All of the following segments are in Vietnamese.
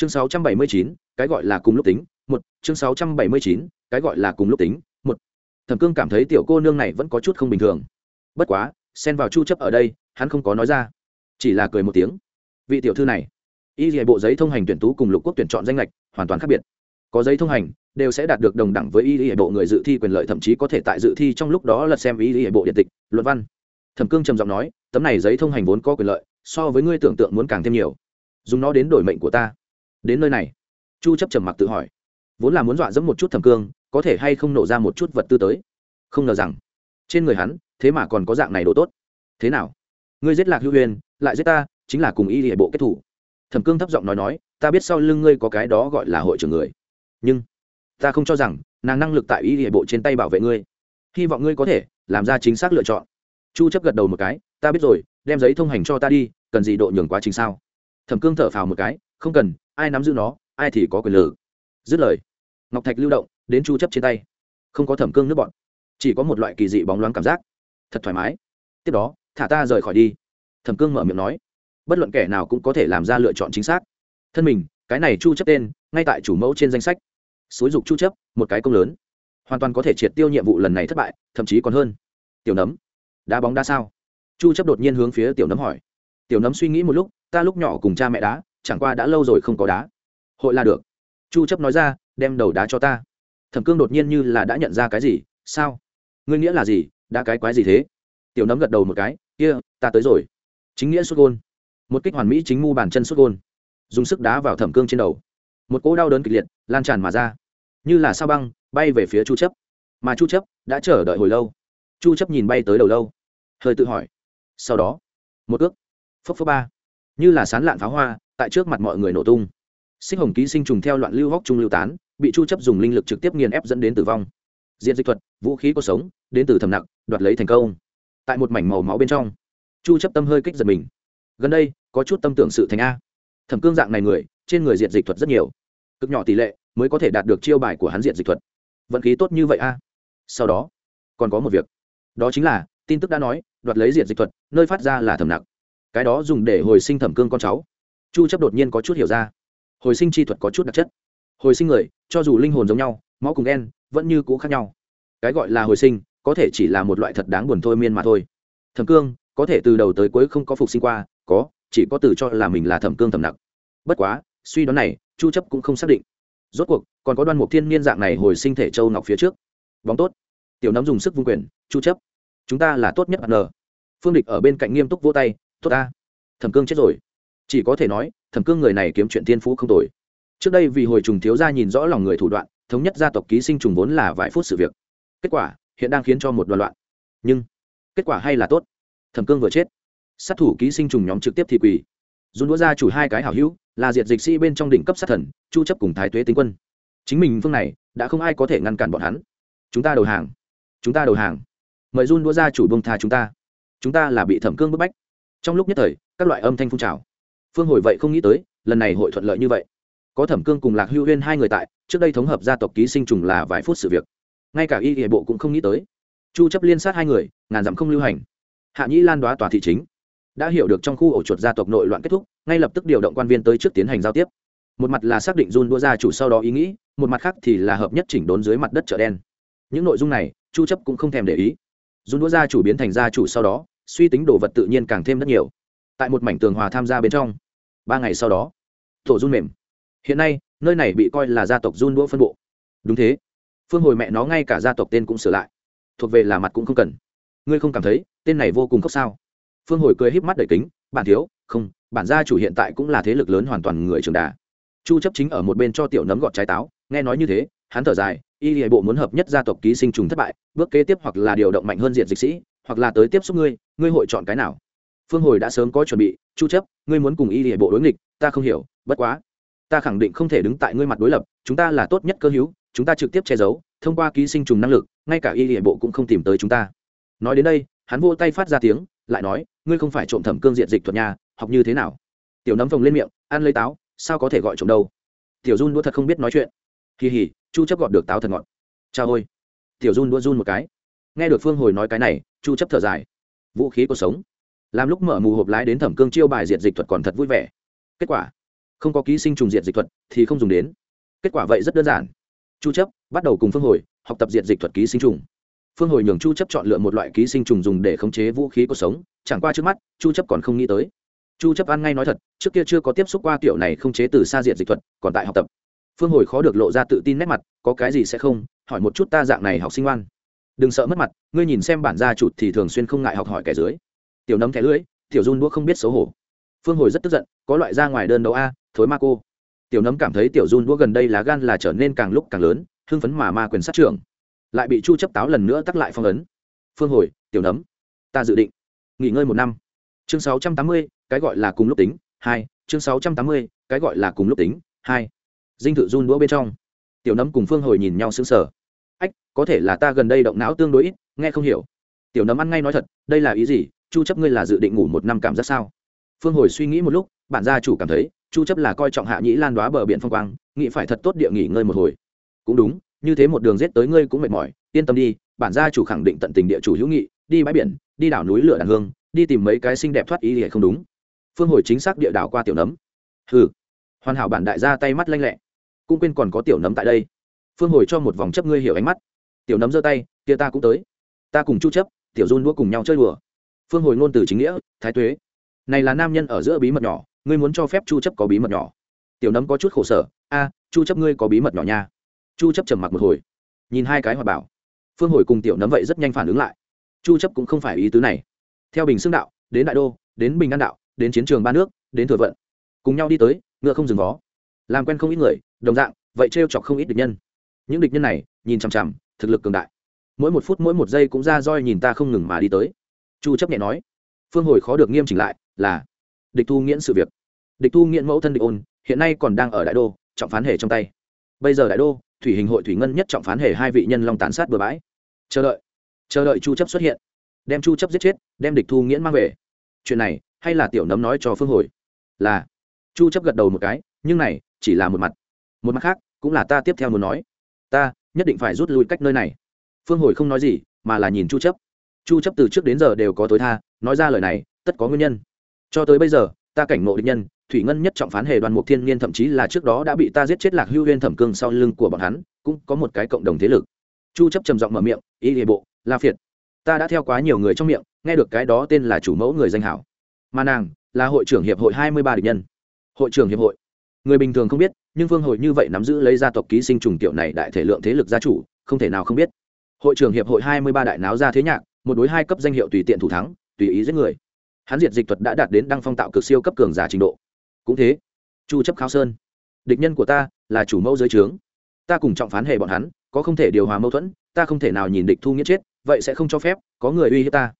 chương 679, cái gọi là cùng lúc tính một. Chương 679, cái gọi là cùng lúc tính một. Thẩm cương cảm thấy tiểu cô nương này vẫn có chút không bình thường. Bất quá xen vào chu chấp ở đây hắn không có nói ra. Chỉ là cười một tiếng. Vị tiểu thư này y dạy bộ giấy thông hành tuyển tú cùng lục quốc tuyển chọn danh lệch hoàn toàn khác biệt. Có giấy thông hành đều sẽ đạt được đồng đẳng với y dạy bộ người dự thi quyền lợi thậm chí có thể tại dự thi trong lúc đó lật xem y dạy bộ điện tịch luận văn. Thẩm cương trầm giọng nói tấm này giấy thông hành vốn có quyền lợi so với ngươi tưởng tượng muốn càng thêm nhiều. Dùng nó đến đổi mệnh của ta đến nơi này. Chu chấp trầm mặc tự hỏi. Vốn là muốn dọa dẫm một chút thẩm cương, có thể hay không nổ ra một chút vật tư tới? Không ngờ rằng, trên người hắn, thế mà còn có dạng này đồ tốt. Thế nào? Ngươi giết lạc hữu huyền lại giết ta, chính là cùng y hệ bộ kết thủ. Thẩm cương thấp giọng nói nói, ta biết sau lưng ngươi có cái đó gọi là hội trưởng người. Nhưng, ta không cho rằng, nàng năng lực tại y hệ bộ trên tay bảo vệ ngươi. Hy vọng ngươi có thể, làm ra chính xác lựa chọn. Chu chấp gật đầu một cái, ta biết rồi, đem giấy thông hành cho ta đi, cần gì độ nhường quá trình sao? Thẩm cương thở phào một cái, không cần ai nắm giữ nó, ai thì có quyền lử dứt lời, ngọc thạch lưu động, đến chu chấp trên tay. Không có thẩm cương nước bọn, chỉ có một loại kỳ dị bóng loáng cảm giác. Thật thoải mái. Tiếp đó, thả ta rời khỏi đi. Thẩm cương mở miệng nói, bất luận kẻ nào cũng có thể làm ra lựa chọn chính xác. Thân mình, cái này chu chấp tên, ngay tại chủ mẫu trên danh sách. Xúi dục chu chấp, một cái công lớn. Hoàn toàn có thể triệt tiêu nhiệm vụ lần này thất bại, thậm chí còn hơn. Tiểu nấm, đá bóng đá sao? Chu chấp đột nhiên hướng phía tiểu nấm hỏi. Tiểu nấm suy nghĩ một lúc, ta lúc nhỏ cùng cha mẹ đá chẳng qua đã lâu rồi không có đá. Hội là được. Chu chấp nói ra, đem đầu đá cho ta. Thẩm cương đột nhiên như là đã nhận ra cái gì, sao? Ngươi nghĩa là gì, đã cái quái gì thế? Tiểu nấm gật đầu một cái, kia, ta tới rồi. Chính nghĩa xuất gôn. Một kích hoàn mỹ chính mu bàn chân xuất gôn. Dùng sức đá vào thẩm cương trên đầu. Một cỗ đau đớn kịch liệt, lan tràn mà ra. Như là sao băng, bay về phía chu chấp. Mà chu chấp đã chờ đợi hồi lâu. Chu chấp nhìn bay tới đầu lâu. Hơi tự hỏi. Sau đó, một ước. Phấp phấp ba như là sán lạn pháo hoa, tại trước mặt mọi người nổ tung. Sinh hồng ký sinh trùng theo loạn lưu hóc trung lưu tán, bị chu chấp dùng linh lực trực tiếp nghiền ép dẫn đến tử vong. Diện dịch thuật, vũ khí cuộc sống, đến từ thầm nặng đoạt lấy thành công. Tại một mảnh màu máu bên trong, chu chấp tâm hơi kích giật mình. Gần đây, có chút tâm tưởng sự thành a. Thẩm cương dạng này người, trên người diện dịch thuật rất nhiều. Cực nhỏ tỷ lệ, mới có thể đạt được chiêu bài của hắn diện dịch thuật. Vận khí tốt như vậy a. Sau đó, còn có một việc. Đó chính là, tin tức đã nói, đoạt lấy diện dịch thuật, nơi phát ra là thẩm nặng cái đó dùng để hồi sinh thẩm cương con cháu. Chu chấp đột nhiên có chút hiểu ra. Hồi sinh chi thuật có chút đặc chất. Hồi sinh người, cho dù linh hồn giống nhau, máu cùng đen vẫn như cũ khác nhau. Cái gọi là hồi sinh, có thể chỉ là một loại thật đáng buồn thôi miên mà thôi. Thẩm cương, có thể từ đầu tới cuối không có phục sinh qua, có, chỉ có từ cho là mình là thẩm cương thẩm nặng bất quá, suy đoán này, chu chấp cũng không xác định. Rốt cuộc, còn có đoan mục thiên niên dạng này hồi sinh thể châu ngọc phía trước. Bóng tốt. Tiểu nắm dùng sức vung quyền, chu chấp. Chúng ta là tốt nhất bạn nờ phương địch ở bên cạnh nghiêm túc vỗ tay tốt ta. Thẩm cương chết rồi. Chỉ có thể nói, thẩm cương người này kiếm chuyện thiên phú không tồi. Trước đây vì hồi trùng thiếu gia nhìn rõ lòng người thủ đoạn, thống nhất gia tộc ký sinh trùng vốn là vài phút sự việc. Kết quả, hiện đang khiến cho một đoàn loạn. Nhưng, kết quả hay là tốt. Thẩm cương vừa chết. Sát thủ ký sinh trùng nhóm trực tiếp thì quỳ. Dùng đũa ra chủ hai cái hảo hữu, là diệt dịch sĩ bên trong đỉnh cấp sát thần, chu chấp cùng thái tuế tinh quân. Chính mình phương này, đã không ai có thể ngăn cản bọn hắn. Chúng ta đầu hàng. Chúng ta đầu hàng. Mời run đua ra chủ bông tha chúng ta. Chúng ta là bị thẩm cương bức bách trong lúc nhất thời, các loại âm thanh phun trào. Phương hồi vậy không nghĩ tới, lần này hội thuận lợi như vậy. Có thẩm cương cùng lạc hưu huyên hai người tại, trước đây thống hợp gia tộc ký sinh trùng là vài phút sự việc. Ngay cả y hệ bộ cũng không nghĩ tới. Chu chấp liên sát hai người, ngàn dặm không lưu hành. Hạ nhĩ lan đoá tòa thị chính. Đã hiểu được trong khu ổ chuột gia tộc nội loạn kết thúc, ngay lập tức điều động quan viên tới trước tiến hành giao tiếp. Một mặt là xác định run đua gia chủ sau đó ý nghĩ, một mặt khác thì là hợp nhất chỉnh đốn dưới mặt đất chợ đen. Những nội dung này, chu chấp cũng không thèm để ý. Run đua gia chủ biến thành gia chủ sau đó suy tính đồ vật tự nhiên càng thêm rất nhiều. Tại một mảnh tường hòa tham gia bên trong, ba ngày sau đó tổ run mềm. Hiện nay, nơi này bị coi là gia tộc run đũa phân bộ. Đúng thế. Phương hồi mẹ nó ngay cả gia tộc tên cũng sửa lại. Thuộc về là mặt cũng không cần. Ngươi không cảm thấy, tên này vô cùng khóc sao? Phương hồi cười híp mắt đầy kính, bản thiếu, không, bản gia chủ hiện tại cũng là thế lực lớn hoàn toàn người trường đà. Chu chấp chính ở một bên cho tiểu nấm gọt trái táo, nghe nói như thế, hắn thở dài, y hệ bộ muốn hợp nhất gia tộc ký sinh trùng thất bại, bước kế tiếp hoặc là điều động mạnh hơn diện dịch sĩ, hoặc là tới tiếp xúc ngươi ngươi hội chọn cái nào? Phương hồi đã sớm có chuẩn bị, chu chấp, ngươi muốn cùng y hệ bộ đối nghịch, ta không hiểu, bất quá. Ta khẳng định không thể đứng tại ngươi mặt đối lập, chúng ta là tốt nhất cơ hữu, chúng ta trực tiếp che giấu, thông qua ký sinh trùng năng lực, ngay cả y hệ bộ cũng không tìm tới chúng ta. Nói đến đây, hắn vô tay phát ra tiếng, lại nói, ngươi không phải trộm thẩm cương diện dịch thuật nhà học như thế nào? Tiểu nấm phồng lên miệng, ăn lấy táo, sao có thể gọi trộm đâu? Tiểu run đua thật không biết nói chuyện. Kỳ hỉ, chu chấp gọt được táo thật ngọt. Cha ôi. Tiểu run đua run một cái. Nghe được phương hồi nói cái này, chu chấp thở dài vũ khí cuộc sống. Làm lúc mở mù hộp lái đến thẩm cương chiêu bài diệt dịch thuật còn thật vui vẻ. Kết quả, không có ký sinh trùng diệt dịch thuật thì không dùng đến. Kết quả vậy rất đơn giản. Chu chấp, bắt đầu cùng phương hồi học tập diệt dịch thuật ký sinh trùng. Phương hồi nhường chu chấp chọn lựa một loại ký sinh trùng dùng để khống chế vũ khí cuộc sống, chẳng qua trước mắt, chu chấp còn không nghĩ tới. Chu chấp ăn ngay nói thật, trước kia chưa có tiếp xúc qua tiểu này không chế từ xa diệt dịch thuật, còn tại học tập. Phương hồi khó được lộ ra tự tin nét mặt, có cái gì sẽ không, hỏi một chút ta dạng này học sinh ngoan đừng sợ mất mặt ngươi nhìn xem bản gia chủ thì thường xuyên không ngại học hỏi kẻ dưới. Tiểu nấm thẻ lưỡi tiểu run đũa không biết xấu hổ. Phương hồi rất tức giận có loại ra ngoài đơn đấu a thối ma cô. Tiểu nấm cảm thấy tiểu run đũa gần đây lá gan là trở nên càng lúc càng lớn hưng phấn mà ma quyền sát trưởng. Lại bị chu chấp táo lần nữa tắc lại phong ấn. Phương hồi tiểu nấm ta dự định nghỉ ngơi một năm. Chương 680, cái gọi là cùng lúc tính hai. Chương 680, cái gọi là cùng lúc tính hai. Dinh thự run đũa bên trong. Tiểu nấm cùng phương hồi nhìn nhau sững sờ ách, có thể là ta gần đây động não tương đối ít, nghe không hiểu. Tiểu nấm ăn ngay nói thật, đây là ý gì? Chu chấp ngươi là dự định ngủ một năm cảm giác sao? Phương hồi suy nghĩ một lúc, bản gia chủ cảm thấy, chu chấp là coi trọng hạ nhĩ lan đoá bờ biển phong quang, nghĩ phải thật tốt địa nghỉ ngơi một hồi. Cũng đúng, như thế một đường giết tới ngươi cũng mệt mỏi, yên tâm đi, bản gia chủ khẳng định tận tình địa chủ hữu nghị, đi bãi biển, đi đảo núi lửa đàn hương, đi tìm mấy cái xinh đẹp thoát ý thì không đúng. Phương hồi chính xác địa đảo qua tiểu nấm. Hừ. Hoàn hảo bản đại gia tay mắt lanh lẹ. Cũng quên còn có tiểu nấm tại đây phương hồi cho một vòng chấp ngươi hiểu ánh mắt. Tiểu nấm giơ tay, kia ta cũng tới. Ta cùng chu chấp, tiểu run đua cùng nhau chơi đùa. Phương hồi ngôn từ chính nghĩa, thái tuế. Này là nam nhân ở giữa bí mật nhỏ, ngươi muốn cho phép chu chấp có bí mật nhỏ. Tiểu nấm có chút khổ sở, a, chu chấp ngươi có bí mật nhỏ nha. Chu chấp trầm mặc một hồi, nhìn hai cái hòa bảo. Phương hồi cùng tiểu nấm vậy rất nhanh phản ứng lại. Chu chấp cũng không phải ý tứ này. Theo bình xương đạo, đến đại đô, đến bình an đạo, đến chiến trường ba nước, đến thừa vận. Cùng nhau đi tới, ngựa không dừng vó. Làm quen không ít người, đồng dạng, vậy trêu chọc không ít địch nhân những địch nhân này, nhìn chằm chằm, thực lực cường đại. Mỗi một phút mỗi một giây cũng ra roi nhìn ta không ngừng mà đi tới. Chu chấp nhẹ nói. Phương hồi khó được nghiêm chỉnh lại, là, địch thu nghiễn sự việc. Địch thu nghiễn mẫu thân địch ôn, hiện nay còn đang ở đại đô, trọng phán hề trong tay. Bây giờ đại đô, thủy hình hội thủy ngân nhất trọng phán hề hai vị nhân long tàn sát bừa bãi. Chờ đợi chờ đợi chu chấp xuất hiện. Đem chu chấp giết chết, đem địch thu nghiễn mang về. Chuyện này, hay là tiểu nấm nói cho phương hồi? Là, chu chấp gật đầu một cái, nhưng này, chỉ là một mặt. Một mặt khác, cũng là ta tiếp theo muốn nói ta, nhất định phải rút lui cách nơi này. Phương hồi không nói gì, mà là nhìn chu chấp. Chu chấp từ trước đến giờ đều có tối tha, nói ra lời này, tất có nguyên nhân. Cho tới bây giờ, ta cảnh ngộ địch nhân, thủy ngân nhất trọng phán hề đoàn mục thiên niên thậm chí là trước đó đã bị ta giết chết lạc hưu huyên thẩm cương sau lưng của bọn hắn, cũng có một cái cộng đồng thế lực. Chu chấp trầm giọng mở miệng, ý địa bộ, la phiệt, ta đã theo quá nhiều người trong miệng, nghe được cái đó tên là chủ mẫu người danh hảo. Mà nàng là hội trưởng hiệp hội 23 địch nhân. Hội trưởng hiệp hội. Người bình thường không biết nhưng vương hội như vậy nắm giữ lấy gia tộc ký sinh trùng tiểu này đại thể lượng thế lực gia chủ, không thể nào không biết. Hội trưởng hiệp hội 23 đại náo ra thế nhạc, một đối hai cấp danh hiệu tùy tiện thủ thắng, tùy ý giết người. Hắn diệt dịch thuật đã đạt đến đăng phong tạo cực siêu cấp cường giả trình độ. Cũng thế, chu chấp khao sơn. Địch nhân của ta là chủ mẫu dưới trướng. Ta cùng trọng phán hệ bọn hắn, có không thể điều hòa mâu thuẫn, ta không thể nào nhìn địch thu nghĩa chết, vậy sẽ không cho phép có người uy hiếp ta.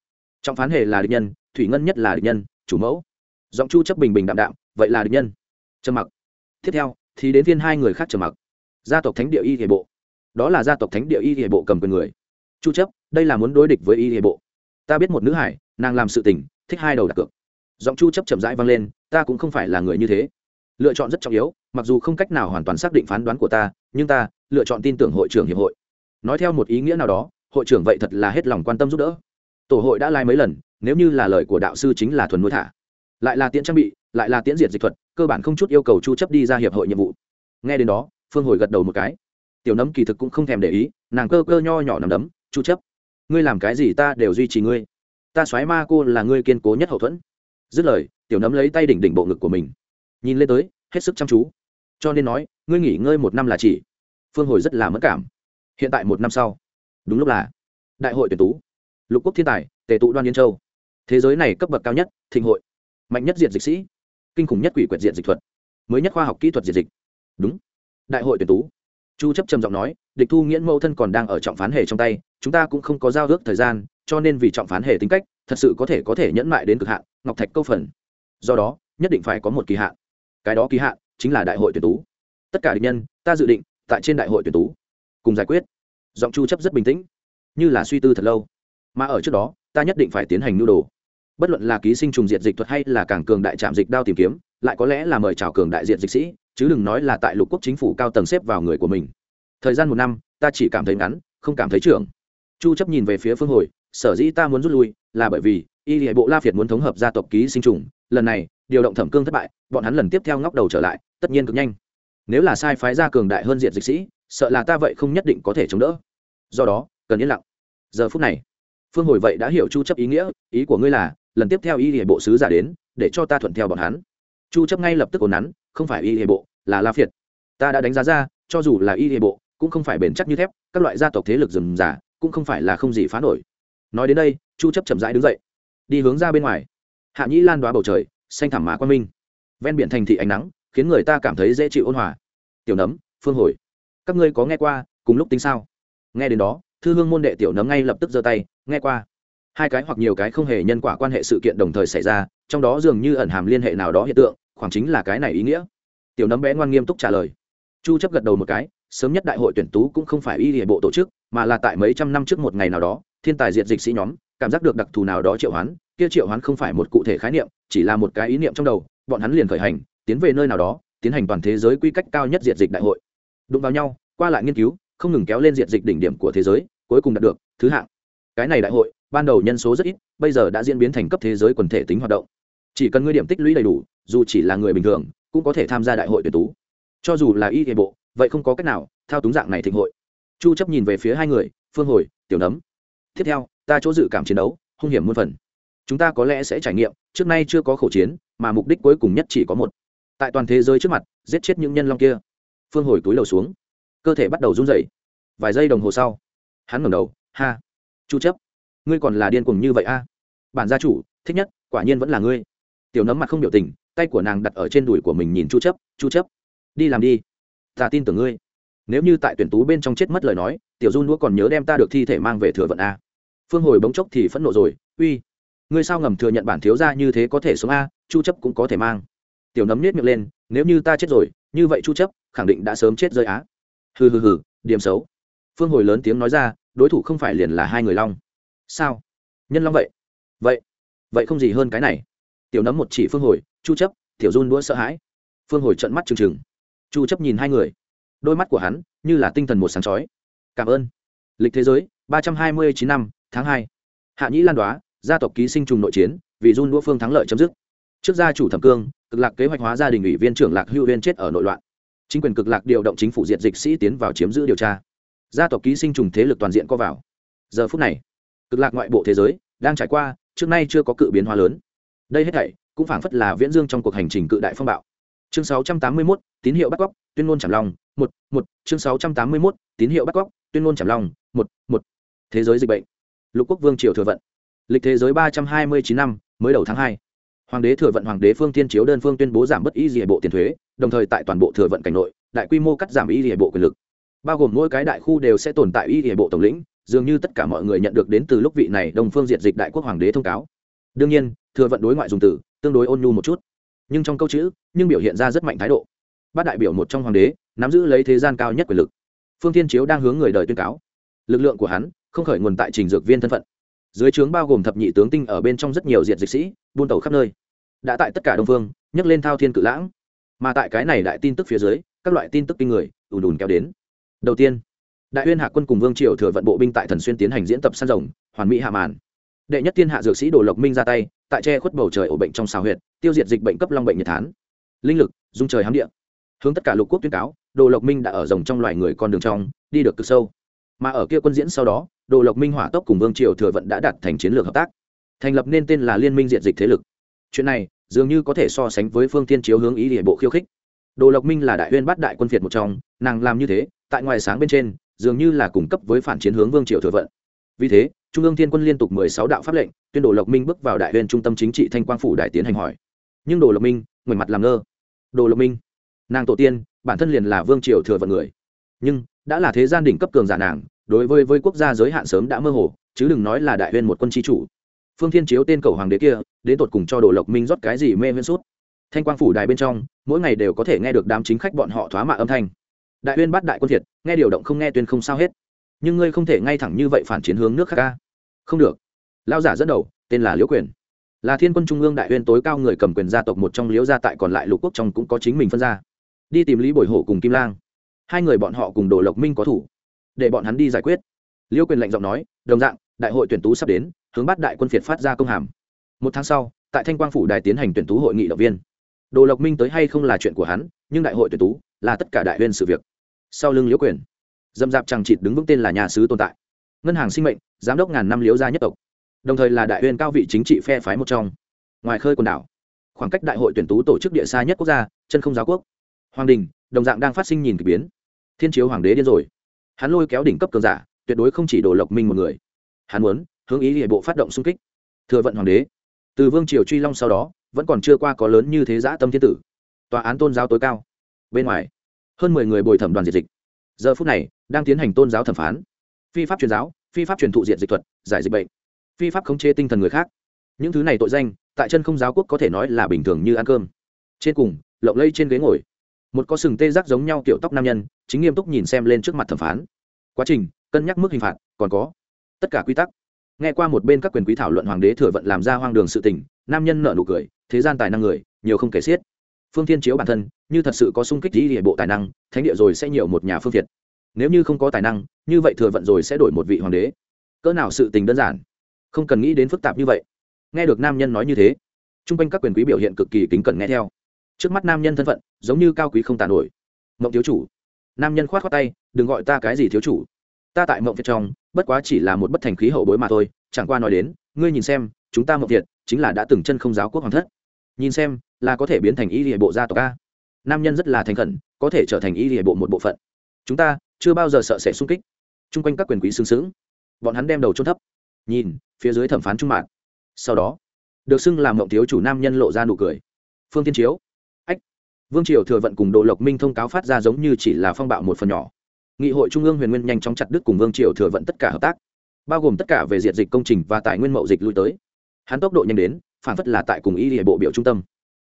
Trọng phán hệ là địch nhân, thủy ngân nhất là địch nhân, chủ mẫu. Giọng chu chấp bình bình đạm đạm, vậy là địch nhân. Trầm mặc. Tiếp theo thì đến viên hai người khác trầm mặc. Gia tộc thánh địa y hệ bộ. Đó là gia tộc thánh địa y hệ bộ cầm quyền người. Chu chấp, đây là muốn đối địch với y hệ bộ. Ta biết một nữ hải, nàng làm sự tình, thích hai đầu đặt cược. Giọng chu chấp chậm rãi vang lên, ta cũng không phải là người như thế. Lựa chọn rất trọng yếu, mặc dù không cách nào hoàn toàn xác định phán đoán của ta, nhưng ta lựa chọn tin tưởng hội trưởng hiệp hội. Nói theo một ý nghĩa nào đó, hội trưởng vậy thật là hết lòng quan tâm giúp đỡ. Tổ hội đã lai mấy lần, nếu như là lời của đạo sư chính là thuần nuôi thả, lại là tiện trang bị lại là tiễn diệt dịch thuật, cơ bản không chút yêu cầu chu chấp đi ra hiệp hội nhiệm vụ. Nghe đến đó, phương hồi gật đầu một cái. Tiểu nấm kỳ thực cũng không thèm để ý, nàng cơ cơ nho nhỏ nằm đấm, chu chấp, ngươi làm cái gì ta đều duy trì ngươi. Ta xoáy ma cô là ngươi kiên cố nhất hậu thuẫn. Dứt lời, tiểu nấm lấy tay đỉnh đỉnh bộ ngực của mình. Nhìn lên tới, hết sức chăm chú. Cho nên nói, ngươi nghỉ ngơi một năm là chỉ. Phương hồi rất là mất cảm. Hiện tại một năm sau, đúng lúc là đại hội tuyển tú. Lục quốc thiên tài, tề tụ đoan yên châu. Thế giới này cấp bậc cao nhất, thịnh hội. Mạnh nhất diệt dịch sĩ kinh khủng nhất quỷ quyệt diện dịch thuật, mới nhất khoa học kỹ thuật diện dịch. Đúng. Đại hội tuyển tú. Chu chấp trầm giọng nói, địch thu nghiễn mẫu thân còn đang ở trọng phán hề trong tay, chúng ta cũng không có giao ước thời gian, cho nên vì trọng phán hề tính cách, thật sự có thể có thể nhẫn mại đến cực hạn, ngọc thạch câu phần. Do đó, nhất định phải có một kỳ hạn. Cái đó kỳ hạn chính là đại hội tuyển tú. Tất cả địch nhân, ta dự định, tại trên đại hội tuyển tú. Cùng giải quyết. Giọng chu chấp rất bình tĩnh. Như là suy tư thật lâu. Mà ở trước đó, ta nhất định phải tiến hành nhu đồ bất luận là ký sinh trùng diệt dịch thuật hay là càng cường đại trạm dịch đao tìm kiếm, lại có lẽ là mời chào cường đại diện dịch sĩ, chứ đừng nói là tại lục quốc chính phủ cao tầng xếp vào người của mình. Thời gian một năm, ta chỉ cảm thấy ngắn, không cảm thấy trưởng. Chu chấp nhìn về phía phương hồi, sở dĩ ta muốn rút lui, là bởi vì y hệ bộ la phiệt muốn thống hợp gia tộc ký sinh trùng, lần này, điều động thẩm cương thất bại, bọn hắn lần tiếp theo ngóc đầu trở lại, tất nhiên cực nhanh. Nếu là sai phái ra cường đại hơn diện dịch sĩ, sợ là ta vậy không nhất định có thể chống đỡ. Do đó, cần yên lặng. Giờ phút này, phương hồi vậy đã hiểu chu chấp ý nghĩa, ý của ngươi là lần tiếp theo y hệ bộ sứ giả đến, để cho ta thuận theo bọn hắn. Chu chấp ngay lập tức ổn nắn, không phải y hệ bộ, là la phiệt. Ta đã đánh giá ra, cho dù là y hệ bộ, cũng không phải bền chắc như thép, các loại gia tộc thế lực rừng giả cũng không phải là không gì phá nổi. Nói đến đây, chu chấp chậm rãi đứng dậy, đi hướng ra bên ngoài. Hạ nhĩ lan đoá bầu trời, xanh thẳm mã quan minh. Ven biển thành thị ánh nắng, khiến người ta cảm thấy dễ chịu ôn hòa. Tiểu nấm, phương hồi, các ngươi có nghe qua cùng lúc tính sao? Nghe đến đó, thư hương môn đệ tiểu nấm ngay lập tức giơ tay, nghe qua hai cái hoặc nhiều cái không hề nhân quả quan hệ sự kiện đồng thời xảy ra, trong đó dường như ẩn hàm liên hệ nào đó hiện tượng, khoảng chính là cái này ý nghĩa. Tiểu nấm bé ngoan nghiêm túc trả lời. Chu chấp gật đầu một cái, sớm nhất đại hội tuyển tú cũng không phải y hệ bộ tổ chức, mà là tại mấy trăm năm trước một ngày nào đó, thiên tài diệt dịch sĩ nhóm, cảm giác được đặc thù nào đó triệu hoán, kia triệu hoán không phải một cụ thể khái niệm, chỉ là một cái ý niệm trong đầu, bọn hắn liền khởi hành, tiến về nơi nào đó, tiến hành toàn thế giới quy cách cao nhất diệt dịch đại hội. Đụng vào nhau, qua lại nghiên cứu, không ngừng kéo lên diệt dịch đỉnh điểm của thế giới, cuối cùng đạt được thứ hạng. Cái này đại hội ban đầu nhân số rất ít, bây giờ đã diễn biến thành cấp thế giới quần thể tính hoạt động. Chỉ cần ngươi điểm tích lũy đầy đủ, dù chỉ là người bình thường, cũng có thể tham gia đại hội tuyển tú. Cho dù là y hệ bộ, vậy không có cách nào thao túng dạng này thịnh hội. Chu chấp nhìn về phía hai người, phương hồi, tiểu nấm. Tiếp theo, ta chỗ dự cảm chiến đấu, hung hiểm muôn phần. Chúng ta có lẽ sẽ trải nghiệm, trước nay chưa có khẩu chiến, mà mục đích cuối cùng nhất chỉ có một. Tại toàn thế giới trước mặt, giết chết những nhân long kia. Phương hồi túi đầu xuống. Cơ thể bắt đầu run rẩy. Vài giây đồng hồ sau, hắn ngẩng đầu, ha. Chu chấp ngươi còn là điên cuồng như vậy a? Bản gia chủ, thích nhất, quả nhiên vẫn là ngươi. Tiểu nấm mặt không biểu tình, tay của nàng đặt ở trên đùi của mình nhìn chu chấp chu chấp, đi làm đi. Ta tin tưởng ngươi. Nếu như tại tuyển tú bên trong chết mất lời nói, tiểu du đũa còn nhớ đem ta được thi thể mang về thừa vận a. Phương hồi bỗng chốc thì phẫn nộ rồi, uy, ngươi sao ngầm thừa nhận bản thiếu gia như thế có thể sống a? Chu chấp cũng có thể mang. Tiểu nấm nết miệng lên, nếu như ta chết rồi, như vậy chu chấp khẳng định đã sớm chết rơi á. Hừ hừ hừ, điểm xấu. Phương hồi lớn tiếng nói ra, đối thủ không phải liền là hai người long sao? Nhân long vậy? Vậy vậy không gì hơn cái này. Tiểu nấm một chỉ phương hồi, chu chấp, tiểu run đũa sợ hãi. Phương hồi trợn mắt trừng trừng. Chu chấp nhìn hai người. Đôi mắt của hắn như là tinh thần một sáng chói. Cảm ơn. Lịch thế giới, ba trăm hai mươi chín năm, tháng hai. Hạ nhĩ lan đoá, gia tộc ký sinh trùng nội chiến, vì run đũa phương thắng lợi chấm dứt. Trước gia chủ thẩm cương, cực lạc kế hoạch hóa gia đình ủy viên trưởng lạc hưu huyên chết ở nội loạn. Chính quyền cực lạc điều động chính phủ diệt dịch sĩ tiến vào chiếm giữ điều tra. Gia tộc ký sinh trùng thế lực toàn diện có vào. Giờ phút này cực lạc ngoại bộ thế giới đang trải qua trước nay chưa có cự biến hóa lớn. Đây hết thảy cũng phảng phất là viễn dương trong cuộc hành trình cự đại phong bạo. Chương 681, tín hiệu bắt cóc tuyên ngôn chảm long một một. Chương 681, tín hiệu bắt cóc tuyên ngôn chảm long một một. Thế giới dịch bệnh. Lục quốc vương triều thừa vận. Lịch thế giới ba trăm hai mươi chín năm mới đầu tháng hai. Hoàng đế thừa vận hoàng đế phương tiên chiếu đơn phương tuyên bố giảm bất y dị bộ tiền thuế đồng thời tại toàn bộ thừa vận cảnh nội đại quy mô cắt giảm y dị bộ quyền lực. Bao gồm mỗi cái đại khu đều sẽ tồn tại y dị bộ tổng lĩnh dường như tất cả mọi người nhận được đến từ lúc vị này đông phương diệt dịch đại quốc hoàng đế thông cáo. Đương nhiên, thừa vận đối ngoại dùng từ, tương đối ôn nhu một chút. Nhưng trong câu chữ, nhưng biểu hiện ra rất mạnh thái độ. Bát đại biểu một trong hoàng đế, nắm giữ lấy thế gian cao nhất quyền lực. Phương tiên chiếu đang hướng người đời tuyên cáo. Lực lượng của hắn, không khởi nguồn tại trình dược viên thân phận. Dưới trướng bao gồm thập nhị tướng tinh ở bên trong rất nhiều diện dịch sĩ, buôn tàu khắp nơi. Đã tại tất cả đông phương, nhấc lên thao thiên cự lãng. Mà tại cái này đại tin tức phía dưới, các loại tin tức kinh người, ùn ùn kéo đến. Đầu tiên đại uyên hạ quân cùng vương triều thừa vận bộ binh tại thần xuyên tiến hành diễn tập săn rồng, hoàn mỹ hạ màn. Đệ nhất thiên hạ dược sĩ đồ lộc minh ra tay, tại che khuất bầu trời ổ bệnh trong xào huyệt, tiêu diệt dịch bệnh cấp long bệnh nhiệt thán. Linh lực, dung trời hám địa. Hướng tất cả lục quốc tuyên cáo, đồ lộc minh đã ở rồng trong loài người con đường trong, đi được cực sâu. Mà ở kia quân diễn sau đó, đồ lộc minh hỏa tốc cùng vương triều thừa vận đã đạt thành chiến lược hợp tác. Thành lập nên tên là liên minh diện dịch thế lực. Chuyện này, dường như có thể so sánh với phương tiên chiếu hướng ý địa bộ khiêu khích. Đồ lộc minh là đại huyên bát đại quân việt một trong, nàng làm như thế, tại ngoài sáng bên trên dường như là cung cấp với phản chiến hướng vương triều thừa vận. Vì thế, trung ương thiên quân liên tục mười sáu đạo pháp lệnh, tuyên đồ lộc minh bước vào đại huyền trung tâm chính trị thanh quang phủ đại tiến hành hỏi. Nhưng đồ lộc minh, ngoảnh mặt làm ngơ. Đồ lộc minh, nàng tổ tiên, bản thân liền là vương triều thừa vận người. Nhưng, đã là thế gian đỉnh cấp cường giả nàng, đối với với quốc gia giới hạn sớm đã mơ hồ, chứ đừng nói là đại huyền một quân tri chủ. Phương thiên chiếu tên cầu hoàng đế kia, đến tột cùng cho đồ lộc minh rót cái gì mê huyên suốt thanh quang phủ đài bên trong, mỗi ngày đều có thể nghe được đám chính khách bọn họ thoá mạ âm thanh đại uyên bắt đại quân thiệt, nghe điều động không nghe tuyên không sao hết. Nhưng ngươi không thể ngay thẳng như vậy phản chiến hướng nước khác ca không được. Lao giả dẫn đầu, tên là liễu quyền. Là thiên quân trung ương đại uyên tối cao người cầm quyền gia tộc một trong liễu gia tại còn lại lục quốc trong cũng có chính mình phân ra đi tìm lý bồi hổ cùng kim lang. Hai người bọn họ cùng đồ lộc minh có thủ. Để bọn hắn đi giải quyết. Liễu quyền lệnh giọng nói, đồng dạng, đại hội tuyển tú sắp đến, hướng bắt đại quân phiệt phát ra công hàm. Một tháng sau, tại thanh quang phủ đài tiến hành tuyển tú hội nghị động viên. Đồ lộc minh tới hay không là chuyện của hắn, nhưng đại hội tuyển tú là tất cả đại huyên sự việc sau lưng liễu quyền. Dâm dạp chẳng chịt đứng vững tên là nhà sứ tồn tại. Ngân hàng sinh mệnh, giám đốc ngàn năm liễu gia nhất tộc. Đồng thời là đại huyền cao vị chính trị phe phái một trong. Ngoài khơi quần đảo, khoảng cách đại hội tuyển tú tổ chức địa xa nhất quốc gia, chân không giáo quốc. Hoàng đình, đồng dạng đang phát sinh nhìn k ỳ biến. Thiên chiếu hoàng đế điên rồi. Hắn lôi kéo đỉnh cấp cường giả, tuyệt đối không chỉ đổ lộc minh một người. Hắn muốn hướng ý địa bộ phát động xung kích. Thừa vận hoàng đế, từ vương triều truy long sau đó, vẫn còn chưa qua có lớn như thế giã tâm thiên tử. Tòa án tôn giáo tối cao. Bên ngoài hơn mười người bồi thẩm đoàn diệt dịch. Giờ phút này, đang tiến hành tôn giáo thẩm phán. Phi pháp truyền giáo, phi pháp truyền thụ diện dịch thuật, giải dịch bệnh. Phi pháp khống chế tinh thần người khác. Những thứ này tội danh, tại chân không giáo quốc có thể nói là bình thường như ăn cơm. Trên cùng, lộng lây trên ghế ngồi. Một có sừng tê giác giống nhau kiểu tóc nam nhân, chính nghiêm túc nhìn xem lên trước mặt thẩm phán. Quá trình, cân nhắc mức hình phạt, còn có tất cả quy tắc. Nghe qua một bên các quyền quý thảo luận hoàng đế thừa vận làm ra hoang đường sự tình, nam nhân nợ nụ cười, thế gian tài năng người, nhiều không kể xiết phương thiên chiếu bản thân, như thật sự có sung kích lý địa bộ tài năng, thánh địa rồi sẽ nhiều một nhà phương việt. Nếu như không có tài năng, như vậy thừa vận rồi sẽ đổi một vị hoàng đế. Cỡ nào sự tình đơn giản? Không cần nghĩ đến phức tạp như vậy. Nghe được nam nhân nói như thế t r u n g quanh các quyền quý biểu hiện cực kỳ kính cẩn nghe theo. Trước mắt nam nhân thân phận, giống như cao quý không tàn nổi. Mộng thiếu chủ. Nam nhân k h o á t khoác tay, đừng gọi ta cái gì thiếu chủ. Ta tại mộng việt trong, bất quá chỉ là một bất thành khí hậu bối mà thôi. Chẳng qua nói đến, ngươi nhìn xem, chúng ta mộng việt chính là đã từng chân không giáo quốc hoàng thất nhìn xem, là có thể biến thành y địa bộ gia tộc a. Nam nhân rất là thành khẩn, có thể trở thành y địa bộ một bộ phận. Chúng ta chưa bao giờ sợ sẽ sung kích. Chung quanh các quyền quý xương xứng bọn hắn đem đầu trôn thấp. Nhìn, phía dưới thẩm phán trung mạng sau đó, được xưng làm mộng thiếu chủ nam nhân lộ ra nụ cười. Phương tiên chiếu. Ách. Vương triều thừa vận cùng độ lộc minh thông cáo phát ra giống như chỉ là phong bạo một phần nhỏ. Nghị hội trung ương huyền nguyên nhanh chóng chặt đứt cùng vương triều thừa vận tất cả hợp tác, bao gồm tất cả về diện dịch công trình và tài nguyên mậu dịch lui tới. Hắn tốc độ nhanh đến phản phất là tại cùng y địa bộ biểu trung tâm.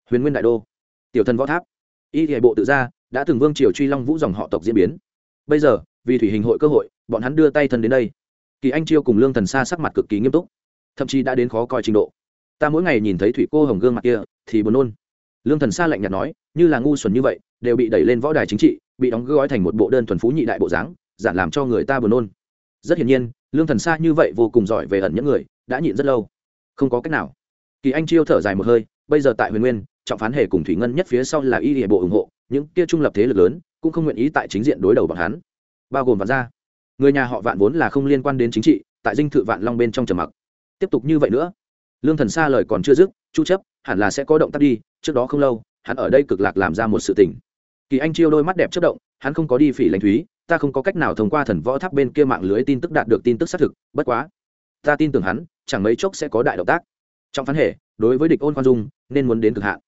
Huyền nguyên đại đô, tiểu thần võ tháp. Y địa bộ tự ra, đã từng vương triều truy long vũ dòng họ tộc diễn biến. Bây giờ, vì thủy hình hội cơ hội, bọn hắn đưa tay thân đến đây. Kỳ anh chiêu cùng lương thần xa sắc mặt cực kỳ nghiêm túc, thậm chí đã đến khó coi trình độ. Ta mỗi ngày nhìn thấy thủy cô hồng gương mặt kia, thì buồn nôn. Lương thần xa lạnh nhạt nói, như là ngu xuẩn như vậy, đều bị đẩy lên võ đài chính trị, bị đóng gói thành một bộ đơn thuần phú nhị đại bộ dáng, giản làm cho người ta buồn nôn. Rất hiển nhiên, lương thần xa như vậy vô cùng giỏi về ẩn những người, đã nhịn rất lâu. Không có cách nào kỳ anh chiêu thở dài một hơi, bây giờ tại huyền nguyên, trọng phán hề cùng thủy ngân nhất phía sau là y địa bộ ủng hộ, những kia trung lập thế lực lớn cũng không nguyện ý tại chính diện đối đầu bọn hắn. Bao gồm vạn gia. Người nhà họ vạn vốn là không liên quan đến chính trị, tại dinh thự vạn long bên trong trầm mặc. Tiếp tục như vậy nữa, lương thần xa lời còn chưa dứt, chu chấp hẳn là sẽ có động tác đi, trước đó không lâu, hắn ở đây cực lạc làm ra một sự tình. Kỳ anh chiêu đôi mắt đẹp chớp động, hắn không có đi phỉ lãnh thúy, ta không có cách nào thông qua thần võ tháp bên kia mạng lưới tin tức đạt được tin tức xác thực, bất quá, ta tin tưởng hắn, chẳng mấy chốc sẽ có đại động tác trong phán hệ, đối với địch ôn khoan dung, nên muốn đến cực hạn.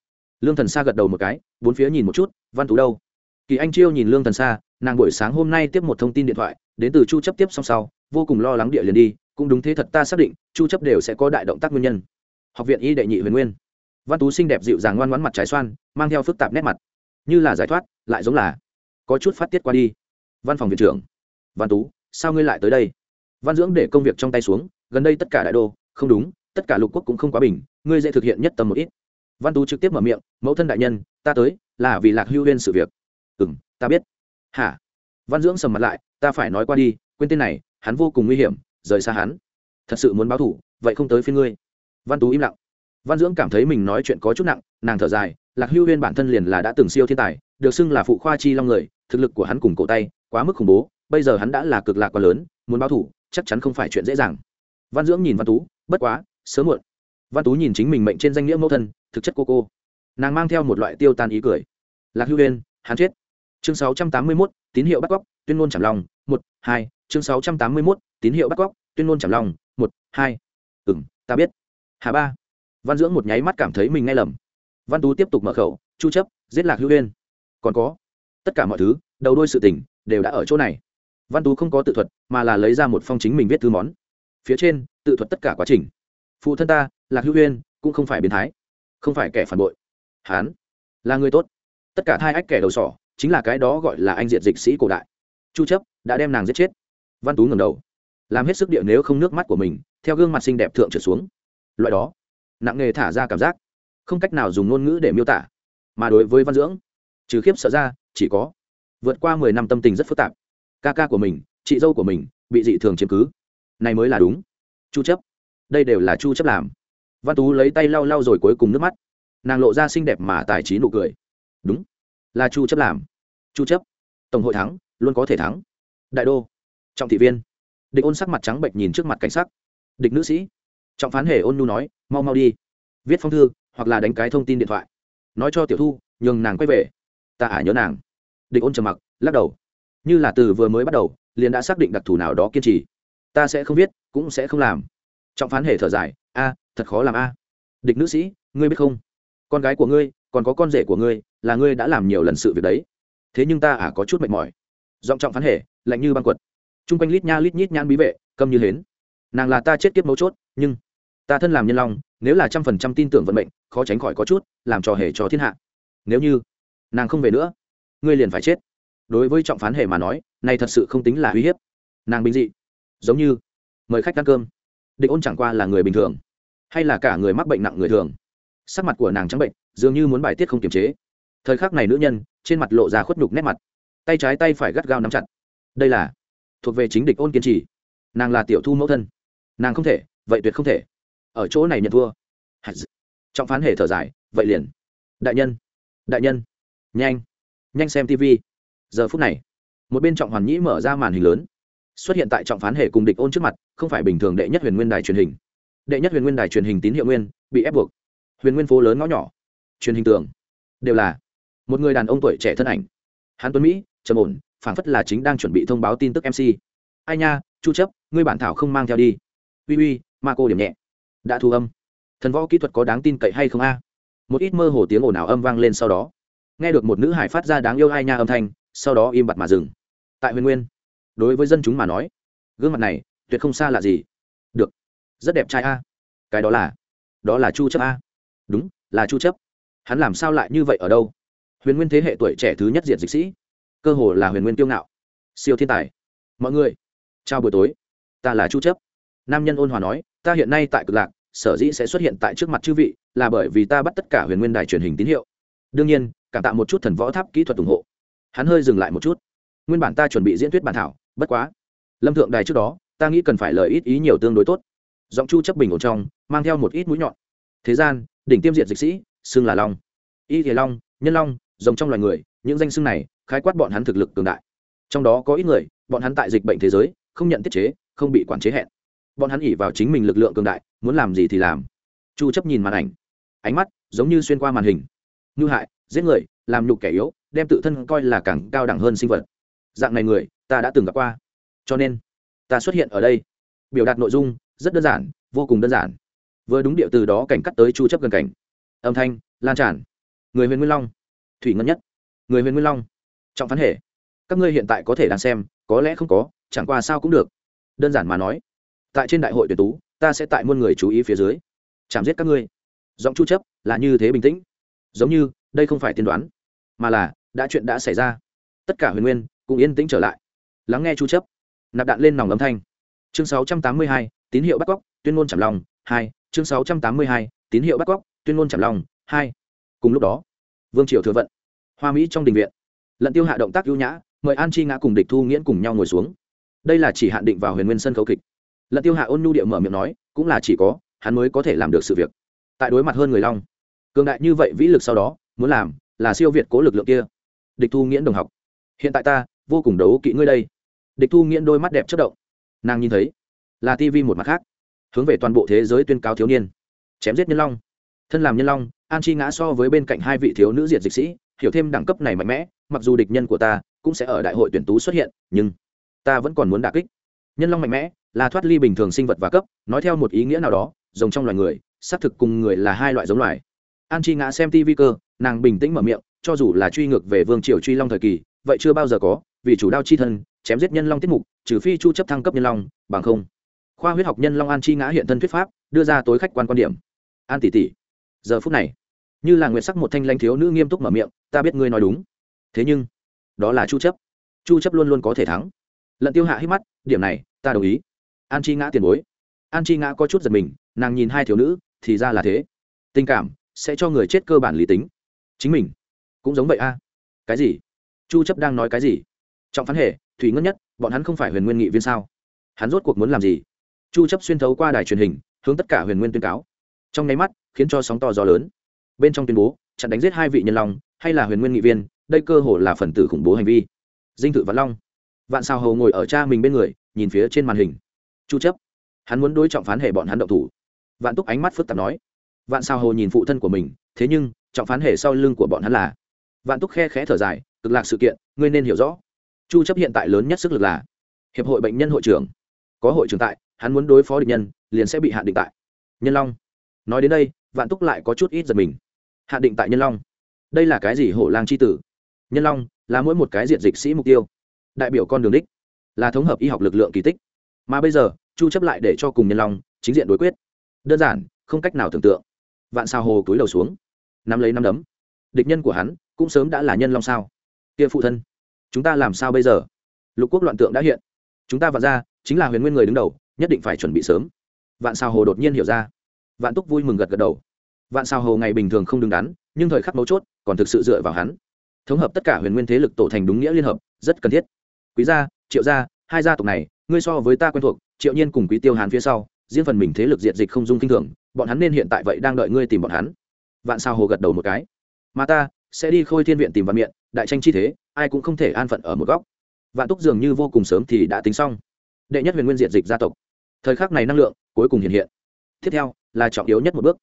Lương thần xa gật đầu một cái, bốn phía nhìn một chút, văn tú đâu? Kỳ anh chiêu nhìn lương thần xa nàng buổi sáng hôm nay tiếp một thông tin điện thoại, đến từ chu chấp tiếp xong sau, vô cùng lo lắng địa liền đi, cũng đúng thế thật ta xác định, chu chấp đều sẽ có đại động tác nguyên nhân. Học viện y đệ nhị huyền nguyên. Văn tú xinh đẹp dịu dàng ngoan ngoãn mặt trái xoan, mang theo phức tạp nét mặt. Như là giải thoát, lại giống là có chút phát tiết qua đi. Văn phòng viện trưởng. Văn tú, sao ngươi lại tới đây? Văn dưỡng để công việc trong tay xuống, gần đây tất cả đại đô, không đúng tất cả lục quốc cũng không quá bình, ngươi dễ thực hiện nhất tâm một ít. Văn tú trực tiếp mở miệng, mẫu thân đại nhân, ta tới, là vì lạc hưu huyên sự việc. Ừ m ta biết. Hả? Văn dưỡng sầm mặt lại, ta phải nói qua đi, quên tên này, hắn vô cùng nguy hiểm, rời xa hắn. Thật sự muốn báo thủ, vậy không tới phía ngươi. Văn tú im lặng. Văn dưỡng cảm thấy mình nói chuyện có chút nặng, nàng thở dài, lạc hưu huyên bản thân liền là đã từng siêu thiên tài, được xưng là phụ khoa chi long người, thực lực của hắn cùng cổ tay, quá mức khủng bố, bây giờ hắn đã là cực lạc quá lớn, muốn báo thủ, chắc chắn không phải chuyện dễ dàng. Văn dưỡng nhìn văn tú, bất quá sớm muộn. Văn tú nhìn chính mình mệnh trên danh nghĩa mẫu thân thực chất cô cô. Nàng mang theo một loại tiêu tan ý cười. Lạc hưu huyên hắn chết. Chương sáu trăm tám mươi 681, tín hiệu bắt cóc tuyên ngôn chảm lòng một hai. Chương sáu trăm tám mươi 681, tín hiệu bắt cóc tuyên ngôn chảm lòng một hai. Ừ m ta biết. Hà ba. Văn dưỡng một nháy mắt cảm thấy mình nghe lầm. Văn tú tiếp tục mở khẩu chu chấp giết lạc hữu huyên còn có. Tất cả mọi thứ đầu đôi sự tình đều đã ở chỗ này. Văn tú không có tự thuật mà là lấy ra một phong chính mình viết thư món. Phía trên tự thuật tất cả quá trình phụ thân ta, lạc hữu huyên cũng không phải biến thái, không phải kẻ phản bội. Hán là người tốt. Tất cả hai ách kẻ đầu sỏ chính là cái đó gọi là anh diện dịch sĩ cổ đại. Chu chấp đã đem nàng giết chết. Văn tú ngẩng đầu, làm hết sức địa nếu không nước mắt của mình, theo gương mặt xinh đẹp thượng trở xuống. Loại đó, nặng nghề thả ra cảm giác, không cách nào dùng ngôn ngữ để miêu tả, mà đối với văn dưỡng, trừ khiếp sợ ra, chỉ có vượt qua mười năm tâm tình rất phức tạp. Ca ca của mình, chị dâu của mình, bị dị thường chiếm cứ. Này mới là đúng. Chu chấp đây đều là chu chấp làm. Văn tú lấy tay lau lau rồi cuối cùng nước mắt. Nàng lộ ra xinh đẹp mà tài trí nụ cười. Đúng, là chu chấp làm. Chu chấp. Tổng hội thắng, luôn có thể thắng. Đại đô. Trọng thị viên. Địch ôn sắc mặt trắng bệnh nhìn trước mặt cảnh sắc. Địch nữ sĩ. Trọng phán hề ôn nhu nói, mau mau đi. Viết phong thư, hoặc là đánh cái thông tin điện thoại. Nói cho tiểu thu, nhường nàng quay về. Ta ả nhớ nàng. Địch ôn trầm mặc, lắc đầu. Như là từ vừa mới bắt đầu, liền đã xác định đặc thù nào đó kiên trì. Ta sẽ không viết, cũng sẽ không làm trọng phán hề thở dài, a, thật khó làm a. Địch nữ sĩ, ngươi biết không? Con gái của ngươi, còn có con rể của ngươi, là ngươi đã làm nhiều lần sự việc đấy. Thế nhưng ta à có chút mệt mỏi. Giọng trọng phán hề, lạnh như băng quật. T r u n g quanh lít nha lít nhít nhãn bí vệ, câm như hến. Nàng là ta chết kiếp mấu chốt, nhưng ta thân làm nhân long, nếu là trăm phần trăm tin tưởng vận mệnh, khó tránh khỏi có chút, làm trò hề cho thiên hạ. Nếu như nàng không về nữa, ngươi liền phải chết. Đối với trọng phán hề mà nói, này thật sự không tính là uy hiếp. Nàng bình dị, giống như mời khách ăn cơm địch ôn chẳng qua là người bình thường, hay là cả người mắc bệnh nặng người thường. Sắc mặt của nàng trắng bệnh, dường như muốn bài tiết không kiềm chế. Thời khắc này nữ nhân, trên mặt lộ ra khuất nhục nét mặt, tay trái tay phải gắt gao nắm chặt. Đây là thuộc về chính địch ôn kiên trì. Nàng là tiểu thu mẫu thân. Nàng không thể, vậy tuyệt không thể. Ở chỗ này nhận thua. Trọng phán hề thở dài, vậy liền. Đại nhân đại nhân. Nhanh nhanh xem tv giờ phút này, một bên trọng hoàn nhĩ mở ra màn hình lớn xuất hiện tại trọng phán hệ cùng địch ôn trước mặt, không phải bình thường đệ nhất huyền nguyên đài truyền hình. Đệ nhất huyền nguyên đài truyền hình tín hiệu nguyên, bị ép buộc. Huyền nguyên phố lớn ngõ nhỏ, truyền hình tường, đều là một người đàn ông tuổi trẻ thân ảnh. Hán tuấn mỹ, trầm ổn, phảng phất là chính đang chuẩn bị thông báo tin tức mc ai nha, chu chấp, ngươi bản thảo không mang theo đi. Uy uy, ma cô điểm nhẹ. Đã thu âm. Thần võ kỹ thuật có đáng tin cậy hay không a? Một ít mơ hồ tiếng ồn ào âm vang lên sau đó. Nghe được một nữ hải phát ra đáng yêu ai nha âm thanh, sau đó im bặt mà dừng. Tại huyền nguyên đối với dân chúng mà nói, gương mặt này tuyệt không xa lạ gì. Được, rất đẹp trai a. Cái đó là đó là chu chấp a. Đúng, là chu chấp. Hắn làm sao lại như vậy ở đâu? Huyền nguyên thế hệ tuổi trẻ thứ nhất diện dịch sĩ, cơ hồ là huyền nguyên tiêu ngạo. Siêu thiên tài. Mọi người, chào buổi tối. Ta là chu chấp. Nam nhân ôn hòa nói, ta hiện nay tại cực lạc, sở dĩ sẽ xuất hiện tại trước mặt chư vị, là bởi vì ta bắt tất cả huyền nguyên đài truyền hình tín hiệu. Đương nhiên, cảm tạ một chút thần võ tháp kỹ thuật ủng hộ. Hắn hơi dừng lại một chút. Nguyên bản ta chuẩn bị diễn thuyết bản thảo bất quá, lâm thượng đài trước đó, ta nghĩ cần phải lời ít ý nhiều tương đối tốt. Giọng chu chấp bình ổn trong, mang theo một ít mũi nhọn. Thế gian, đỉnh tiêm diện dịch sĩ, xưng là long. Y thể long, nhân long, rồng trong loài người, những danh xưng này, khái quát bọn hắn thực lực cường đại. Trong đó có ít người, bọn hắn tại dịch bệnh thế giới, không nhận tiết chế, không bị quản chế hẹn. Bọn hắn ỉ vào chính mình lực lượng cường đại, muốn làm gì thì làm. Chu chấp nhìn màn ảnh. Ánh mắt giống như xuyên qua màn hình. Như hại, giết người, làm nhục kẻ yếu, đem tự thân coi là càng cao đẳng hơn sinh vật dạng này người, ta đã từng gặp qua. Cho nên, ta xuất hiện ở đây. Biểu đạt nội dung, rất đơn giản, vô cùng đơn giản. Vừa đúng điệu từ đó cảnh cắt tới chu chấp gần cảnh. Âm thanh, lan tràn. Người huyền nguyên long. Thủy ngân nhất. Người huyền nguyên long. Trọng phán hệ các ngươi hiện tại có thể đang xem, có lẽ không có, chẳng qua sao cũng được. Đơn giản mà nói, tại trên đại hội tuyển tú, ta sẽ tại muôn người chú ý phía dưới. Chạm giết các ngươi. Giọng chu chấp là như thế bình tĩnh. Giống như, đây không phải tiên đoán, mà là, đã chuyện đã xảy ra. Tất cả huyền nguyên cũng yên tĩnh trở lại. Lắng nghe chu chấp nạp đạn lên nòng âm thanh. Chương 682, tín hiệu bắt cóc tuyên ngôn chạm lòng hai chương 682, tín hiệu bắt cóc tuyên ngôn chạm lòng hai. Cùng lúc đó vương triều thừa vận hoa mỹ trong đình viện lận tiêu hạ động tác ưu nhã mời an chi ngã cùng địch thu nghiễn cùng nhau ngồi xuống. Đây là chỉ hạn định vào huyền nguyên sân khấu kịch. Lận tiêu hạ ôn nhu địa mở miệng nói cũng là chỉ có hắn mới có thể làm được sự việc. Tại đối mặt hơn người long cường đại như vậy vĩ lực sau đó muốn làm là siêu việt cố lực lượng kia. Địch thu nghiễn đồng học hiện tại ta vô cùng đấu kỵ ngươi đây. Địch thu nghiễn đôi mắt đẹp chất động. Nàng nhìn thấy, là tv một mặt khác, hướng về toàn bộ thế giới tuyên cáo thiếu niên. Chém giết nhân long. Thân làm nhân long, an chi ngã so với bên cạnh hai vị thiếu nữ diệt dịch sĩ, hiểu thêm đẳng cấp này mạnh mẽ, mặc dù địch nhân của ta cũng sẽ ở đại hội tuyển tú xuất hiện, nhưng ta vẫn còn muốn đả kích. Nhân long mạnh mẽ, là thoát ly bình thường sinh vật và cấp, nói theo một ý nghĩa nào đó rồng trong loài người, xác thực cùng người là hai loại giống loài. An chi ngã xem tv cơ, nàng bình tĩnh mở miệng, cho dù là truy ngược về vương triều truy long thời kỳ, vậy chưa bao giờ có vì chủ đao chi thân, chém giết nhân long tiết mục, trừ phi chu chấp thăng cấp nhân long, bằng không. Khoa huyết học nhân long an chi ngã hiện thân thuyết pháp, đưa ra tối khách quan quan điểm. An tỷ tỷ, giờ phút này, như là nguyệt sắc một thanh lanh thiếu nữ nghiêm túc mở miệng, ta biết ngươi nói đúng. Thế nhưng, đó là chu chấp. Chu chấp luôn luôn có thể thắng. Lận tiêu hạ hít mắt, điểm này, ta đồng ý. An chi ngã tiền bối. An chi ngã có chút giật mình, nàng nhìn hai thiếu nữ, thì ra là thế. Tình cảm sẽ cho người chết cơ bản lý tính. Chính mình cũng giống vậy a. Cái gì? Chu chấp đang nói cái gì? Trọng phán hệ thủy ngân nhất, bọn hắn không phải huyền nguyên nghị viên sao? Hắn rốt cuộc muốn làm gì? Chu chấp xuyên thấu qua đài truyền hình, hướng tất cả huyền nguyên tuyên cáo. Trong nháy mắt, khiến cho sóng to gió lớn. Bên trong tuyên bố, chặn đánh giết hai vị nhân long, hay là huyền nguyên nghị viên, đây cơ hồ là phần tử khủng bố hành vi. Dinh thự vạn long. Vạn sao hầu ngồi ở cha mình bên người, nhìn phía trên màn hình. Chu chấp. Hắn muốn đối trọng phán hệ bọn hắn động thủ. Vạn túc ánh mắt phức tạp nói. Vạn sao hầu nhìn phụ thân của mình, thế nhưng, trọng phán hệ sau lưng của bọn hắn là. Vạn túc khe khẽ thở dài, cực lạc sự kiện, ngươi nên hiểu rõ chu chấp hiện tại lớn nhất sức lực là hiệp hội bệnh nhân hội trưởng. Có hội trưởng tại, hắn muốn đối phó địch nhân, liền sẽ bị hạn định tại. Nhân long. Nói đến đây, vạn túc lại có chút ít giật mình. Hạn định tại nhân long. Đây là cái gì hổ lang chi tử? Nhân long là mỗi một cái diện dịch sĩ mục tiêu. Đại biểu con đường đích. Là thống hợp y học lực lượng kỳ tích. Mà bây giờ, chu chấp lại để cho cùng nhân long chính diện đối quyết. Đơn giản, không cách nào tưởng tượng. Vạn sao hồ túi đầu xuống. Nắm lấy nắm đấm. Địch nhân của hắn cũng sớm đã là nhân long sao? Kia phụ thân chúng ta làm sao bây giờ? Lục quốc loạn tượng đã hiện. Chúng ta vạn ra, chính là huyền nguyên người đứng đầu, nhất định phải chuẩn bị sớm. Vạn sao hồ đột nhiên hiểu ra. Vạn túc vui mừng gật gật đầu. Vạn sao hồ ngày bình thường không đứng đắn, nhưng thời khắc mấu chốt, còn thực sự dựa vào hắn. Thống hợp tất cả huyền nguyên thế lực tổ thành đúng nghĩa liên hợp, rất cần thiết. Quý gia, triệu gia, hai gia tộc này, ngươi so với ta quen thuộc, triệu nhiên cùng quý tiêu hàn phía sau, riêng phần mình thế lực diện dịch không dung kinh thường, bọn hắn nên hiện tại vậy đang đợi ngươi tìm bọn hắn. Vạn sao hồ gật đầu một cái. Mà ta sẽ đi khôi thiên viện tìm văn miệng đại tranh chi thế ai cũng không thể an phận ở một góc. Vạn túc dường như vô cùng sớm thì đã tính xong. Đệ nhất huyền nguyên diện dịch gia tộc. Thời khắc này năng lượng cuối cùng hiện hiện. Tiếp theo là trọng yếu nhất một bước.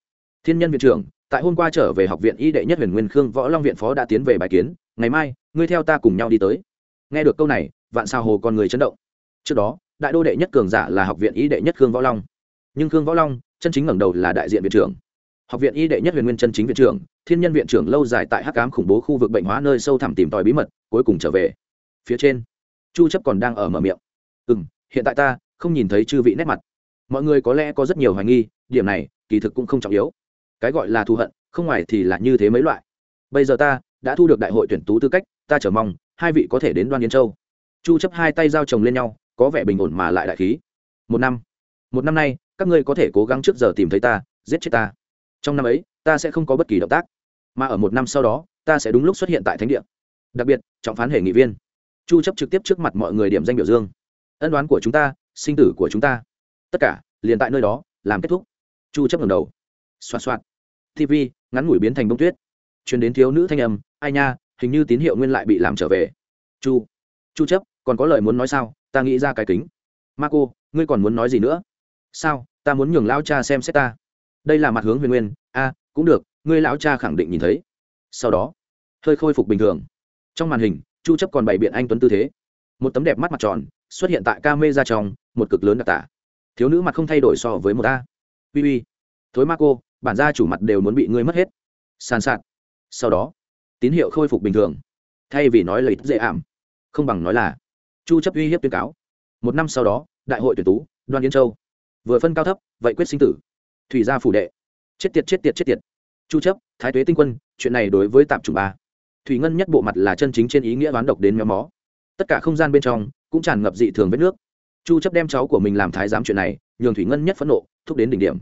Thiên nhân viện trưởng, tại hôm qua trở về học viện y đệ nhất huyền nguyên khương võ long viện phó đã tiến về bài kiến. Ngày mai, ngươi theo ta cùng nhau đi tới. Nghe được câu này, vạn sao hồ con người chấn động. Trước đó, đại đô đệ nhất cường giả là học viện y đệ nhất khương võ long. Nhưng khương võ long chân chính ngẩng đầu là đại diện viện trưởng. Học viện y đệ nhất huyền nguyên chân chính viện trưởng thiên nhân viện trưởng lâu dài tại hắc cám khủng bố khu vực bệnh hóa nơi sâu thẳm tìm tòi bí mật, cuối cùng trở về. Phía trên, chu chấp còn đang ở mở miệng. Ừ hiện tại ta không nhìn thấy chư vị nét mặt. Mọi người có lẽ có rất nhiều hoài nghi, điểm này kỳ thực cũng không trọng yếu. Cái gọi là thù hận, không ngoài thì là như thế mấy loại. Bây giờ ta đã thu được đại hội tuyển tú tư cách, ta chờ mong hai vị có thể đến đoan yên châu. Chu chấp hai tay giao chồng lên nhau, có vẻ bình ổn mà lại đại khí. Một năm một năm nay, các ngươi có thể cố gắng trước giờ tìm thấy ta, giết chết ta. Trong năm ấy, ta sẽ không có bất kỳ động tác mà ở một năm sau đó, ta sẽ đúng lúc xuất hiện tại thánh địa. Đặc biệt, trọng phán hệ nghị viên. Chu chấp trực tiếp trước mặt mọi người điểm danh biểu dương. Ân đoán của chúng ta, sinh tử của chúng ta. Tất cả, liền tại nơi đó, làm kết thúc. Chu chấp ngẩng đầu. Xoa xoa tv ngắn ngủi biến thành bông tuyết. Truyền đến thiếu nữ thanh âm, ai nha, hình như tín hiệu nguyên lại bị làm trở về. Chu chu chấp, còn có lời muốn nói sao? Ta nghĩ ra cái kính. Marco, ngươi còn muốn nói gì nữa? Sao? Ta muốn nhường lão cha xem xét ta. Đây là mặt hướng huyền nguyên. A, cũng được ngươi lão cha khẳng định nhìn thấy. Sau đó, hơi khôi phục bình thường. Trong màn hình, chu chấp còn bày biện anh tuấn tư thế. Một tấm đẹp mắt mặt tròn xuất hiện tại ca mê ra trong, một cực lớn đặc tả. Thiếu nữ mặt không thay đổi so với một a. Uy uy. Thối ma cô, bản gia chủ mặt đều muốn bị ngươi mất hết. Sàn sạt. Sau đó, tín hiệu khôi phục bình thường. Thay vì nói lời dễ ảm, không bằng nói là chu chấp uy hiếp tuyên cáo. Một năm sau đó, đại hội tuyển tú, đoan yên châu. Vừa phân cao thấp, vậy quyết sinh tử. Thủy gia phủ đệ. Chết tiệt chết tiệt chết tiệt chu chấp, thái tuế tinh quân, chuyện này đối với tạm chủ ba thủy ngân nhất bộ mặt là chân chính trên ý nghĩa đoán độc đến méo mó. Tất cả không gian bên trong cũng tràn ngập dị thường vết nước. Chu chấp đem cháu của mình làm thái giám chuyện này, nhường thủy ngân nhất phẫn nộ, thúc đến đỉnh điểm.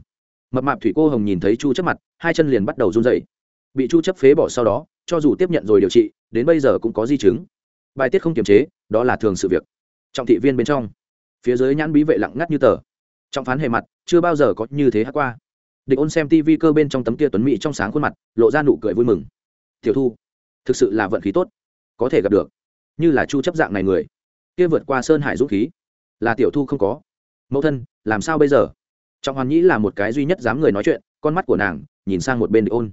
Mập mạp thủy cô hồng nhìn thấy chu chấp mặt, hai chân liền bắt đầu run rẩy. Bị chu chấp phế bỏ sau đó, cho dù tiếp nhận rồi điều trị, đến bây giờ cũng có di chứng. Bài tiết không kiềm chế, đó là thường sự việc. Trọng thị viên bên trong. Phía dưới nhãn bí vệ lặng ngắt như tờ. Trong phán hệ mặt, chưa bao giờ có như thế hát qua địch ôn xem tv cơ bên trong tấm kia tuấn mỹ trong sáng khuôn mặt, lộ ra nụ cười vui mừng. Tiểu thu, thực sự là vận khí tốt, có thể gặp được. Như là chu chấp dạng này người, kia vượt qua sơn hải dũng khí, là tiểu thu không có. Mẫu thân, làm sao bây giờ? Trọng hoàn nhĩ là một cái duy nhất dám người nói chuyện, con mắt của nàng nhìn sang một bên địch ôn.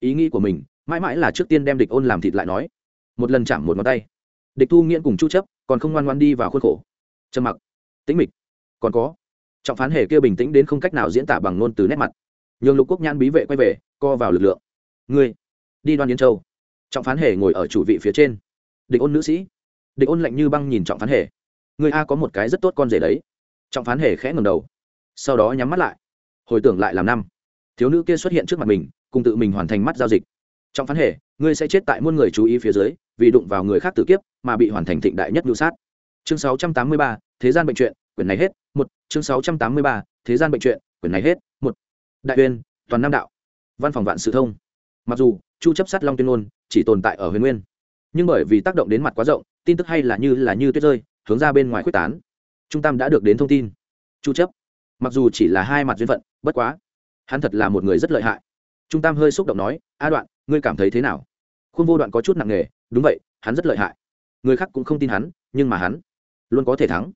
Ý nghĩ của mình, mãi mãi là trước tiên đem địch ôn làm thịt lại nói. Một lần chạm một ngón tay, địch thu nghiễn cùng chu chấp, còn không ngoan ngoan đi vào khuôn khổ. Trầm mặc, tĩnh mịch, còn có. Trọng phán hề kia bình tĩnh đến không cách nào diễn tả bằng ngôn từ nét mặt nhường lục quốc nhãn bí vệ quay về co vào lực lượng. Ngươi đi đoan yến châu. Trọng phán hề ngồi ở chủ vị phía trên. Địch ôn nữ sĩ. Địch ôn lạnh như băng nhìn trọng phán hề. Người a có một cái rất tốt con rể đấy. Trọng phán hề khẽ ngầm đầu. Sau đó nhắm mắt lại. Hồi tưởng lại làm năm. Thiếu nữ kia xuất hiện trước mặt mình cùng tự mình hoàn thành mắt giao dịch. Trọng phán hề ngươi sẽ chết tại muôn người chú ý phía dưới vì đụng vào người khác tử kiếp mà bị hoàn thành thịnh đại nhất nhu sát. Chương 683, thế gian bệnh truyện quyển này hết. Một chương 683, thế gian bệnh truyện quyển này hết. Một đại uyên, toàn nam đạo. Văn phòng vạn sự thông. Mặc dù, chu chấp sát long tuyên ngôn, chỉ tồn tại ở huyền nguyên. Nhưng bởi vì tác động đến mặt quá rộng, tin tức hay là như là như tuyết rơi, hướng ra bên ngoài quyết tán. Trung tâm đã được đến thông tin. Chu chấp. Mặc dù chỉ là hai mặt duyên phận, bất quá, hắn thật là một người rất lợi hại. Trung tam hơi xúc động nói, a đoạn, ngươi cảm thấy thế nào? Khuôn vô đoạn có chút nặng nề, đúng vậy, hắn rất lợi hại. Người khác cũng không tin hắn, nhưng mà hắn luôn có thể thắng.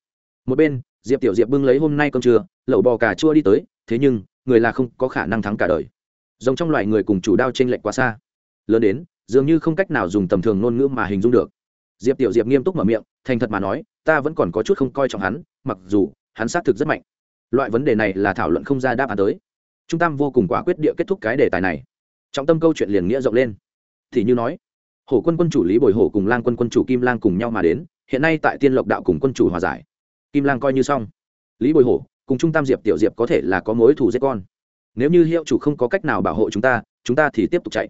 Một bên, diệp tiểu diệp bưng lấy hôm nay cơm trưa, lẩu bò cà chua đi tới, thế nhưng người là không có khả năng thắng cả đời. Giống trong loài người cùng chủ đao t r ê n lệch quá xa. Lớn đến, dường như không cách nào dùng tầm thường ngôn ngữ mà hình dung được. Diệp tiểu diệp nghiêm túc mở miệng, thành thật mà nói, ta vẫn còn có chút không coi trọng hắn, mặc dù, hắn xác thực rất mạnh. Loại vấn đề này là thảo luận không ra đáp án tới. Trung tam vô cùng quả quyết địa kết thúc cái đề tài này. Trọng tâm câu chuyện liền nghĩa rộng lên. Thì như nói, hổ quân quân chủ lý bồi hổ cùng lang quân quân chủ kim lang cùng nhau mà đến, hiện nay tại tiên lộc đạo cùng quân chủ hòa giải. Kim lang coi như xong. Lý bồi hổ cùng trung tam diệp tiểu diệp có thể là có mối thù giết con. Nếu như hiệu chủ không có cách nào bảo hộ chúng ta chúng ta thì tiếp tục chạy.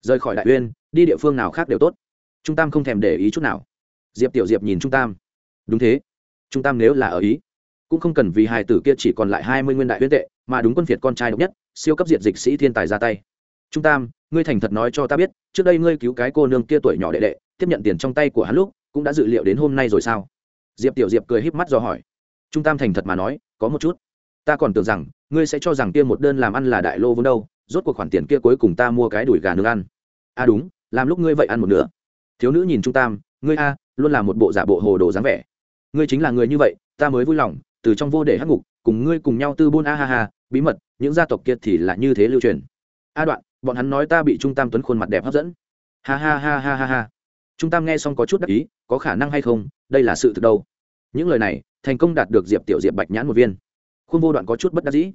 Rời khỏi đại uyên, đi địa phương nào khác đều tốt. Trung tam không thèm để ý chút nào. Diệp tiểu diệp nhìn trung tam. Đúng thế. Trung tam nếu là ở ý, cũng không cần vì hài tử kia chỉ còn lại hai mươi nguyên đại huyết tệ, mà đúng quân phiệt con trai độc nhất, siêu cấp diệt dịch sĩ thiên tài ra tay. Trung tam, ngươi thành thật nói cho ta biết, trước đây ngươi cứu cái cô nương kia tuổi nhỏ đệ đệ, tiếp nhận tiền trong tay của hắn lúc, cũng đã dự liệu đến hôm nay rồi sao? Diệp tiểu diệp cười híp mắt do hỏi trung tam thành thật mà nói, có một chút. Ta còn tưởng rằng, ngươi sẽ cho rằng kia một đơn làm ăn là đại lô vốn đâu, rốt cuộc khoản tiền kia cuối cùng ta mua cái đùi gà nướng ăn. A à đúng, làm lúc ngươi vậy ăn một nửa. Thiếu nữ nhìn trung tam, ngươi a, luôn là một bộ giả bộ hồ đồ dáng vẻ. Ngươi chính là người như vậy, ta mới vui lòng, từ trong vô để hắc ngục, cùng ngươi cùng nhau tư buôn a ha ha, bí mật, những gia tộc kia thì là như thế lưu truyền. A đoạn, bọn hắn nói ta bị trung tam tuấn khuôn mặt đẹp hấp dẫn. Ha ha ha ha ha ha. Trung tam nghe xong có chút đắc ý, có khả năng hay không, đây là sự thực đâu. Những lời này thành công đạt được diệp tiểu diệp bạch nhãn một viên. Khuôn vô đoạn có chút bất đắc dĩ.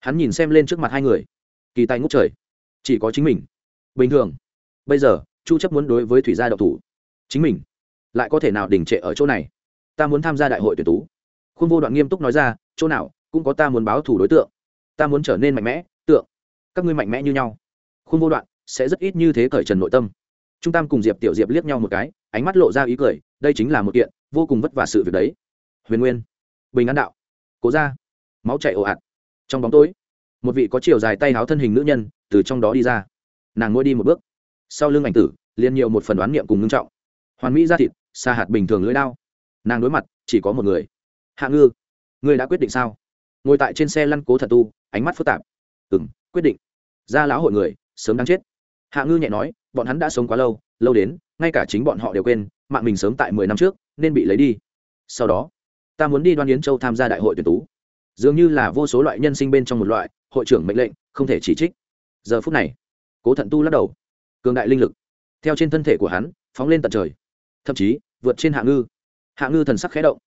Hắn nhìn xem lên trước mặt hai người. Kỳ tài ngốc trời. Chỉ có chính mình. Bình thường. Bây giờ, chu chấp muốn đối với thủy gia độc thủ. Chính mình. Lại có thể nào đình trệ ở chỗ này? Ta muốn tham gia đại hội tuyển tú. Khuôn vô đoạn nghiêm túc nói ra, chỗ nào, cũng có ta muốn báo thủ đối tượng. Ta muốn trở nên mạnh mẽ, tượng. Các ngươi mạnh mẽ như nhau. Khuôn vô đoạn, sẽ rất ít như thế cởi trần nội tâm. Trung tam cùng diệp tiểu diệp liếc nhau một cái, ánh mắt lộ ra ý cười, đây chính là một kiện vô cùng vất vả sự việc đấy huyền nguyên bình an đạo cố ra máu chạy ồ ạt trong bóng tối một vị có chiều dài tay háo thân hình nữ nhân từ trong đó đi ra nàng ngôi đi một bước sau lưng ảnh tử liền nhiều một phần đoán niệm cùng ngưng trọng hoàn mỹ ra thịt xa hạt bình thường lưỡi đao nàng đối mặt chỉ có một người hạ ngư ngươi đã quyết định sao ngồi tại trên xe lăn cố thật tu ánh mắt phức tạp ừ m quyết định ra lão hội người sớm đáng chết hạ ngư nhẹ nói bọn hắn đã sống quá lâu lâu đến ngay cả chính bọn họ đều quên mạng mình sớm tại mười năm trước nên bị lấy đi sau đó ta muốn đi đoan yến châu tham gia đại hội tuyển tú. Dường như là vô số loại nhân sinh bên trong một loại, hội trưởng mệnh lệnh, không thể chỉ trích. Giờ phút này, cố thận tu lắc đầu. Cường đại linh lực, theo trên thân thể của hắn, phóng lên tận trời. Thậm chí, vượt trên hạ ngư. Hạ ngư thần sắc khẽ động.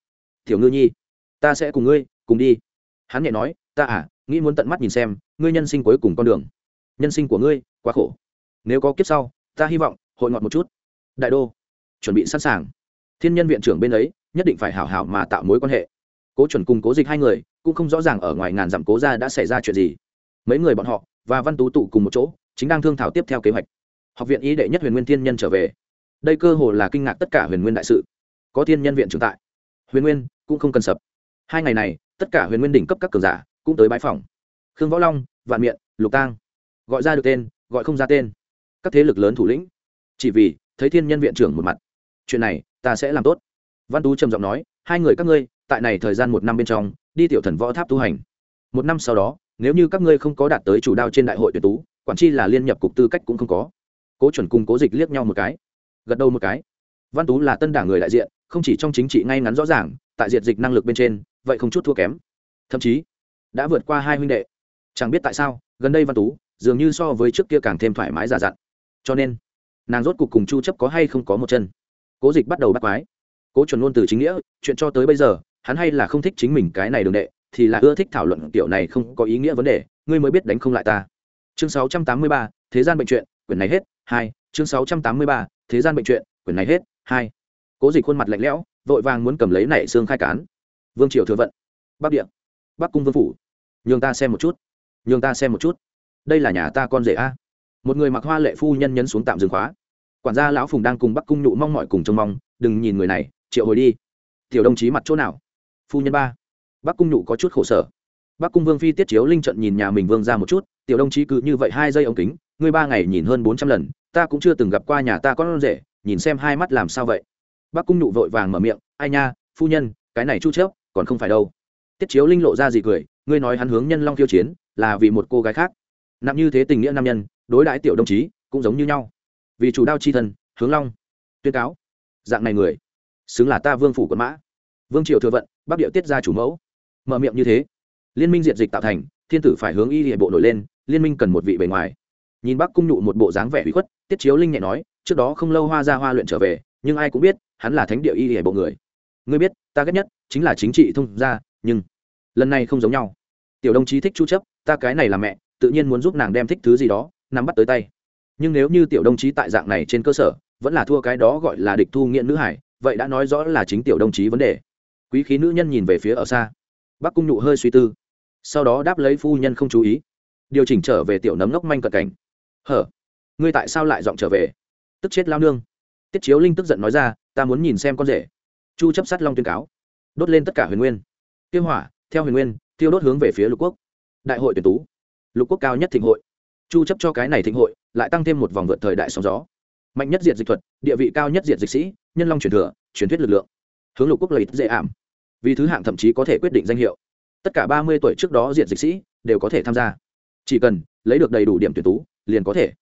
Tiểu ngư nhi, ta sẽ cùng ngươi cùng đi. Hắn nhẹ nói, ta à nghĩ muốn tận mắt nhìn xem, ngươi nhân sinh cuối cùng con đường. Nhân sinh của ngươi, quá khổ. Nếu có kiếp sau, ta hy vọng, hội ngọt một chút. Đại đô, chuẩn bị sẵn sàng thiên nhân viện trưởng bên ấy, nhất định phải hảo hảo mà tạo mối quan hệ. Cố chuẩn cùng cố dịch hai người, cũng không rõ ràng ở ngoài ngàn dặm cố ra đã xảy ra chuyện gì. Mấy người bọn họ, và văn tú tụ cùng một chỗ, chính đang thương thảo tiếp theo kế hoạch. Học viện ý đệ nhất huyền nguyên thiên nhân trở về. Đây cơ hồ là kinh ngạc tất cả huyền nguyên đại sự. Có thiên nhân viện trưởng tại. Huyền nguyên cũng không cần sập. Hai ngày này, tất cả huyền nguyên đỉnh cấp các cường giả cũng tới bãi phòng khương võ long, vạn miện, lục tang. Gọi ra được tên, gọi không ra tên. Các thế lực lớn thủ lĩnh. Chỉ vì thấy thiên nhân viện trưởng một mặt. Chuyện này ta sẽ làm tốt. Văn tú trầm giọng nói, hai người các ngươi, tại này thời gian một năm bên trong, đi tiểu thần võ tháp tu hành. Một năm sau đó, nếu như các ngươi không có đạt tới chủ đao trên đại hội tuyển tú, quản chi là liên nhập cục tư cách cũng không có. Cố chuẩn cùng cố dịch liếc nhau một cái. Gật đầu một cái. Văn tú là tân đảng người đại diện, không chỉ trong chính trị ngay ngắn rõ ràng, tại diệt dịch năng lực bên trên, vậy không chút thua kém. Thậm chí, đã vượt qua hai huynh đệ. Chẳng biết tại sao, gần đây văn tú, dường như so với trước kia càng thêm thoải mái giả dặn. Cho nên, nàng rốt cuộc cùng chu chấp có hay không có một chân cố dịch bắt đầu bắt quái. Cố chuẩn luôn từ chính nghĩa chuyện cho tới bây giờ hắn hay là không thích chính mình cái này đường đệ thì là ưa thích thảo luận kiểu này không có ý nghĩa vấn đề ngươi mới biết đánh không lại ta. Chương 683, thế gian bệnh chuyện quyển này hết hai. Chương 683, thế gian bệnh chuyện quyển này hết hai. Cố dịch khuôn mặt lạnh lẽo vội vàng muốn cầm lấy nảy xương khai cán. Vương triều thừa vận. Bắc địa. Bắc cung vương phủ. Nhường ta xem một chút. Nhường ta xem một chút. Đây là nhà ta con rể a. Một người mặc hoa lệ phu nhân nhấn xuống tạm dừng khóa quản gia lão phùng đang cùng bắc cung nhụ mong mọi cùng trông mong, đừng nhìn người này, triệu hồi đi. Tiểu đồng chí mặt chỗ nào? Phu nhân ba. Bắc cung nhụ có chút khổ sở. Bắc cung vương phi tiết chiếu linh trận nhìn nhà mình vương ra một chút, tiểu đồng chí cứ như vậy hai giây ống kính, ngươi ba ngày nhìn hơn bốn trăm lần, ta cũng chưa từng gặp qua nhà ta con rể, nhìn xem hai mắt làm sao vậy? Bắc cung nhụ vội vàng mở miệng, ai nha, phu nhân, cái này chu chớp, còn không phải đâu. Tiết chiếu linh lộ ra gì cười, ngươi nói hắn hướng nhân long tiêu chiến, là vì một cô gái khác. Nặng như thế tình nghĩa nam nhân, đối đãi tiểu đồng chí, cũng giống như nhau vì chủ đao chi thân, hướng long. Tuyên cáo. Dạng này người, xứng là ta vương phủ quận mã. Vương triều thừa vận, bắc địa tiết ra chủ mẫu. Mở miệng như thế, liên minh diện dịch tạo thành, thiên tử phải hướng y hệ bộ nổi lên, liên minh cần một vị bề ngoài. Nhìn bác cung nhụ một bộ dáng vẻ hủy khuất, tiết chiếu linh nhẹ nói, trước đó không lâu hoa ra hoa luyện trở về, nhưng ai cũng biết, hắn là thánh địa y hệ bộ người. Ngươi biết, ta ghét nhất chính là chính trị thông gia, nhưng lần này không giống nhau. Tiểu đồng chí thích chu chấp, ta cái này là mẹ, tự nhiên muốn giúp nàng đem thích thứ gì đó, nắm bắt tới tay nhưng nếu như tiểu đồng chí tại dạng này trên cơ sở, vẫn là thua cái đó gọi là địch thu nghiện nữ hải, vậy đã nói rõ là chính tiểu đồng chí vấn đề. Quý khí nữ nhân nhìn về phía ở xa. Bác cung nhụ hơi suy tư, sau đó đáp lấy phu nhân không chú ý. Điều chỉnh trở về tiểu nấm ngốc manh cận cảnh. Hở, ngươi tại sao lại dọn trở về? Tức chết lao nương. Tiết chiếu linh tức giận nói ra, ta muốn nhìn xem con rể. Chu chấp sát long tuyên cáo, đốt lên tất cả huyền nguyên. Tiêu hỏa, theo huyền nguyên, tiêu đốt hướng về phía lục quốc. Đại hội tuyển tú. Lục quốc cao nhất thịnh hội chu chấp cho cái này thịnh hội, lại tăng thêm một vòng vượt thời đại sóng gió. Mạnh nhất diệt dịch thuật, địa vị cao nhất diệt dịch sĩ, nhân long truyền thừa, truyền thuyết lực lượng. Hướng lục quốc lợi dễ ảm. Vì thứ hạng thậm chí có thể quyết định danh hiệu. Tất cả 30 tuổi trước đó diệt dịch sĩ đều có thể tham gia. Chỉ cần lấy được đầy đủ điểm tuyển tú, liền có thể.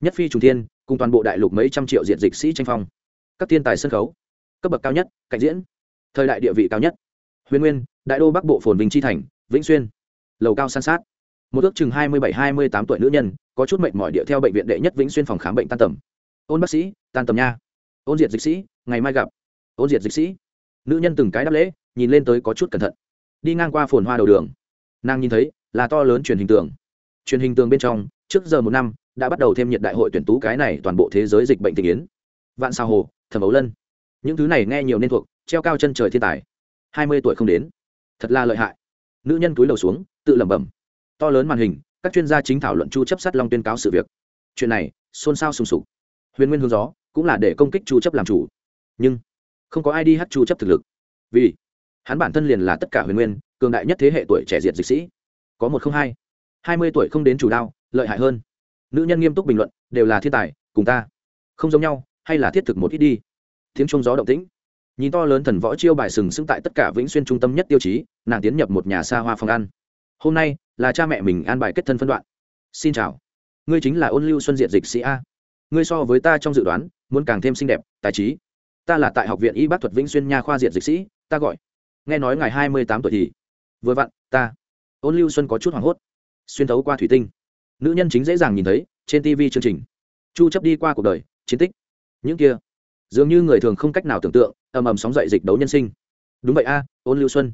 Nhất phi trùng thiên, cùng toàn bộ đại lục mấy trăm triệu diện dịch sĩ tranh phong. Các thiên tài sân khấu, cấp bậc cao nhất cạnh diễn. Thời đại địa vị cao nhất. Huyền nguyên, đại đô bắc bộ phồn vinh chi thành, vĩnh xuyên. Lầu cao san sát một ước chừng hai mươi bảy, hai mươi tám tuổi nữ nhân, có chút mệnh mỏi địa theo bệnh viện đệ nhất vĩnh xuyên phòng khám bệnh tan tầm. Ôn bác sĩ, tan tầm nha. Ôn diệt dịch sĩ, ngày mai gặp. Ôn diệt dịch sĩ. Nữ nhân từng cái đáp lễ, nhìn lên tới có chút cẩn thận. Đi ngang qua phồn hoa đầu đường. Nàng nhìn thấy, là to lớn truyền hình tường. Truyền hình tường bên trong, trước giờ một năm, đã bắt đầu thêm nhiệt đại hội tuyển tú cái này toàn bộ thế giới dịch bệnh tình yến. Vạn sao hồ, thẩm ấu lân. Những thứ này nghe nhiều nên thuộc, treo cao chân trời thiên tài. Hai mươi tuổi không đến. Thật là lợi hại. Nữ nhân túi đầu xuống, tự lẩm bẩm to lớn màn hình, các chuyên gia chính thảo luận chu chấp sát long tuyên cáo sự việc. Chuyện này, xôn xao sùng sục. Huyền nguyên hướng gió, cũng là để công kích chu chấp làm chủ. Nhưng, không có ai đi hát chu chấp thực lực. Vì, hắn bản thân liền là tất cả huyền nguyên, cường đại nhất thế hệ tuổi trẻ diệt dịch sĩ. Có một không hai. Hai mươi tuổi không đến chủ đao, lợi hại hơn. Nữ nhân nghiêm túc bình luận, đều là thiên tài, cùng ta. Không giống nhau, hay là thiết thực một ít đi. Tiếng trung gió động tĩnh. Nhìn to lớn thần võ chiêu bài sừng sững tại tất cả vĩnh xuyên trung tâm nhất tiêu chí, nàng tiến nhập một nhà xa hoa phòng ăn hôm nay, là cha mẹ mình an bài kết thân phân đoạn. Xin chào. Ngươi chính là ôn lưu xuân diện dịch sĩ a. Ngươi so với ta trong dự đoán, muốn càng thêm xinh đẹp, tài trí. Ta là tại học viện y bác thuật vĩnh xuyên nha khoa diện dịch sĩ, ta gọi. Nghe nói ngày hai mươi tám tuổi thì vừa vặn, ta. Ôn lưu xuân có chút hoảng hốt. Xuyên thấu qua thủy tinh. Nữ nhân chính dễ dàng nhìn thấy, trên tv chương trình. Chu chấp đi qua cuộc đời, chiến tích. Những kia. Dường như người thường không cách nào tưởng tượng, ầm ầm sóng dậy dịch đấu nhân sinh. Đúng vậy a, ôn lưu xuân.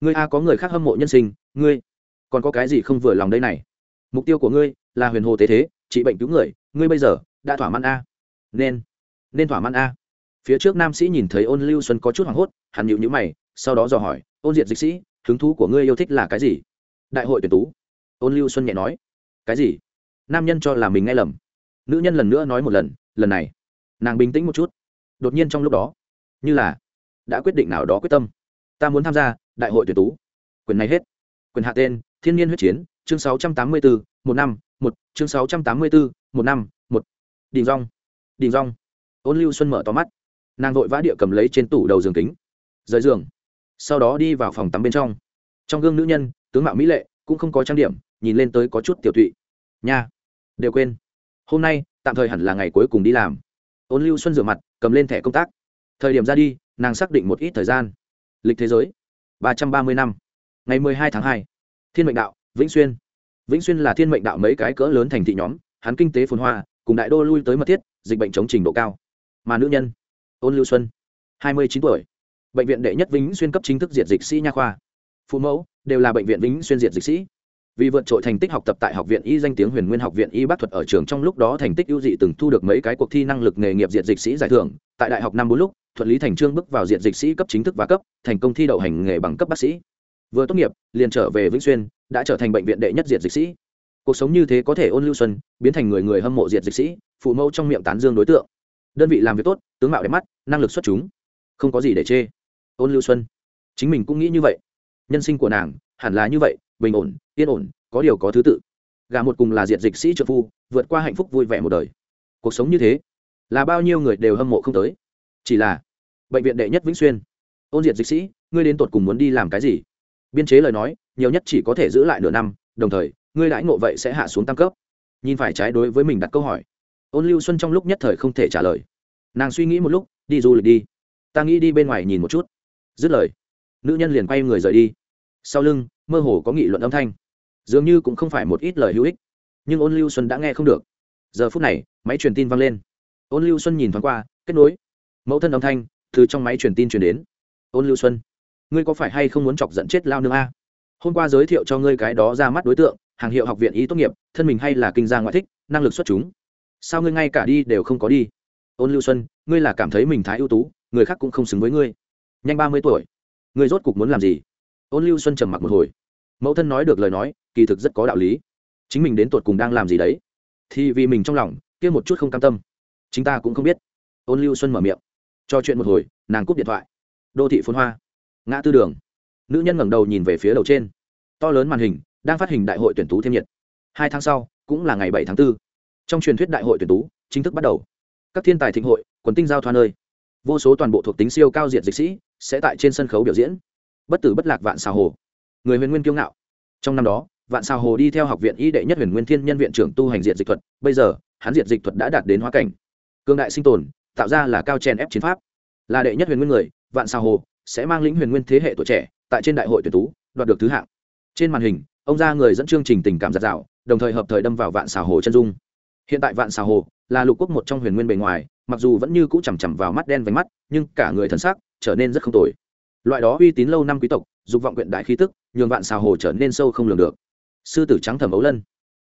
Ngươi a có người khác hâm mộ nhân sinh, ngươi còn có cái gì không vừa lòng đây này? Mục tiêu của ngươi là huyền hồ tế thế, trị bệnh cứu người, ngươi bây giờ đã thỏa mãn a. Nên nên thỏa mãn a. Phía trước nam sĩ nhìn thấy ôn lưu xuân có chút hoảng hốt, hắn nhịu nhữ mày, sau đó dò hỏi, ôn diệt dịch sĩ, hứng thú của ngươi yêu thích là cái gì? Đại hội tuyển tú. Ôn lưu xuân nhẹ nói, cái gì? Nam nhân cho là mình nghe lầm. Nữ nhân lần nữa nói một lần lần này, nàng bình tĩnh một chút. Đột nhiên trong lúc đó, như là đã quyết định nào đó quyết tâm. Ta muốn tham gia đại hội tuyển tú. Quyền này hết. Quyền hạ tên thiên nhiên huyết chiến, chương sáu trăm tám mươi bốn một năm, một, chương sáu trăm tám mươi bốn một năm, một. Đình rong đình rong ôn lưu xuân mở to mắt. Nàng vội vã địa cầm lấy trên tủ đầu giường kính. Rời giường. Sau đó đi vào phòng tắm bên trong. Trong gương nữ nhân, tướng mạo mỹ lệ, cũng không có trang điểm, nhìn lên tới có chút tiểu tụy. Nha, đều quên. Hôm nay, tạm thời hẳn là ngày cuối cùng đi làm. Ôn lưu xuân rửa mặt, cầm lên thẻ công tác. Thời điểm ra đi, nàng xác định một ít thời gian. Lịch thế giới. ba trăm ba mươi năm. Ngày mười hai tháng hai thiên mệnh đạo, vĩnh xuyên. Vĩnh xuyên là thiên mệnh đạo mấy cái cỡ lớn thành thị nhóm, hắn kinh tế phồn hoa, cùng đại đô lui tới mật thiết, dịch bệnh chống trình độ cao. Mà nữ nhân, ôn lưu xuân, hai mươi chín tuổi. Bệnh viện đệ nhất vĩnh xuyên cấp chính thức diệt dịch sĩ nha khoa. Phụ mẫu đều là bệnh viện vĩnh xuyên diệt dịch sĩ. Vì vượt trội thành tích học tập tại học viện y danh tiếng huyền nguyên học viện y bác thuật ở trường trong lúc đó thành tích ưu dị từng thu được mấy cái cuộc thi năng lực nghề nghiệp diệt dịch sĩ giải thưởng. Tại đại học năm bốn lúc, thuận lý thành trương bước vào diệt dịch sĩ cấp chính thức và cấp, thành công thi đậu hành nghề bằng cấp bác sĩ vừa tốt nghiệp, liền trở về vĩnh xuyên, đã trở thành bệnh viện đệ nhất diệt dịch sĩ. Cuộc sống như thế có thể ôn lưu xuân, biến thành người người hâm mộ diệt dịch sĩ, phụ mẫu trong miệng tán dương đối tượng. Đơn vị làm việc tốt, tướng mạo đẹp mắt, năng lực xuất chúng. Không có gì để chê. Ôn lưu xuân. Chính mình cũng nghĩ như vậy. Nhân sinh của nàng, hẳn là như vậy, bình ổn, yên ổn, có điều có thứ tự. Gà một cùng là diệt dịch sĩ trợ phu, vượt qua hạnh phúc vui vẻ một đời. Cuộc sống như thế, là bao nhiêu người đều hâm mộ không tới. Chỉ là, bệnh viện đệ nhất vĩnh xuyên. Ôn diệt dịch sĩ, ngươi đến tột cùng muốn đi làm cái gì? Biên chế lời nói, nhiều nhất chỉ có thể giữ lại nửa năm, đồng thời, ngươi đãi ngộ vậy sẽ hạ xuống tam cấp. Nhìn phải trái đối với mình đặt câu hỏi. Ôn lưu xuân trong lúc nhất thời không thể trả lời. Nàng suy nghĩ một lúc, đi du lịch đi. Ta nghĩ đi bên ngoài nhìn một chút. Dứt lời, nữ nhân liền quay người rời đi. Sau lưng, mơ hồ có nghị luận âm thanh. Dường như cũng không phải một ít lời hữu ích, nhưng ôn lưu xuân đã nghe không được. Giờ phút này, máy truyền tin vang lên. Ôn lưu xuân nhìn thoáng qua, kết nối. Mẫu thân âm thanh từ trong máy truyền tin truyền đến. Ôn lưu xuân ngươi có phải hay không muốn chọc giận chết lao nương a? Hôm qua giới thiệu cho ngươi cái đó ra mắt đối tượng, hàng hiệu học viện y tốt nghiệp, thân mình hay là kinh gia ngoại thích, năng lực xuất chúng. Sao ngươi ngay cả đi đều không có đi? Ôn lưu xuân, ngươi là cảm thấy mình thái ưu tú, người khác cũng không xứng với ngươi. Nhanh ba mươi tuổi, ngươi rốt cục muốn làm gì? Ôn lưu xuân trầm mặc một hồi. Mẫu thân nói được lời nói, kỳ thực rất có đạo lý. Chính mình đến tột cùng đang làm gì đấy? Thì vì mình trong lòng, kia một chút không cam tâm. Chính ta cũng không biết. Ôn lưu xuân mở miệng. Cho chuyện một hồi, nàng cúp điện thoại. Đô thị phun hoa ngã tư đường. Nữ nhân ngẩng đầu nhìn về phía đầu trên. To lớn màn hình, đang phát hình đại hội tuyển tú thêm nhiệt. Hai tháng sau, cũng là ngày bảy tháng 4. trong truyền thuyết đại hội tuyển tú, chính thức bắt đầu. Các thiên tài thịnh hội, quần tinh giao thoa nơi. Vô số toàn bộ thuộc tính siêu cao diện dịch sĩ, sẽ tại trên sân khấu biểu diễn. Bất tử bất lạc vạn xào hồ. Người huyền nguyên kiêu ngạo. Trong năm đó, vạn xào hồ đi theo học viện y đệ nhất huyền nguyên thiên nhân viện trưởng tu hành diện dịch thuật. Bây giờ, hắn diện dịch thuật đã đạt đến hóa cảnh. Cương đại sinh tồn, tạo ra là cao chen ép chiến pháp. Là đệ nhất huyền nguyên người, vạn xào hồ sẽ mang lĩnh huyền nguyên thế hệ tuổi trẻ tại trên đại hội tuyển tú, đoạt được thứ hạng. Trên màn hình, ông ra người dẫn chương trình tình cảm giặt rào, đồng thời hợp thời đâm vào vạn xào hồ chân dung. Hiện tại vạn xào hồ là lục quốc một trong huyền nguyên bề ngoài, mặc dù vẫn như cũ chằm chằm vào mắt đen vánh mắt, nhưng cả người thần sắc trở nên rất không tồi. Loại đó uy tín lâu năm quý tộc, dục vọng quyện đại khí tức, nhường vạn xào hồ trở nên sâu không lường được. Sư tử trắng thẩm ấu lân,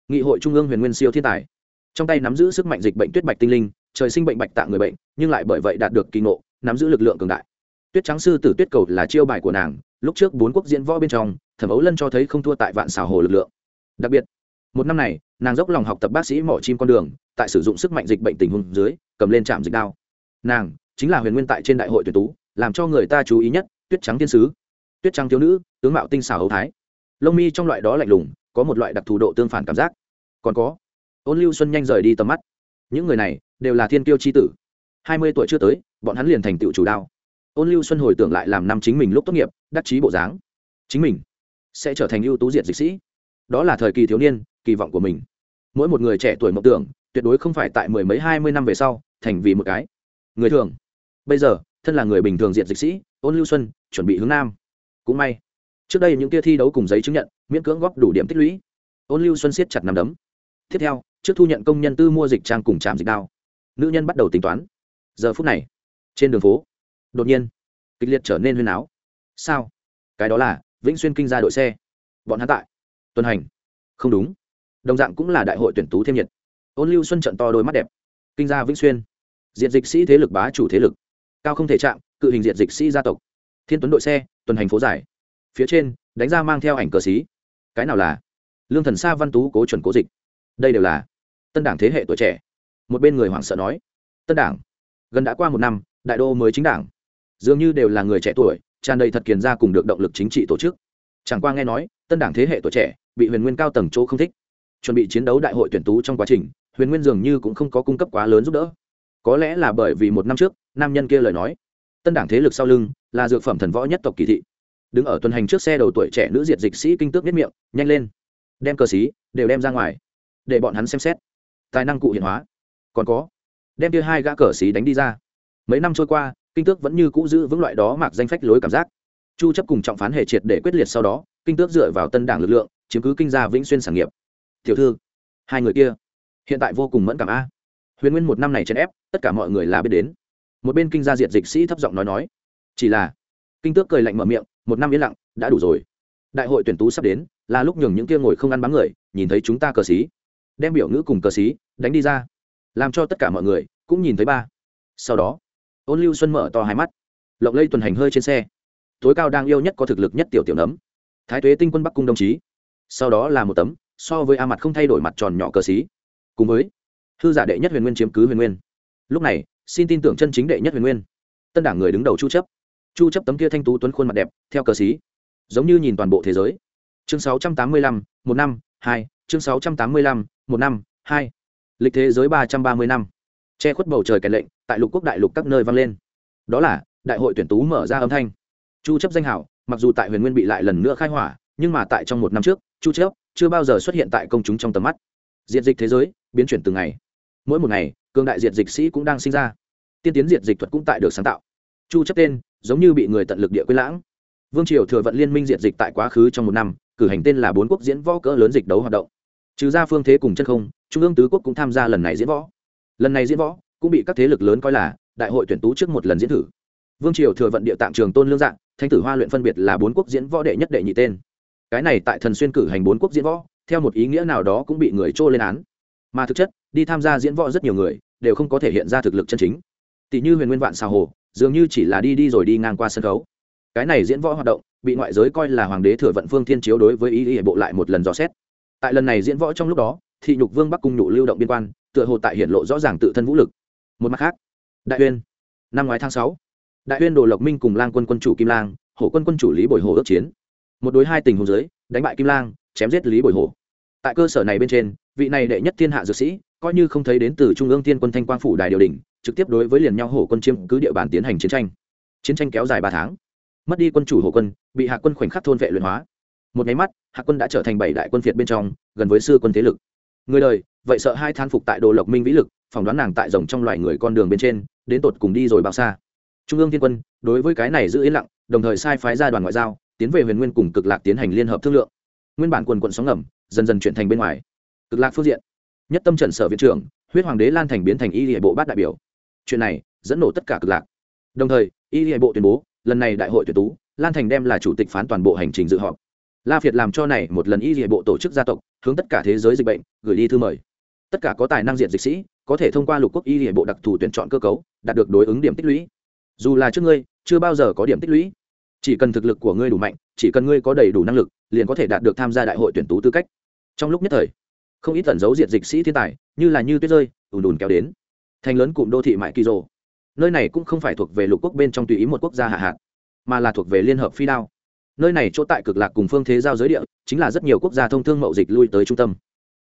nghị hội trung ương huyền nguyên siêu thiên tài. Trong tay nắm giữ sức mạnh dịch bệnh tuyết bạch tinh linh, trời sinh bệnh bạch tạ người bệnh, nhưng lại bởi vậy đạt được kỳ ngộ, nắm giữ lực lượng cường đại tuyết trắng sư tử tuyết cầu là chiêu bài của nàng, lúc trước bốn quốc diễn võ bên trong, thẩm ấu lân cho thấy không thua tại vạn xào hồ lực lượng. Đặc biệt, một năm này, nàng dốc lòng học tập bác sĩ mỏ chim con đường, tại sử dụng sức mạnh dịch bệnh tình huống dưới, cầm lên trạm dịch đao. Nàng chính là huyền nguyên tại trên đại hội tuyển tú, làm cho người ta chú ý nhất, tuyết trắng thiên sứ. Tuyết trắng thiếu nữ, tướng mạo tinh xảo hầu thái. Lông mi trong loại đó lạnh lùng, có một loại đặc thù độ tương phản cảm giác. Còn có, ôn lưu xuân nhanh rời đi tầm mắt. Những người này đều là thiên kiêu c h i tử. Hai mươi tuổi chưa tới, bọn hắn liền thành tựu chủ đao ôn lưu xuân hồi tưởng lại làm năm chính mình lúc tốt nghiệp, đắc chí bộ dáng. Chính mình sẽ trở thành ưu tú diệt dịch sĩ. Đó là thời kỳ thiếu niên, kỳ vọng của mình. Mỗi một người trẻ tuổi mộng tưởng, tuyệt đối không phải tại mười mấy, hai mươi năm về sau, thành vì một cái người thường. Bây giờ, thân là người bình thường diện dịch sĩ, ôn lưu xuân chuẩn bị hướng nam. Cũng may, trước đây những kia thi đấu cùng giấy chứng nhận, miễn cưỡng góp đủ điểm tích lũy. Ôn lưu xuân siết chặt nằm đấm. Tiếp theo, trước thu nhận công nhân tư mua dịch trang cùng trạm dịch đao, nữ nhân bắt đầu tính toán. Giờ phút này, trên đường phố đột nhiên, kịch liệt trở nên huyên áo sao? Cái đó là vĩnh xuyên kinh ra đội xe. Bọn hắn tại tuần hành. Không đúng. Đồng dạng cũng là đại hội tuyển tú thêm nhiệt. Ôn lưu xuân trận to đôi mắt đẹp. Kinh gia vĩnh xuyên. Diện dịch sĩ thế lực bá chủ thế lực. Cao không thể chạm, cự hình diện dịch sĩ gia tộc. Thiên tuấn đội xe, tuần hành phố giải phía trên, đánh ra mang theo ảnh cờ xí. Cái nào là? Lương thần sa văn tú cố chuẩn cố dịch. Đây đều là tân đảng thế hệ tuổi trẻ. Một bên người hoảng sợ nói, tân đảng, gần đã qua một năm, đại đô mới chính đảng dường như đều là người trẻ tuổi, tràn đầy thật kiền ra cùng được động lực chính trị tổ chức. Chẳng qua nghe nói, tân đảng thế hệ tuổi trẻ, bị huyền nguyên cao tầng chỗ không thích. Chuẩn bị chiến đấu đại hội tuyển tú trong quá trình, huyền nguyên dường như cũng không có cung cấp quá lớn giúp đỡ. Có lẽ là bởi vì một năm trước, nam nhân kia lời nói. Tân đảng thế lực sau lưng, là dược phẩm thần võ nhất tộc kỳ thị. Đứng ở tuần hành trước xe đầu tuổi trẻ nữ diệt dịch sĩ kinh tước biết miệng, nhanh lên. Đem cờ xí, đều đem ra ngoài. Để bọn hắn xem xét. Tài năng cụ hiện hóa. Còn có, đem kia hai gã cờ xí đánh đi ra. Mấy năm trôi qua kinh tước vẫn như cũ giữ vững loại đó mặc danh phách lối cảm giác. Chu chấp cùng trọng phán hệ triệt để quyết liệt sau đó, kinh tước dựa vào tân đảng lực lượng, chiếm cứ kinh gia vĩnh xuyên sản nghiệp. Tiểu thư, hai người kia, hiện tại vô cùng mẫn cảm a. Huyền nguyên một năm này chèn ép, tất cả mọi người là biết đến. Một bên kinh gia diệt dịch sĩ thấp giọng nói nói, chỉ là kinh tước cười lạnh mở miệng, một năm yên lặng, đã đủ rồi. Đại hội tuyển tú sắp đến, là lúc nhường những kia ngồi không ăn bám người, nhìn thấy chúng ta cờ xí. Đem biểu ngữ cùng cờ xí đánh đi ra, làm cho tất cả mọi người cũng nhìn thấy ba. Sau đó ôn lưu xuân mở to hai mắt. Lộng lây tuần hành hơi trên xe. Tối cao đang yêu nhất có thực lực nhất tiểu tiểu nấm. Thái tuế tinh quân bắc cung đồng chí. Sau đó là một tấm so với a mặt không thay đổi mặt tròn nhỏ cờ xí. Cùng với hư giả đệ nhất huyền nguyên chiếm cứ huyền nguyên. Lúc này xin tin tưởng chân chính đệ nhất huyền nguyên. Tân đảng người đứng đầu chu chấp. Chu chấp tấm kia thanh tú tuấn khuôn mặt đẹp theo cờ xí. Giống như nhìn toàn bộ thế giới. Chương 685, một năm hai. Chương 685, một năm hai. Lịch thế giới 330 năm che khuất bầu trời kèn lệnh, tại lục quốc đại lục các nơi vang lên. Đó là, đại hội tuyển tú mở ra âm thanh. Chu chấp danh hảo, mặc dù tại huyền nguyên bị lại lần nữa khai hỏa, nhưng mà tại trong một năm trước, chu chấp chưa bao giờ xuất hiện tại công chúng trong tầm mắt. Diệt dịch thế giới, biến chuyển từng ngày. Mỗi một ngày, cường đại diệt dịch sĩ cũng đang sinh ra. Tiên tiến diệt dịch thuật cũng tại được sáng tạo. Chu chấp tên, giống như bị người tận lực địa quên lãng. Vương triều thừa vận liên minh diệt dịch tại quá khứ trong một năm, cử hành tên là bốn quốc diễn võ cỡ lớn dịch đấu hoạt động. Trừ ra phương thế cùng chân không, trung ương tứ quốc cũng tham gia lần này diễn võ lần này diễn võ, cũng bị các thế lực lớn coi là đại hội tuyển tú trước một lần diễn thử. Vương triều thừa vận địa tạng trường tôn lương dạng thanh tử hoa luyện phân biệt là bốn quốc diễn võ đệ nhất đệ nhị tên. Cái này tại thần xuyên cử hành bốn quốc diễn võ, theo một ý nghĩa nào đó cũng bị người trô lên án. Mà thực chất, đi tham gia diễn võ rất nhiều người đều không có thể hiện ra thực lực chân chính. Tỷ như huyền nguyên vạn xào hồ, dường như chỉ là đi đi rồi đi ngang qua sân khấu. Cái này diễn võ hoạt động bị ngoại giới coi là hoàng đế thừa vận phương thiên chiếu đối với ý hệ bộ lại một lần dò xét. Tại lần này diễn võ trong lúc đó, thị nhục vương bắc cung nhụ lưu động biên quan tựa hồ tại hiện lộ rõ ràng tự thân vũ lực. Một mặt khác, đại uyên, năm ngoái tháng sáu, đại uyên đồ lộc minh cùng lang quân quân chủ kim lang, hổ quân quân chủ lý bồi hồ ước chiến. Một đối hai tình huống dưới, đánh bại kim lang, chém giết lý bồi hồ tại cơ sở này bên trên, vị này đệ nhất thiên hạ dược sĩ, coi như không thấy đến từ trung ương tiên quân thanh quang phủ đài điều đình, trực tiếp đối với liền nhau hổ quân chiếm cứ địa bàn tiến hành chiến tranh. Chiến tranh kéo dài ba tháng. Mất đi quân chủ hổ quân, bị hạ quân khoảnh khắc thôn vệ luyện hóa. Một nháy mắt, hạ quân đã trở thành bảy đại quân phiệt bên trong, gần với xưa quân thế lực. Người đời vậy sợ hai than phục tại đồ lộc minh vĩ lực, phỏng đoán nàng tại rồng trong loài người con đường bên trên, đến tột cùng đi rồi bao xa. Trung ương thiên quân, đối với cái này giữ yên lặng, đồng thời sai phái ra đoàn ngoại giao, tiến về huyền nguyên cùng cực lạc tiến hành liên hợp thương lượng. Nguyên bản quần quận sóng ngầm, dần dần chuyển thành bên ngoài. Cực lạc phương diện, nhất tâm trần sở viện trưởng, huyết hoàng đế lan thành biến thành y hệ bộ bát đại biểu. Chuyện này dẫn nổ tất cả cực lạc. Đồng thời, y hệ bộ tuyên bố, lần này đại hội tuyển tú, lan thành đem là chủ tịch phán toàn bộ hành trình dự họp. La việt làm cho này một lần y hệ bộ tổ chức gia tộc, hướng tất cả thế giới dịch bệnh, gửi đi thư mời tất cả có tài năng diện dịch sĩ, có thể thông qua lục quốc y hệ bộ đặc thù tuyển chọn cơ cấu, đạt được đối ứng điểm tích lũy. Dù là trước ngươi, chưa bao giờ có điểm tích lũy. Chỉ cần thực lực của ngươi đủ mạnh, chỉ cần ngươi có đầy đủ năng lực, liền có thể đạt được tham gia đại hội tuyển tú tư cách. Trong lúc nhất thời, không ít tẩn giấu diện dịch sĩ thiên tài, như là như tuyết rơi, ùn ùn kéo đến. Thành lớn cụm đô thị mại kỳ rồ. Nơi này cũng không phải thuộc về lục quốc bên trong tùy ý một quốc gia hạ hạt, mà là thuộc về liên hợp phi đao. Nơi này chỗ tại cực lạc cùng phương thế giao giới địa, chính là rất nhiều quốc gia thông thương mậu dịch lui tới trung tâm.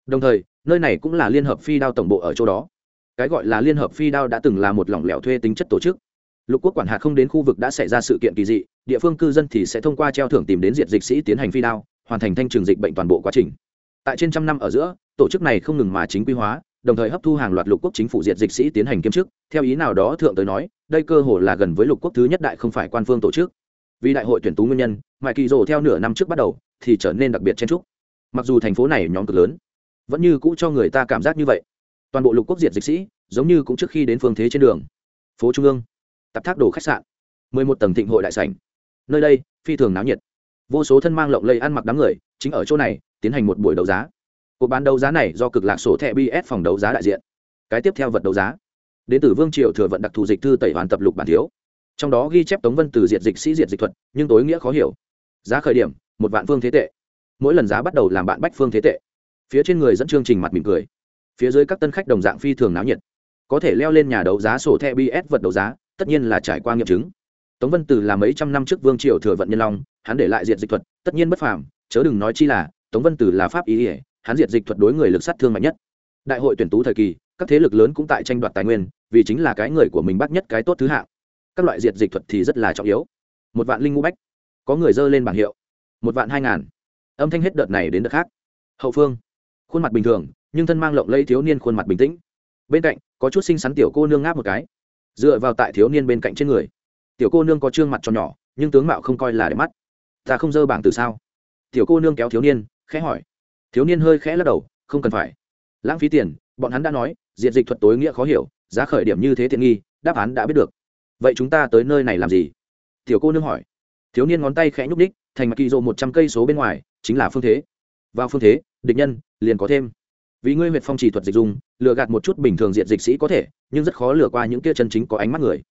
Đồng thời nơi này cũng là liên hợp phi đao tổng bộ ở chỗ đó. Cái gọi là liên hợp phi đao đã từng là một lỏng lẻo thuê tính chất tổ chức. Lục quốc quản hạt không đến khu vực đã xảy ra sự kiện kỳ dị, địa phương cư dân thì sẽ thông qua treo thưởng tìm đến diện dịch sĩ tiến hành phi đao, hoàn thành thanh trường dịch bệnh toàn bộ quá trình. Tại trên trăm năm ở giữa, tổ chức này không ngừng mà chính quy hóa, đồng thời hấp thu hàng loạt lục quốc chính phủ diệt dịch sĩ tiến hành kiêm chức. Theo ý nào đó thượng tới nói, đây cơ hồ là gần với lục quốc thứ nhất đại không phải quan phương tổ chức. Vì đại hội tuyển tú nguyên nhân mại kỳ rồ theo nửa năm trước bắt đầu, thì trở nên đặc biệt chen trúc mặc dù thành phố này nhóm cực lớn vẫn như cũ cho người ta cảm giác như vậy. Toàn bộ lục quốc diệt dịch sĩ, giống như cũng trước khi đến phương thế trên đường. Phố trung ương tập thác đồ khách sạn, mười một tầng thịnh hội đại sảnh. Nơi đây, phi thường náo nhiệt. Vô số thân mang lộng lây ăn mặc đám người, chính ở chỗ này, tiến hành một buổi đấu giá. Cuộc bán đấu giá này do cực lạc sổ thẻ bs phòng đấu giá đại diện. Cái tiếp theo vật đấu giá. Đến từ vương triều thừa vận đặc thù dịch thư tẩy hoàn tập lục bản thiếu. Trong đó ghi chép tống vân từ diện dịch sĩ diện dịch thuật, nhưng tối nghĩa khó hiểu. Giá khởi điểm, một vạn phương thế tệ. Mỗi lần giá bắt đầu làm bạn bách phương thế tệ phía trên người dẫn chương trình mặt mỉm cười. Phía dưới các tân khách đồng dạng phi thường náo nhiệt. Có thể leo lên nhà đấu giá sổ thẻ bs vật đấu giá, tất nhiên là trải qua nghiệm chứng. Tống vân từ là mấy trăm năm trước vương triều thừa vận nhân long, hắn để lại diện dịch thuật, tất nhiên bất phàm, chớ đừng nói chi là, tống vân từ là pháp ý ỉa hắn diệt dịch thuật đối người lực sát thương mạnh nhất. Đại hội tuyển tú thời kỳ, các thế lực lớn cũng tại tranh đoạt tài nguyên, vì chính là cái người của mình bắt nhất cái tốt thứ hạng. Các loại diệt dịch thuật thì rất là trọng yếu. Một vạn linh ngũ bách. Có người dơ lên bảng hiệu. Một vạn hai ngàn. Âm thanh hết đợt này đến đợt khác. Hậu phương khuôn mặt bình thường, nhưng thân mang lộng lây thiếu niên khuôn mặt bình tĩnh. Bên cạnh, có chút xinh xắn tiểu cô nương ngáp một cái. Dựa vào tại thiếu niên bên cạnh trên người. Tiểu cô nương có trương mặt cho nhỏ, nhưng tướng mạo không coi là để mắt. Ta không dơ bảng từ sao? Tiểu cô nương kéo thiếu niên, khẽ hỏi. Thiếu niên hơi khẽ lắc đầu, không cần phải. Lãng phí tiền, bọn hắn đã nói diện dịch thuật tối nghĩa khó hiểu, giá khởi điểm như thế tiện nghi, đáp án đã biết được. Vậy chúng ta tới nơi này làm gì? Tiểu cô nương hỏi. Thiếu niên ngón tay khẽ nhúc ních thành mặt kỳ rộ một trăm cây số bên ngoài, chính là phương thế. Vào phương thế, địch nhân liền có thêm. Vì ngươi huyệt phong trì thuật dịch dùng lừa gạt một chút bình thường diện dịch sĩ có thể, nhưng rất khó lừa qua những kia chân chính có ánh mắt người.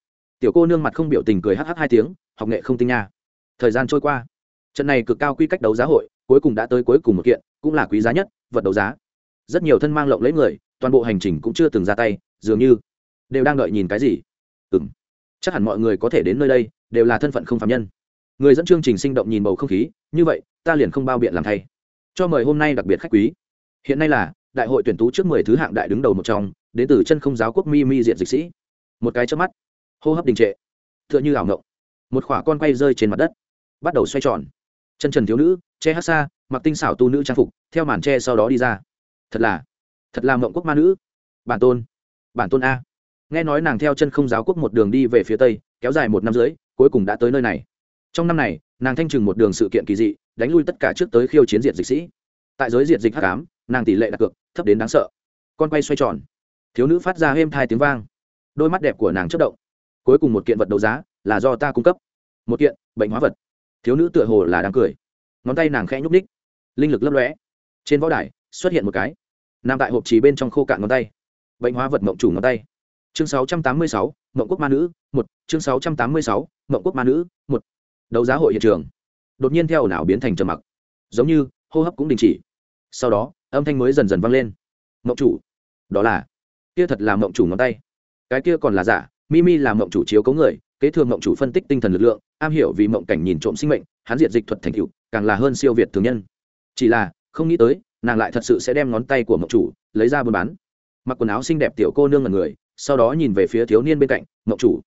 Tiểu cô nương mặt không biểu tình cười hh hai tiếng, học nghệ không tinh nha. Thời gian trôi qua. Trận này cực cao quy cách đấu giá hội, cuối cùng đã tới cuối cùng một kiện, cũng là quý giá nhất, vật đấu giá. Rất nhiều thân mang lộng lấy người, toàn bộ hành trình cũng chưa từng ra tay, dường như đều đang đợi nhìn cái gì. Ừ m chắc hẳn mọi người có thể đến nơi đây, đều là thân phận không phạm nhân. Người dẫn chương trình sinh động nhìn bầu không khí, như vậy, ta liền không bao biện làm thay. Cho mời hôm nay đặc biệt khách quý hiện nay là, đại hội tuyển tú trước mười thứ hạng đại đứng đầu một trong, đến từ chân không giáo quốc mi mi diện dịch sĩ. Một cái trước mắt, hô hấp đình trệ t h ư ợ n h ư ảo ngộng. Một khỏa con quay rơi trên mặt đất, bắt đầu xoay tròn. Chân trần thiếu nữ, che hát xa, mặc tinh xảo tu nữ trang phục, theo màn tre sau đó đi ra. Thật là thật là mộng quốc ma nữ. Bản tôn bản tôn a. Nghe nói nàng theo chân không giáo quốc một đường đi về phía tây, kéo dài một năm dưới cuối cùng đã tới nơi này. Trong năm này, nàng thanh trừng một đường sự kiện kỳ dị, đánh lui tất cả trước tới khiêu chiến diện dịch sĩ tại giới diệt dịch hắc ám nàng tỷ lệ đặt cược thấp đến đáng sợ. Con quay xoay tròn thiếu nữ phát ra êm thai tiếng vang. Đôi mắt đẹp của nàng chất động. Cuối cùng một kiện vật đấu giá là do ta cung cấp. Một kiện bệnh hóa vật. Thiếu nữ tựa hồ là đang cười. Ngón tay nàng khẽ nhúc ních linh lực lấp lóe. Trên võ đài xuất hiện một cái. Nằm tại hộp trì bên trong khô cạn ngón tay. Bệnh hóa vật mộng chủ ngón tay. Chương 686, mộng quốc ma nữ một. Chương 686, mộng quốc ma nữ một. Đấu giá hội hiện trường. Đột nhiên theo ồn ào biến thành trầm mặc. Giống như hô hấp cũng đình chỉ sau đó, âm thanh mới dần dần vang lên. Mộng chủ, đó là, kia thật là mộng chủ ngón tay. Cái kia còn là giả, mimi là mộng chủ chiếu cấu người, kế thừa mộng chủ phân tích tinh thần lực lượng, am hiểu vì mộng cảnh nhìn trộm sinh mệnh, hắn diệt dịch thuật thành cựu càng là hơn siêu việt thường nhân. Chỉ là, không nghĩ tới, nàng lại thật sự sẽ đem ngón tay của mộng chủ lấy ra buôn bán. Mặc quần áo xinh đẹp tiểu cô nương là người, sau đó nhìn về phía thiếu niên bên cạnh, mộng chủ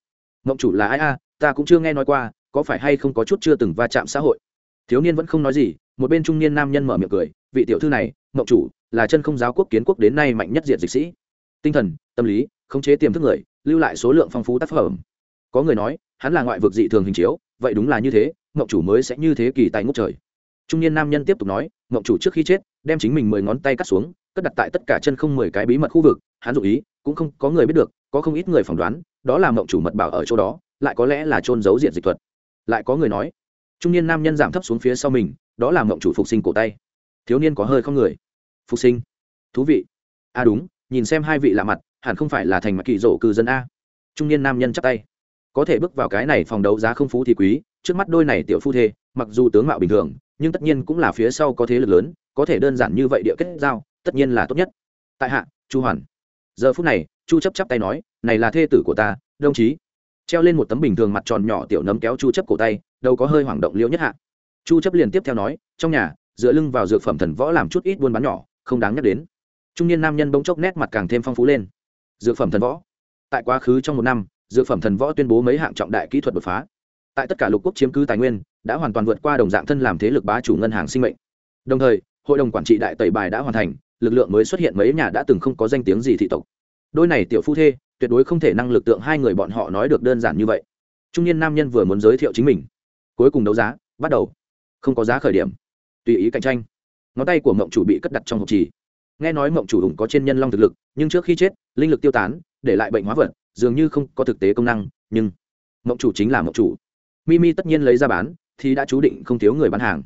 mộng chủ là ai a? Ta cũng chưa nghe nói qua, có phải hay không có chút chưa từng va chạm xã hội? Thiếu niên vẫn không nói gì một bên trung niên nam nhân mở miệng cười, vị tiểu thư này mậu chủ, là chân không giáo quốc kiến quốc đến nay mạnh nhất diện dịch sĩ. Tinh thần, tâm lý, khống chế tiềm thức người, lưu lại số lượng phong phú tác phẩm. Có người nói, hắn là ngoại vực dị thường hình chiếu, vậy đúng là như thế mậu chủ mới sẽ như thế kỳ tài ngốc trời. Trung niên nam nhân tiếp tục nói mậu chủ trước khi chết, đem chính mình mười ngón tay cắt xuống, cất đặt tại tất cả chân không mười cái bí mật khu vực, hắn dụ ý, cũng không có người biết được, có không ít người phỏng đoán, đó là mậu chủ mật bảo ở chỗ đó, lại có lẽ là trôn giấu diện dịch thuật. Lại có người nói, trung niên nam nhân giảm thấp xuống phía sau mình đó là mộng chủ phục sinh cổ tay. Thiếu niên có hơi không người. Phục sinh? Thú vị. A à đúng, nhìn xem hai vị lạ mặt, hẳn không phải là thành mặt kỳ rổ cư dân a. Trung niên nam nhân chắp tay. Có thể bước vào cái này phòng đấu giá không phú thì quý, trước mắt đôi này tiểu phu thê, mặc dù tướng mạo bình thường, nhưng tất nhiên cũng là phía sau có thế lực lớn, có thể đơn giản như vậy địa kết giao, tất nhiên là tốt nhất. Tại hạ, chu hoàn. Giờ phút này, chu chấp chắp tay nói, này là thê tử của ta, đồng chí. Treo lên một tấm bình thường mặt tròn nhỏ tiểu nấm kéo chu chấp cổ tay đâu có hơi hoảng động liễu nhất hạ chu chấp liền tiếp theo nói, trong nhà, dựa lưng vào dược phẩm thần võ làm chút ít buôn bán nhỏ, không đáng nhắc đến. Trung niên nam nhân bỗng chốc nét mặt càng thêm phong phú lên. Dược phẩm thần võ? Tại quá khứ trong một năm, dược phẩm thần võ tuyên bố mấy hạng trọng đại kỹ thuật đột phá. Tại tất cả lục quốc chiếm cứ tài nguyên, đã hoàn toàn vượt qua đồng dạng thân làm thế lực bá chủ ngân hàng sinh mệnh. Đồng thời, hội đồng quản trị đại tẩy bài đã hoàn thành, lực lượng mới xuất hiện mấy nhà đã từng không có danh tiếng gì thị tộc. Đôi này tiểu phu thê, tuyệt đối không thể năng lực tượng hai người bọn họ nói được đơn giản như vậy. Trung niên nam nhân vừa muốn giới thiệu chính mình. Cuối cùng đấu giá, bắt đầu không có giá khởi điểm. Tùy ý cạnh tranh. Ngón tay của mộng chủ bị cất đặt trong hộp trì. Nghe nói mộng chủ hùng có trên nhân long thực lực, nhưng trước khi chết, linh lực tiêu tán, để lại bệnh hóa vật, dường như không có thực tế công năng, nhưng mộng chủ chính là mộng chủ. Mimi tất nhiên lấy ra bán, thì đã chú định không thiếu người bán hàng.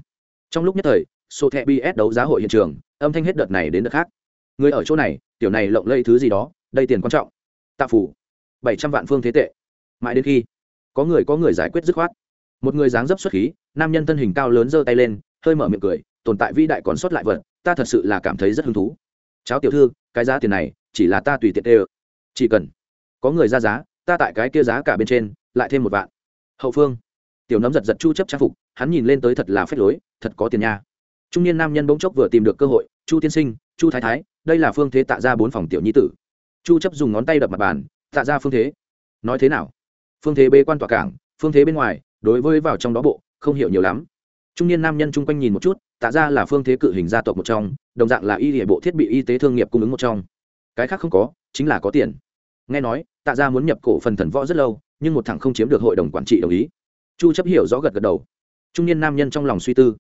Trong lúc nhất thời, sô thẹ bs đấu giá hội hiện trường, âm thanh hết đợt này đến đợt khác. Người ở chỗ này, tiểu này lộng lây thứ gì đó, đây tiền quan trọng. Tạ phủ, bảy trăm vạn phương thế tệ. Mãi đến khi, có người có người giải quyết dứt khoát. Một người dáng dấp xuất khí nam nhân thân hình cao lớn giơ tay lên, hơi mở miệng cười, tồn tại vĩ đại còn sót lại vật, ta thật sự là cảm thấy rất hứng thú. Cháo tiểu thư, cái giá tiền này, chỉ là ta tùy tiện tê chỉ cần có người ra giá, ta tại cái kia giá cả bên trên, lại thêm một vạn. Hậu phương. Tiểu nấm giật giật chu chấp trang phục, hắn nhìn lên tới thật là phép lối, thật có tiền nha. Trung niên nam nhân bỗng chốc vừa tìm được cơ hội, chu tiên sinh, chu thái thái, đây là phương thế tạ ra bốn phòng tiểu nhi tử. Chu chấp dùng ngón tay đập mặt bàn, tạ ra phương thế. Nói thế nào? Phương thế bê quan tỏa cảng, phương thế bên ngoài, đối với vào trong đó bộ không hiểu nhiều lắm. Trung niên nam nhân chung quanh nhìn một chút, tạ ra là phương thế cự hình gia tộc một trong, đồng dạng là y hệ bộ thiết bị y tế thương nghiệp cung ứng một trong. Cái khác không có, chính là có tiền. Nghe nói, tạ ra muốn nhập cổ phần thần võ rất lâu, nhưng một thằng không chiếm được hội đồng quản trị đồng ý. Chu chấp hiểu rõ gật gật đầu. Trung niên nam nhân trong lòng suy tư.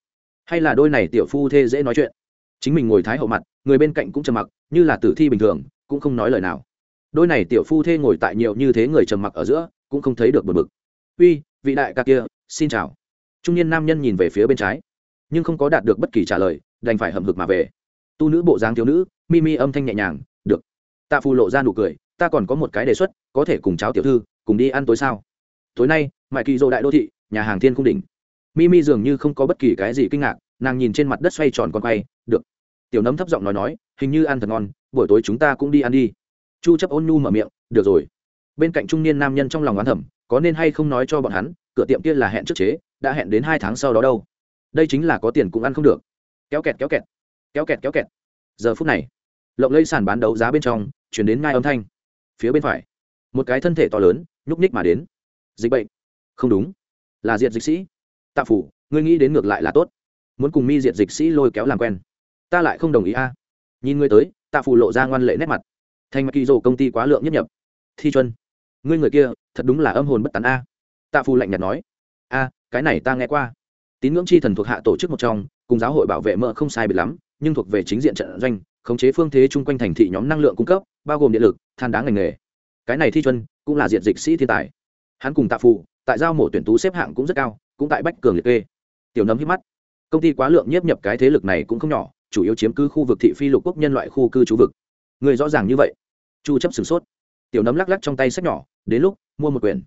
Hay là đôi này tiểu phu thê dễ nói chuyện. Chính mình ngồi thái hậu mặt, người bên cạnh cũng trầm mặc, như là tử thi bình thường, cũng không nói lời nào. Đôi này tiểu phu thê ngồi tại nhiều như thế người trầm mặc ở giữa, cũng không thấy được bực bực. Uy, vị đại ca kia, xin chào trung niên nam nhân nhìn về phía bên trái, nhưng không có đạt được bất kỳ trả lời, đành phải hậm hực mà về. Tu nữ bộ dáng thiếu nữ mimi âm thanh nhẹ nhàng, được. Tạ phù lộ ra nụ cười, ta còn có một cái đề xuất, có thể cùng cháu tiểu thư cùng đi ăn tối sao? Tối nay, mại kỳ dô đại đô thị, nhà hàng thiên cung đỉnh. Mimi dường như không có bất kỳ cái gì kinh ngạc, nàng nhìn trên mặt đất xoay tròn con quay, được. Tiểu nấm thấp giọng nói nói, hình như ăn thật ngon, buổi tối chúng ta cũng đi ăn đi. Chu chấp ôn nhu mở miệng, được rồi. Bên cạnh trung niên nam nhân trong lòng oán thầm có nên hay không nói cho bọn hắn, cửa tiệm kia là hẹn trước chế, đã hẹn đến hai tháng sau đó đâu. Đây chính là có tiền cũng ăn không được. Kéo kẹt kéo kẹt. Kéo kẹt kéo kẹt. Giờ phút này, lộng lây sàn bán đấu giá bên trong, chuyển đến ngai âm thanh. Phía bên phải, một cái thân thể to lớn, nhúc nhích mà đến. Dịch bệnh. Không đúng. Là diệt dịch sĩ. Tạ phủ, ngươi nghĩ đến ngược lại là tốt. Muốn cùng mi diệt dịch sĩ lôi kéo làm quen. Ta lại không đồng ý a. Nhìn ngươi tới, tạ phủ lộ ra ngoan lệ nét mặt. Thành mặt kỳ rồ công ty quá lượng nhất nhập. Thi chuân ngươi người kia thật đúng là âm hồn bất tán a. Tạ phù lạnh nhạt nói, a, cái này ta nghe qua. Tín ngưỡng chi thần thuộc hạ tổ chức một trong, cùng giáo hội bảo vệ mỡ không sai biệt lắm, nhưng thuộc về chính diện trận doanh, khống chế phương thế chung quanh thành thị nhóm năng lượng cung cấp, bao gồm điện lực, than đá ngành nghề. Cái này thi chuân cũng là diện dịch sĩ thiên tài. Hắn cùng tạ phù, tại giao mổ tuyển tú xếp hạng cũng rất cao, cũng tại bách cường liệt kê. Tiểu nấm hít mắt, công ty quá lượng nhiếp nhập cái thế lực này cũng không nhỏ, chủ yếu chiếm cứ khu vực thị phi lục quốc nhân loại khu cư trú vực. Người rõ ràng như vậy, chu chấp sửng sốt tiểu nấm lắc lắc trong tay sách nhỏ đến lúc mua một quyển.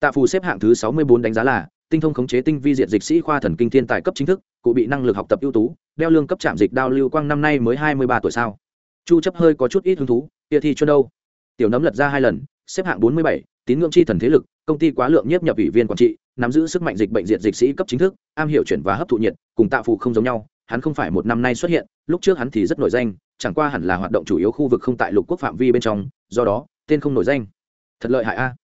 Tạ phù xếp hạng thứ 64 đánh giá là tinh thông khống chế tinh vi diệt dịch sĩ khoa thần kinh thiên tài cấp chính thức cụ bị năng lực học tập ưu tú đeo lương cấp trạm dịch đao lưu quang năm nay mới 23 tuổi sao. Chu chấp hơi có chút ít hứng thú kia thi cho đâu? Tiểu nấm lật ra hai lần xếp hạng 47, tín ngưỡng chi thần thế lực công ty quá lượng nhiếp nhập ủy viên quản trị nắm giữ sức mạnh dịch bệnh diệt dịch sĩ cấp chính thức am hiểu chuyển và hấp thụ nhiệt cùng tạ phù không giống nhau hắn không phải một năm nay xuất hiện lúc trước hắn thì rất nổi danh chẳng qua hẳn là hoạt động chủ yếu khu vực không tại lục quốc phạm vi bên trong do đó tên không nổi danh. Thật lợi hại a.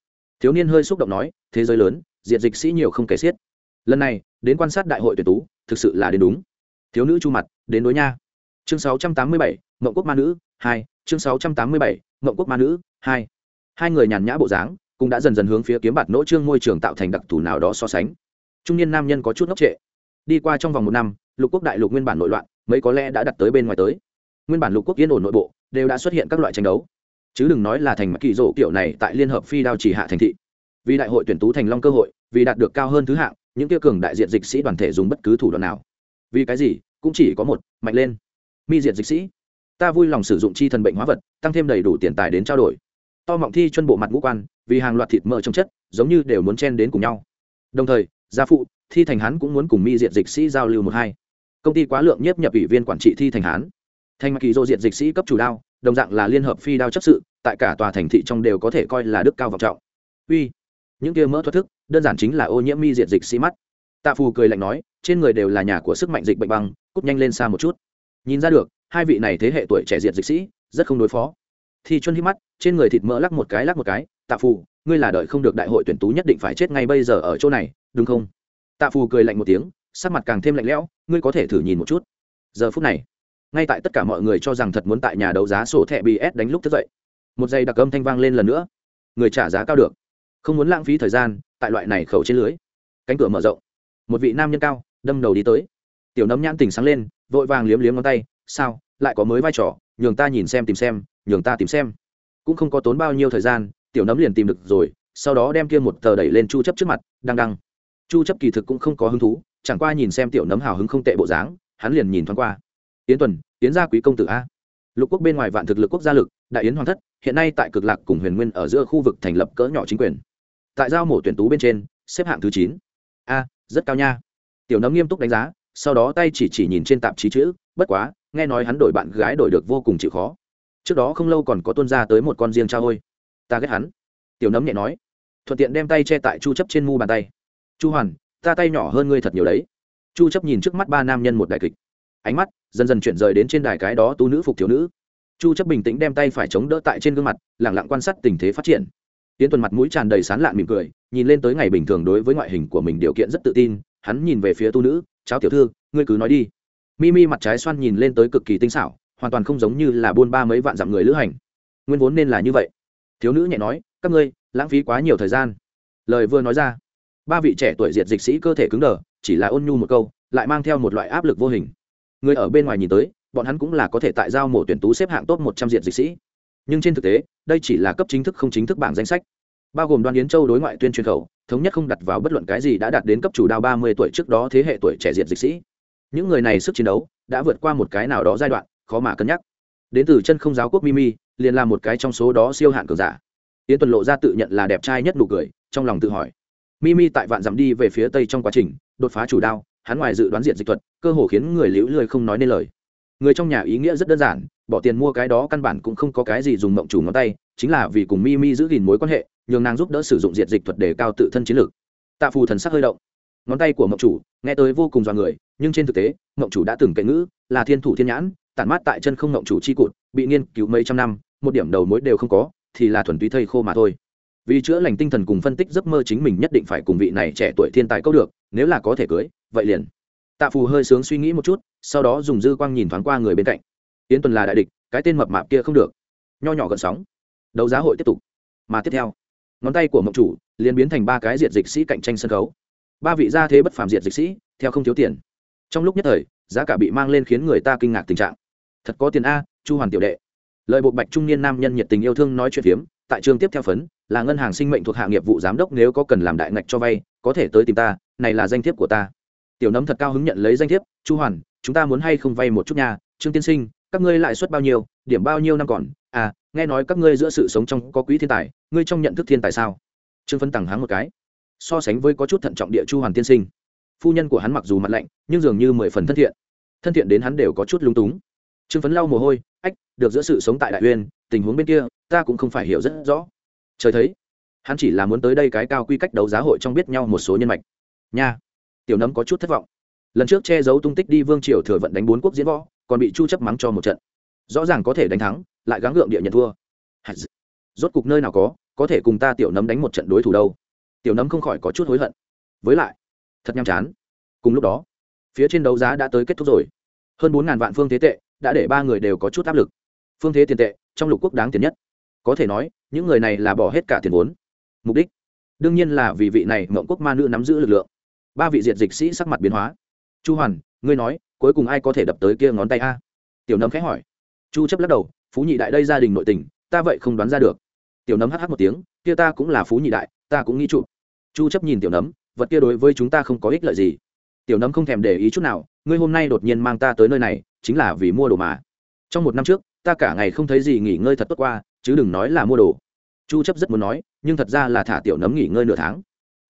Thiếu niên hơi xúc động nói thế giới lớn diệt dịch sĩ nhiều không kể xiết. Lần này đến quan sát đại hội tuyển tú thực sự là đến đúng. Thiếu nữ chu mặt đến đối nha. Chương 687, mộng quốc ma nữ hai. Chương 687, mộng quốc ma nữ hai. Hai người nhàn nhã bộ dáng cũng đã dần dần hướng phía kiếm bạt nỗ trương môi trường tạo thành đặc thù nào đó so sánh. Trung niên nam nhân có chút ngốc trệ. Đi qua trong vòng một năm lục quốc đại lục nguyên bản nội loạn mấy có lẽ đã đặt tới bên ngoài tới. Nguyên bản lục quốc yên ổn nội bộ đều đã xuất hiện các loại tranh đấu chứ đừng nói là thành mặc kỳ rộ kiểu này tại liên hợp phi đao chỉ hạ thành thị. Vì đại hội tuyển tú thành long cơ hội, vì đạt được cao hơn thứ hạng, những kia cường đại diện dịch sĩ đoàn thể dùng bất cứ thủ đoạn nào. Vì cái gì? Cũng chỉ có một, mạnh lên. Mi diện dịch sĩ. Ta vui lòng sử dụng chi thần bệnh hóa vật, tăng thêm đầy đủ tiền tài đến trao đổi. To mọng thi chân bộ mặt ngũ quan, vì hàng loạt thịt mỡ trong chất, giống như đều muốn chen đến cùng nhau. Đồng thời, gia phụ, thi thành hán cũng muốn cùng mi diện dịch sĩ giao lưu một hai. Công ty quá lượng nhiếp nhập ủy viên quản trị thi thành hán. Thành mặc kỳ dô diện dịch sĩ cấp chủ đao đồng dạng là liên hợp phi đao chấp sự, tại cả tòa thành thị trong đều có thể coi là đức cao vọng trọng. Uy, những kia mỡ thoát thức, đơn giản chính là ô nhiễm mi diện dịch xi mắt. Tạ phù cười lạnh nói, trên người đều là nhà của sức mạnh dịch bệnh băng cúp nhanh lên xa một chút. Nhìn ra được, hai vị này thế hệ tuổi trẻ diệt dịch sĩ, rất không đối phó. Thì chuân hít mắt, trên người thịt mỡ lắc một cái lắc một cái, tạ phù, ngươi là đợi không được đại hội tuyển tú nhất định phải chết ngay bây giờ ở chỗ này, đúng không? Tạ phù cười lạnh một tiếng, sắc mặt càng thêm lạnh lẽo, ngươi có thể thử nhìn một chút. Giờ phút này ngay tại tất cả mọi người cho rằng thật muốn tại nhà đấu giá sổ thẻ bs đánh lúc thức dậy, một giây đặc âm thanh vang lên lần nữa. Người trả giá cao được. Không muốn lãng phí thời gian, tại loại này khẩu trên lưới. Cánh cửa mở rộng. Một vị nam nhân cao, đâm đầu đi tới. Tiểu nấm nhãn tỉnh sáng lên, vội vàng liếm liếm ngón tay. Sao, lại có mới vai trò, nhường ta nhìn xem tìm xem, nhường ta tìm xem. Cũng không có tốn bao nhiêu thời gian, tiểu nấm liền tìm được rồi, sau đó đem kia một tờ đẩy lên chu chấp trước mặt đang đăng. Chu chấp kỳ thực cũng không có hứng thú, chẳng qua nhìn xem tiểu nấm hào hứng không tệ bộ dáng, hắn liền nhìn thoáng qua yến tuần, yến gia quý công tử a. Lục quốc bên ngoài vạn thực lực quốc gia lực, đại yến hoàng thất, hiện nay tại cực lạc cùng huyền nguyên ở giữa khu vực thành lập cỡ nhỏ chính quyền. Tại giao mổ tuyển tú bên trên, xếp hạng thứ chín. A, rất cao nha. Tiểu nấm nghiêm túc đánh giá, sau đó tay chỉ chỉ nhìn trên tạp chí chữ, bất quá, nghe nói hắn đổi bạn gái đổi được vô cùng chịu khó. Trước đó không lâu còn có tuân ra tới một con riêng trao ôi ta ghét hắn. Tiểu nấm nhẹ nói. Thuận tiện đem tay che tại chu chấp trên mu bàn tay. Chu hoàn, ta tay nhỏ hơn ngươi thật nhiều đấy. Chu chấp nhìn trước mắt ba nam nhân một đại kịch ánh mắt dần dần chuyển rời đến trên đài cái đó tu nữ phục thiếu nữ. Chu chấp bình tĩnh đem tay phải chống đỡ tại trên gương mặt, lặng lặng quan sát tình thế phát triển. Tiến tuần mặt mũi tràn đầy sán lạn mỉm cười, nhìn lên tới ngày bình thường đối với ngoại hình của mình điều kiện rất tự tin, hắn nhìn về phía tu nữ cháu tiểu thư, ngươi cứ nói đi. Mimi mặt trái xoan nhìn lên tới cực kỳ tinh xảo, hoàn toàn không giống như là buôn ba mấy vạn dặm người lữ hành. Nguyên vốn nên là như vậy. Thiếu nữ nhẹ nói, các ngươi, lãng phí quá nhiều thời gian. Lời vừa nói ra, ba vị trẻ tuổi diệt dịch sĩ cơ thể cứng đờ, chỉ là ôn nhu một câu, lại mang theo một loại áp lực vô hình người ở bên ngoài nhìn tới, bọn hắn cũng là có thể tại giao mổ tuyển tú xếp hạng top một trăm diện dịch sĩ. Nhưng trên thực tế, đây chỉ là cấp chính thức không chính thức bảng danh sách. Bao gồm đoan yến châu đối ngoại tuyên truyền khẩu, thống nhất không đặt vào bất luận cái gì đã đạt đến cấp chủ đao ba mươi tuổi trước đó thế hệ tuổi trẻ diệt dịch sĩ. Những người này sức chiến đấu đã vượt qua một cái nào đó giai đoạn, khó mà cân nhắc. Đến từ chân không giáo quốc mimi, liền là một cái trong số đó siêu hạn cường giả. Yến tuần lộ ra tự nhận là đẹp trai nhất nụ cười, trong lòng tự hỏi. Mimi tại vạn dặm đi về phía tây trong quá trình, đột phá chủ đao hắn ngoài dự đoán diện dịch thuật, cơ hồ khiến người liễu lười không nói nên lời. Người trong nhà ý nghĩa rất đơn giản, bỏ tiền mua cái đó căn bản cũng không có cái gì dùng mộng chủ ngón tay, chính là vì cùng Mi Mi giữ gìn mối quan hệ, nhường nàng giúp đỡ sử dụng diện dịch thuật để cao tự thân chiến lược tạ phù thần sắc hơi động. Ngón tay của mộng chủ, nghe tới vô cùng dọa người, nhưng trên thực tế, mộng chủ đã từng kệ ngữ, là thiên thủ thiên nhãn, tản mát tại chân không mộng chủ chi cụt, bị nghiên cứu mấy trăm năm, một điểm đầu mối đều không có, thì là thuần túy thây khô mà thôi vì chữa lành tinh thần cùng phân tích giấc mơ chính mình nhất định phải cùng vị này trẻ tuổi thiên tài câu được, nếu là có thể cưới, vậy liền. Tạ phù hơi sướng suy nghĩ một chút, sau đó dùng dư quang nhìn thoáng qua người bên cạnh. Yến tuần là đại địch, cái tên mập mạp kia không được. Nho nhỏ gần sóng. Đấu giá hội tiếp tục. Mà tiếp theo, ngón tay của mộng chủ liền biến thành ba cái diệt dịch sĩ cạnh tranh sân khấu. Ba vị gia thế bất phàm diệt dịch sĩ, theo không thiếu tiền. Trong lúc nhất thời, giá cả bị mang lên khiến người ta kinh ngạc tình trạng. Thật có tiền a, chu hoàn tiểu đệ. Lời bộ bạch trung niên nam nhân nhiệt tình yêu thương nói chuyện phiếm, tại trường tiếp theo phấn là ngân hàng sinh mệnh thuộc hạ nghiệp vụ giám đốc nếu có cần làm đại ngạch cho vay, có thể tới tìm ta, này là danh thiếp của ta. Tiểu nấm thật cao hứng nhận lấy danh thiếp, chu hoàn, chúng ta muốn hay không vay một chút nhà trương tiên sinh, các ngươi lãi suất bao nhiêu, điểm bao nhiêu năm còn? À nghe nói các ngươi giữa sự sống trong có quỹ thiên tài, ngươi trong nhận thức thiên tài sao? Trương phân tặng hắn một cái. So sánh với có chút thận trọng địa chu hoàn tiên sinh. Phu nhân của hắn mặc dù mặt lạnh, nhưng dường như mười phần thân thiện. Thân thiện đến hắn đều có chút lung túng. Trương phấn lau mồ hôi, ách, được giữa sự sống tại đại uyên, tình huống bên kia, ta cũng không phải hiểu rất rõ trời thấy, hắn chỉ là muốn tới đây cái cao quy cách đấu giá hội trong biết nhau một số nhân mạch. Nha, tiểu nấm có chút thất vọng. Lần trước che giấu tung tích đi vương triều thừa vận đánh bốn quốc diễn võ, còn bị chu chấp mắng cho một trận. Rõ ràng có thể đánh thắng, lại gắng gượng địa nhận thua. Rốt cục nơi nào có có thể cùng ta tiểu nấm đánh một trận đối thủ đâu. Tiểu nấm không khỏi có chút hối hận. Với lại, thật nhàm chán. Cùng lúc đó, phía trên đấu giá đã tới kết thúc rồi. Hơn bốn ngàn vạn phương thế tệ, đã để ba người đều có chút áp lực. Phương thế tiền tệ, trong lục quốc đáng tiền nhất có thể nói, những người này là bỏ hết cả tiền vốn. Mục đích? Đương nhiên là vì vị này mộng quốc ma nữ nắm giữ lực lượng. Ba vị diệt dịch sĩ sắc mặt biến hóa. Chu hoàn, ngươi nói, cuối cùng ai có thể đập tới kia ngón tay a? Tiểu nấm khẽ hỏi. Chu chấp lắc đầu, phú nhị đại đây gia đình nội tình, ta vậy không đoán ra được. Tiểu nấm hh một tiếng, kia ta cũng là phú nhị đại, ta cũng nghĩ chụp chu chấp nhìn tiểu nấm, vật kia đối với chúng ta không có ích lợi gì. Tiểu nấm không thèm để ý chút nào, ngươi hôm nay đột nhiên mang ta tới nơi này, chính là vì mua đồ mà. Trong một năm trước, ta cả ngày không thấy gì nghỉ ngơi thật tốt qua chứ đừng nói là mua đồ. Chu chấp rất muốn nói nhưng thật ra là thả tiểu nấm nghỉ ngơi nửa tháng.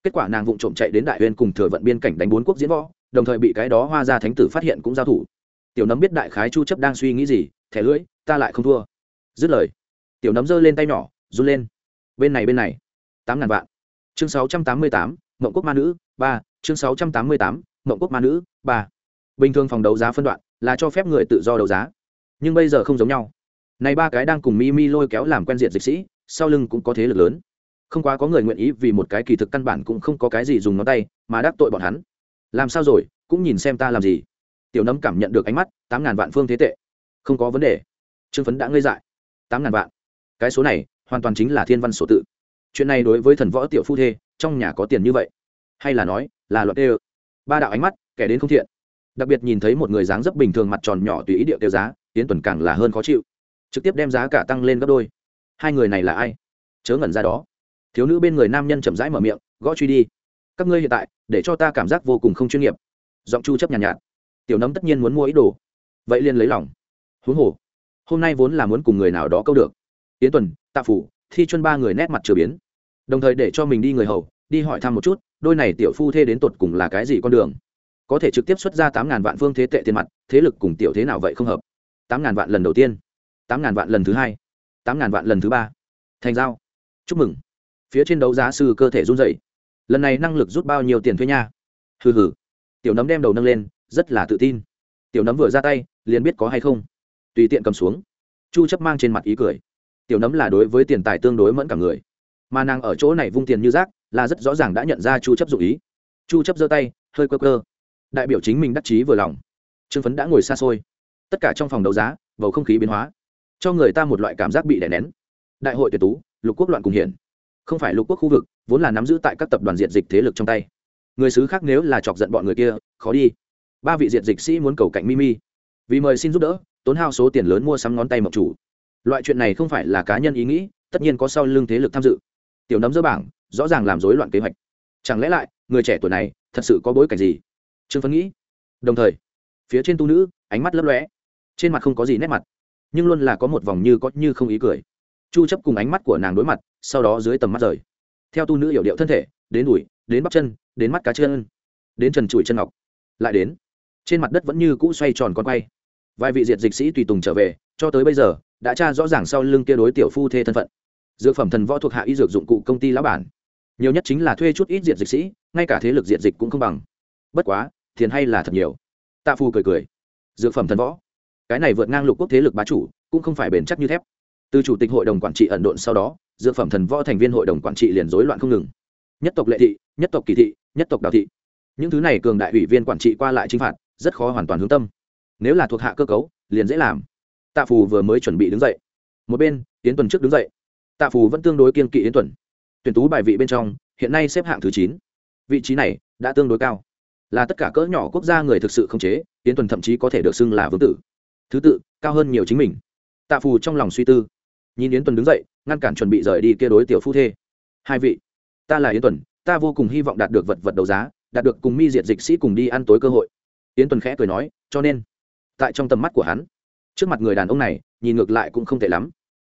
Kết quả nàng vụng trộm chạy đến đại uyên cùng thừa vận biên cảnh đánh bốn quốc diễn võ đồng thời bị cái đó hoa gia thánh tử phát hiện cũng giao thủ. Tiểu nấm biết đại khái chu chấp đang suy nghĩ gì thẻ lưỡi ta lại không thua. Dứt lời tiểu nấm giơ lên tay nhỏ run lên. Bên này bên này. Tám ngàn vạn. Chương 688, mộng quốc ma nữ ba. Chương 688, mộng quốc ma nữ ba. Bình thường phòng đấu giá phân đoạn là cho phép người tự do đấu giá. Nhưng bây giờ không giống nhau này ba cái đang cùng mi mi lôi kéo làm quen diện dịch sĩ, sau lưng cũng có thế lực lớn. Không quá có người nguyện ý vì một cái kỳ thực căn bản cũng không có cái gì dùng ngón tay mà đắc tội bọn hắn. Làm sao rồi? Cũng nhìn xem ta làm gì. Tiểu nấm cảm nhận được ánh mắt, tám ngàn vạn phương thế tệ. Không có vấn đề. Trương phấn đã ngây dại. Tám ngàn vạn. Cái số này hoàn toàn chính là thiên văn sổ tự. Chuyện này đối với thần võ tiểu phu thê, trong nhà có tiền như vậy? Hay là nói, là luật đê ơ ba đạo ánh mắt, kẻ đến không thiện. Đặc biệt nhìn thấy một người dáng dấp bình thường mặt tròn nhỏ tùy ý điệu tiêu giá tiến tuần càng là hơn khó chịu trực tiếp đem giá cả tăng lên gấp đôi. Hai người này là ai? Chớ ngẩn ra đó. Thiếu nữ bên người nam nhân chậm rãi mở miệng gõ truy đi. Các ngươi hiện tại để cho ta cảm giác vô cùng không chuyên nghiệp. Giọng chu chấp nhàn nhạt, nhạt. Tiểu nấm tất nhiên muốn mua ý đồ. Vậy liền lấy lòng. Huống hồ hôm nay vốn là muốn cùng người nào đó câu được. Tiến tuần tạ phủ thi chuân ba người nét mặt trở biến. Đồng thời để cho mình đi người hầu đi hỏi thăm một chút đôi này tiểu phu thê đến tột cùng là cái gì con đường? Có thể trực tiếp xuất ra tám ngàn vạn phương thế tệ tiền mặt thế lực cùng tiểu thế nào vậy không hợp? Tám ngàn vạn lần đầu tiên tám ngàn vạn lần thứ hai, tám ngàn vạn lần thứ ba. Thành giao. Chúc mừng. Phía trên đấu giá sư cơ thể run dậy lần này năng lực rút bao nhiêu tiền thuê nha? Hừ hừ. Tiểu nấm đem đầu nâng lên, rất là tự tin. Tiểu nấm vừa ra tay, liền biết có hay không. Tùy tiện cầm xuống. Chu chấp mang trên mặt ý cười. Tiểu nấm là đối với tiền tài tương đối mẫn cả người. Mà nàng ở chỗ này vung tiền như rác, là rất rõ ràng đã nhận ra chu chấp dụng ý. Chu chấp giơ tay, hơi cơ cơ đại biểu chính mình đắc chí vừa lòng. Trương phấn đã ngồi xa xôi. Tất cả trong phòng đấu giá, bầu không khí biến hóa cho người ta một loại cảm giác bị đè nén. Đại hội tuyệt tú, lục quốc loạn cùng hiển. Không phải lục quốc khu vực, vốn là nắm giữ tại các tập đoàn diện dịch thế lực trong tay. Người xứ khác nếu là chọc giận bọn người kia, khó đi. Ba vị diện dịch sĩ muốn cầu cạnh mimi. Vì mời xin giúp đỡ, tốn hao số tiền lớn mua sắm ngón tay mộc chủ. Loại chuyện này không phải là cá nhân ý nghĩ, tất nhiên có sau lưng thế lực tham dự. Tiểu nấm dơ bảng, rõ ràng làm rối loạn kế hoạch. Chẳng lẽ lại, người trẻ tuổi này, thật sự có bối cảnh gì? Trương phấn nghĩ. Đồng thời, phía trên tu nữ, ánh mắt lấp lóe. Trên mặt không có gì nét mặt nhưng luôn là có một vòng như có như không ý cười. Chu chấp cùng ánh mắt của nàng đối mặt, sau đó dưới tầm mắt rời. Theo tu nữ hiểu điệu thân thể, đến đùi, đến bắp chân, đến mắt cá chân, đến trần trụi chân ngọc. Lại đến, trên mặt đất vẫn như cũ xoay tròn con quay. Vài vị diệt dịch sĩ tùy tùng trở về, cho tới bây giờ, đã tra rõ ràng sau lưng kia đối tiểu phu thê thân phận. Dược phẩm thần võ thuộc hạ y dược dụng cụ công ty lão bản. Nhiều nhất chính là thuê chút ít diệt dịch sĩ, ngay cả thế lực diệt dịch cũng không bằng. Bất quá, tiền hay là thật nhiều. Tạ phu cười cười. Dược phẩm thần võ cái này vượt ngang lục quốc thế lực bá chủ, cũng không phải bền chắc như thép. Từ chủ tịch hội đồng quản trị ẩn độn sau đó, dược phẩm thần võ thành viên hội đồng quản trị liền rối loạn không ngừng. Nhất tộc lệ thị, nhất tộc kỳ thị, nhất tộc đào thị. Những thứ này cường đại ủy viên quản trị qua lại chinh phạt, rất khó hoàn toàn hướng tâm. Nếu là thuộc hạ cơ cấu, liền dễ làm. Tạ phù vừa mới chuẩn bị đứng dậy. Một bên tiến tuần trước đứng dậy. Tạ phù vẫn tương đối kiên kỵ yến tuần. Tuyển tú bài vị bên trong, hiện nay xếp hạng thứ chín. Vị trí này, đã tương đối cao. Là tất cả cỡ nhỏ quốc gia người thực sự không chế, yến tuần thậm chí có thể được xưng là vương tử thứ tự, cao hơn nhiều chính mình. Tạ phù trong lòng suy tư. Nhìn yến tuần đứng dậy, ngăn cản chuẩn bị rời đi kia đối tiểu phu thê. Hai vị, ta là yến tuần, ta vô cùng hy vọng đạt được vật vật đấu giá, đạt được cùng mi diệt dịch sĩ cùng đi ăn tối cơ hội. Yến tuần khẽ cười nói, cho nên, tại trong tầm mắt của hắn, trước mặt người đàn ông này, nhìn ngược lại cũng không tệ lắm.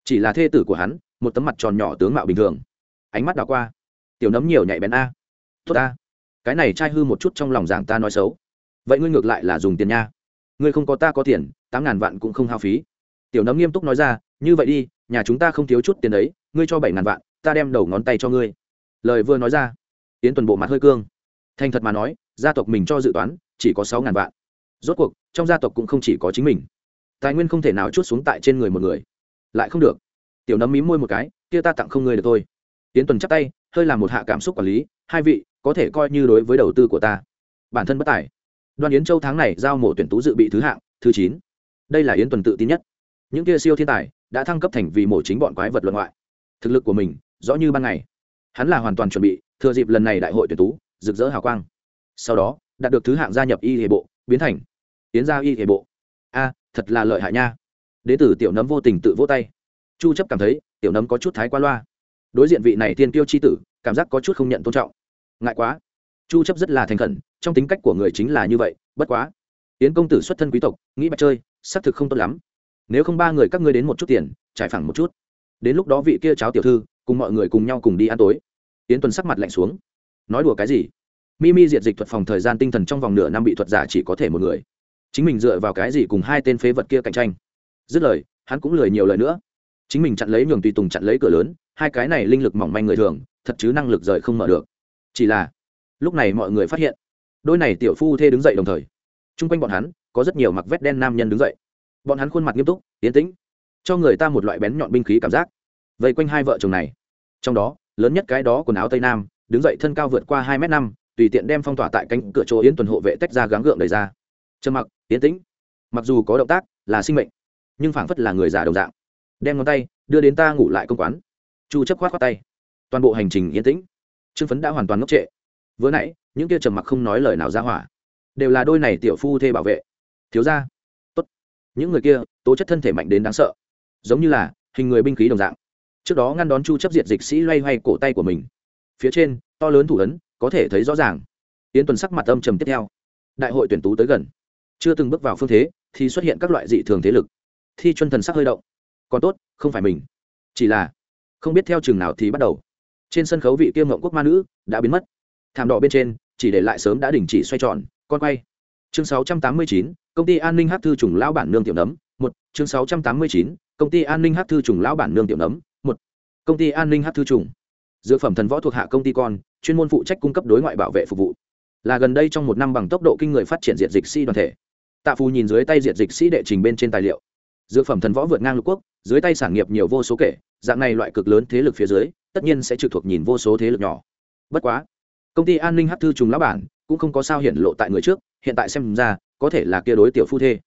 Chỉ là thê tử của hắn, một tấm mặt tròn nhỏ tướng mạo bình thường. Ánh mắt đảo qua. Tiểu nấm nhiều nhạy bén a. Tốt a. Cái này trai hư một chút trong lòng giảng ta nói xấu. Vậy ngươi ngược lại là dùng tiền nha. Ngươi không có ta có tiền tám ngàn vạn cũng không hao phí. Tiểu nấm nghiêm túc nói ra, như vậy đi, nhà chúng ta không thiếu chút tiền đấy, ngươi cho bảy ngàn vạn, ta đem đầu ngón tay cho ngươi. Lời vừa nói ra, yến tuần bộ mặt hơi cương. Thành thật mà nói, gia tộc mình cho dự toán, chỉ có sáu ngàn vạn. Rốt cuộc, trong gia tộc cũng không chỉ có chính mình. Tài nguyên không thể nào chút xuống tại trên người một người. Lại không được. Tiểu nấm mím môi một cái, kia ta tặng không ngươi được thôi. Tiến tuần chắp tay, hơi làm một hạ cảm xúc quản lý, hai vị, có thể coi như đối với đầu tư của ta, bản thân bất tài. Đoàn yến châu tháng này giao mộ tuyển tú dự bị thứ hạng, thứ chín đây là yến tuần tự tin nhất. Những kia siêu thiên tài đã thăng cấp thành vì mổ chính bọn quái vật luận ngoại. Thực lực của mình rõ như ban ngày. Hắn là hoàn toàn chuẩn bị, thừa dịp lần này đại hội tuyển tú, rực rỡ hào quang. Sau đó, đạt được thứ hạng gia nhập y hệ bộ, biến thành yến gia y hệ bộ. A, thật là lợi hại nha. Đế tử tiểu nấm vô tình tự vỗ tay. Chu chấp cảm thấy, tiểu nấm có chút thái quá loa. Đối diện vị này tiên tiêu chi tử, cảm giác có chút không nhận tôn trọng. Ngại quá. Chu chấp rất là thành khẩn, trong tính cách của người chính là như vậy, bất quá. Yến công tử xuất thân quý tộc, nghĩ bạch chơi xác thực không tốt lắm. Nếu không ba người các ngươi đến một chút tiền, trải phẳng một chút. Đến lúc đó vị kia cháu tiểu thư, cùng mọi người cùng nhau cùng đi ăn tối. Yến tuần sắc mặt lạnh xuống. Nói đùa cái gì? Mimi diệt dịch thuật phòng thời gian tinh thần trong vòng nửa năm bị thuật giả chỉ có thể một người. Chính mình dựa vào cái gì cùng hai tên phế vật kia cạnh tranh? Dứt lời, hắn cũng lười nhiều lời nữa. Chính mình chặn lấy nhường tùy tùng chặn lấy cửa lớn, hai cái này linh lực mỏng manh người thường, thật chứ năng lực rời không mở được. Chỉ là, lúc này mọi người phát hiện, đôi này tiểu phu thê đứng dậy đồng thời. Trung quanh bọn hắn có rất nhiều mặc vét đen nam nhân đứng dậy. Bọn hắn khuôn mặt nghiêm túc yến tĩnh, cho người ta một loại bén nhọn binh khí cảm giác. Vây quanh hai vợ chồng này. Trong đó, lớn nhất cái đó quần áo tây nam, đứng dậy thân cao vượt qua hai m năm, tùy tiện đem phong tỏa tại cánh cửa chỗ yến tuần hộ vệ tách ra gắng gượng đầy ra. Trầm mặc yến tĩnh. Mặc dù có động tác, là sinh mệnh, nhưng phảng phất là người già đồng dạng. Đem ngón tay đưa đến ta ngủ lại công quán. Chu chấp khoát khoát tay. Toàn bộ hành trình yên tĩnh. Trương phấn đã hoàn toàn ngốc trệ. Vừa nãy, những kia trầm mặc không nói lời nào ra hỏa. Đều là đôi này tiểu phu thê bảo vệ thiếu gia tốt. Những người kia tố chất thân thể mạnh đến đáng sợ. Giống như là hình người binh khí đồng dạng. Trước đó ngăn đón chu chấp diệt dịch sĩ loay hoay cổ tay của mình. Phía trên to lớn thủ ấn có thể thấy rõ ràng. Yến tuần sắc mặt âm trầm tiếp theo. Đại hội tuyển tú tới gần. Chưa từng bước vào phương thế thì xuất hiện các loại dị thường thế lực. Thi chuân thần sắc hơi động. Còn tốt không phải mình. Chỉ là không biết theo chừng nào thì bắt đầu. Trên sân khấu vị kiêm ngộng quốc ma nữ đã biến mất. Thảm đỏ bên trên chỉ để lại sớm đã đình chỉ xoay tròn. Con quay. Chương 689, công ty an ninh hát thư trùng lão bản nương tiểu nấm một chương 689, công ty an ninh hát thư trùng lão bản nương tiểu nấm một. Công ty an ninh hát thư trùng. Dược phẩm thần võ thuộc hạ công ty con chuyên môn phụ trách cung cấp đối ngoại bảo vệ phục vụ. Là gần đây trong một năm bằng tốc độ kinh người phát triển diệt dịch sĩ đoàn thể. Tạ phù nhìn dưới tay diệt dịch sĩ đệ trình bên trên tài liệu. Dược phẩm thần võ vượt ngang lục quốc dưới tay sản nghiệp nhiều vô số kể dạng này loại cực lớn thế lực phía dưới tất nhiên sẽ trực thuộc nhìn vô số thế lực nhỏ. Bất quá công ty an ninh hát thư trùng lão bản cũng không có sao hiện lộ tại người trước, hiện tại xem ra, có thể là kia đối tiểu phu thê.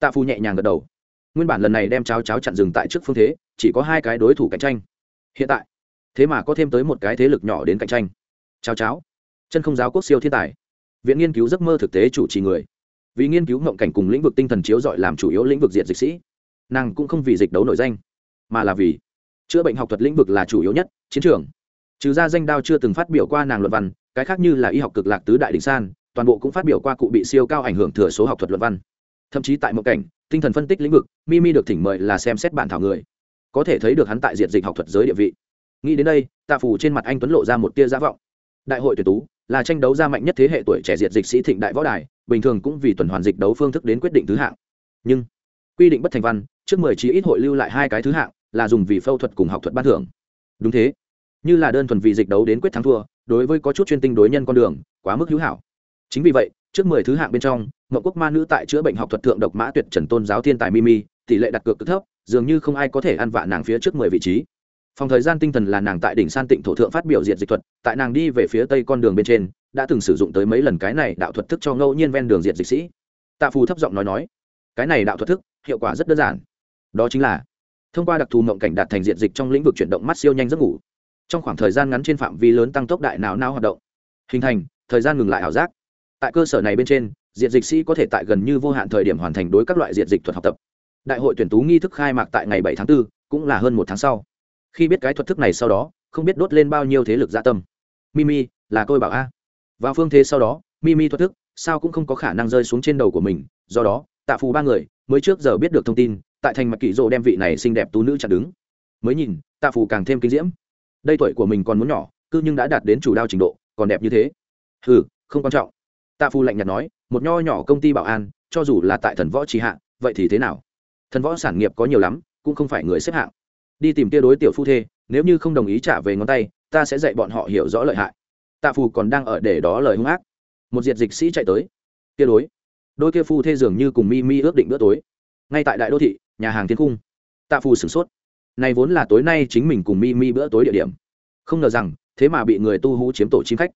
Tạ phu nhẹ nhàng gật đầu. Nguyên bản lần này đem cháo cháo chặn dừng tại trước phương thế, chỉ có hai cái đối thủ cạnh tranh. Hiện tại, thế mà có thêm tới một cái thế lực nhỏ đến cạnh tranh. Cháo cháo, chân không giáo quốc siêu thiên tài. Viện nghiên cứu giấc mơ thực tế chủ trì người. Vì nghiên cứu ngộng cảnh cùng lĩnh vực tinh thần chiếu dọi làm chủ yếu lĩnh vực diện dịch sĩ. Nàng cũng không vì dịch đấu nổi danh, mà là vì chữa bệnh học thuật lĩnh vực là chủ yếu nhất, chiến trường. Trừ ra danh đao chưa từng phát biểu qua nàng luận văn cái khác như là y học cực lạc tứ đại đình san, toàn bộ cũng phát biểu qua cụ bị siêu cao ảnh hưởng thừa số học thuật luận văn. Thậm chí tại một cảnh, tinh thần phân tích lĩnh vực, mimi được thỉnh mời là xem xét bản thảo người. Có thể thấy được hắn tại diện dịch học thuật giới địa vị. Nghĩ đến đây, tạ phù trên mặt anh tuấn lộ ra một tia giả vọng. Đại hội tuyển tú, là tranh đấu ra mạnh nhất thế hệ tuổi trẻ diệt dịch sĩ thịnh đại võ đài, bình thường cũng vì tuần hoàn dịch đấu phương thức đến quyết định thứ hạng. Nhưng, quy định bất thành văn, trước mười chí ít hội lưu lại hai cái thứ hạng, là dùng vì phẫu thuật cùng học thuật ban thưởng. Đúng thế. Như là đơn thuần vì dịch đấu đến quyết thắng thua đối với có chút chuyên tinh đối nhân con đường, quá mức hữu hảo. Chính vì vậy, trước mười thứ hạng bên trong ngậu quốc ma nữ tại chữa bệnh học thuật thượng độc mã tuyệt trần tôn giáo thiên tài mimi, tỷ lệ đặt cược cực thấp, dường như không ai có thể ăn vạ nàng phía trước mười vị trí. Phòng thời gian tinh thần là nàng tại đỉnh san tịnh thổ thượng phát biểu diệt dịch thuật, tại nàng đi về phía tây con đường bên trên, đã từng sử dụng tới mấy lần cái này đạo thuật thức cho ngẫu nhiên ven đường diệt dịch sĩ. Tạ phù thấp giọng nói nói, cái này đạo thuật thức, hiệu quả rất đơn giản. Đó chính là thông qua đặc thù mộng cảnh đạt thành diện dịch trong lĩnh vực chuyển động mắt siêu nhanh giấc ngủ trong khoảng thời gian ngắn trên phạm vi lớn tăng tốc đại não não hoạt động. Hình thành thời gian ngừng lại ảo giác. Tại cơ sở này bên trên diện dịch sĩ có thể tại gần như vô hạn thời điểm hoàn thành đối các loại diện dịch thuật học tập. Đại hội tuyển tú nghi thức khai mạc tại ngày bảy tháng 4, cũng là hơn một tháng sau. Khi biết cái thuật thức này sau đó không biết đốt lên bao nhiêu thế lực dạ tâm. Mimi là tôi bảo a. Vào phương thế sau đó mimi thuật thức sao cũng không có khả năng rơi xuống trên đầu của mình. Do đó tạ phù ba người mới trước giờ biết được thông tin tại thành mặt kỷ rộ đem vị này xinh đẹp tú nữ chặt đứng. Mới nhìn tạ phù càng thêm kinh diễm đây tuổi của mình còn muốn nhỏ cư nhưng đã đạt đến chủ đao trình độ, còn đẹp như thế. Ừ không quan trọng. Tạ phù lạnh nhạt nói, một nho nhỏ công ty bảo an, cho dù là tại thần võ trì hạ, vậy thì thế nào? Thần võ sản nghiệp có nhiều lắm, cũng không phải người xếp hạng. Đi tìm kia đối tiểu phu thê, nếu như không đồng ý trả về ngón tay, ta sẽ dạy bọn họ hiểu rõ lợi hại. Tạ phù còn đang ở để đó lời hung ác. Một diệt dịch sĩ chạy tới. Kia đối. Đôi kia phu thê dường như cùng mi mi ước định bữa tối. Ngay tại đại đô thị, nhà hàng thiên cung. Tạ phù sửng sốt này vốn là tối nay chính mình cùng mi mi bữa tối địa điểm. Không ngờ rằng, thế mà bị người tu hú chiếm tổ chim khách.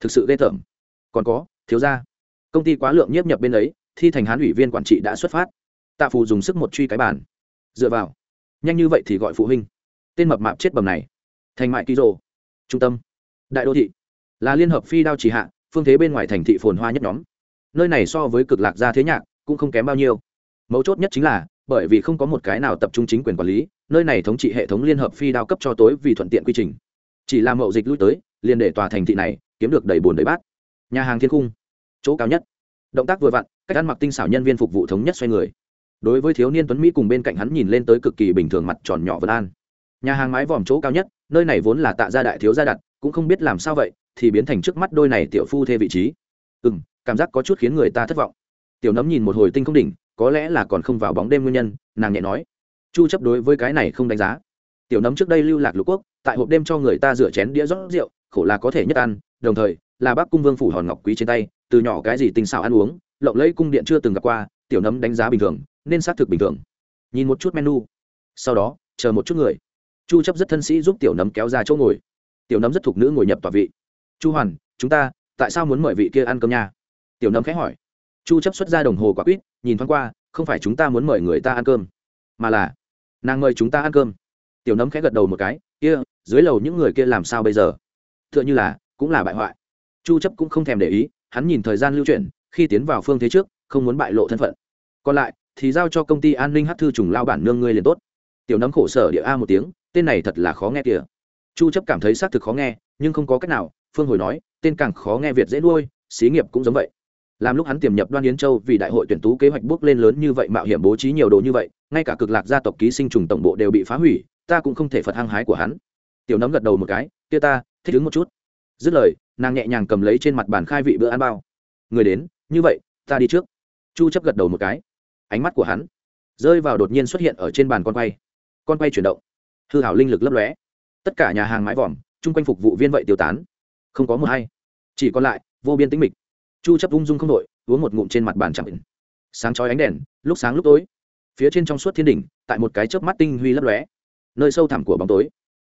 Thực sự ghê tởm. Còn có, thiếu gia, công ty quá lượng nhiếp nhập bên ấy, thi thành hán ủy viên quản trị đã xuất phát. Tạ phù dùng sức một truy cái bàn. Dựa vào. Nhanh như vậy thì gọi phụ huynh. Tên mập mạp chết bầm này. Thành mại ký rồ. Trung tâm. Đại đô thị. Là liên hợp phi đao chỉ hạ, phương thế bên ngoài thành thị phồn hoa nhất nhóm. Nơi này so với cực lạc gia thế nhạc, cũng không kém bao nhiêu. Mấu chốt nhất chính là, bởi vì không có một cái nào tập trung chính quyền quản lý nơi này thống trị hệ thống liên hợp phi đao cấp cho tối vì thuận tiện quy trình. Chỉ làm mậu dịch lui tới, liền để tòa thành thị này kiếm được đầy bồn đầy bát. Nhà hàng thiên cung chỗ cao nhất. Động tác vừa vặn, cách ăn mặc tinh xảo nhân viên phục vụ thống nhất xoay người. Đối với thiếu niên tuấn mỹ cùng bên cạnh hắn nhìn lên tới cực kỳ bình thường mặt tròn nhỏ vân an. Nhà hàng mái vòm chỗ cao nhất, nơi này vốn là tạ gia đại thiếu gia đặt, cũng không biết làm sao vậy, thì biến thành trước mắt đôi này tiểu phu thê vị trí. Ừ m cảm giác có chút khiến người ta thất vọng. Tiểu nấm nhìn một hồi tinh không đỉnh, có lẽ là còn không vào bóng đêm nguyên nhân, nàng nhẹ nói chu chấp đối với cái này không đánh giá. Tiểu nấm trước đây lưu lạc lục quốc, tại hộp đêm cho người ta rửa chén đĩa rót rượu, khổ là có thể nhất ăn, đồng thời, là bác cung vương phủ hòn ngọc quý trên tay, từ nhỏ cái gì tinh xảo ăn uống, lộng lẫy cung điện chưa từng gặp qua, tiểu nấm đánh giá bình thường, nên xác thực bình thường. Nhìn một chút menu. Sau đó, chờ một chút người. Chu chấp rất thân sĩ giúp tiểu nấm kéo ra chỗ ngồi. Tiểu nấm rất thuộc nữ ngồi nhập tòa vị. Chu hoàn, chúng ta, tại sao muốn mời vị kia ăn cơm nha? Tiểu nấm khẽ hỏi. Chu chấp xuất ra đồng hồ quả quýt, nhìn thoáng qua, không phải chúng ta muốn mời người ta ăn cơm, mà là nàng mời chúng ta ăn cơm. Tiểu nấm khẽ gật đầu một cái, kia, dưới lầu những người kia làm sao bây giờ? Tựa như là, cũng là bại hoại. Chu chấp cũng không thèm để ý, hắn nhìn thời gian lưu chuyển, khi tiến vào phương thế trước, không muốn bại lộ thân phận. Còn lại, thì giao cho công ty an ninh hát thư trùng lao bản nương ngươi liền tốt. Tiểu nấm khổ sở địa a một tiếng, tên này thật là khó nghe kìa. Chu chấp cảm thấy xác thực khó nghe, nhưng không có cách nào, phương hồi nói, tên càng khó nghe việt dễ nuôi, xí nghiệp cũng giống vậy làm lúc hắn tiềm nhập đoan yến châu vì đại hội tuyển tú kế hoạch bước lên lớn như vậy, mạo hiểm bố trí nhiều đồ như vậy, ngay cả cực lạc gia tộc ký sinh trùng tổng bộ đều bị phá hủy, ta cũng không thể phật hăng hái của hắn. Tiểu nấm gật đầu một cái kia ta, thích ứng một chút. Dứt lời, nàng nhẹ nhàng cầm lấy trên mặt bàn khai vị bữa ăn bao. Người đến, như vậy, ta đi trước. Chu chấp gật đầu một cái. Ánh mắt của hắn rơi vào đột nhiên xuất hiện ở trên bàn con quay. Con quay chuyển động. Hư hảo linh lực lấp lóe. Tất cả nhà hàng mái vòm, chung quanh phục vụ viên vậy tiêu tán. Không có một hay. Chỉ còn lại, vô biên tĩnh mịch chu chấp ung dung không đội uống một ngụm trên mặt bàn chẳng sáng chói ánh đèn lúc sáng lúc tối. Phía trên trong suốt thiên đỉnh tại một cái chớp mắt tinh huy lấp lóe. Nơi sâu thẳm của bóng tối.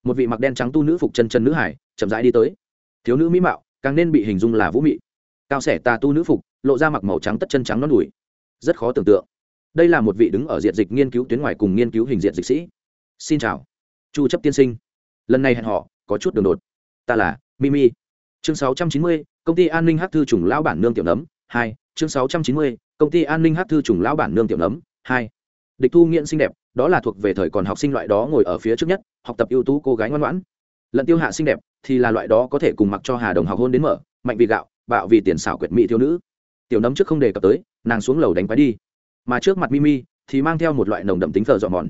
Một vị mặc đen trắng tu nữ phục chân chân nữ hải chậm rãi đi tới. Thiếu nữ mỹ mạo càng nên bị hình dung là vũ mị. Cao sẻ tà tu nữ phục lộ ra mặc màu trắng tất chân trắng non đùi. Rất khó tưởng tượng. Đây là một vị đứng ở diện dịch nghiên cứu tuyến ngoài cùng nghiên cứu hình diện dịch sĩ. Xin chào. Chu chấp tiên sinh. Lần này hẹn họ có chút đường đột. Ta là mimi. Chương 690, công ty an ninh hát thư trùng lão bản nương tiểu nấm hai chương 690, công ty an ninh hát thư trùng lão bản nương tiểu nấm hai. Địch thu nghiện xinh đẹp đó là thuộc về thời còn học sinh loại đó ngồi ở phía trước nhất học tập ưu tú cô gái ngoan ngoãn. Lận tiêu hạ xinh đẹp thì là loại đó có thể cùng mặc cho hà đồng học hôn đến mở mạnh vì gạo bạo vì tiền xảo quyệt mỹ thiếu nữ. Tiểu nấm trước không đề cập tới nàng xuống lầu đánh quái đi. Mà trước mặt mimi thì mang theo một loại nồng đậm tính thờ dọn mòn.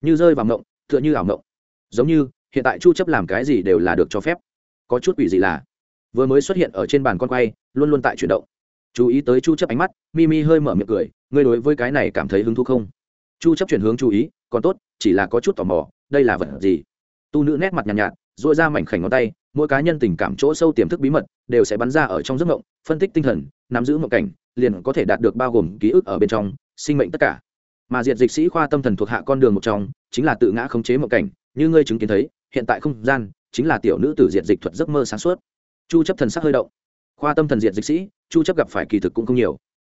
Như rơi vào mộng tựa như ảo mộng. Giống như hiện tại chu chấp làm cái gì đều là được cho phép. Có chút quỷ gì là vừa mới xuất hiện ở trên bàn con quay luôn luôn tại chuyển động. Chú ý tới chu chấp ánh mắt mimi hơi mở miệng cười ngươi đối với cái này cảm thấy hứng thú không? Chu chấp chuyển hướng chú ý còn tốt chỉ là có chút tò mò đây là vật gì? Tu nữ nét mặt nhàn nhạt, nhạt duỗi ra mảnh khảnh ngón tay mỗi cá nhân tình cảm chỗ sâu tiềm thức bí mật đều sẽ bắn ra ở trong giấc mộng phân tích tinh thần nắm giữ mộng cảnh liền có thể đạt được bao gồm ký ức ở bên trong sinh mệnh tất cả. Mà diệt dịch sĩ khoa tâm thần thuộc hạ con đường một trong chính là tự ngã khống chế mộng cảnh như ngươi chứng kiến thấy hiện tại không gian chính là tiểu nữ tử diệt dịch thuật giấc mơ sáng suốt chu chấp thần sắc hơi động. Khoa tâm thần diệt dịch sĩ, chu chấp gặp phải kỳ thực cũng không nhiều.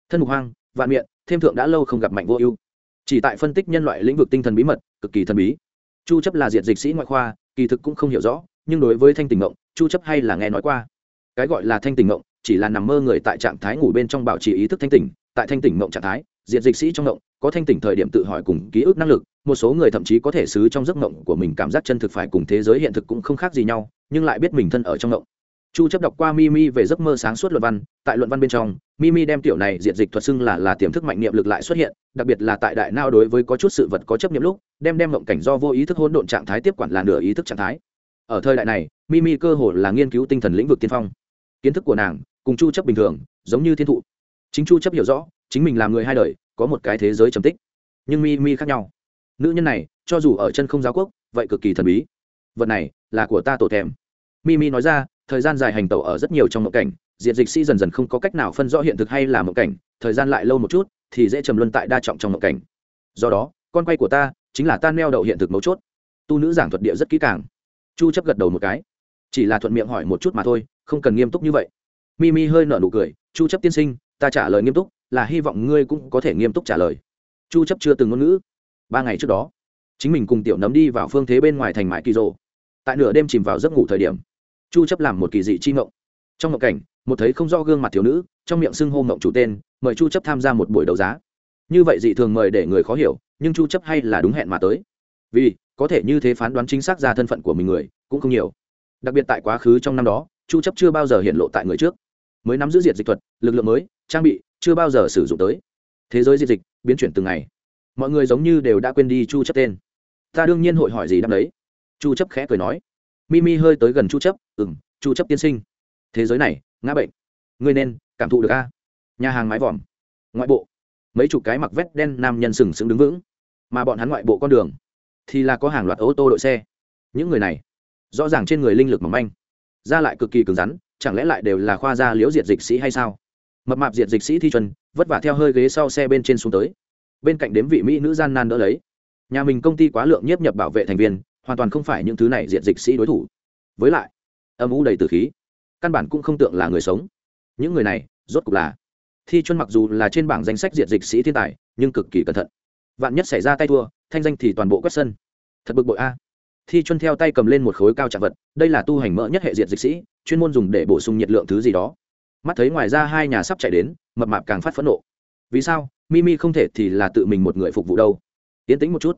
Thân mục hoang, vạn miệng thêm thượng đã lâu không gặp mạnh vô ưu. Chỉ tại phân tích nhân loại lĩnh vực tinh thần bí mật, cực kỳ thần bí. Chu chấp là diệt dịch sĩ ngoại khoa, kỳ thực cũng không hiểu rõ, nhưng đối với thanh tình ngộng chu chấp hay là nghe nói qua. Cái gọi là thanh tình ngộng chỉ là nằm mơ người tại trạng thái ngủ bên trong bảo trì ý thức thanh tỉnh, tại thanh tỉnh ngộng trạng thái, diệt dịch sĩ trong ngộng có thanh tỉnh thời điểm tự hỏi cùng ký ức năng lực, một số người thậm chí có thể xứ trong giấc ngộng của mình cảm giác chân thực phải cùng thế giới hiện thực cũng không khác gì nhau, nhưng lại biết mình thân ở trong ngộng chu chấp đọc qua mimi về giấc mơ sáng suốt luận văn, tại luận văn bên trong, mimi đem tiểu này diện dịch thuật xưng là là tiềm thức mạnh niệm lực lại xuất hiện, đặc biệt là tại đại não đối với có chút sự vật có chấp niệm lúc, đem đem mộng cảnh do vô ý thức hỗn độn trạng thái tiếp quản là nửa ý thức trạng thái. Ở thời đại này, mimi cơ hồ là nghiên cứu tinh thần lĩnh vực tiên phong. Kiến thức của nàng, cùng chu chấp bình thường, giống như thiên thụ. Chính chu chấp hiểu rõ, chính mình là người hai đời, có một cái thế giới trầm tích. Nhưng mimi khác nhau. Nữ nhân này, cho dù ở chân không giáo quốc, vậy cực kỳ thần bí. Vật này, là của ta tổ thèm. Mimi nói ra thời gian dài hành tẩu ở rất nhiều trong mộng cảnh diện dịch sĩ dần dần không có cách nào phân rõ hiện thực hay là mộng cảnh, thời gian lại lâu một chút, thì dễ trầm luân tại đa trọng trong mộng cảnh. Do đó, con quay của ta chính là tan neo đậu hiện thực mấu chốt. Tu nữ giảng thuật địa rất kỹ càng. Chu chấp gật đầu một cái. Chỉ là thuận miệng hỏi một chút mà thôi, không cần nghiêm túc như vậy. Mimi hơi nở nụ cười, chu chấp tiên sinh, ta trả lời nghiêm túc, là hy vọng ngươi cũng có thể nghiêm túc trả lời. Chu chấp chưa từng ngôn ngữ. Ba ngày trước đó, chính mình cùng tiểu nấm đi vào phương thế bên ngoài thành mại kỳ rồ. Tại nửa đêm chìm vào giấc ngủ thời điểm chu chấp làm một kỳ dị chi ngộng. Trong ngộng cảnh, một thấy không rõ gương mặt thiếu nữ, trong miệng xưng hô ngộng chủ tên, mời chu chấp tham gia một buổi đấu giá. Như vậy dị thường mời để người khó hiểu, nhưng chu chấp hay là đúng hẹn mà tới. Vì, có thể như thế phán đoán chính xác ra thân phận của mình người, cũng không nhiều. Đặc biệt tại quá khứ trong năm đó, chu chấp chưa bao giờ hiện lộ tại người trước. Mới nắm giữ diệt dịch thuật, lực lượng mới, trang bị, chưa bao giờ sử dụng tới. Thế giới diệt dịch, biến chuyển từng ngày. Mọi người giống như đều đã quên đi chu chấp tên. Ta đương nhiên hội hỏi gì đáp đấy. Chu chấp khẽ cười nói mimi hơi tới gần chu chấp, ừm, chu chấp tiên sinh. Thế giới này, ngã bệnh. Ngươi nên cảm thụ được a. Nhà hàng mái vòm. Ngoại bộ. Mấy chục cái mặc vest đen nam nhân sừng sững đứng vững. Mà bọn hắn ngoại bộ con đường, thì là có hàng loạt ô tô đội xe. Những người này, rõ ràng trên người linh lực mỏng manh. Da lại cực kỳ cứng rắn, chẳng lẽ lại đều là khoa gia liễu diệt dịch sĩ hay sao? Mập mạp diệt dịch sĩ thi chuẩn vất vả theo hơi ghế sau xe bên trên xuống tới. Bên cạnh đếm vị mỹ nữ gian nan đỡ lấy. Nhà mình công ty quá lượng nhiếp nhập bảo vệ thành viên hoàn toàn không phải những thứ này diện dịch sĩ đối thủ. Với lại, âm u đầy từ khí, căn bản cũng không tượng là người sống. Những người này, rốt cục là, thi chuân mặc dù là trên bảng danh sách diện dịch sĩ thiên tài, nhưng cực kỳ cẩn thận. Vạn nhất xảy ra tay thua, thanh danh thì toàn bộ quét sân. Thật bực bội a. Thi chuân theo tay cầm lên một khối cao trạng vật, đây là tu hành mỡ nhất hệ diện dịch sĩ, chuyên môn dùng để bổ sung nhiệt lượng thứ gì đó. Mắt thấy ngoài ra hai nhà sắp chạy đến, mập mạp càng phát phẫn nộ. Vì sao? Mimi không thể thì là tự mình một người phục vụ đâu. Yến tĩnh một chút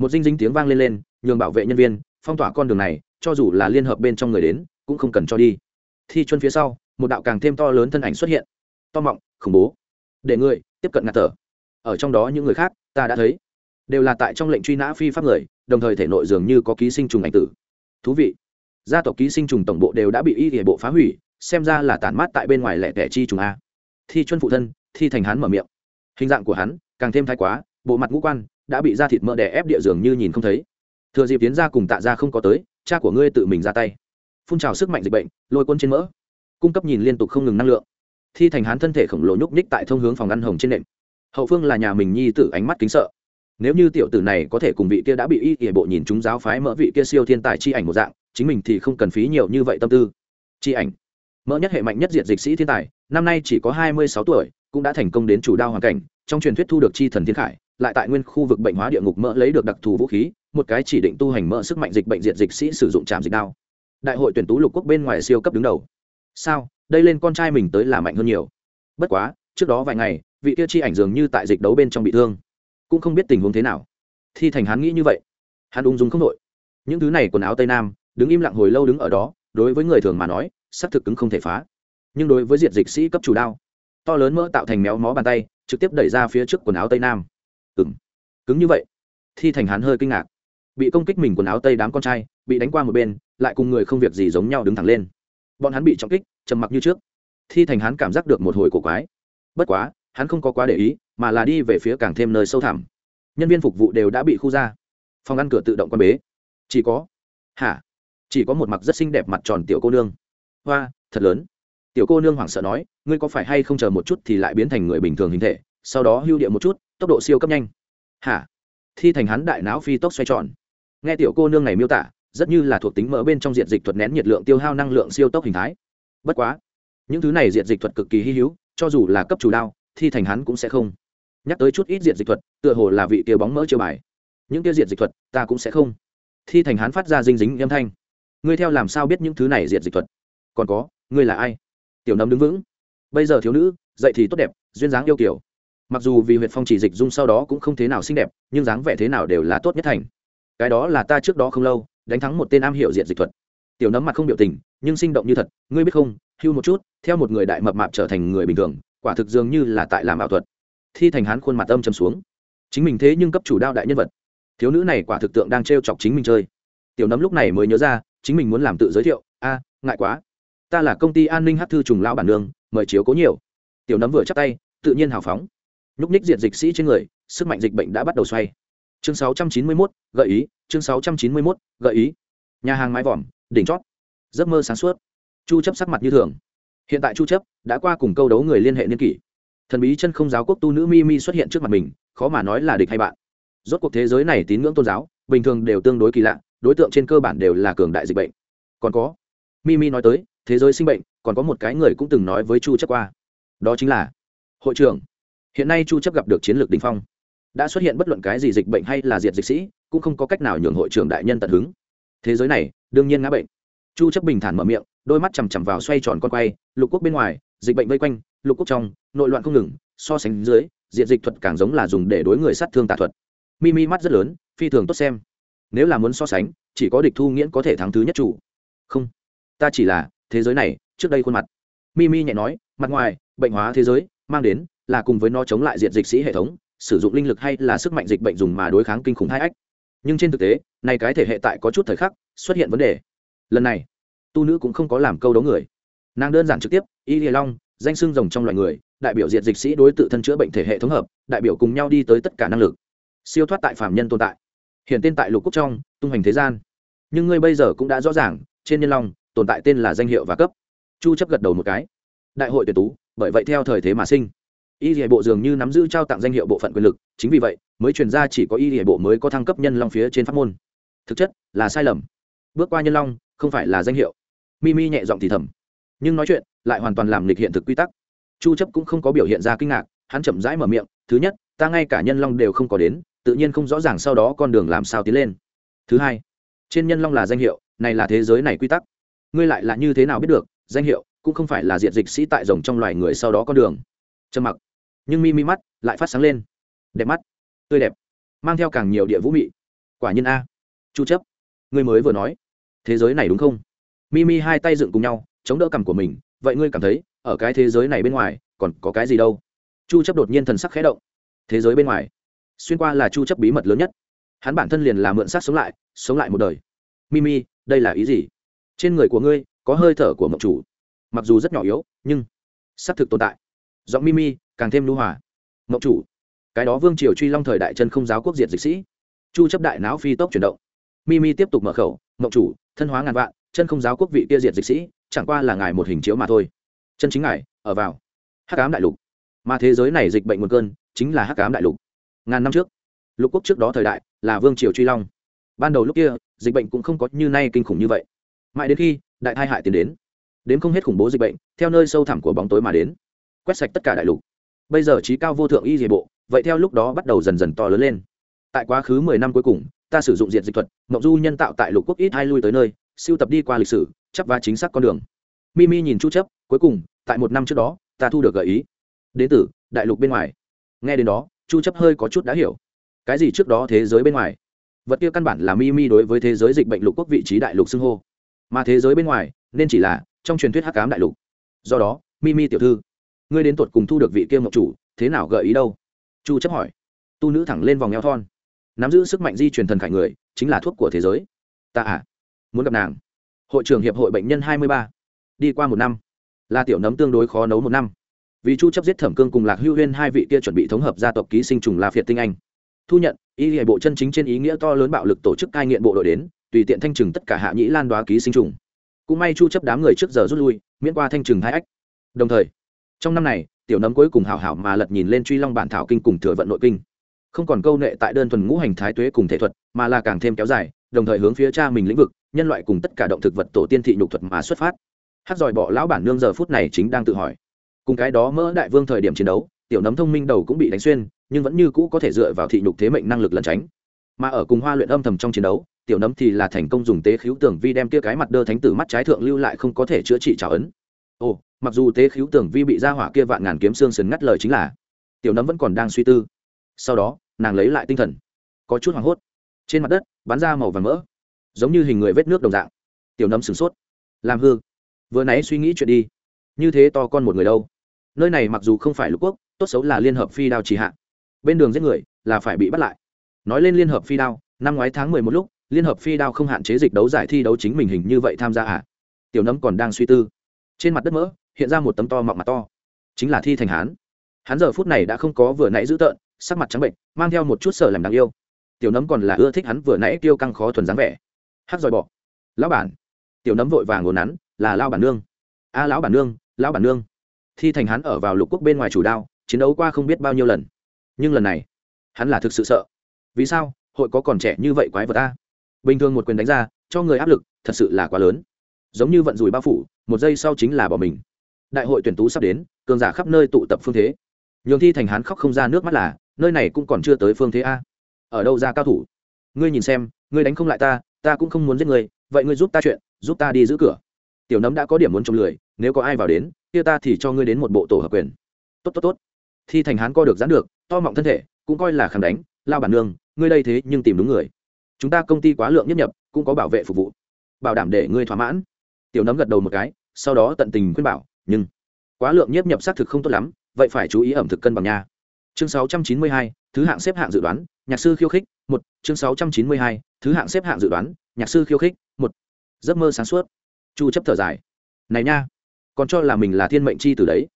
một dinh dinh tiếng vang lên lên, nhường bảo vệ nhân viên, phong tỏa con đường này, cho dù là liên hợp bên trong người đến, cũng không cần cho đi. Thi chuân phía sau, một đạo càng thêm to lớn thân ảnh xuất hiện. To mọng, khủng bố. Để người, tiếp cận ngạt thở. Ở trong đó những người khác, ta đã thấy. Đều là tại trong lệnh truy nã phi pháp người, đồng thời thể nội dường như có ký sinh trùng ảnh tử. Thú vị. Gia tộc ký sinh trùng tổng bộ đều đã bị y hệ bộ phá hủy, xem ra là tản mát tại bên ngoài lẻ tẻ chi trùng a. Thi chuân phụ thân, thi thành hắn mở miệng. Hình dạng của hắn, càng thêm thái quá, bộ mặt ngũ quan đã bị da thịt mỡ đè ép địa dường như nhìn không thấy. Thừa dịp tiến ra cùng tạ ra không có tới, cha của ngươi tự mình ra tay. Phun trào sức mạnh dịch bệnh, lôi quân trên mỡ. Cung cấp nhìn liên tục không ngừng năng lượng. Thi thành hán thân thể khổng lồ nhúc ních tại thông hướng phòng ăn hồng trên nệm. Hậu phương là nhà mình nhi tử ánh mắt kính sợ. Nếu như tiểu tử này có thể cùng vị kia đã bị y hệ bộ nhìn chúng giáo phái mỡ vị kia siêu thiên tài chi ảnh một dạng, chính mình thì không cần phí nhiều như vậy tâm tư. Chi ảnh. Mỡ nhất hệ mạnh nhất diện dịch sĩ thiên tài, năm nay chỉ có hai mươi sáu tuổi, cũng đã thành công đến chủ đao hoàn cảnh, trong truyền thuyết thu được chi thần thiên khải lại tại nguyên khu vực bệnh hóa địa ngục mỡ lấy được đặc thù vũ khí, một cái chỉ định tu hành mỡ sức mạnh dịch bệnh diện dịch sĩ sử dụng trạm dịch đao. Đại hội tuyển tú lục quốc bên ngoài siêu cấp đứng đầu. Sao? Đây lên con trai mình tới là mạnh hơn nhiều. Bất quá, trước đó vài ngày, vị kia chi ảnh dường như tại dịch đấu bên trong bị thương. Cũng không biết tình huống thế nào. Thi thành hắn nghĩ như vậy. Hắn ung dung không đội những thứ này quần áo tây nam, đứng im lặng hồi lâu đứng ở đó, đối với người thường mà nói xác thực cứng không thể phá. Nhưng đối với diệt dịch sĩ cấp chủ đao, to lớn mỡ tạo thành méo mó bàn tay, trực tiếp đẩy ra phía trước quần áo tây nam ừng cứng như vậy. Thi thành hắn hơi kinh ngạc. Bị công kích mình quần áo tây đám con trai, bị đánh qua một bên, lại cùng người không việc gì giống nhau đứng thẳng lên. Bọn hắn bị trọng kích, trầm mặc như trước. Thi thành hắn cảm giác được một hồi cổ quái. Bất quá, hắn không có quá để ý, mà là đi về phía càng thêm nơi sâu thẳm. Nhân viên phục vụ đều đã bị khu ra. Phòng ăn cửa tự động quan bế. Chỉ có, hả? Chỉ có một mặt rất xinh đẹp mặt tròn tiểu cô nương. Hoa, thật lớn. Tiểu cô nương hoảng sợ nói, ngươi có phải hay không chờ một chút thì lại biến thành người bình thường hình thể, sau đó hưu điện một chút tốc độ siêu cấp nhanh. Hả? Thi thành hắn đại não phi tốc xoay tròn. Nghe tiểu cô nương này miêu tả, rất như là thuộc tính mỡ bên trong diện dịch thuật nén nhiệt lượng tiêu hao năng lượng siêu tốc hình thái. Bất quá, những thứ này diện dịch thuật cực kỳ hy hữu, cho dù là cấp chủ đao, thi thành hắn cũng sẽ không. Nhắc tới chút ít diện dịch thuật, tựa hồ là vị kia bóng mỡ chiêu bài. Những kia diện dịch thuật, ta cũng sẽ không. Thi thành hắn phát ra dinh dính âm thanh. Ngươi theo làm sao biết những thứ này diện dịch thuật? Còn có, ngươi là ai? Tiểu nấm đứng vững. Bây giờ thiếu nữ, dậy thì tốt đẹp, duyên dáng yêu kiểu mặc dù vì huyện phong chỉ dịch dung sau đó cũng không thế nào xinh đẹp, nhưng dáng vẻ thế nào đều là tốt nhất thành. Cái đó là ta trước đó không lâu, đánh thắng một tên am hiểu diện dịch thuật. Tiểu nấm mặt không biểu tình, nhưng sinh động như thật, ngươi biết không, hưu một chút, theo một người đại mập mạp trở thành người bình thường, quả thực dường như là tại làm ảo thuật. Thi thành hán khuôn mặt âm chầm xuống. Chính mình thế nhưng cấp chủ đao đại nhân vật. Thiếu nữ này quả thực tượng đang t chọc chính mình chơi. Tiểu nấm lúc này mới nhớ ra, chính mình muốn làm tự giới thiệu, a, ngại quá. Ta là công ty an ninh hát thư trùng lão bản nương, mời chiếu cố nhiều. Tiểu nấm vừa chắc tay, tự nhiên hào phóng nhúc ních diện dịch sĩ trên người sức mạnh dịch bệnh đã bắt đầu xoay. Chương 691, gợi ý chương 691, gợi ý. Nhà hàng mái vòm đỉnh chót. Giấc mơ sáng suốt. Chu chấp sắc mặt như thường. Hiện tại chu chấp đã qua cùng câu đấu người liên hệ niên kỷ. Thần bí chân không giáo quốc tu nữ mi mi xuất hiện trước mặt mình khó mà nói là địch hay bạn. Rốt cuộc thế giới này tín ngưỡng tôn giáo bình thường đều tương đối kỳ lạ đối tượng trên cơ bản đều là cường đại dịch bệnh. Còn có mi mi nói tới thế giới sinh bệnh còn có một cái người cũng từng nói với chu chấp qua. Đó chính là hội trưởng hiện nay chu chấp gặp được chiến lược đỉnh phong. Đã xuất hiện bất luận cái gì dịch bệnh hay là diệt dịch sĩ, cũng không có cách nào nhường hội trưởng đại nhân tận hứng. Thế giới này, đương nhiên ngã bệnh. Chu chấp bình thản mở miệng, đôi mắt chằm chằm vào xoay tròn con quay, lục quốc bên ngoài, dịch bệnh vây quanh, lục quốc trong, nội loạn không ngừng, so sánh dưới diện dịch thuật càng giống là dùng để đối người sát thương tà thuật. Mi mi mắt rất lớn, phi thường tốt xem. Nếu là muốn so sánh, chỉ có địch thu nghiễn có thể thắng thứ nhất chủ. Không, ta chỉ là, thế giới này, trước đây khuôn mặt. Mi mi nhẹ nói, mặt ngoài, bệnh hóa thế giới, mang đến là cùng với nó chống lại diện dịch sĩ hệ thống, sử dụng linh lực hay là sức mạnh dịch bệnh dùng mà đối kháng kinh khủng hai ách. Nhưng trên thực tế, này cái thể hệ tại có chút thời khắc, xuất hiện vấn đề. Lần này, tu nữ cũng không có làm câu đấu người. Nàng đơn giản trực tiếp, y lìa long, danh xưng rồng trong loài người, đại biểu diện dịch sĩ đối tự thân chữa bệnh thể hệ thống hợp, đại biểu cùng nhau đi tới tất cả năng lực. Siêu thoát tại phạm nhân tồn tại. Hiện tên tại lục quốc trong, tung hành thế gian. Nhưng ngươi bây giờ cũng đã rõ ràng, trên nhân long, tồn tại tên là danh hiệu và cấp. Chu chấp gật đầu một cái. Đại hội tuyển tú, bởi vậy theo thời thế mà sinh y hệ bộ dường như nắm giữ trao tặng danh hiệu bộ phận quyền lực, chính vì vậy, mới truyền ra chỉ có y hệ bộ mới có thăng cấp nhân long phía trên pháp môn. Thực chất là sai lầm. Bước qua nhân long, không phải là danh hiệu. Mimi nhẹ giọng thì thầm. Nhưng nói chuyện, lại hoàn toàn làm lịch hiện thực quy tắc. Chu chấp cũng không có biểu hiện ra kinh ngạc, hắn chậm rãi mở miệng, thứ nhất, ta ngay cả nhân long đều không có đến, tự nhiên không rõ ràng sau đó con đường làm sao tiến lên. Thứ hai, trên nhân long là danh hiệu, này là thế giới này quy tắc. Ngươi lại là như thế nào biết được, danh hiệu cũng không phải là diện dịch sĩ tại rồng trong loài người sau đó con đường. Trầm mặc nhưng mi mi mắt lại phát sáng lên. Đẹp mắt. Tươi đẹp. Mang theo càng nhiều địa vũ mị. Quả nhiên a. Chu chấp. Ngươi mới vừa nói. Thế giới này đúng không? Mi mi hai tay dựng cùng nhau, chống đỡ cằm của mình. Vậy ngươi cảm thấy, ở cái thế giới này bên ngoài, còn có cái gì đâu? Chu chấp đột nhiên thần sắc khẽ động. Thế giới bên ngoài. Xuyên qua là chu chấp bí mật lớn nhất. Hắn bản thân liền là mượn sát sống lại sống lại một đời. Mimi đây là ý gì? Trên người của ngươi, có hơi thở của mộng chủ. Mặc dù rất nhỏ yếu, nhưng xác thực tồn tại. Giọng mimi càng thêm lưu hòa. Mộng chủ, cái đó vương triều truy long thời đại chân không giáo quốc diệt dịch sĩ. Chu chấp đại não phi tốc chuyển động. Mimi tiếp tục mở khẩu, mộng chủ, thân hóa ngàn vạn, chân không giáo quốc vị kia diệt dịch sĩ, chẳng qua là ngài một hình chiếu mà thôi. Chân chính ngài, ở vào hắc ám đại lục. Mà thế giới này dịch bệnh nguồn cơn, chính là hắc ám đại lục. Ngàn năm trước, lục quốc trước đó thời đại, là vương triều truy long. Ban đầu lúc kia, dịch bệnh cũng không có như nay kinh khủng như vậy. Mãi đến khi, đại tai hại tiến đến. Đến không hết khủng bố dịch bệnh, theo nơi sâu thẳm của bóng tối mà đến. Quét sạch tất cả đại lục bây giờ trí cao vô thượng y dề bộ, vậy theo lúc đó bắt đầu dần dần to lớn lên. Tại quá khứ mười năm cuối cùng, ta sử dụng diện dịch thuật, mộng du nhân tạo tại lục quốc ít hai lui tới nơi, siêu tập đi qua lịch sử, chấp và chính xác con đường. Mimi nhìn chu chấp, cuối cùng, tại một năm trước đó, ta thu được gợi ý. Đến từ, đại lục bên ngoài. Nghe đến đó, chu chấp hơi có chút đã hiểu. Cái gì trước đó thế giới bên ngoài? Vật kia căn bản là mimi đối với thế giới dịch bệnh lục quốc vị trí đại lục xưng hô. Mà thế giới bên ngoài, nên chỉ là trong truyền thuyết hắc ám đại lục. Do đó mimi tiểu thư ngươi đến tuột cùng thu được vị kia ngọc chủ, thế nào gợi ý đâu? Chu chấp hỏi. Tu nữ thẳng lên vòng eo thon. Nắm giữ sức mạnh di truyền thần khải người, chính là thuốc của thế giới. Ta à muốn gặp nàng. Hội trưởng hiệp hội bệnh nhân 23. đi qua một năm. Là tiểu nấm tương đối khó nấu một năm. Vì chu chấp giết thẩm cương cùng lạc hưu huyên, hai vị kia chuẩn bị thống hợp gia tộc ký sinh trùng la phiệt tinh anh. Thu nhận, y hệ bộ chân chính trên ý nghĩa to lớn bạo lực tổ chức cai nghiện bộ đội đến, tùy tiện thanh trừng tất cả hạ nhĩ lan đoá ký sinh trùng. Cũng may chu chấp đám người trước giờ rút lui, miễn qua thanh trừng hai ách. Đồng thời trong năm này, tiểu nấm cuối cùng hảo hảo mà lật nhìn lên truy long bản thảo kinh cùng thừa vận nội kinh. Không còn câu nệ tại đơn thuần ngũ hành thái tuế cùng thể thuật, mà là càng thêm kéo dài, đồng thời hướng phía cha mình lĩnh vực, nhân loại cùng tất cả động thực vật tổ tiên thị nhục thuật mà xuất phát. Hát giỏi bỏ lão bản nương giờ phút này chính đang tự hỏi. Cùng cái đó mỡ đại vương thời điểm chiến đấu, tiểu nấm thông minh đầu cũng bị đánh xuyên, nhưng vẫn như cũ có thể dựa vào thị nhục thế mệnh năng lực lẩn tránh. Mà ở cùng hoa luyện âm thầm trong chiến đấu, tiểu nấm thì là thành công dùng tế khiếu tưởng vi đem kia cái mặt đơ thánh tử mắt trái thượng lưu lại không có thể chữa trị trào ấn ồ, mặc dù tế khíu tưởng vi bị ra hỏa kia vạn ngàn kiếm xương sần ngắt lời chính là, tiểu nấm vẫn còn đang suy tư. Sau đó, nàng lấy lại tinh thần. Có chút hoảng hốt. Trên mặt đất, bắn ra màu vàng mỡ. Giống như hình người vết nước đồng dạng. Tiểu nấm sửng sốt. Làm hư. Vừa nãy suy nghĩ chuyện đi. Như thế to con một người đâu? Nơi này mặc dù không phải lục quốc, tốt xấu là liên hợp phi đao trì hạ. Bên đường giết người, là phải bị bắt lại. Nói lên liên hợp phi đao, năm ngoái tháng mười một lúc, liên hợp phi đao không hạn chế dịch đấu giải thi đấu chính mình hình như vậy tham gia à? Tiểu nấm còn đang suy tư trên mặt đất mỡ, hiện ra một tấm to mọng mặt to. Chính là thi thành hán. Hắn giờ phút này đã không có vừa nãy dữ tợn, sắc mặt trắng bệnh, mang theo một chút sợ làm đáng yêu. Tiểu nấm còn là ưa thích hắn vừa nãy tiêu căng khó thuần dáng vẻ. Hát dòi bọ. Lão bản. Tiểu nấm vội vàng ngồn nắn, là lao bản nương. A à, lão bản nương, lão bản nương. Thi thành hắn ở vào lục quốc bên ngoài chủ đao, chiến đấu qua không biết bao nhiêu lần. Nhưng lần này, hắn là thực sự sợ. Vì sao? Hội có còn trẻ như vậy quái vật ta? Bình thường một quyền đánh ra, cho người áp lực, thật sự là quá lớn giống như vận rủi bao phủ, một giây sau chính là bỏ mình. Đại hội tuyển tú sắp đến, cường giả khắp nơi tụ tập phương thế. Nhường thi thành hán khóc không ra nước mắt là, nơi này cũng còn chưa tới phương thế a. Ở đâu ra cao thủ? Ngươi nhìn xem, ngươi đánh không lại ta ta cũng không muốn giết ngươi, vậy ngươi giúp ta chuyện, giúp ta đi giữ cửa. Tiểu nấm đã có điểm muốn trông lười, nếu có ai vào đến, kia ta thì cho ngươi đến một bộ tổ hợp quyền. Tốt tốt tốt. Thi thành hán coi được gián được, to mọng thân thể, cũng coi là khẳng đánh, lao bản nương, ngươi đây thế nhưng tìm đúng người. Chúng ta công ty quá lượng nhất nhập, cũng có bảo vệ phục vụ. Bảo đảm để ngươi thỏa mãn tiểu nấm gật đầu một cái sau đó tận tình khuyên bảo nhưng quá lượng nhiếp nhập xác thực không tốt lắm vậy phải chú ý ẩm thực cân bằng nha. Chương 692, thứ hạng xếp hạng dự đoán nhạc sư khiêu khích một. Chương 692, thứ hạng xếp hạng dự đoán nhạc sư khiêu khích một. Giấc mơ sáng suốt. Chu chấp thở dài. Này nha còn cho là mình là thiên mệnh chi từ đấy.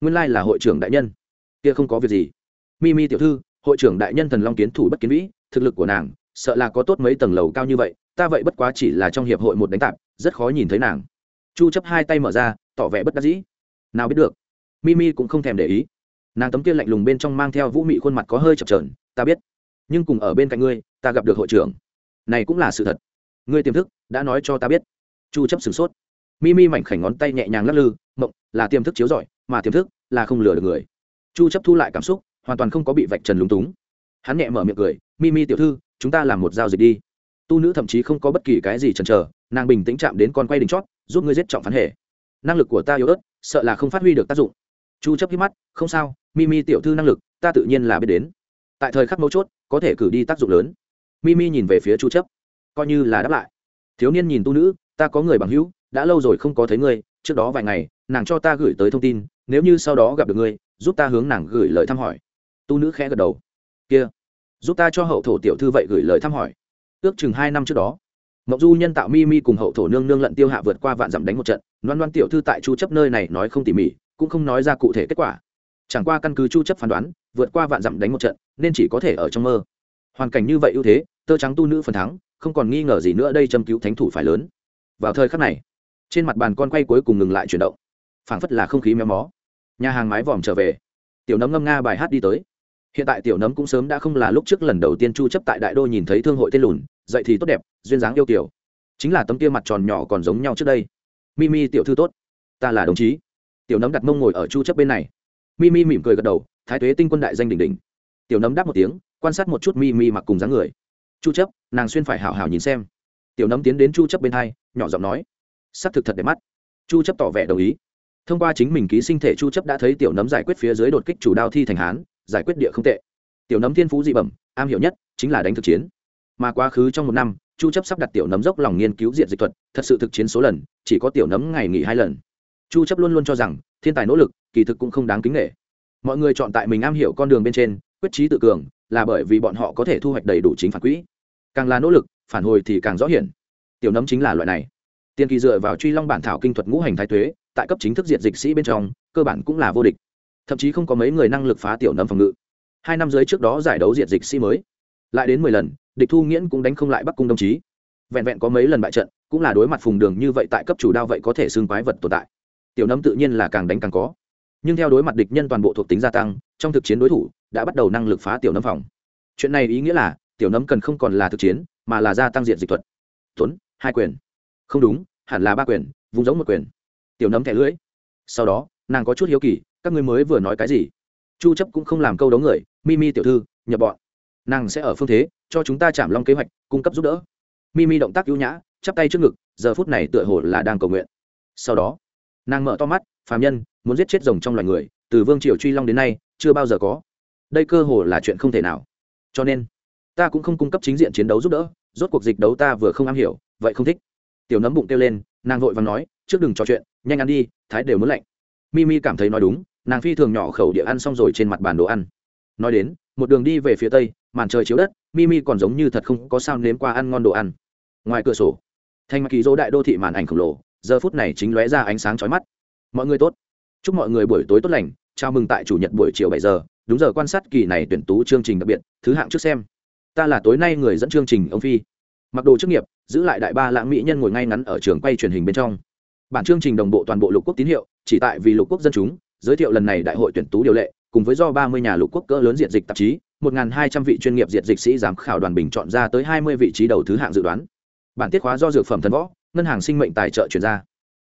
Nguyên lai là hội trưởng đại nhân. Kia không có việc gì. Mi mi tiểu thư hội trưởng đại nhân thần long kiến thủ bất kiến vĩ thực lực của nàng sợ là có tốt mấy tầng lầu cao như vậy ta vậy bất quá chỉ là trong hiệp hội một đánh tạp rất khó nhìn thấy nàng. Chu chấp hai tay mở ra tỏ vẻ bất đắc dĩ. Nào biết được mimi cũng không thèm để ý. Nàng tấm kia lạnh lùng bên trong mang theo vũ mị khuôn mặt có hơi chập chờn, ta biết nhưng cùng ở bên cạnh ngươi ta gặp được hội trưởng. Này cũng là sự thật. Ngươi tiềm thức đã nói cho ta biết. Chu chấp sửng sốt. Mimi mảnh khảnh ngón tay nhẹ nhàng lắc lư mộng là tiềm thức chiếu rọi mà tiềm thức là không lừa được người. Chu chấp thu lại cảm xúc hoàn toàn không có bị vạch trần lúng túng. Hắn nhẹ mở miệng cười mimi tiểu thư chúng ta làm một giao dịch đi. Tu nữ thậm chí không có bất kỳ cái gì chần chờ nàng bình tĩnh chạm đến con quay đỉnh chót, giúp ngươi giết trọng phán hệ. Năng lực của ta yếu ớt, sợ là không phát huy được tác dụng. Chu chấp hít mắt, không sao, mimi tiểu thư năng lực, ta tự nhiên là biết đến. Tại thời khắc mấu chốt, có thể cử đi tác dụng lớn. Mimi nhìn về phía chu chấp, coi như là đáp lại. Thiếu niên nhìn tu nữ, ta có người bằng hữu, đã lâu rồi không có thấy ngươi, trước đó vài ngày, nàng cho ta gửi tới thông tin, nếu như sau đó gặp được ngươi, giúp ta hướng nàng gửi lời thăm hỏi. Tu nữ khẽ gật đầu. Kia, giúp ta cho hậu thổ tiểu thư vậy gửi lời thăm hỏi. Ước chừng hai năm trước đó mộng du nhân tạo mi mi cùng hậu thổ nương nương lận tiêu hạ vượt qua vạn dặm đánh một trận, loan loan tiểu thư tại chu chấp nơi này nói không tỉ mỉ, cũng không nói ra cụ thể kết quả. Chẳng qua căn cứ chu chấp phán đoán, vượt qua vạn dặm đánh một trận, nên chỉ có thể ở trong mơ. Hoàn cảnh như vậy ưu thế, tơ trắng tu nữ phần thắng, không còn nghi ngờ gì nữa đây châm cứu thánh thủ phải lớn. Vào thời khắc này, trên mặt bàn con quay cuối cùng ngừng lại chuyển động. Phảng phất là không khí méo mó. Nhà hàng mái vòm trở về. Tiểu nấm ngâm nga bài hát đi tới. Hiện tại tiểu nấm cũng sớm đã không là lúc trước lần đầu tiên chu chấp tại đại đô nhìn thấy thương hội tên lùn dậy thì tốt đẹp, duyên dáng yêu kiểu chính là tấm kia mặt tròn nhỏ còn giống nhau trước đây. Mimi, tiểu thư tốt. Ta là đồng chí. Tiểu nấm đặt mông ngồi ở chu chấp bên này. Mimi mỉm cười gật đầu, thái tuế tinh quân đại danh đỉnh đỉnh. Tiểu nấm đáp một tiếng, quan sát một chút mimi mặc cùng dáng người. Chu chấp, nàng xuyên phải hảo hảo nhìn xem. Tiểu nấm tiến đến chu chấp bên hai, nhỏ giọng nói. Sắc thực thật đẹp mắt. Chu chấp tỏ vẻ đồng ý. Thông qua chính mình ký sinh thể chu chấp đã thấy tiểu nấm giải quyết phía dưới đột kích chủ đao thi thành hán, giải quyết địa không tệ. Tiểu nấm thiên phú dị bẩm, am hiểu nhất chính là đánh thực chiến mà quá khứ trong một năm, chu chấp sắp đặt tiểu nấm dốc lòng nghiên cứu diện dịch thuật, thật sự thực chiến số lần, chỉ có tiểu nấm ngày nghỉ hai lần. Chu chấp luôn luôn cho rằng, thiên tài nỗ lực, kỳ thực cũng không đáng kính nể. Mọi người chọn tại mình am hiểu con đường bên trên, quyết trí tự cường, là bởi vì bọn họ có thể thu hoạch đầy đủ chính phản quỹ. Càng là nỗ lực, phản hồi thì càng rõ hiển. Tiểu nấm chính là loại này. Tiên kỳ dựa vào truy long bản thảo kinh thuật ngũ hành thái tuế, tại cấp chính thức diện dịch sĩ bên trong, cơ bản cũng là vô địch. Thậm chí không có mấy người năng lực phá tiểu nấm phòng ngự. Hai năm dưới trước đó giải đấu diện dịch sĩ mới. Lại đến mười lần địch thu nghiễn cũng đánh không lại bắc cung đồng chí. Vẹn vẹn có mấy lần bại trận, cũng là đối mặt phùng đường như vậy tại cấp chủ đao vậy có thể xương quái vật tồn tại. Tiểu nấm tự nhiên là càng đánh càng có. Nhưng theo đối mặt địch nhân toàn bộ thuộc tính gia tăng, trong thực chiến đối thủ đã bắt đầu năng lực phá tiểu nấm phòng. Chuyện này ý nghĩa là, tiểu nấm cần không còn là thực chiến, mà là gia tăng diện dịch thuật. Tuấn hai quyền. Không đúng, hẳn là ba quyền, vùng giống một quyền. Tiểu nấm thẻ lưỡi. Sau đó, nàng có chút hiếu kỳ, các ngươi mới vừa nói cái gì? Chu chấp cũng không làm câu đấu người mimi tiểu thư, nhập bọn. Nàng sẽ ở phương thế cho chúng ta chạm long kế hoạch, cung cấp giúp đỡ. Mimi động tác ưu nhã, chắp tay trước ngực, giờ phút này tựa hồ là đang cầu nguyện. Sau đó, nàng mở to mắt, phàm nhân, muốn giết chết rồng trong loài người, từ vương triều truy long đến nay, chưa bao giờ có. Đây cơ hồ là chuyện không thể nào. Cho nên, ta cũng không cung cấp chính diện chiến đấu giúp đỡ, rốt cuộc dịch đấu ta vừa không am hiểu, vậy không thích. Tiểu nấm bụng kêu lên, nàng vội và nói, trước đừng trò chuyện, nhanh ăn đi, thái đều muốn lạnh. Mimi cảm thấy nói đúng, nàng phi thường nhỏ khẩu địa ăn xong rồi trên mặt bàn đồ ăn. Nói đến, một đường đi về phía tây màn trời chiếu đất, mimi còn giống như thật không có sao nếm qua ăn ngon đồ ăn. Ngoài cửa sổ thành kỳ dỗ đại đô thị màn ảnh khổng lồ, giờ phút này chính lóe ra ánh sáng chói mắt. Mọi người tốt. Chúc mọi người buổi tối tốt lành. Chào mừng tại chủ nhật buổi chiều bảy giờ. Đúng giờ quan sát kỳ này tuyển tú chương trình đặc biệt, thứ hạng trước xem. Ta là tối nay người dẫn chương trình, ông phi. Mặc đồ chức nghiệp, giữ lại đại ba lãng mỹ nhân ngồi ngay ngắn ở trường quay truyền hình bên trong. Bản chương trình đồng bộ toàn bộ lục quốc tín hiệu, chỉ tại vì lục quốc dân chúng, giới thiệu lần này đại hội tuyển tú điều lệ, cùng với do ba mươi nhà lục quốc cỡ lớn diện dịch tạp chí một hai trăm vị chuyên nghiệp diệt dịch sĩ giám khảo đoàn bình chọn ra tới hai mươi vị trí đầu thứ hạng dự đoán. Bản tiết khóa do dược phẩm thần võ, ngân hàng sinh mệnh tài trợ chuyển ra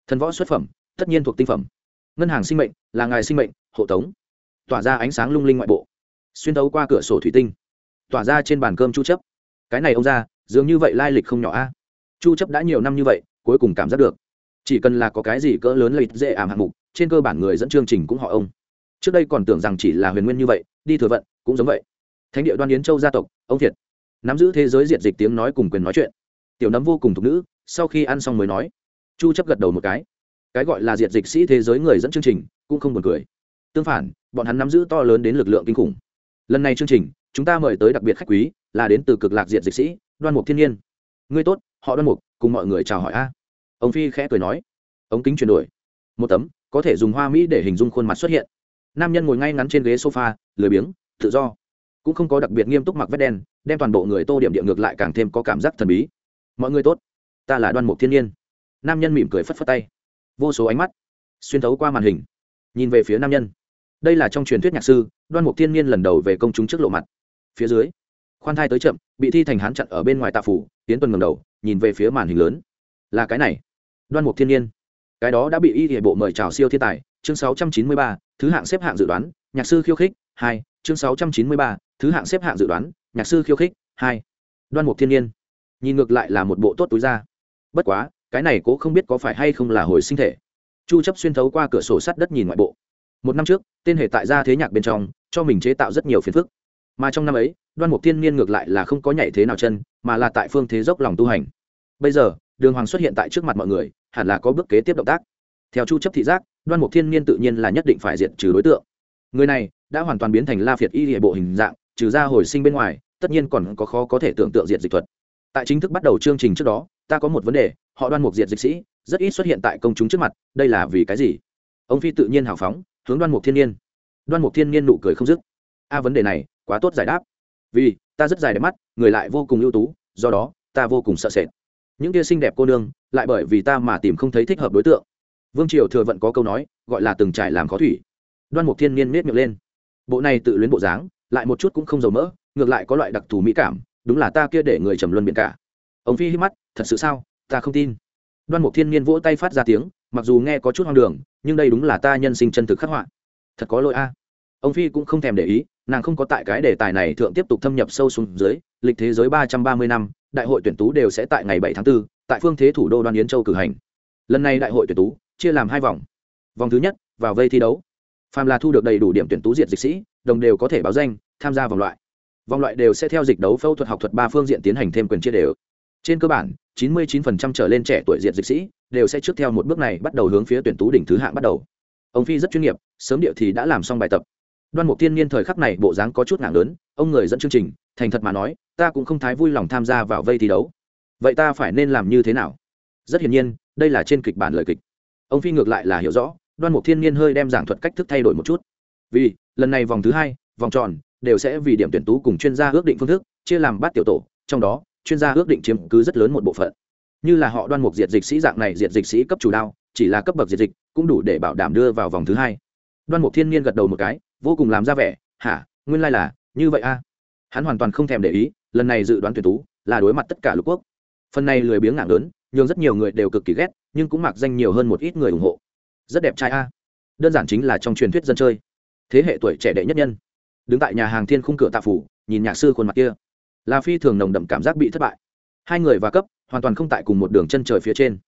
thần võ xuất phẩm, tất nhiên thuộc tinh phẩm. Ngân hàng sinh mệnh là ngài sinh mệnh, hộ tống. Tỏa ra ánh sáng lung linh ngoại bộ. Xuyên tấu qua cửa sổ thủy tinh. Tỏa ra trên bàn cơm chu chấp. Cái này ông ra, dường như vậy lai lịch không nhỏ a. Chu chấp đã nhiều năm như vậy, cuối cùng cảm giác được. Chỉ cần là có cái gì cỡ lớn lợi dễ ảm hạng mục, trên cơ bản người dẫn chương trình cũng họ ông. Trước đây còn tưởng rằng chỉ là huyền nguyên như vậy, đi thừa vận, cũng giống vậy thánh địa đoan yến châu gia tộc, ông thiệt nắm giữ thế giới diệt dịch tiếng nói cùng quyền nói chuyện. Tiểu nấm vô cùng thục nữ, sau khi ăn xong mới nói. Chu chấp gật đầu một cái. Cái gọi là diệt dịch sĩ thế giới người dẫn chương trình, cũng không buồn cười. Tương phản, bọn hắn nắm giữ to lớn đến lực lượng kinh khủng. Lần này chương trình, chúng ta mời tới đặc biệt khách quý, là đến từ cực lạc diệt dịch sĩ, đoan mục thiên nhiên. Ngươi tốt, họ đoan mục, cùng mọi người chào hỏi a. Ông phi khẽ cười nói. Ống kính chuyển đổi. Một tấm, có thể dùng hoa mỹ để hình dung khuôn mặt xuất hiện. Nam nhân ngồi ngay ngắn trên ghế sofa, lười biếng, tự do cũng không có đặc biệt nghiêm túc mặc vét đen đem toàn bộ người tô điểm địa ngược lại càng thêm có cảm giác thần bí. Mọi người tốt ta là đoan mục thiên nhiên. Nam nhân mỉm cười phất phất tay. Vô số ánh mắt xuyên thấu qua màn hình nhìn về phía nam nhân. Đây là trong truyền thuyết nhạc sư đoan mục thiên nhiên lần đầu về công chúng trước lộ mặt. Phía dưới khoan thai tới chậm bị thi thành hán chặn ở bên ngoài tạ phủ tiến tuần ngầm đầu nhìn về phía màn hình lớn. Là cái này đoan mục thiên nhiên. Cái đó đã bị y hệ bộ mời chào siêu thiên tài chương 693, thứ hạng xếp hạng dự đoán nhạc sư khiêu khích hai chương 693, thứ hạng xếp hạng dự đoán, nhạc sư khiêu khích, hai. Đoan mục thiên nhiên. Nhìn ngược lại là một bộ tốt túi ra bất quá, cái này cố không biết có phải hay không là hồi sinh thể. Chu chấp xuyên thấu qua cửa sổ sắt đất nhìn ngoại bộ. Một năm trước, tên hệ tại gia thế nhạc bên trong, cho mình chế tạo rất nhiều phiền phức. Mà trong năm ấy, đoan mục thiên niên ngược lại là không có nhảy thế nào chân, mà là tại phương thế dốc lòng tu hành. Bây giờ, đường hoàng xuất hiện tại trước mặt mọi người, hẳn là có bước kế tiếp động tác. Theo chu chấp thị giác, đoan mục thiên niên tự nhiên là nhất định phải diệt trừ đối tượng. Người này đã hoàn toàn biến thành la phiệt y hệ bộ hình dạng trừ ra hồi sinh bên ngoài, tất nhiên còn có khó có thể tưởng tượng diệt dịch thuật. Tại chính thức bắt đầu chương trình trước đó, ta có một vấn đề, họ đoan mục diệt dịch sĩ, rất ít xuất hiện tại công chúng trước mặt, đây là vì cái gì? Ông phi tự nhiên hào phóng, hướng đoan mục thiên nhiên. Đoan mục thiên nhiên nụ cười không dứt. A, vấn đề này, quá tốt giải đáp. Vì, ta rất dài đẹp mắt, người lại vô cùng ưu tú, do đó, ta vô cùng sợ sệt. Những kia xinh đẹp cô nương, lại bởi vì ta mà tìm không thấy thích hợp đối tượng. Vương triều thừa vận có câu nói, gọi là từng trải làm khó thủy. Đoan mục thiên nhiên miết miệng lên. Bộ này tự luyến bộ dáng lại một chút cũng không dầu mỡ ngược lại có loại đặc thù mỹ cảm đúng là ta kia để người trầm luân biện cả. Ông phi hít mắt thật sự sao? Ta không tin. Đoan mục thiên nhiên vỗ tay phát ra tiếng mặc dù nghe có chút hoang đường nhưng đây đúng là ta nhân sinh chân thực khắc họa. Thật có lỗi a. Ông phi cũng không thèm để ý nàng không có tại cái đề tài này thượng tiếp tục thâm nhập sâu xuống dưới lịch thế giới ba trăm ba mươi năm đại hội tuyển tú đều sẽ tại ngày bảy tháng 4, tại phương thế thủ đô đoan yến châu cử hành. Lần này đại hội tuyển tú chia làm hai vòng. Vòng thứ nhất vào vây thi đấu. Phàm là thu được đầy đủ điểm tuyển tú diệt dịch sĩ đồng đều có thể báo danh, tham gia vòng loại. Vòng loại đều sẽ theo dịch đấu phẫu thuật học thuật ba phương diện tiến hành thêm quyền chia đều. Trên cơ bản 99% trở lên trẻ tuổi diệt dịch sĩ đều sẽ trước theo một bước này bắt đầu hướng phía tuyển tú đỉnh thứ hạng bắt đầu. Ông phi rất chuyên nghiệp, sớm điệu thì đã làm xong bài tập. Đoan mục tiên niên thời khắc này bộ dáng có chút nặng lớn, ông người dẫn chương trình, thành thật mà nói, ta cũng không thái vui lòng tham gia vào vây thi đấu. Vậy ta phải nên làm như thế nào? Rất hiển nhiên, đây là trên kịch bản lời kịch. Ông phi ngược lại là hiểu rõ, đoan mục thiên niên hơi đem giảng thuật cách thức thay đổi một chút. Vì lần này vòng thứ hai, vòng tròn, đều sẽ vì điểm tuyển tú cùng chuyên gia ước định phương thức, chia làm bát tiểu tổ, trong đó, chuyên gia ước định chiếm cứ rất lớn một bộ phận. Như là họ đoan mục diệt dịch sĩ dạng này diệt dịch sĩ cấp chủ đao, chỉ là cấp bậc diệt dịch, cũng đủ để bảo đảm đưa vào vòng thứ hai. Đoan mục thiên niên gật đầu một cái, vô cùng làm ra vẻ, hả, nguyên lai là như vậy a. Hắn hoàn toàn không thèm để ý, lần này dự đoán tuyển tú là đối mặt tất cả lục quốc. Phần này lười biếng ngạc lớn nhưng rất nhiều người đều cực kỳ ghét, nhưng cũng mặc danh nhiều hơn một ít người ủng hộ. Rất đẹp trai a. Đơn giản chính là trong truyền thuyết dân chơi thế hệ tuổi trẻ đệ nhất nhân. Đứng tại nhà hàng thiên khung cửa tạ phủ, nhìn nhạc sư khuôn mặt kia. Là phi thường nồng đậm cảm giác bị thất bại. Hai người và cấp, hoàn toàn không tại cùng một đường chân trời phía trên.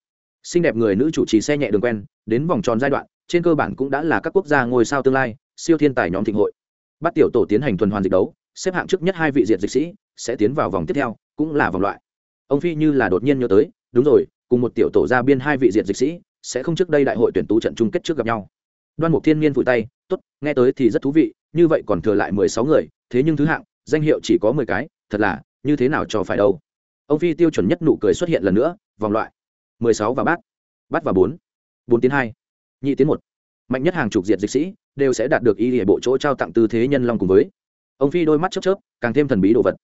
Xinh đẹp người nữ chủ trì xe nhẹ đường quen, đến vòng tròn giai đoạn, trên cơ bản cũng đã là các quốc gia ngôi sao tương lai, siêu thiên tài nhóm thịnh hội. Bắt tiểu tổ tiến hành tuần hoàn dịch đấu, xếp hạng trước nhất hai vị diện dịch sĩ, sẽ tiến vào vòng tiếp theo, cũng là vòng loại. Ông phi như là đột nhiên nhớ tới, đúng rồi, cùng một tiểu tổ ra biên hai vị diện dịch sĩ, sẽ không trước đây đại hội tuyển tú trận chung kết trước gặp nhau. Đoan mục thiên niên vùi tay tốt, nghe tới thì rất thú vị, như vậy còn thừa lại mười sáu người, thế nhưng thứ hạng, danh hiệu chỉ có mười cái, thật là, như thế nào cho phải đâu. Ông phi tiêu chuẩn nhất nụ cười xuất hiện lần nữa, vòng loại, mười sáu và bát bát và bốn bốn tiến hai, nhị tiến một. Mạnh nhất hàng chục diệt dịch sĩ, đều sẽ đạt được y hệ bộ chỗ trao tặng tư thế nhân long cùng với. Ông phi đôi mắt chớp chớp, càng thêm thần bí đồ vật.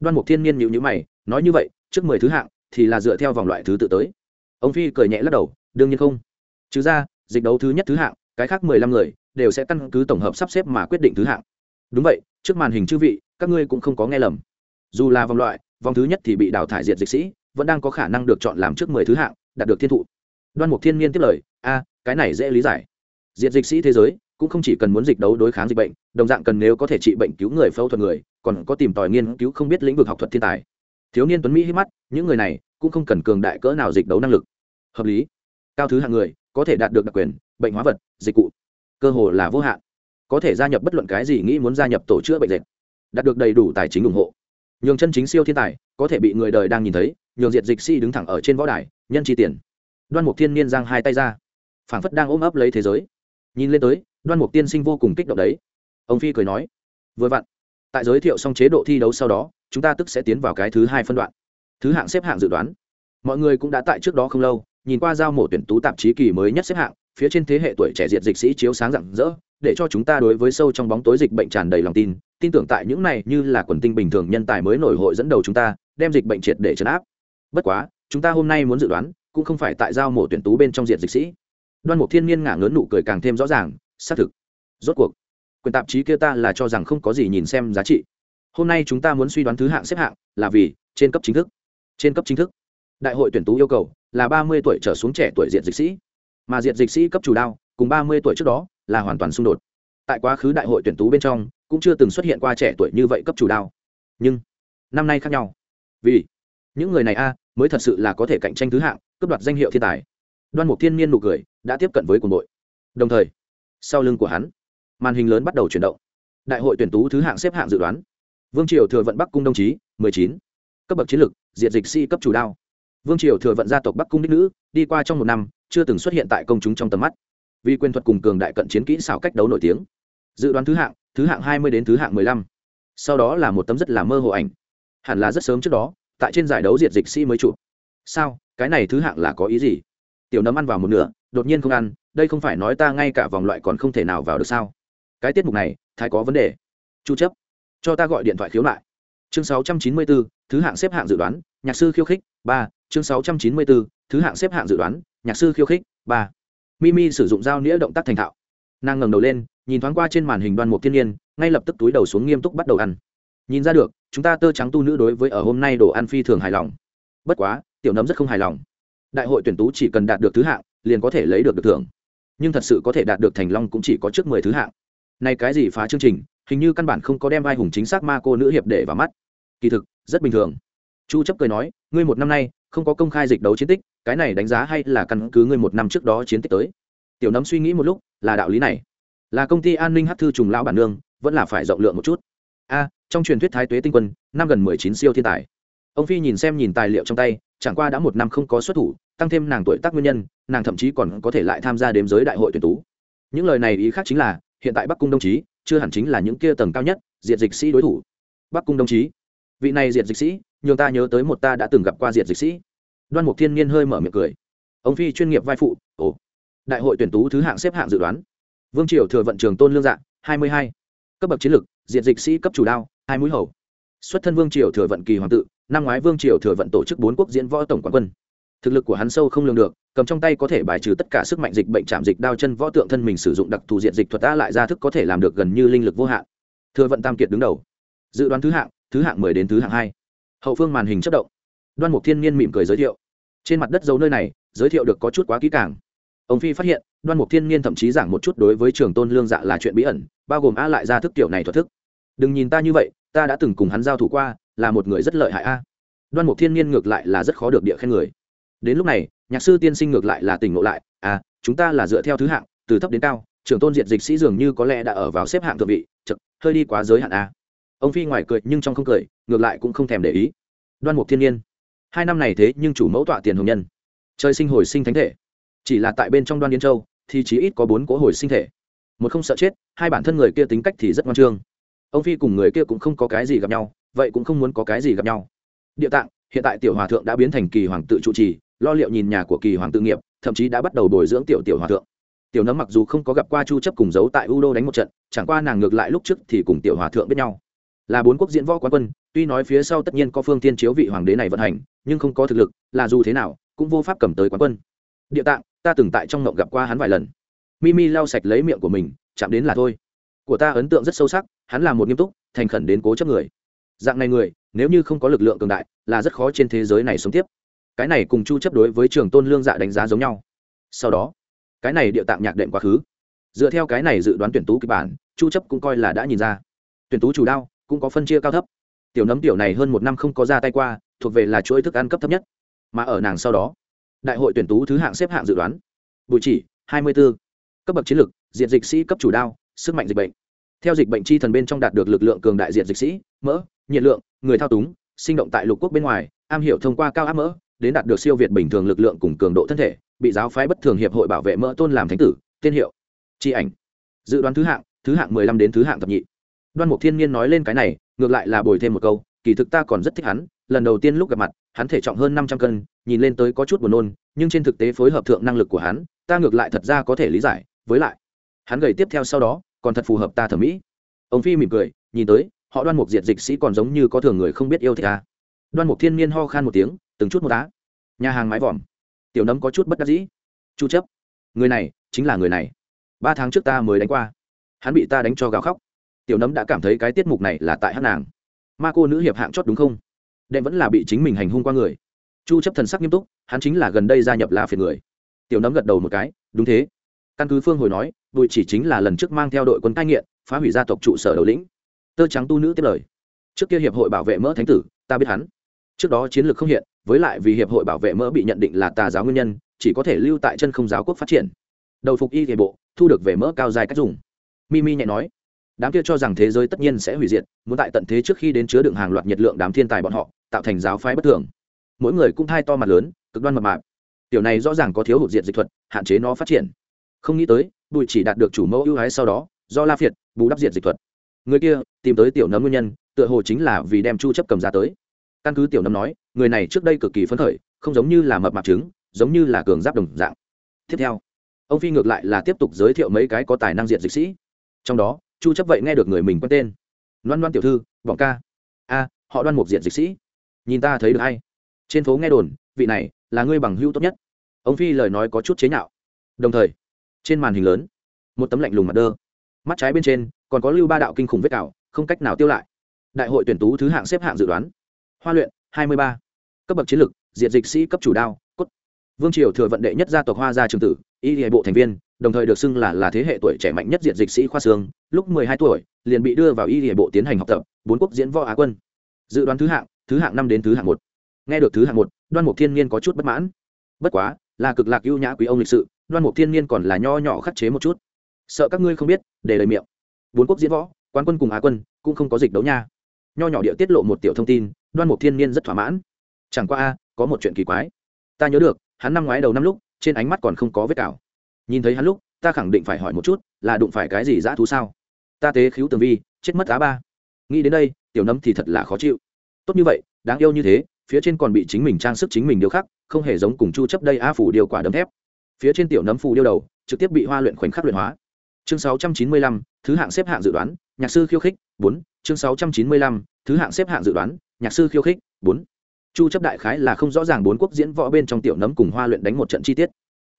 Đoan mục thiên niên nhịu nhữ mày, nói như vậy, trước mười thứ hạng, thì là dựa theo vòng loại thứ tự tới. Ông phi cười nhẹ lắc đầu, đương nhiên không. Trừ ra, dịch đấu thứ nhất thứ hạng cái khác mười lăm người đều sẽ căn cứ tổng hợp sắp xếp mà quyết định thứ hạng. Đúng vậy, trước màn hình chư vị, các ngươi cũng không có nghe lầm. Dù là vòng loại, vòng thứ nhất thì bị đào thải diệt dịch sĩ, vẫn đang có khả năng được chọn làm trước mười thứ hạng, đạt được thiên thụ. Đoan mục thiên niên tiếp lời, a, cái này dễ lý giải. Diệt dịch sĩ thế giới cũng không chỉ cần muốn dịch đấu đối kháng dịch bệnh, đồng dạng cần nếu có thể trị bệnh cứu người phẫu thuật người, còn có tìm tòi nghiên cứu không biết lĩnh vực học thuật thiên tài. Thiếu niên tuấn mỹ hít mắt, những người này cũng không cần cường đại cỡ nào dịch đấu năng lực. Hợp lý. Cao thứ hạng người có thể đạt được đặc quyền bệnh hóa vật, dịch cụ. Cơ hồ là vô hạn. Có thể gia nhập bất luận cái gì nghĩ muốn gia nhập tổ chữa bệnh dệt. Đạt được đầy đủ tài chính ủng hộ. Nhường chân chính siêu thiên tài, có thể bị người đời đang nhìn thấy, nhường diệt dịch sĩ đứng thẳng ở trên võ đài, nhân chi tiền. Đoan mục thiên niên giang hai tay ra. Phảng phất đang ôm ấp lấy thế giới. Nhìn lên tới, đoan mục tiên sinh vô cùng kích động đấy. Ông phi cười nói, vừa vặn, tại giới thiệu xong chế độ thi đấu sau đó, chúng ta tức sẽ tiến vào cái thứ hai phân đoạn. Thứ hạng xếp hạng dự đoán. Mọi người cũng đã tại trước đó không lâu, nhìn qua giao mổ tuyển tú tạp chí kỳ mới nhất xếp hạng phía trên thế hệ tuổi trẻ diệt dịch sĩ chiếu sáng rạng rỡ, để cho chúng ta đối với sâu trong bóng tối dịch bệnh tràn đầy lòng tin. Tin tưởng tại những này như là quần tinh bình thường nhân tài mới nổi hội dẫn đầu chúng ta, đem dịch bệnh triệt để chấn áp. Bất quá, chúng ta hôm nay muốn dự đoán, cũng không phải tại giao mổ tuyển tú bên trong diệt dịch sĩ. Đoan mục thiên niên ngả ngớn nụ cười càng thêm rõ ràng, xác thực. Rốt cuộc, quyền tạp chí kia ta là cho rằng không có gì nhìn xem giá trị. Hôm nay chúng ta muốn suy đoán thứ hạng xếp hạng là vì trên cấp chính thức. Trên cấp chính thức, đại hội tuyển tú yêu cầu là ba mươi tuổi trở xuống trẻ tuổi diện dịch sĩ mà Diệt dịch sĩ cấp chủ đao, cùng ba mươi tuổi trước đó, là hoàn toàn xung đột. Tại quá khứ đại hội tuyển tú bên trong, cũng chưa từng xuất hiện qua trẻ tuổi như vậy cấp chủ đao. Nhưng, năm nay khác nhau. Vì những người này a, mới thật sự là có thể cạnh tranh thứ hạng, cướp đoạt danh hiệu thiên tài. Đoan mục thiên niên nụ cười, đã tiếp cận với quân đội đồng thời, sau lưng của hắn, màn hình lớn bắt đầu chuyển động. Đại hội tuyển tú thứ hạng xếp hạng dự đoán. Vương triều thừa vận bắc cung đồng chí, mười chín. Cấp bậc chiến lược diện dịch sĩ cấp chủ đao. Vương triều thừa vận gia tộc bắc cung đích nữ, đi qua trong một năm chưa từng xuất hiện tại công chúng trong tầm mắt. Vì quyền thuật cùng cường đại cận chiến kỹ xảo cách đấu nổi tiếng. Dự đoán thứ hạng thứ hạng hai mươi đến thứ hạng mười lăm. Sau đó là một tấm rất là mơ hồ ảnh. Hẳn là rất sớm trước đó tại trên giải đấu diệt dịch sĩ mới chụp. Sao cái này thứ hạng là có ý gì? Tiểu nấm ăn vào một nửa đột nhiên không ăn đây không phải nói ta ngay cả vòng loại còn không thể nào vào được sao? Cái tiết mục này thái có vấn đề. Chu chấp cho ta gọi điện thoại khiếu nại. Chương 694, thứ hạng xếp hạng dự đoán nhạc sư khiêu khích ba chương 694, thứ hạng xếp hạng dự đoán nhạc sư khiêu khích. Ba mimi sử dụng dao nĩa động tác thành thạo. Nàng ngẩng đầu lên nhìn thoáng qua trên màn hình đoan mục thiên nhiên ngay lập tức túi đầu xuống nghiêm túc bắt đầu ăn. Nhìn ra được chúng ta tơ trắng tu nữ đối với ở hôm nay đồ ăn phi thường hài lòng. Bất quá tiểu nấm rất không hài lòng. Đại hội tuyển tú chỉ cần đạt được thứ hạng liền có thể lấy được được thưởng. Nhưng thật sự có thể đạt được thành long cũng chỉ có trước mười thứ hạng. Nay cái gì phá chương trình hình như căn bản không có đem vai hùng chính xác ma cô nữ hiệp để vào mắt. Kỳ thực rất bình thường chu chấp cười nói, ngươi một năm nay không có công khai dịch đấu chiến tích, cái này đánh giá hay là căn cứ ngươi một năm trước đó chiến tích tới? Tiểu nấm suy nghĩ một lúc, là đạo lý này. Là công ty an ninh hát thư trùng lão bản nương, vẫn là phải rộng lượng một chút. A, trong truyền thuyết thái tuế tinh quân, năm gần mười chín siêu thiên tài. Ông phi nhìn xem nhìn tài liệu trong tay, chẳng qua đã một năm không có xuất thủ, tăng thêm nàng tuổi tác nguyên nhân, nàng thậm chí còn có thể lại tham gia đếm giới đại hội tuyển tú. Những lời này ý khác chính là, hiện tại bắc cung đồng chí, chưa hẳn chính là những kia tầng cao nhất, diệt dịch sĩ đối thủ. Bắc cung đồng chí. Vị này diệt dịch sĩ nhường ta nhớ tới một ta đã từng gặp qua diệt dịch sĩ. Đoan mục thiên niên hơi mở miệng cười. Ông phi chuyên nghiệp vai phụ, ồ. Đại hội tuyển tú thứ hạng xếp hạng dự đoán. Vương triều thừa vận trường tôn lương dạng, hai mươi hai. Cấp bậc chiến lược diện dịch sĩ cấp chủ đao, hai mũi hầu. Xuất thân vương triều thừa vận kỳ hoàng tự, năm ngoái vương triều thừa vận tổ chức bốn quốc diễn võ tổng quán quân. Thực lực của hắn sâu không lường được, cầm trong tay có thể bài trừ tất cả sức mạnh dịch bệnh chạm dịch đao chân võ tượng thân mình sử dụng đặc thù diện dịch thuật đã lại ra thức có thể làm được gần như linh lực vô hạn. Thừa vận tam kiệt đứng đầu. Dự đoán thứ hạng thứ hạng mười đến thứ hạng hai hậu phương màn hình chất động. Đoan mục thiên niên mỉm cười giới thiệu. Trên mặt đất dấu nơi này, giới thiệu được có chút quá kỹ càng. Ông phi phát hiện, đoan mục thiên niên thậm chí giảng một chút đối với trường tôn lương dạ là chuyện bí ẩn, bao gồm a lại ra thức kiểu này thuật thức. Đừng nhìn ta như vậy, ta đã từng cùng hắn giao thủ qua, là một người rất lợi hại a. Đoan mục thiên niên ngược lại là rất khó được địa khen người. Đến lúc này, nhạc sư tiên sinh ngược lại là tỉnh ngộ lại à chúng ta là dựa theo thứ hạng, từ thấp đến cao, trường tôn diện dịch sĩ dường như có lẽ đã ở vào xếp hạng thượng vị, chật, hơi đi quá giới hạn a ông phi ngoài cười nhưng trong không cười, ngược lại cũng không thèm để ý. Đoan mục thiên nhiên, hai năm này thế nhưng chủ mẫu tọa tiền hồng nhân. Chơi sinh hồi sinh thánh thể. Chỉ là tại bên trong đoan yên châu, thì chỉ ít có bốn cỗ hồi sinh thể. Một không sợ chết, hai bản thân người kia tính cách thì rất ngoan trương. Ông phi cùng người kia cũng không có cái gì gặp nhau, vậy cũng không muốn có cái gì gặp nhau. Địa tạng, hiện tại tiểu hòa thượng đã biến thành kỳ hoàng tự trụ trì, lo liệu nhìn nhà của kỳ hoàng tự nghiệp, thậm chí đã bắt đầu bồi dưỡng tiểu tiểu hòa thượng. Tiểu nấm mặc dù không có gặp qua chu chấp cùng giấu tại u đô đánh một trận, chẳng qua nàng ngược lại lúc trước thì cùng tiểu hòa thượng biết nhau là bốn quốc diễn võ quán quân, tuy nói phía sau tất nhiên có phương tiên chiếu vị hoàng đế này vận hành, nhưng không có thực lực, là dù thế nào, cũng vô pháp cầm tới quán quân. Địa tạng, ta từng tại trong ngộng gặp qua hắn vài lần. Mimi lau sạch lấy miệng của mình, chạm đến là thôi. Của ta ấn tượng rất sâu sắc, hắn là một nghiêm túc, thành khẩn đến cố chấp người. Dạng này người, nếu như không có lực lượng cường đại, là rất khó trên thế giới này sống tiếp. Cái này cùng chu chấp đối với trường tôn lương dạ đánh giá giống nhau. Sau đó, cái này địa tạng nhạc đệm quá khứ. Dựa theo cái này dự đoán tuyển tú kịch bản, chu chấp cũng coi là đã nhìn ra. Tuyển tú chủ đao cũng có phân chia cao thấp. Tiểu nấm tiểu này hơn một năm không có ra tay qua, thuộc về là chuỗi thức ăn cấp thấp nhất. Mà ở nàng sau đó, đại hội tuyển tú thứ hạng xếp hạng dự đoán. Bùi chỉ 24. cấp bậc chiến lược, diện dịch sĩ cấp chủ đao, sức mạnh dịch bệnh. Theo dịch bệnh chi thần bên trong đạt được lực lượng cường đại diện dịch sĩ, mỡ, nhiệt lượng, người thao túng, sinh động tại lục quốc bên ngoài, am hiểu thông qua cao áp mỡ, đến đạt được siêu việt bình thường lực lượng cùng cường độ thân thể, bị giáo phái bất thường hiệp hội bảo vệ mỡ tôn làm thánh tử, tên hiệu. Tri ảnh. Dự đoán thứ hạng thứ hạng mười lăm đến thứ hạng thập nhị đoan mục thiên nhiên nói lên cái này, ngược lại là bồi thêm một câu, kỳ thực ta còn rất thích hắn, lần đầu tiên lúc gặp mặt, hắn thể trọng hơn năm trăm cân, nhìn lên tới có chút buồn nôn, nhưng trên thực tế phối hợp thượng năng lực của hắn, ta ngược lại thật ra có thể lý giải, với lại, hắn gầy tiếp theo sau đó, còn thật phù hợp ta thẩm mỹ. Ông phi mỉm cười, nhìn tới, họ đoan mục diệt dịch sĩ còn giống như có thường người không biết yêu thích ta. Đoan mục thiên nhiên ho khan một tiếng, từng chút một đá. Nhà hàng mái vòm. Tiểu nấm có chút bất đắc dĩ. Chu chấp. Người này, chính là người này. Ba tháng trước ta mới đánh qua. Hắn bị ta đánh cho gào khóc tiểu nấm đã cảm thấy cái tiết mục này là tại hát nàng. Ma cô nữ hiệp hạng chót đúng không? Đệm vẫn là bị chính mình hành hung qua người. Chu chấp thần sắc nghiêm túc, hắn chính là gần đây gia nhập la phiền người. Tiểu nấm gật đầu một cái, đúng thế. Căn cứ phương hồi nói bùi chỉ chính là lần trước mang theo đội quân cai nghiện, phá hủy gia tộc trụ sở đầu lĩnh. Tơ trắng tu nữ tiếp lời. Trước kia hiệp hội bảo vệ mỡ thánh tử, ta biết hắn. Trước đó chiến lược không hiện, với lại vì hiệp hội bảo vệ mỡ bị nhận định là tà giáo nguyên nhân, chỉ có thể lưu tại chân không giáo quốc phát triển. Đầu phục y thể bộ, thu được về mỡ cao dài cách dùng. Mimi nhẹ nói đám kia cho rằng thế giới tất nhiên sẽ hủy diệt, muốn tại tận thế trước khi đến chứa đựng hàng loạt nhiệt lượng đám thiên tài bọn họ, tạo thành giáo phái bất thường. Mỗi người cũng thai to mặt lớn, cực đoan mập mạp. Tiểu này rõ ràng có thiếu hụt diện dịch thuật, hạn chế nó phát triển. Không nghĩ tới bùi chỉ đạt được chủ mẫu ưu ái sau đó, do la phiệt, bù đắp diện dịch thuật. Người kia, tìm tới tiểu nấm nguyên nhân, tựa hồ chính là vì đem chu chấp cầm ra tới. Căn cứ tiểu nấm nói, người này trước đây cực kỳ phấn khởi, không giống như là mập mạp trứng, giống như là cường giáp đồng dạng. Tiếp theo, ông phi ngược lại là tiếp tục giới thiệu mấy cái có tài năng diện dịch sĩ. Trong đó chu chấp vậy nghe được người mình quen tên. Loan loan tiểu thư, vọng ca. A, họ đoan một diện dịch sĩ. Nhìn ta thấy được hay. Trên phố nghe đồn, vị này là người bằng hữu tốt nhất. Ông phi lời nói có chút chế nhạo. Đồng thời, trên màn hình lớn, một tấm lạnh lùng mặt đơ. Mắt trái bên trên còn có lưu ba đạo kinh khủng vết cào, không cách nào tiêu lại. Đại hội tuyển tú thứ hạng xếp hạng dự đoán. Hoa luyện, hai mươi ba. Cấp bậc chiến lược diện dịch sĩ cấp chủ đao, cốt. Vương triều thừa vận đệ nhất gia tộc hoa gia trường tử, y hệ bộ thành viên đồng thời được xưng là là thế hệ tuổi trẻ mạnh nhất diện dịch sĩ khoa sương lúc mười hai tuổi, liền bị đưa vào y địa bộ tiến hành học tập, bốn quốc diễn võ á quân. Dự đoán thứ hạng thứ hạng năm đến thứ hạng một. Nghe được thứ hạng một, đoan mục thiên niên có chút bất mãn. Bất quá, là cực lạc ưu nhã quý ông lịch sự, đoan mục thiên niên còn là nho nhỏ khắc chế một chút. Sợ các ngươi không biết, để lời miệng. Bốn quốc diễn võ, quán quân cùng á quân, cũng không có dịch đấu nha. Nho nhỏ địa tiết lộ một tiểu thông tin, đoan mục thiên niên rất thỏa mãn. Chẳng qua a, có một chuyện kỳ quái. Ta nhớ được, hắn năm ngoái đầu năm lúc, trên ánh mắt còn không có vết cào nhìn thấy hắn lúc ta khẳng định phải hỏi một chút là đụng phải cái gì dã thú sao? Ta tế khiếu tường vi chết mất á ba. Nghĩ đến đây tiểu nấm thì thật là khó chịu. Tốt như vậy đáng yêu như thế phía trên còn bị chính mình trang sức chính mình điêu khắc không hề giống cùng chu chấp đây a phủ điều quả đấm thép. Phía trên tiểu nấm phù điêu đầu trực tiếp bị hoa luyện khoảnh khắc luyện hóa. Chương 695, thứ hạng xếp hạng dự đoán nhạc sư khiêu khích 4, chương 695, thứ hạng xếp hạng dự đoán nhạc sư khiêu khích 4. chu chấp đại khái là không rõ ràng bốn quốc diễn võ bên trong tiểu nấm cùng hoa luyện đánh một trận chi tiết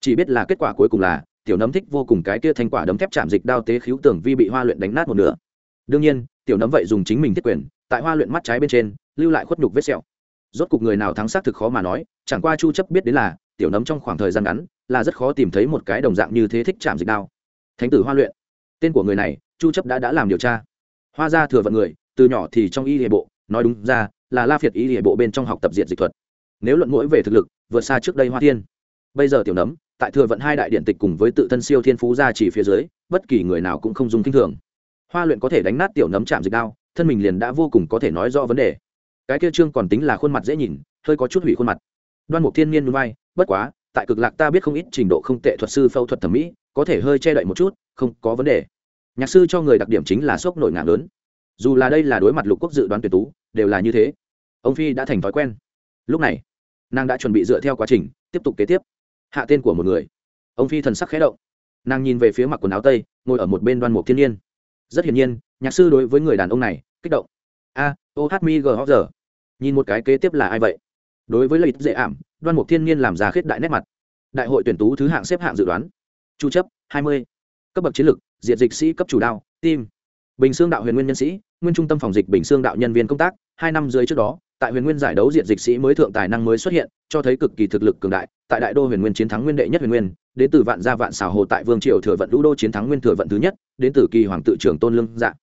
chỉ biết là kết quả cuối cùng là, tiểu nấm thích vô cùng cái kia thành quả đấm thép chạm dịch đao tế khiếu tưởng vi bị hoa luyện đánh nát một nửa. Đương nhiên, tiểu nấm vậy dùng chính mình thiết quyền, tại hoa luyện mắt trái bên trên, lưu lại khuất nhục vết sẹo. Rốt cục người nào thắng xác thực khó mà nói, chẳng qua chu chấp biết đến là, tiểu nấm trong khoảng thời gian ngắn, là rất khó tìm thấy một cái đồng dạng như thế thích chạm dịch đao. Thánh tử hoa luyện. Tên của người này, chu chấp đã đã làm điều tra. Hoa gia thừa vận người, từ nhỏ thì trong y hệ bộ, nói đúng ra, là la phiệt y hệ bộ bên trong học tập diện dịch thuật. Nếu luận mũi về thực lực, vượt xa trước đây hoa thiên. Bây giờ tiểu nấm tại thừa vận hai đại điện tịch cùng với tự thân siêu thiên phú gia chỉ phía dưới, bất kỳ người nào cũng không dùng kinh thường. Hoa luyện có thể đánh nát tiểu nấm chạm dịch đao, thân mình liền đã vô cùng có thể nói rõ vấn đề. Cái kia trương còn tính là khuôn mặt dễ nhìn, hơi có chút hủy khuôn mặt. Đoan mục thiên nhiên núi vai, bất quá, tại cực lạc ta biết không ít trình độ không tệ thuật sư phẫu thuật thẩm mỹ, có thể hơi che đậy một chút, không có vấn đề. Nhạc sư cho người đặc điểm chính là sốc nổi ngạn lớn. Dù là đây là đối mặt lục quốc dự đoán tuyển tú, đều là như thế. Ông phi đã thành thói quen. Lúc này, nàng đã chuẩn bị dựa theo quá trình, tiếp tục kế tiếp hạ tên của một người. Ông phi thần sắc khẽ động. Nàng nhìn về phía mặc quần áo tây, ngồi ở một bên đoan mục thiên nhiên. Rất hiển nhiên, nhạc sư đối với người đàn ông này, kích động. A O H mi g h giờ. Nhìn một cái kế tiếp là ai vậy? Đối với lợi ích dễ ảm, đoan mục thiên nhiên làm ra khết đại nét mặt. Đại hội tuyển tú thứ hạng xếp hạng dự đoán. Chu chấp 20. cấp bậc chiến lược diệt dịch sĩ cấp chủ đạo tim. Bình xương đạo huyền nguyên nhân sĩ, nguyên trung tâm phòng dịch bình xương đạo nhân viên công tác, hai năm dưới trước đó tại huyền nguyên giải đấu diện dịch sĩ mới thượng tài năng mới xuất hiện, cho thấy cực kỳ thực lực cường đại. Tại đại đô huyền nguyên chiến thắng nguyên đệ nhất huyền nguyên, đến từ vạn gia vạn xào hồ tại vương triều thừa vận lũ đô chiến thắng nguyên thừa vận thứ nhất, đến từ kỳ hoàng tự trưởng tôn lương dạ.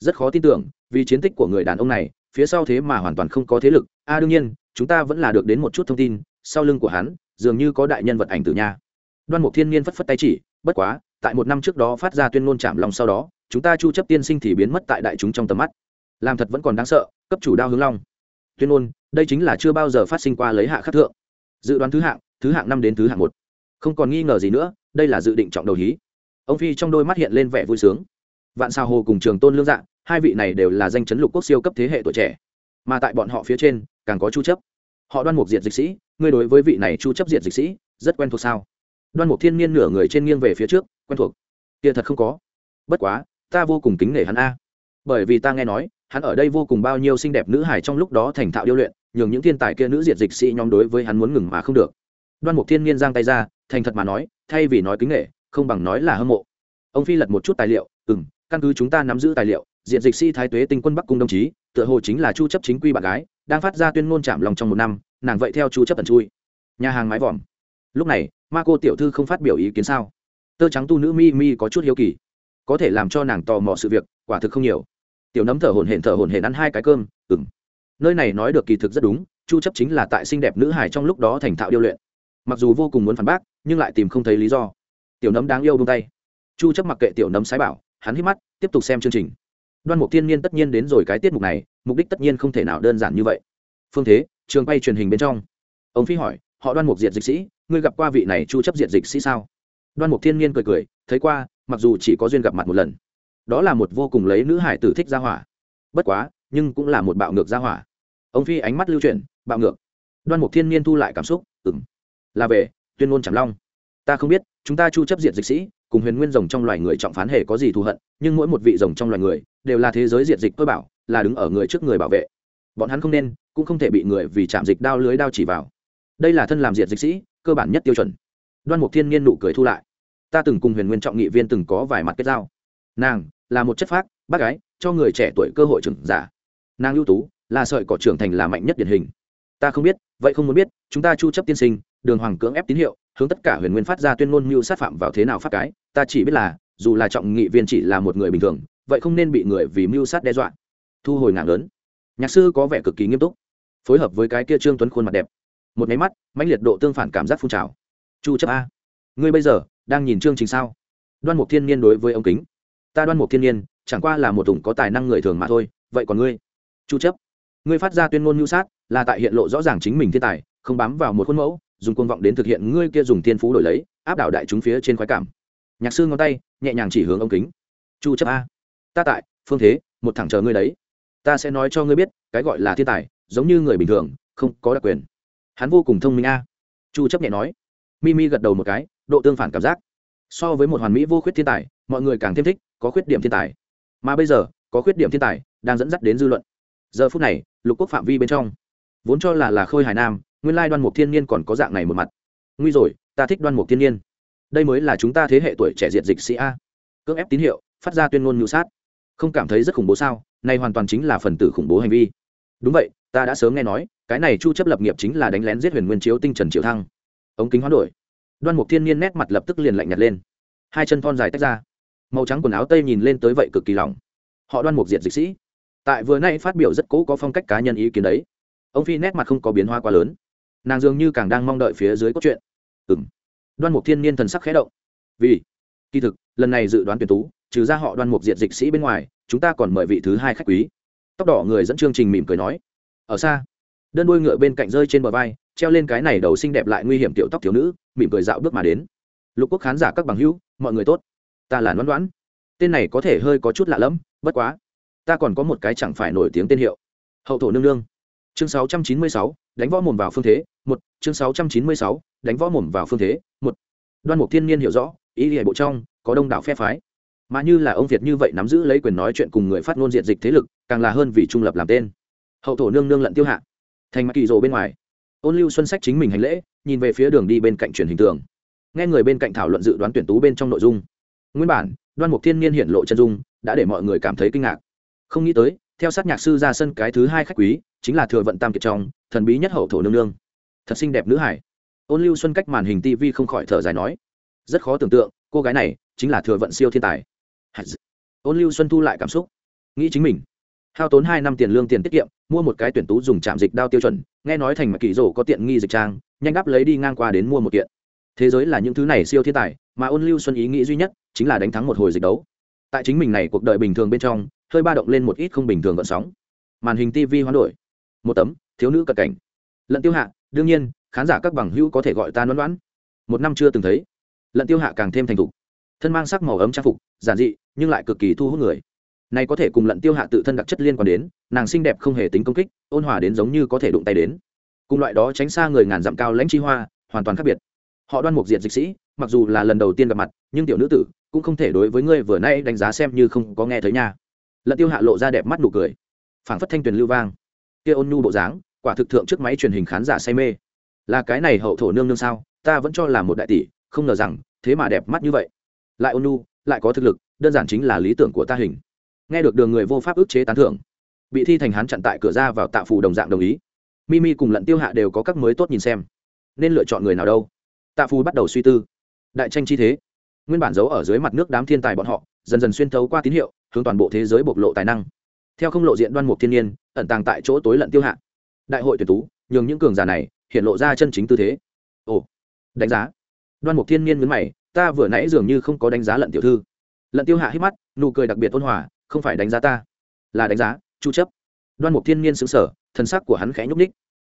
Rất khó tin tưởng, vì chiến tích của người đàn ông này, phía sau thế mà hoàn toàn không có thế lực. A, đương nhiên, chúng ta vẫn là được đến một chút thông tin, sau lưng của hắn, dường như có đại nhân vật ảnh tử nha. Đoan mục thiên niên phất phất tay chỉ, bất quá, tại một năm trước đó phát ra tuyên ngôn chạm lòng sau đó, chúng ta chu chấp tiên sinh thì biến mất tại đại chúng trong tầm mắt. Làm thật vẫn còn đáng sợ, cấp chủ đao hướng long tuyên ngôn, đây chính là chưa bao giờ phát sinh qua lấy hạ khắc thượng. Dự đoán thứ hạng thứ hạng năm đến thứ hạng một. Không còn nghi ngờ gì nữa, đây là dự định trọng đầu hí. Ông phi trong đôi mắt hiện lên vẻ vui sướng. Vạn sao hồ cùng trường tôn lương dạng hai vị này đều là danh chấn lục quốc siêu cấp thế hệ tuổi trẻ. Mà tại bọn họ phía trên, càng có chu chấp. Họ đoan mục diệt dịch sĩ, ngươi đối với vị này chu chấp diệt dịch sĩ, rất quen thuộc sao? Đoan mục thiên niên nửa người trên nghiêng về phía trước, quen thuộc. Kia thật không có. Bất quá, ta vô cùng kính nể hắn a. Bởi vì ta nghe nói hắn ở đây vô cùng bao nhiêu xinh đẹp nữ hải trong lúc đó thành thạo điêu luyện, nhường những thiên tài kia nữ diệt dịch sĩ nhóm đối với hắn muốn ngừng mà không được. Đoan mục thiên niên giang tay ra, thành thật mà nói, thay vì nói kính nể, không bằng nói là hâm mộ. Ông phi lật một chút tài liệu ừ căn cứ chúng ta nắm giữ tài liệu diện dịch sĩ thái tuế tinh quân bắc cung đồng chí, tựa hồ chính là chu chấp chính quy bạn gái, đang phát ra tuyên ngôn chạm lòng trong một năm, nàng vậy theo chu chấp tần chui. Nhà hàng mái vòm. Lúc này, ma cô tiểu thư không phát biểu ý kiến sao? Tơ trắng tu nữ mi mi có chút hiếu kỳ. Có thể làm cho nàng tò mò sự việc, quả thực không nhiều tiểu nấm thở hổn hển thở hổn hển ăn hai cái cơm ừng nơi này nói được kỳ thực rất đúng, chu chấp chính là tại xinh đẹp nữ hải trong lúc đó thành thạo điêu luyện. Mặc dù vô cùng muốn phản bác, nhưng lại tìm không thấy lý do. Tiểu nấm đáng yêu buông tay. Chu chấp mặc kệ tiểu nấm sái bảo, hắn hít mắt, tiếp tục xem chương trình. Đoan mục thiên nhiên tất nhiên đến rồi cái tiết mục này, mục đích tất nhiên không thể nào đơn giản như vậy. Phương thế, trường quay truyền hình bên trong. Ông phi hỏi, họ đoan mục diệt dịch sĩ, ngươi gặp qua vị này chu chấp diệt dịch sĩ sao? Đoan mục thiên nhiên cười cười, thấy qua, mặc dù chỉ có duyên gặp mặt một lần đó là một vô cùng lấy nữ hải tử thích gia hỏa. Bất quá, nhưng cũng là một bạo ngược gia hỏa. Ông phi ánh mắt lưu chuyển, bạo ngược. Đoan mục thiên niên thu lại cảm xúc ừng là về, tuyên ngôn trảm long. Ta không biết, chúng ta chu chấp diệt dịch sĩ, cùng huyền nguyên rồng trong loài người trọng phán hề có gì thù hận, nhưng mỗi một vị rồng trong loài người, đều là thế giới diệt dịch tôi bảo, là đứng ở người trước người bảo vệ. Bọn hắn không nên, cũng không thể bị người vì chạm dịch đao lưới đao chỉ vào. Đây là thân làm diệt dịch sĩ, cơ bản nhất tiêu chuẩn. Đoan mục thiên niên nụ cười thu lại. Ta từng cùng huyền nguyên trọng nghị viên từng có vài mặt kết giao. Nàng là một chất phác, bác gái, cho người trẻ tuổi cơ hội trưởng giả. Nàng ưu tú, là sợi cỏ trưởng thành là mạnh nhất điển hình. Ta không biết, vậy không muốn biết, chúng ta chu chấp tiên sinh, đường hoàng cưỡng ép tín hiệu, hướng tất cả huyền nguyên phát ra tuyên ngôn mưu sát phạm vào thế nào phát cái, ta chỉ biết là, dù là trọng nghị viên chỉ là một người bình thường, vậy không nên bị người vì mưu sát đe dọa. Thu hồi ngạn lớn. Nhạc sư có vẻ cực kỳ nghiêm túc, phối hợp với cái kia trương tuấn khuôn mặt đẹp. Một máy mắt, mãnh liệt độ tương phản cảm giác phun trào. Chu chấp a, ngươi bây giờ đang nhìn chương trình sao? Đoan mục thiên niên đối với ông kính ta đoan mục thiên niên chẳng qua là một thủng có tài năng người thường mà thôi, vậy còn ngươi? Chu chấp, ngươi phát ra tuyên ngôn nhu sát, là tại hiện lộ rõ ràng chính mình thiên tài, không bám vào một khuôn mẫu, dùng quân vọng đến thực hiện ngươi kia dùng thiên phú đổi lấy, áp đảo đại chúng phía trên khoái cảm. Nhạc sư ngón tay, nhẹ nhàng chỉ hướng ông kính. Chu chấp a, ta tại, phương thế, một thẳng chờ ngươi đấy. Ta sẽ nói cho ngươi biết, cái gọi là thiên tài, giống như người bình thường, không có đặc quyền. Hắn vô cùng thông minh a. Chu chấp nhẹ nói. Mimi gật đầu một cái, độ tương phản cảm giác. So với một hoàn mỹ vô khuyết thiên tài, mọi người càng thêm thích có khuyết điểm thiên tài. Mà bây giờ có khuyết điểm thiên tài đang dẫn dắt đến dư luận. Giờ phút này lục quốc phạm vi bên trong vốn cho là là khôi hải nam nguyên lai đoan mục thiên niên còn có dạng này một mặt. Nguy rồi ta thích đoan mục thiên niên, đây mới là chúng ta thế hệ tuổi trẻ diệt dịch sĩ a. Cưỡng ép tín hiệu phát ra tuyên ngôn ngữ sát. Không cảm thấy rất khủng bố sao? Này hoàn toàn chính là phần tử khủng bố hành vi. Đúng vậy ta đã sớm nghe nói cái này chu chấp lập nghiệp chính là đánh lén giết huyền nguyên chiếu tinh trần triệu thăng. Ống kính hoán đổi. Đoan mục thiên niên nét mặt lập tức liền lạnh nhạt lên. Hai chân thon dài tách ra màu trắng quần áo tây nhìn lên tới vậy cực kỳ lỏng. Họ đoan mục diệt dịch sĩ. Tại vừa nay phát biểu rất cố có phong cách cá nhân ý kiến đấy. Ông phi nét mặt không có biến hoa quá lớn. Nàng dường như càng đang mong đợi phía dưới cốt truyện. Ừ m đoan mục thiên niên thần sắc khẽ động. Vì. Kỳ thực, lần này dự đoán tuyển tú, trừ ra họ đoan mục diệt dịch sĩ bên ngoài, chúng ta còn mời vị thứ hai khách quý. Tóc đỏ người dẫn chương trình mỉm cười nói. Ở xa. Đơn đuôi ngựa bên cạnh rơi trên bờ vai, treo lên cái này đầu xinh đẹp lại nguy hiểm tiểu tóc thiếu nữ, mỉm cười dạo bước mà đến. Lục quốc khán giả các bằng hữu, mọi người tốt ta là đoán đoán tên này có thể hơi có chút lạ lẫm bất quá ta còn có một cái chẳng phải nổi tiếng tên hiệu. Hậu thổ nương nương. Chương 696, đánh võ mồm vào phương thế một. Chương 696, đánh võ mồm vào phương thế một. Đoan mục thiên niên hiểu rõ ý hệ bộ trong có đông đảo phe phái. Mà như là ông việt như vậy nắm giữ lấy quyền nói chuyện cùng người phát ngôn diện dịch thế lực càng là hơn vì trung lập làm tên. Hậu thổ nương nương lận tiêu hạ. Thành mạc kỳ rồ bên ngoài. Ôn lưu xuân sách chính mình hành lễ nhìn về phía đường đi bên cạnh truyền hình tường. Nghe người bên cạnh thảo luận dự đoán tuyển tú bên trong nội dung nguyên bản, đoan mục thiên niên hiện lộ chân dung, đã để mọi người cảm thấy kinh ngạc. Không nghĩ tới, theo sát nhạc sư ra sân cái thứ hai khách quý, chính là thừa vận tam kiệt trong, thần bí nhất hậu thổ nương nương. Thật xinh đẹp nữ hải. Ôn lưu xuân cách màn hình tv không khỏi thở dài nói, rất khó tưởng tượng, cô gái này chính là thừa vận siêu thiên tài. Ôn lưu xuân thu lại cảm xúc. Nghĩ chính mình. Hao tốn hai năm tiền lương tiền tiết kiệm, mua một cái tuyển tú dùng trạm dịch đao tiêu chuẩn, nghe nói thành mà kỳ rổ có tiện nghi dịch trang, nhanh gáp lấy đi ngang qua đến mua một kiện. Thế giới là những thứ này siêu thiên tài, mà ôn lưu xuân ý nghĩ duy nhất chính là đánh thắng một hồi dịch đấu. Tại chính mình này cuộc đời bình thường bên trong, hơi ba động lên một ít không bình thường gợn sóng. Màn hình tv hoán đổi. Một tấm, thiếu nữ cận cảnh. Lận tiêu hạ, đương nhiên, khán giả các bằng hữu có thể gọi ta đoán đoán một năm chưa từng thấy. Lận tiêu hạ càng thêm thành thục. Thân mang sắc màu ấm trang phục, giản dị, nhưng lại cực kỳ thu hút người. Này có thể cùng lận tiêu hạ tự thân đặc chất liên quan đến, nàng xinh đẹp không hề tính công kích, ôn hòa đến giống như có thể đụng tay đến. Cùng loại đó tránh xa người ngàn dặm cao lãnh chi hoa, hoàn toàn khác biệt. Họ đoan mục diện dịch sĩ, mặc dù là lần đầu tiên gặp mặt, nhưng tiểu nữ tử cũng không thể đối với ngươi vừa nay đánh giá xem như không có nghe thấy nha. Lận tiêu hạ lộ ra đẹp mắt nụ cười. Phảng phất thanh tuyền lưu vang. Kia ôn nhu bộ dáng, quả thực thượng trước máy truyền hình khán giả say mê. Là cái này hậu thổ nương nương sao, ta vẫn cho là một đại tỷ, không ngờ rằng, thế mà đẹp mắt như vậy. Lại ôn nhu, lại có thực lực, đơn giản chính là lý tưởng của ta hình. Nghe được đường người vô pháp ức chế tán thưởng, bị thi thành hán chặn tại cửa ra vào tạ phù đồng dạng đồng ý. Mimi cùng lận tiêu hạ đều có các mới tốt nhìn xem. Nên lựa chọn người nào đâu? Tạ phù bắt đầu suy tư. Đại tranh chi thế nguyên bản giấu ở dưới mặt nước đám thiên tài bọn họ, dần dần xuyên thấu qua tín hiệu, hướng toàn bộ thế giới bộc lộ tài năng. Theo không lộ diện đoan mục thiên nhiên, ẩn tàng tại chỗ tối lận tiêu hạ. Đại hội tuyển tú, nhường những cường giả này hiện lộ ra chân chính tư thế. Ồ, đánh giá. Đoan mục thiên nhiên mướn mày, ta vừa nãy dường như không có đánh giá lận tiểu thư. Lận tiêu hạ hít mắt, nụ cười đặc biệt ôn hòa, không phải đánh giá ta, là đánh giá, chu chấp. Đoan mục thiên nhiên xứng sở thân sắc của hắn khẽ nhúc ních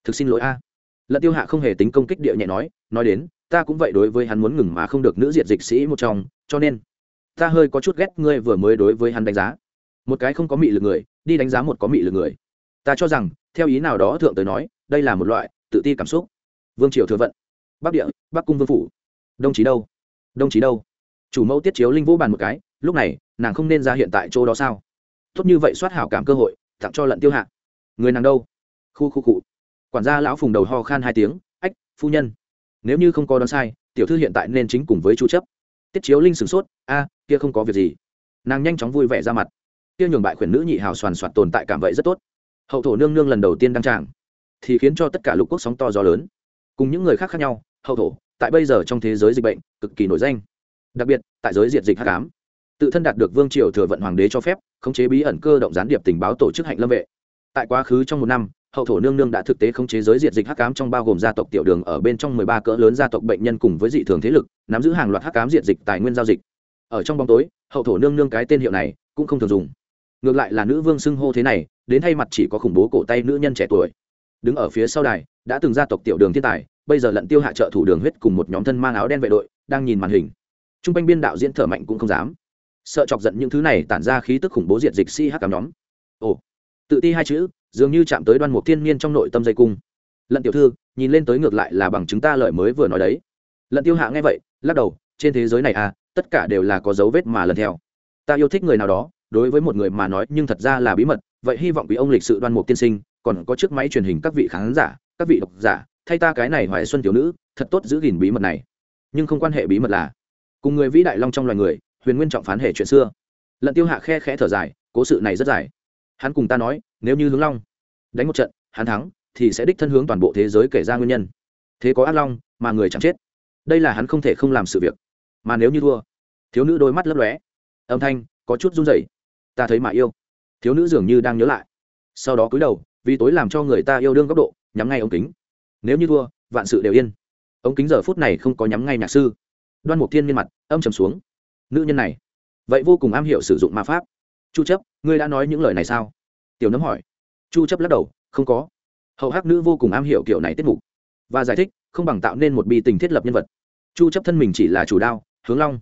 thực xin lỗi a. Lận tiêu hạ không hề tính công kích địa nhẹ nói nói đến ta cũng vậy đối với hắn muốn ngừng mà không được nữ diệt dịch sĩ một trong, cho nên ta hơi có chút ghét ngươi vừa mới đối với hắn đánh giá. Một cái không có mị lực người, đi đánh giá một có mị lực người. Ta cho rằng, theo ý nào đó thượng tới nói, đây là một loại tự ti cảm xúc. Vương triều thừa vận. Bắc địa, bắc cung vương phủ. Đồng chí đâu? Đồng chí đâu? Chủ mẫu tiết chiếu linh vũ bàn một cái, lúc này, nàng không nên ra hiện tại chỗ đó sao? Tốt như vậy soát hảo cảm cơ hội, tặng cho lận tiêu hạ. Người nàng đâu? Khu khu cụ quản gia lão phùng đầu ho khan hai tiếng, ách, phu nhân nếu như không có đoán sai, tiểu thư hiện tại nên chính cùng với chu chấp. Tiết chiếu linh sửng sốt, a, kia không có việc gì. Nàng nhanh chóng vui vẻ ra mặt. Kia nhường bại khuyển nữ nhị hào soàn soạt tồn tại cảm vậy rất tốt. Hậu thổ nương nương lần đầu tiên đăng tràng, thì khiến cho tất cả lục quốc sóng to gió lớn. Cùng những người khác khác nhau, hậu thổ, tại bây giờ trong thế giới dịch bệnh, cực kỳ nổi danh. Đặc biệt, tại giới diệt dịch hắc ám, tự thân đạt được vương triều thừa vận hoàng đế cho phép, khống chế bí ẩn cơ động gián điệp tình báo tổ chức hạnh lâm vệ. Tại quá khứ trong một năm hậu thổ nương nương đã thực tế khống chế giới diệt dịch hắc cám trong bao gồm gia tộc tiểu đường ở bên trong mười ba cỡ lớn gia tộc bệnh nhân cùng với dị thường thế lực, nắm giữ hàng loạt hắc cám diệt dịch tài nguyên giao dịch. Ở trong bóng tối, hậu thổ nương nương cái tên hiệu này cũng không thường dùng. Ngược lại là nữ vương xưng hô thế này, đến thay mặt chỉ có khủng bố cổ tay nữ nhân trẻ tuổi. Đứng ở phía sau đài, đã từng gia tộc tiểu đường thiên tài, bây giờ lận tiêu hạ trợ thủ đường huyết cùng một nhóm thân mang áo đen vệ đội, đang nhìn màn hình. T r u n g quanh biên đạo diễn thở mạnh cũng không dám. Sợ chọc giận những thứ này tản ra khí tức khủng bố diệt dịch si hắc cám nhóm. Ồ, tự ti hai chữ dường như chạm tới đoan mục thiên niên trong nội tâm dây cung. Lận tiểu thư, nhìn lên tới ngược lại là bằng chứng ta lợi mới vừa nói đấy. Lận tiêu hạ nghe vậy, lắc đầu, trên thế giới này à tất cả đều là có dấu vết mà lần theo. Ta yêu thích người nào đó, đối với một người mà nói, nhưng thật ra là bí mật, vậy hy vọng quý ông lịch sự đoan mục tiên sinh, còn có chiếc máy truyền hình các vị khán giả, các vị độc giả, thay ta cái này hoài xuân thiếu nữ, thật tốt giữ gìn bí mật này. Nhưng không quan hệ bí mật là, cùng người vĩ đại long trong loài người, huyền nguyên trọng phán hệ chuyện xưa. Lận tiêu hạ khe khẽ thở dài, cố sự này rất dài hắn cùng ta nói, nếu như hướng long, đánh một trận, hắn thắng, thì sẽ đích thân hướng toàn bộ thế giới kể ra nguyên nhân. Thế có ác long, mà người chẳng chết. Đây là hắn không thể không làm sự việc. Mà nếu như thua, thiếu nữ đôi mắt lấp lóe. Âm thanh có chút run rẩy. Ta thấy mà yêu. Thiếu nữ dường như đang nhớ lại. Sau đó cúi đầu, vì tối làm cho người ta yêu đương góc độ, nhắm ngay ống kính. Nếu như thua, vạn sự đều yên. Ống kính giờ phút này không có nhắm ngay nhạc sư. Đoan mục thiên niên mặt âm trầm xuống. Nữ nhân này, vậy vô cùng am hiểu sử dụng ma pháp. Chu chấp ngươi đã nói những lời này sao? Tiểu nấm hỏi. Chu chấp lắc đầu, không có. Hậu hắc nữ vô cùng am hiểu kiểu này tiết mục. Và giải thích, không bằng tạo nên một bi tình thiết lập nhân vật. Chu chấp thân mình chỉ là chủ đao, hướng long.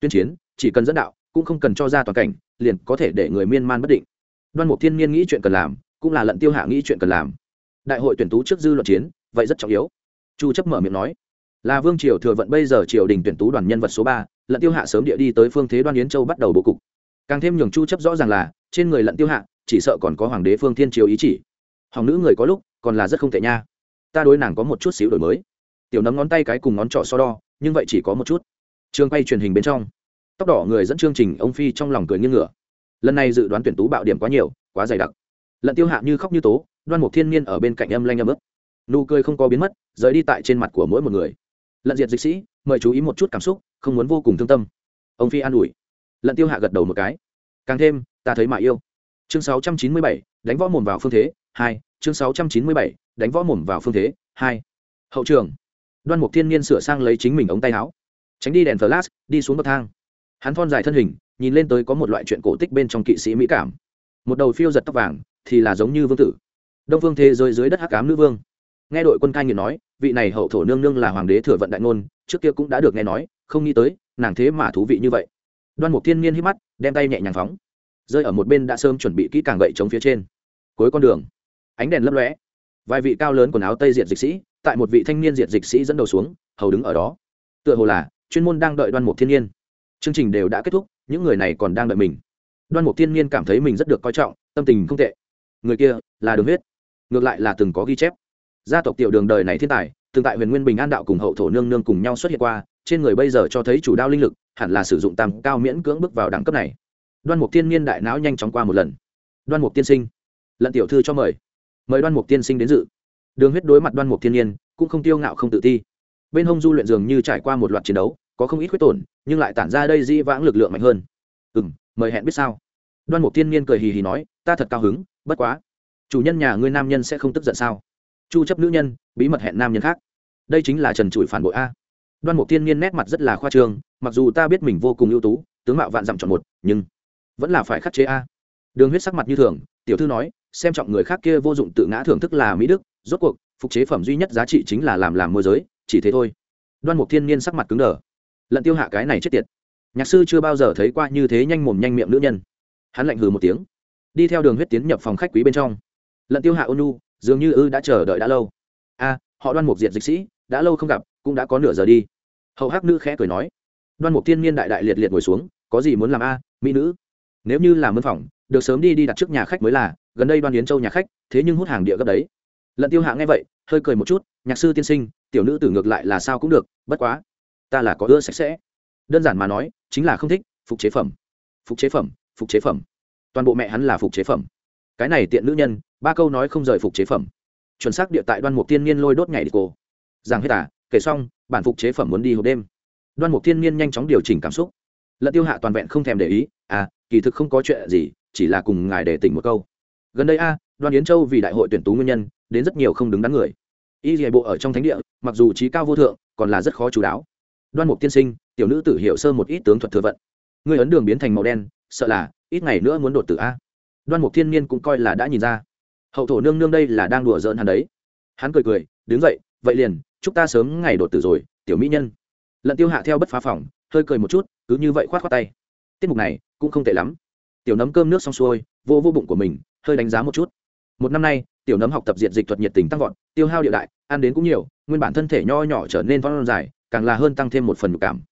Tuyên chiến, chỉ cần dẫn đạo, cũng không cần cho ra toàn cảnh, liền có thể để người miên man bất định. Đoan mục thiên Nhiên nghĩ chuyện cần làm, cũng là lận tiêu hạ nghĩ chuyện cần làm. Đại hội tuyển tú trước dư luận chiến, vậy rất trọng yếu. Chu chấp mở miệng nói. Là vương triều thừa vận bây giờ triều đình tuyển tú đoàn nhân vật số ba, lận tiêu hạ sớm địa đi tới phương thế đoan yến châu bắt đầu bố cục. Càng thêm nhường chu chấp rõ ràng là trên người lận tiêu hạ, chỉ sợ còn có hoàng đế phương thiên triều ý chỉ. Hoàng nữ người có lúc còn là rất không tệ nha. Ta đối nàng có một chút xíu đổi mới. Tiểu nấm ngón tay cái cùng ngón trỏ so đo, nhưng vậy chỉ có một chút. Trường quay truyền hình bên trong, tóc đỏ người dẫn chương trình, ông phi trong lòng cười nghiêng ngửa. Lần này dự đoán tuyển tú bạo điểm quá nhiều, quá dày đặc. Lận tiêu hạ như khóc như tố, đoan mục thiên niên ở bên cạnh âm lanh âm ức. Nụ cười không có biến mất, rời đi tại trên mặt của mỗi một người. Lận diệt dịch sĩ, mời chú ý một chút cảm xúc, không muốn vô cùng thương tâm. Ông phi an ủi. Lận tiêu hạ gật đầu một cái. Càng thêm ta thấy mà yêu. Chương 697, đánh võ mồm vào phương thế hai chương 697, đánh võ mồm vào phương thế hai. Hậu trường. Đoan mục thiên niên sửa sang lấy chính mình ống tay áo. Tránh đi đèn flash đi xuống bậc thang. Hắn thon dài thân hình nhìn lên tới có một loại chuyện cổ tích bên trong kỵ sĩ mỹ cảm. Một đầu phiêu giật tóc vàng thì là giống như vương tử. Đông vương thế giới dưới đất hắc ám nữ vương. Nghe đội quân cai nghiện nói vị này hậu thổ nương nương là hoàng đế thừa vận đại ngôn trước kia cũng đã được nghe nói không nghĩ tới nàng thế mà thú vị như vậy. Đoan mục thiên niên hít mắt đem tay nhẹ nhàng phóng rơi ở một bên đã sớm chuẩn bị kỹ càng gậy chống phía trên. Cuối con đường, ánh đèn lấp lóe. Vài vị cao lớn quần áo tây diệt dịch sĩ, tại một vị thanh niên diệt dịch sĩ dẫn đầu xuống, hầu đứng ở đó. Tựa hồ là chuyên môn đang đợi đoan mục thiên nhiên. Chương trình đều đã kết thúc, những người này còn đang đợi mình. Đoan mục thiên nhiên cảm thấy mình rất được coi trọng, tâm tình không tệ. Người kia là đường huyết, ngược lại là từng có ghi chép. Gia tộc tiểu đường đời này thiên tài, từng tại huyền nguyên bình an đạo cùng hậu thổ nương nương cùng nhau xuất hiện qua, trên người bây giờ cho thấy chủ đao linh lực, hẳn là sử dụng tam cao miễn cưỡng bước vào đẳng cấp này đoan mục tiên niên đại não nhanh chóng qua một lần. Đoan mục tiên sinh, lận tiểu thư cho mời. Mời đoan mục tiên sinh đến dự. Đường huyết đối mặt đoan mục thiên Niên, cũng không tiêu ngạo không tự ti. Bên hông du luyện dường như trải qua một loạt chiến đấu, có không ít khuyết tổn, nhưng lại tản ra đây di vãng lực lượng mạnh hơn. Ừ m mời hẹn biết sao? Đoan mục thiên Niên cười hì hì nói, ta thật cao hứng, bất quá. Chủ nhân nhà ngươi nam nhân sẽ không tức giận sao? Chu chấp nữ nhân, bí mật hẹn nam nhân khác. Đây chính là trần trụi phản bội a. Đoan mục thiên Niên nét mặt rất là khoa trương, mặc dù ta biết mình vô cùng ưu tú, tướng mạo vạn dặm chọn một, nhưng vẫn là phải khắc chế a. Đường huyết sắc mặt như thường, tiểu thư nói, xem trọng người khác kia vô dụng tự ngã thưởng thức là mỹ đức, rốt cuộc, phục chế phẩm duy nhất giá trị chính là làm làm môi giới, chỉ thế thôi. Đoan mục thiên niên sắc mặt cứng đờ. Lận tiêu hạ cái này chết tiệt. Nhạc sư chưa bao giờ thấy qua như thế nhanh mồm nhanh miệng nữ nhân. Hắn lạnh hừ một tiếng. Đi theo đường huyết tiến nhập phòng khách quý bên trong. Lận tiêu hạ ônu dường như ư đã chờ đợi đã lâu. A, họ đoan mục diệt dịch sĩ, đã lâu không gặp, cũng đã có nửa giờ đi. Hậu hắc nữ khẽ cười nói. Đoan mục thiên niên đại đại liệt liệt ngồi xuống, có gì muốn làm a, mỹ nữ? Nếu như là mân phòng, được sớm đi đi đặt trước nhà khách mới là, gần đây đoan yến châu nhà khách, thế nhưng hút hàng địa gấp đấy. Lận tiêu hạ nghe vậy, hơi cười một chút, nhạc sư tiên sinh, tiểu nữ tử ngược lại là sao cũng được, bất quá, ta là có ưa sạch sẽ. Đơn giản mà nói, chính là không thích, phục chế phẩm. Phục chế phẩm, phục chế phẩm. Toàn bộ mẹ hắn là phục chế phẩm. Cái này tiện nữ nhân, ba câu nói không rời phục chế phẩm. Chuẩn xác địa tại đoan mục tiên niên lôi đốt nhảy đi cô. Giảng hết à kể xong, bản phục chế phẩm muốn đi hộp đêm. Đoan mục tiên niên nhanh chóng điều chỉnh cảm xúc lận tiêu hạ toàn vẹn không thèm để ý à kỳ thực không có chuyện gì, chỉ là cùng ngài để tỉnh một câu. Gần đây a, đoan yến châu vì đại hội tuyển tú nguyên nhân, đến rất nhiều không đứng đắn người. Y dạy bộ ở trong thánh địa, mặc dù trí cao vô thượng, còn là rất khó chú đáo. Đoan mục tiên sinh, tiểu nữ tử hiểu sơ một ít tướng thuật thừa vận. Người ấn đường biến thành màu đen, sợ là ít ngày nữa muốn đột tử a. Đoan mục thiên niên cũng coi là đã nhìn ra. Hậu thổ nương nương đây là đang đùa giỡn hắn đấy. Hắn cười cười, đứng dậy, vậy liền, chúc ta sớm ngày đột tử rồi, tiểu mỹ nhân. Lận tiêu hạ theo bất phá phòng hơi cười một chút, cứ như vậy khoát khoát tay. Tiết mục này cũng không tệ lắm. Tiểu nấm cơm nước xong xuôi, vô vô bụng của mình, hơi đánh giá một chút. Một năm nay, tiểu nấm học tập diện dịch thuật nhiệt tình tăng vọt, tiêu hao địa đại, ăn đến cũng nhiều, nguyên bản thân thể nho nhỏ trở nên vong dài, càng là hơn tăng thêm một phần nhục cảm.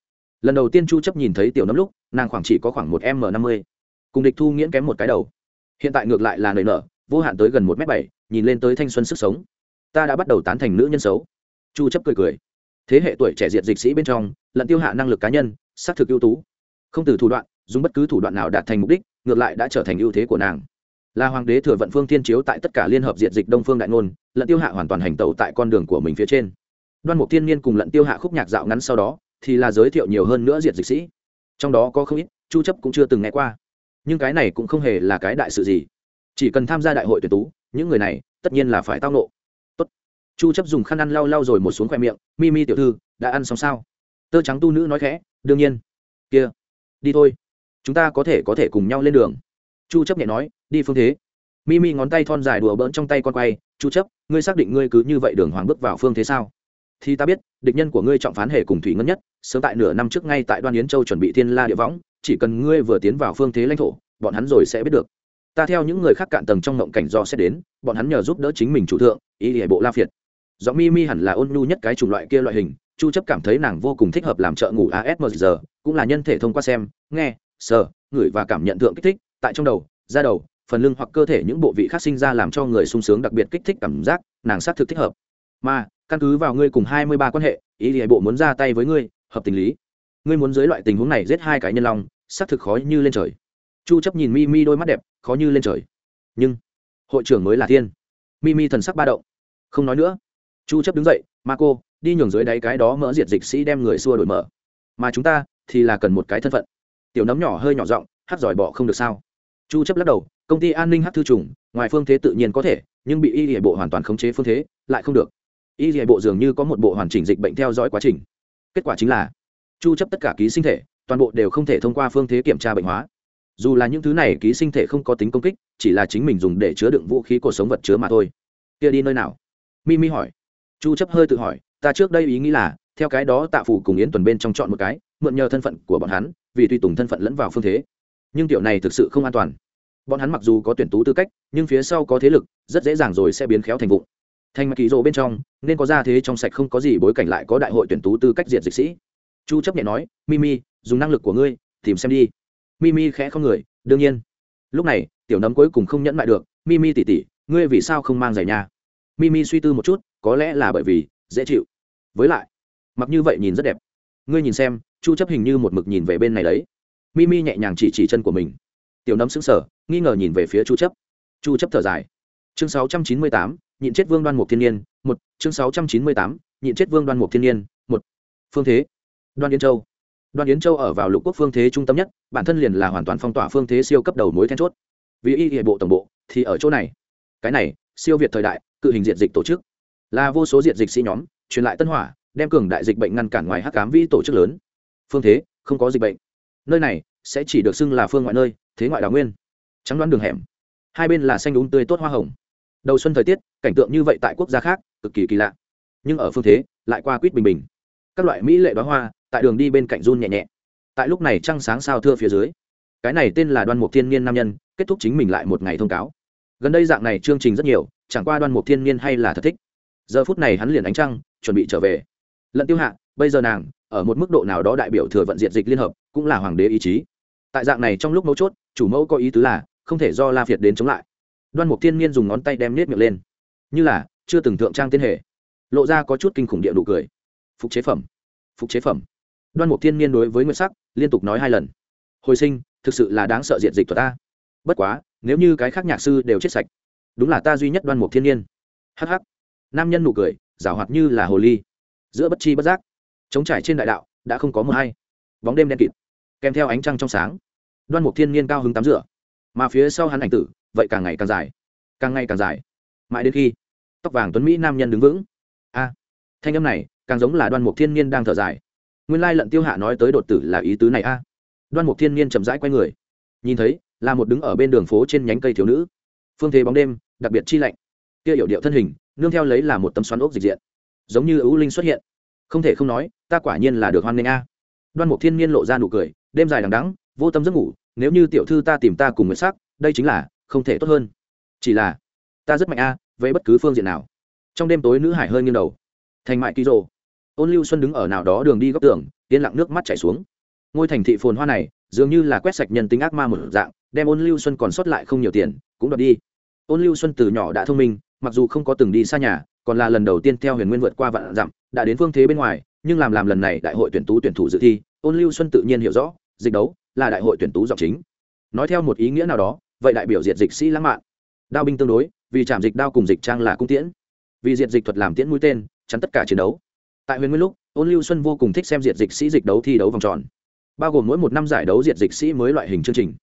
Lần đầu tiên chu chấp nhìn thấy tiểu nấm lúc, nàng khoảng chỉ có khoảng một m năm mươi. Cùng địch thu nghiễn kém một cái đầu. Hiện tại ngược lại là nảy nở, vô hạn tới gần một m bảy, nhìn lên tới thanh xuân sức sống. Ta đã bắt đầu tán thành nữ nhân xấu. Chu chấp cười cười thế hệ tuổi trẻ diệt dịch sĩ bên trong lần tiêu hạ năng lực cá nhân, xác thực ưu tú. Không từ thủ đoạn, dùng bất cứ thủ đoạn nào đạt thành mục đích, ngược lại đã trở thành ưu thế của nàng. Là hoàng đế thừa vận phương thiên chiếu tại tất cả liên hợp diện dịch đông phương đại ngôn, lận tiêu hạ hoàn toàn hành tẩu tại con đường của mình phía trên. Đoan mục thiên niên cùng lận tiêu hạ khúc nhạc dạo ngắn sau đó, thì là giới thiệu nhiều hơn nữa diệt dịch sĩ. Trong đó có không ít, chu chấp cũng chưa từng nghe qua. Nhưng cái này cũng không hề là cái đại sự gì. Chỉ cần tham gia đại hội tuyển tú, những người này, tất nhiên là phải tao nộ chu chấp dùng khăn ăn lau lau rồi một xuống khoe miệng, mi mi tiểu thư, đã ăn xong sao? Tơ trắng tu nữ nói khẽ, đương nhiên. Kia, đi thôi. Chúng ta có thể có thể cùng nhau lên đường. Chu chấp nhẹ nói, đi phương thế. Mi mi ngón tay thon dài đùa bỡn trong tay con quay, chu chấp, ngươi xác định ngươi cứ như vậy đường hoàng bước vào phương thế sao? Thì ta biết, địch nhân của ngươi trọng phán hệ cùng thủy ngân nhất, sớm tại nửa năm trước ngay tại đoan yến châu chuẩn bị thiên la địa võng, chỉ cần ngươi vừa tiến vào phương thế lãnh thổ, bọn hắn rồi sẽ biết được. Ta theo những người khác cạn tầng trong ngộng cảnh do sẽ đến, bọn hắn nhờ giúp đỡ chính mình chủ thượng, ý hệ bộ la phiệt giọng mi mi hẳn là ôn nhu nhất cái chủng loại kia loại hình, chu chấp cảm thấy nàng vô cùng thích hợp làm trợ ngủ asmr cũng là nhân thể thông qua xem, nghe, sờ, ngửi và cảm nhận thượng kích thích, tại trong đầu, da đầu, phần lưng hoặc cơ thể những bộ vị khác sinh ra làm cho người sung sướng đặc biệt kích thích cảm giác, nàng xác thực thích hợp. Mà, căn cứ vào ngươi cùng hai mươi ba quan hệ, ý thì bộ muốn ra tay với ngươi, hợp tình lý. Ngươi muốn dưới loại tình huống này giết hai cái nhân long, xác thực khó như lên trời. Chu chấp nhìn mi mi đôi mắt đẹp, khó như lên trời. Nhưng, hội trưởng mới là thiên. Mi mi thần sắc ba động. Không nói nữa chu chấp đứng dậy, ma cô, đi nhường dưới đáy cái đó mỡ diệt dịch sĩ đem người xua đổi mở. Mà chúng ta thì là cần một cái thân phận. Tiểu nấm nhỏ hơi nhỏ giọng hát giỏi bỏ không được sao? Chu chấp lắc đầu, công ty an ninh hát thư trùng, ngoài phương thế tự nhiên có thể, nhưng bị y hệ bộ hoàn toàn khống chế phương thế, lại không được. Y hệ bộ dường như có một bộ hoàn chỉnh dịch bệnh theo dõi quá trình. Kết quả chính là, chu chấp tất cả ký sinh thể, toàn bộ đều không thể thông qua phương thế kiểm tra bệnh hóa. Dù là những thứ này ký sinh thể không có tính công kích, chỉ là chính mình dùng để chứa đựng vũ khí của sống vật chứa mà thôi. Kia đi nơi nào? Mi mi hỏi chu chấp hơi tự hỏi, ta trước đây ý nghĩ là, theo cái đó tạ phủ cùng yến tuần bên trong chọn một cái, mượn nhờ thân phận của bọn hắn, vì tùy tùng thân phận lẫn vào phương thế. Nhưng tiểu này thực sự không an toàn. Bọn hắn mặc dù có tuyển tú tư cách, nhưng phía sau có thế lực, rất dễ dàng rồi sẽ biến khéo thành vụ thành kỳ rộ bên trong, nên có ra thế trong sạch không có gì bối cảnh lại có đại hội tuyển tú tư cách diệt dịch sĩ. Chu chấp nhẹ nói, mimi, dùng năng lực của ngươi, tìm xem đi. Mimi khẽ không người, đương nhiên. Lúc này, tiểu nấm cuối cùng không nhẫn lại được, mimi tỉ tỉ ngươi vì sao không mang giày nhà? mimi suy tư một chút có lẽ là bởi vì dễ chịu. Với lại mặc như vậy nhìn rất đẹp. Ngươi nhìn xem chu chấp hình như một mực nhìn về bên này đấy. Mimi nhẹ nhàng chỉ chỉ chân của mình. Tiểu nấm sững sờ nghi ngờ nhìn về phía chu chấp. Chu chấp thở dài. Chương 698, nhịn chết vương đoan mục thiên niên một. Chương 698, nhịn chết vương đoan mục thiên niên một. Phương thế. Đoan yến châu. Đoan yến châu ở vào lục quốc phương thế trung tâm nhất bản thân liền là hoàn toàn phong tỏa phương thế siêu cấp đầu mối then chốt. Vì y hệ bộ tổng bộ thì ở chỗ này. Cái này siêu việt thời đại cự hình diện dịch tổ chức là vô số diện dịch sĩ nhóm, truyền lại tân hỏa, đem cường đại dịch bệnh ngăn cản ngoài hắc cám vi tổ chức lớn. Phương thế, không có dịch bệnh. Nơi này sẽ chỉ được xưng là phương ngoại nơi, thế ngoại đào nguyên. Trắng đoán đường hẻm. Hai bên là xanh đúng tươi tốt hoa hồng. Đầu xuân thời tiết, cảnh tượng như vậy tại quốc gia khác, cực kỳ kỳ lạ. Nhưng ở phương thế, lại qua quýt bình bình. Các loại mỹ lệ đoá hoa, tại đường đi bên cạnh run nhẹ nhẹ. Tại lúc này trăng sáng sao thưa phía dưới. Cái này tên là đoan mục thiên niên nam nhân, kết thúc chính mình lại một ngày thông cáo. Gần đây dạng này chương trình rất nhiều, chẳng qua đoan mục thiên niên hay là thật thích giờ phút này hắn liền ánh trăng, chuẩn bị trở về. Lận tiêu hạ, bây giờ nàng, ở một mức độ nào đó đại biểu thừa vận diện dịch liên hợp, cũng là hoàng đế ý chí. Tại dạng này trong lúc mấu chốt, chủ mẫu có ý tứ là, không thể do la việt đến chống lại. Đoan mục thiên niên dùng ngón tay đem nết miệng lên. Như là, chưa từng thượng trang tiên hệ lộ ra có chút kinh khủng địa nụ cười. Phục chế phẩm. Phục chế phẩm. Đoan mục thiên niên đối với nguyên sắc, liên tục nói hai lần. Hồi sinh, thực sự là đáng sợ diện dịch thuật ta. Bất quá, nếu như cái khác nhạc sư đều chết sạch, đúng là ta duy nhất đoan mục thiên nhiên hh nam nhân nụ cười giảo hoạt như là hồ ly. Giữa bất chi bất giác chống trải trên đại đạo, đã không có mưa hay. Bóng đêm đen kịt, kèm theo ánh trăng trong sáng. Đoan mục thiên niên cao hứng tắm rửa, mà phía sau hắn ảnh tử, vậy càng ngày càng dài, càng ngày càng dài. Mãi đến khi, tóc vàng tuấn mỹ nam nhân đứng vững. A, thanh âm này, càng giống là đoan mục thiên niên đang thở dài. Nguyên lai lận tiêu hạ nói tới đột tử là ý tứ này a. Đoan mục thiên niên chậm rãi quay người, nhìn thấy, là một đứng ở bên đường phố trên nhánh cây thiếu nữ. Phương thế bóng đêm, đặc biệt chi lạnh kia hiểu điệu thân hình, nương theo lấy là một tấm xoắn ốc dịch diện. Giống như ưu linh xuất hiện. Không thể không nói, ta quả nhiên là được hoan nghênh a. Đoan mục thiên nhiên lộ ra nụ cười, đêm dài đằng đắng vô tâm giấc ngủ, nếu như tiểu thư ta tìm ta cùng người sắc, đây chính là không thể tốt hơn. Chỉ là, ta rất mạnh a về bất cứ phương diện nào. Trong đêm tối nữ hải hơi nghiêng đầu. Thành mại kỳ rồ. Ôn lưu xuân đứng ở nào đó đường đi góc tường, yên lặng nước mắt chảy xuống. Ngôi thành thị phồn hoa này, dường như là quét sạch nhân tính ác ma một dạng, đem ôn lưu xuân còn sót lại không nhiều tiền, cũng đoạt đi. Ôn lưu xuân từ nhỏ đã thông minh mặc dù không có từng đi xa nhà, còn là lần đầu tiên theo huyền nguyên vượt qua vạn dặm, đã đến phương thế bên ngoài, nhưng làm làm lần này đại hội tuyển tú tuyển thủ dự thi, ôn lưu xuân tự nhiên hiểu rõ, dịch đấu là đại hội tuyển tú dọc chính. Nói theo một ý nghĩa nào đó, vậy đại biểu diệt dịch sĩ lãng mạn. Đao binh tương đối, vì chạm dịch đao cùng dịch trang là cung tiễn. Vì diệt dịch thuật làm tiễn mũi tên, chắn tất cả chiến đấu. Tại huyền nguyên lúc, ôn lưu xuân vô cùng thích xem diệt dịch sĩ dịch đấu thi đấu vòng tròn. Bao gồm mỗi một năm giải đấu diệt dịch sĩ mới loại hình chương trình.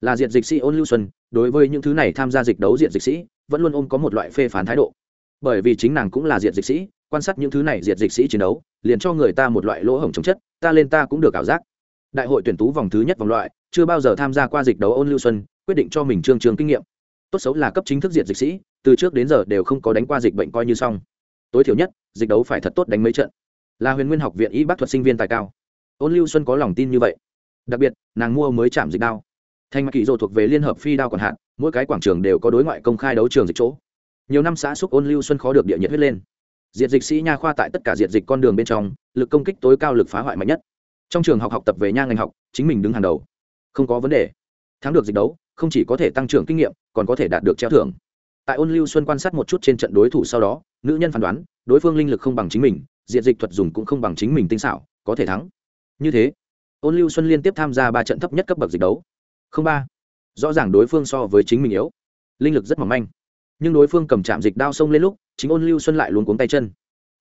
Là diệt dịch sĩ ôn lưu xuân, đối với những thứ này tham gia dịch đấu diệt dịch sĩ vẫn luôn ôm có một loại phê phán thái độ. Bởi vì chính nàng cũng là diệt dịch sĩ, quan sát những thứ này diệt dịch sĩ chiến đấu, liền cho người ta một loại lỗ hổng chống chất, ta lên ta cũng được ảo giác. Đại hội tuyển tú vòng thứ nhất vòng loại, chưa bao giờ tham gia qua dịch đấu ôn lưu xuân, quyết định cho mình trương trường kinh nghiệm. Tốt xấu là cấp chính thức diệt dịch sĩ, từ trước đến giờ đều không có đánh qua dịch bệnh coi như xong. Tối thiểu nhất, dịch đấu phải thật tốt đánh mấy trận. Là huyền nguyên học viện y bác thuật sinh viên tài cao. Ôn lưu xuân có lòng tin như vậy. Đặc biệt, nàng mua mới chạm dịch đao. Thanh mạc kỳ dô thuộc về liên hợp phi đao còn hạn mỗi cái quảng trường đều có đối ngoại công khai đấu trường dịch chỗ. Nhiều năm xã xúc ôn lưu xuân khó được địa nhiệt huyết lên. Diệt dịch sĩ nha khoa tại tất cả diệt dịch con đường bên trong, lực công kích tối cao lực phá hoại mạnh nhất. Trong trường học học tập về nha ngành học, chính mình đứng hàng đầu. Không có vấn đề. Thắng được dịch đấu, không chỉ có thể tăng trưởng kinh nghiệm, còn có thể đạt được treo thưởng. Tại ôn lưu xuân quan sát một chút trên trận đối thủ sau đó, nữ nhân phán đoán, đối phương linh lực không bằng chính mình diện dịch thuật dùng cũng không bằng chính mình tinh xảo, có thể thắng. Như thế, ôn lưu xuân liên tiếp tham gia ba trận thấp nhất cấp bậc dịch đấu. Không ba rõ ràng đối phương so với chính mình yếu. Linh lực rất mỏng manh. Nhưng đối phương cầm chạm dịch đao xông lên lúc, chính ôn lưu xuân lại luôn cuống tay chân.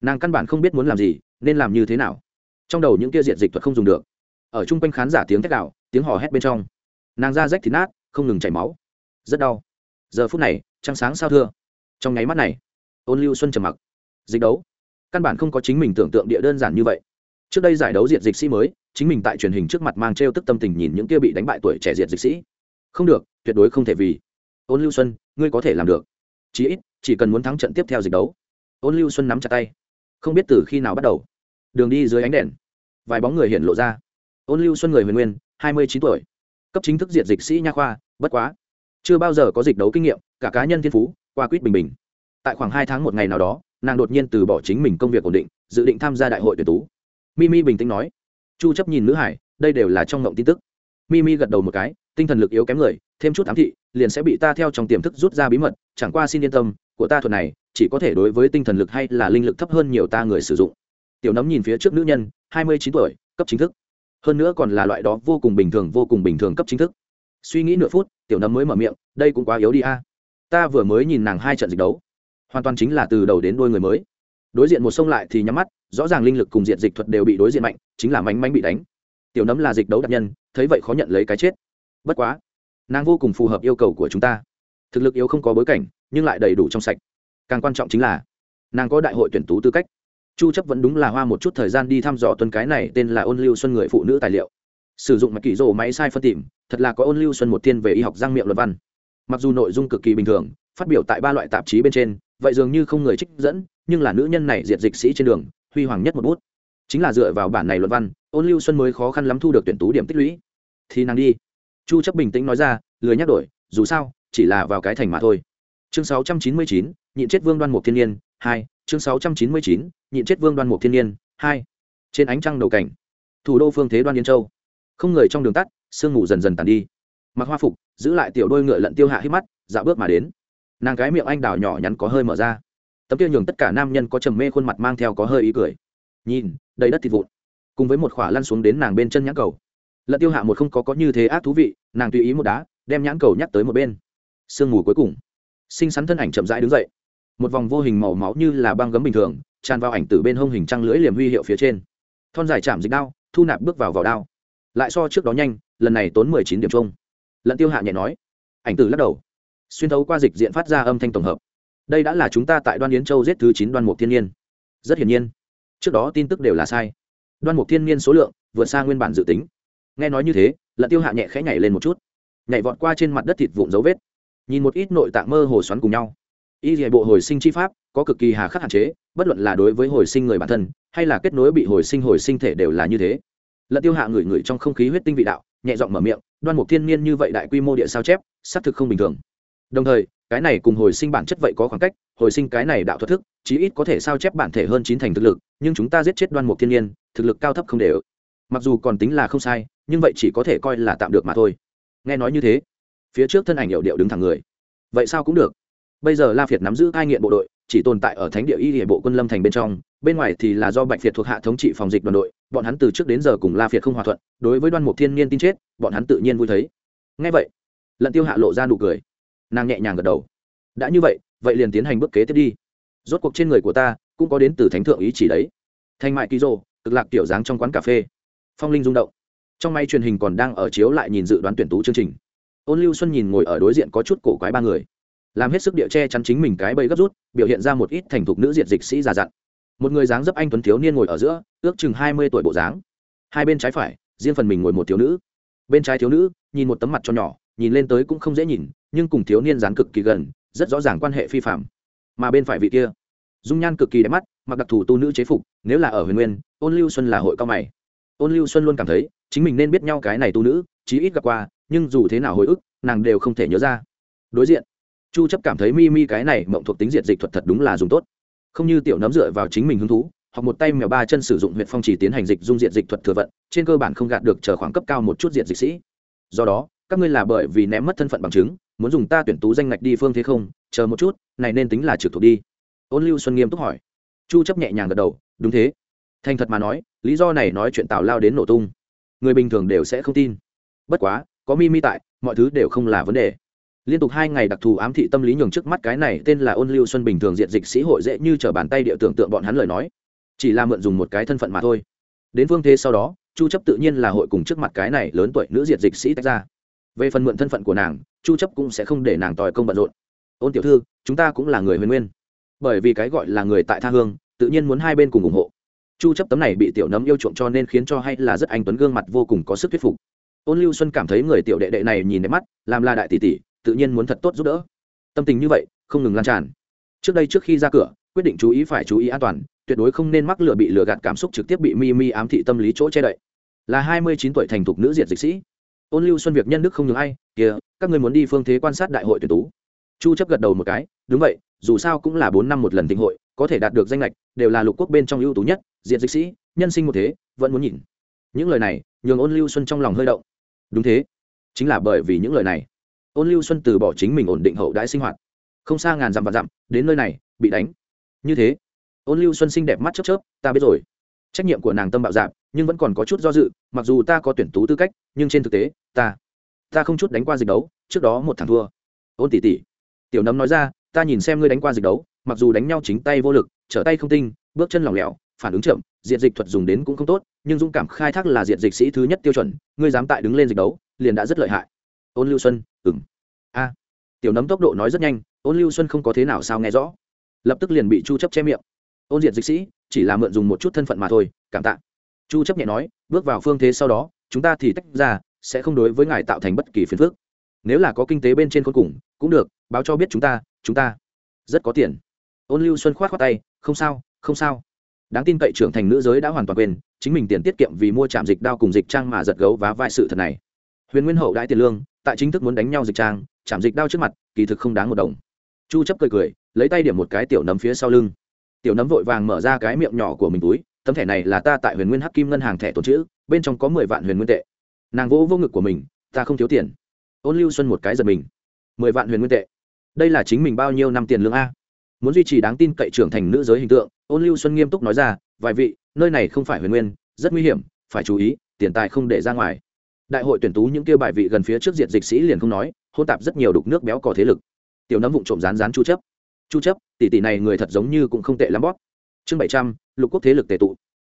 Nàng căn bản không biết muốn làm gì, nên làm như thế nào. Trong đầu những kia diện dịch thuật không dùng được. Ở chung quanh khán giả tiếng thét đạo tiếng hò hét bên trong, nàng da rách thịt nát, không ngừng chảy máu. Rất đau. Giờ phút này, trăng sáng sao thưa. Trong nháy mắt này, ôn lưu xuân trầm mặc. Dịch đấu. Căn bản không có chính mình tưởng tượng địa đơn giản như vậy. Trước đây giải đấu diệt dịch sĩ mới, chính mình tại truyền hình trước mặt mang t r e o tức tâm tình nhìn những kia bị đánh bại tuổi trẻ diệt dịch sĩ không được, tuyệt đối không thể vì. Ôn lưu xuân, ngươi có thể làm được. Chí ít, chỉ cần muốn thắng trận tiếp theo dịch đấu. Ôn lưu xuân nắm chặt tay. Không biết từ khi nào bắt đầu, đường đi dưới ánh đèn, vài bóng người hiện lộ ra. Ôn lưu xuân người huyền nguyên, hai mươi chín tuổi. Cấp chính thức diệt dịch sĩ nha khoa, bất quá. Chưa bao giờ có dịch đấu kinh nghiệm, cả cá nhân thiên phú, qua quýt bình bình. Tại khoảng hai tháng một ngày nào đó, nàng đột nhiên từ bỏ chính mình công việc ổn định, dự định tham gia đại hội tuyển tú. Mimi bình tĩnh nói. Chu chấp nhìn nữ hải, đây đều là trong ngộng tin tức. Mimi gật đầu một cái tinh thần lực yếu kém người, thêm chút ám thị, liền sẽ bị ta theo trong tiềm thức rút ra bí mật, chẳng qua xin yên tâm, của ta thuật này, chỉ có thể đối với tinh thần lực hay là linh lực thấp hơn nhiều ta người sử dụng. Tiểu nấm nhìn phía trước nữ nhân 29 tuổi, cấp chính thức. Hơn nữa còn là loại đó vô cùng bình thường, vô cùng bình thường cấp chính thức. Suy nghĩ nửa phút, tiểu nấm mới mở miệng, đây cũng quá yếu đi a. Ta vừa mới nhìn nàng hai trận dịch đấu. Hoàn toàn chính là từ đầu đến đôi người mới. Đối diện một sông lại thì nhắm mắt, rõ ràng linh lực cùng diện dịch thuật đều bị đối diện mạnh, chính là mánh mánh bị đánh. Tiểu nấm là dịch đấu đặc nhân, thấy vậy khó nhận lấy cái chết bất quá, nàng vô cùng phù hợp yêu cầu của chúng ta. Thực lực yếu không có bối cảnh, nhưng lại đầy đủ trong sạch. Càng quan trọng chính là, nàng có đại hội tuyển tú tư cách. Chu chấp vẫn đúng là hoa một chút thời gian đi thăm dò tuần cái này tên là ôn lưu xuân người phụ nữ tài liệu. Sử dụng mạch kỷ rổ máy sai phân tìm, thật là có ôn lưu xuân một tiên về y học răng miệng luật văn. Mặc dù nội dung cực kỳ bình thường, phát biểu tại ba loại tạp chí bên trên, vậy dường như không người trích dẫn, nhưng là nữ nhân này diệt dịch sĩ trên đường, huy hoàng nhất một bút. Chính là dựa vào bản này luận văn, ôn lưu xuân mới khó khăn lắm thu được tuyển tú điểm tích lũy. Thì nàng đi chu chấp bình tĩnh nói ra lười nhắc đổi dù sao chỉ là vào cái thành mà thôi. Chương 699, nhịn chết vương đoan mục thiên niên hai chương 699, nhịn chết vương đoan mục thiên niên hai. Trên ánh trăng đầu cảnh thủ đô phương thế đoan yên châu. Không người trong đường tắt sương ngủ dần dần tàn đi. Mặc hoa phục giữ lại tiểu đôi ngựa lận tiêu hạ hít mắt dạo bước mà đến. Nàng cái miệng anh đào nhỏ nhắn có hơi mở ra. Tấm kia nhường tất cả nam nhân có trầm mê khuôn mặt mang theo có hơi ý cười. Nhìn đầy đất thịt vụn. Cùng với một khỏa lăn xuống đến nàng bên chân nhãn cầu lận tiêu hạ một không có có như thế ác thú vị, nàng tùy ý một đá, đem nhãn cầu nhắc tới một bên. Sương mù cuối cùng. Xinh xắn thân ảnh chậm rãi đứng dậy. Một vòng vô hình màu máu như là băng gấm bình thường, tràn vào ảnh từ bên hông hình trăng lưỡi liềm huy hiệu phía trên. Thon dài chạm dịch đao, thu nạp bước vào vào đao. Lại so trước đó nhanh, lần này tốn mười chín điểm chung. Lận tiêu hạ nhẹ nói. Ảnh tử lắc đầu. Xuyên thấu qua dịch diện phát ra âm thanh tổng hợp. Đây đã là chúng ta tại đoan yến châu giết thứ chín đoan mục thiên nhiên rất hiển nhiên. Trước đó tin tức đều là sai. Đoan mục thiên nhiên số lượng vượt xa nguyên bản dự tính nghe nói như thế lận tiêu hạ nhẹ khẽ nhảy lên một chút nhảy vọt qua trên mặt đất thịt vụn dấu vết nhìn một ít nội tạng mơ hồ xoắn cùng nhau. Y dạy bộ hồi sinh chi pháp có cực kỳ hà khắc hạn chế bất luận là đối với hồi sinh người bản thân hay là kết nối bị hồi sinh hồi sinh thể đều là như thế. Lận tiêu hạ ngửi ngửi trong không khí huyết tinh vị đạo nhẹ giọng mở miệng đoan mục thiên niên như vậy đại quy mô địa sao chép xác thực không bình thường. Đồng thời cái này cùng hồi sinh bản chất vậy có khoảng cách hồi sinh cái này đạo thuật thức chí ít có thể sao chép bản thể hơn chín thành thực lực nhưng chúng ta giết chết đoan mục thiên niên, thực lực cao thấp không đều. Mặc dù còn tính là không sai nhưng vậy chỉ có thể coi là tạm được mà thôi. Nghe nói như thế, phía trước thân ảnh hiệu điệu đứng thẳng người. Vậy sao cũng được. Bây giờ la việt nắm giữ cai nghiện bộ đội, chỉ tồn tại ở thánh địa y địa bộ quân lâm thành bên trong, bên ngoài thì là do bạch việt thuộc hạ thống trị phòng dịch đoàn đội, bọn hắn từ trước đến giờ cùng la việt không hòa thuận, đối với đoan mục thiên niên tin chết, bọn hắn tự nhiên vui thấy. Ngay vậy, lận tiêu hạ lộ ra nụ cười. Nàng nhẹ nhàng gật đầu. Đã như vậy vậy liền tiến hành bước kế tiếp đi. Rốt cuộc trên người của ta cũng có đến từ thánh thượng ý chỉ đấy. Thanh mại ký rô cực lạc tiểu dáng trong quán cà phê. Phong linh rung động trong máy truyền hình còn đang ở chiếu lại nhìn dự đoán tuyển tú chương trình. Ôn lưu xuân nhìn ngồi ở đối diện có chút cổ quái ba người. Làm hết sức địa che chắn chính mình cái bẫy gấp rút, biểu hiện ra một ít thành thục nữ diện dịch sĩ già dặn. Một người dáng dấp anh tuấn thiếu niên ngồi ở giữa, ước chừng hai mươi tuổi bộ dáng. Hai bên trái phải, riêng phần mình ngồi một thiếu nữ. Bên trái thiếu nữ, nhìn một tấm mặt cho nhỏ, nhìn lên tới cũng không dễ nhìn, nhưng cùng thiếu niên dán cực kỳ gần, rất rõ ràng quan hệ phi phạm. Mà bên phải vị kia, dung nhan cực kỳ đẹp mắt, mặc đặc thù tu nữ chế phục, nếu là ở huyền nguyên, ôn lưu xuân là hội cao mày ôn lưu xuân luôn cảm thấy chính mình nên biết nhau cái này tu nữ, chí ít gặp qua, nhưng dù thế nào hồi ức, nàng đều không thể nhớ ra. Đối diện, chu chấp cảm thấy mi mi cái này mộng thuộc tính diệt dịch thuật thật đúng là dùng tốt. Không như tiểu nấm dựa vào chính mình hứng thú, hoặc một tay mèo ba chân sử dụng huyện phong chỉ tiến hành dịch dung diện dịch thuật thừa vận, trên cơ bản không gạt được chờ khoảng cấp cao một chút diện dịch sĩ. Do đó, các ngươi là bởi vì ném mất thân phận bằng chứng, muốn dùng ta tuyển tú danh ngạch đi phương thế không, chờ một chút, này nên tính là trực thuộc đi. Ôn lưu xuân nghiêm túc hỏi. Chu chấp nhẹ nhàng gật đầu, đúng thế thành thật mà nói, lý do này nói chuyện tào lao đến nổ tung. Người bình thường đều sẽ không tin. Bất quá, có mi mi tại, mọi thứ đều không là vấn đề. Liên tục hai ngày đặc thù ám thị tâm lý nhường trước mắt cái này tên là ôn lưu xuân bình thường diện dịch sĩ hội dễ như t r ở bàn tay địa tưởng tượng bọn hắn lời nói. Chỉ là mượn dùng một cái thân phận mà thôi. Đến phương thế sau đó, chu chấp tự nhiên là hội cùng trước mặt cái này lớn tuổi nữ diệt dịch sĩ tách ra. Về phần mượn thân phận của nàng, chu chấp cũng sẽ không để nàng tòi công bận rộn. Ôn tiểu thư, chúng ta cũng là người huyền nguyên. Bởi vì cái gọi là người tại tha hương, tự nhiên muốn hai bên cùng ủng hộ chu chấp tấm này bị tiểu nấm yêu chuộng cho nên khiến cho hay là rất anh tuấn gương mặt vô cùng có sức thuyết phục. Ôn lưu xuân cảm thấy người tiểu đệ đệ này nhìn đẹp mắt làm là đại tỷ tỷ tự nhiên muốn thật tốt giúp đỡ. Tâm tình như vậy không ngừng lan tràn. Trước đây trước khi ra cửa quyết định chú ý phải chú ý an toàn tuyệt đối không nên mắc lừa bị lừa gạt cảm xúc trực tiếp bị mi mi ám thị tâm lý chỗ che đậy. Là hai mươi chín tuổi thành thục nữ diệt dịch sĩ. Ôn lưu xuân việc nhân đức không nhường ai Kia, các người muốn đi phương thế quan sát đại hội tuyển tú. Chu chấp gật đầu một cái đúng vậy dù sao cũng là bốn năm một lần tình hội có thể đạt được danh lệch, đều là lục quốc bên trong ưu tú nhất, diện dịch sĩ, nhân sinh một thế, vẫn muốn nhìn. Những lời này, nhường ôn lưu xuân trong lòng hơi động. Đúng thế. Chính là bởi vì những lời này, ôn lưu xuân từ bỏ chính mình ổn định hậu đãi sinh hoạt. Không xa ngàn dặm và dặm, đến nơi này, bị đánh. Như thế, ôn lưu xuân xinh đẹp mắt chớp chớp, ta biết rồi. Trách nhiệm của nàng tâm bạo dạp nhưng vẫn còn có chút do dự, mặc dù ta có tuyển tú tư cách, nhưng trên thực tế, ta ta không chút đánh qua dịch đấu, trước đó một thằng thua. Ôn tỷ tỷ, tiểu nấm nói ra, ta nhìn xem ngươi đánh qua dịch đấu mặc dù đánh nhau chính tay vô lực, trở tay không tinh, bước chân lỏng lẻo, phản ứng chậm, diện dịch thuật dùng đến cũng không tốt, nhưng dũng cảm khai thác là diện dịch sĩ thứ nhất tiêu chuẩn, ngươi dám tại đứng lên dịch đấu, liền đã rất lợi hại. Ôn lưu xuân ừng a. Tiểu nấm tốc độ nói rất nhanh, ôn lưu xuân không có thế nào sao nghe rõ. Lập tức liền bị chu chấp che miệng. Ôn diện dịch sĩ, chỉ là mượn dùng một chút thân phận mà thôi, cảm tạ. Chu chấp nhẹ nói, bước vào phương thế sau đó, chúng ta thì tách ra, sẽ không đối với ngài tạo thành bất kỳ phiền phức. Nếu là có kinh tế bên trên cuối cùng, cũng được, báo cho biết chúng ta chúng ta. Rất có tiền ôn lưu xuân khoát khoát tay, không sao không sao. Đáng tin cậy trưởng thành nữ giới đã hoàn toàn quên, chính mình tiền tiết kiệm vì mua trạm dịch đao cùng dịch trang mà giật gấu và vai sự thật này. Huyền nguyên hậu đại tiền lương, tại chính thức muốn đánh nhau dịch trang, trạm dịch đao trước mặt, kỳ thực không đáng một đồng. Chu chấp cười cười, lấy tay điểm một cái tiểu nấm phía sau lưng. Tiểu nấm vội vàng mở ra cái miệng nhỏ của mình túi, tấm thẻ này là ta tại huyền nguyên hắc kim ngân hàng thẻ tồn chữ, bên trong có 10 vạn huyền nguyên tệ. Nàng vỗ vô ngực của mình, ta không thiếu tiền. Ôn lưu xuân một cái giật mình. 10 vạn huyền nguyên tệ? Đây là chính mình bao nhiêu năm tiền lương a? Muốn duy trì đáng tin cậy trưởng thành nữ giới hình tượng ôn lưu xuân nghiêm túc nói ra vài vị nơi này không phải huyền nguyên rất nguy hiểm phải chú ý tiền tài không để ra ngoài. Đại hội tuyển tú những kia bài vị gần phía trước diện dịch sĩ liền không nói hôn tạp rất nhiều đục nước béo cò thế lực. Tiểu nấm vụng trộm rán rán chu chấp. Chu chấp tỷ tỷ này người thật giống như cũng không tệ lắm bóp. Chương 700, lục quốc thế lực tề tụ.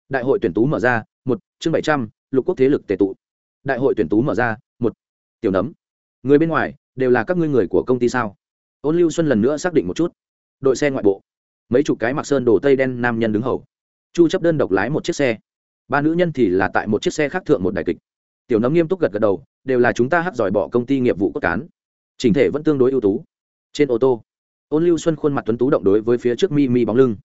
Đại hội tuyển tú mở ra một chương 700, lục quốc thế lực tề tụ. Đại hội tuyển tú mở ra một tiểu nấm. Người bên ngoài đều là các ngươi người của công ty sao? Ôn lưu xuân lần nữa xác định một chút đội xe ngoại bộ. Mấy chục cái mặc sơn đồ tây đen nam nhân đứng hầu. Chu chấp đơn độc lái một chiếc xe. Ba nữ nhân thì là tại một chiếc xe khác thượng một đại kịch. Tiểu nấm nghiêm túc gật gật đầu, đều là chúng ta hắc giỏi bỏ công ty nghiệp vụ cốt cán. Chỉnh thể vẫn tương đối ưu tú. Trên ô tô, ôn lưu xuân khuôn mặt tuấn tú động đối với phía trước mi mi bóng lưng.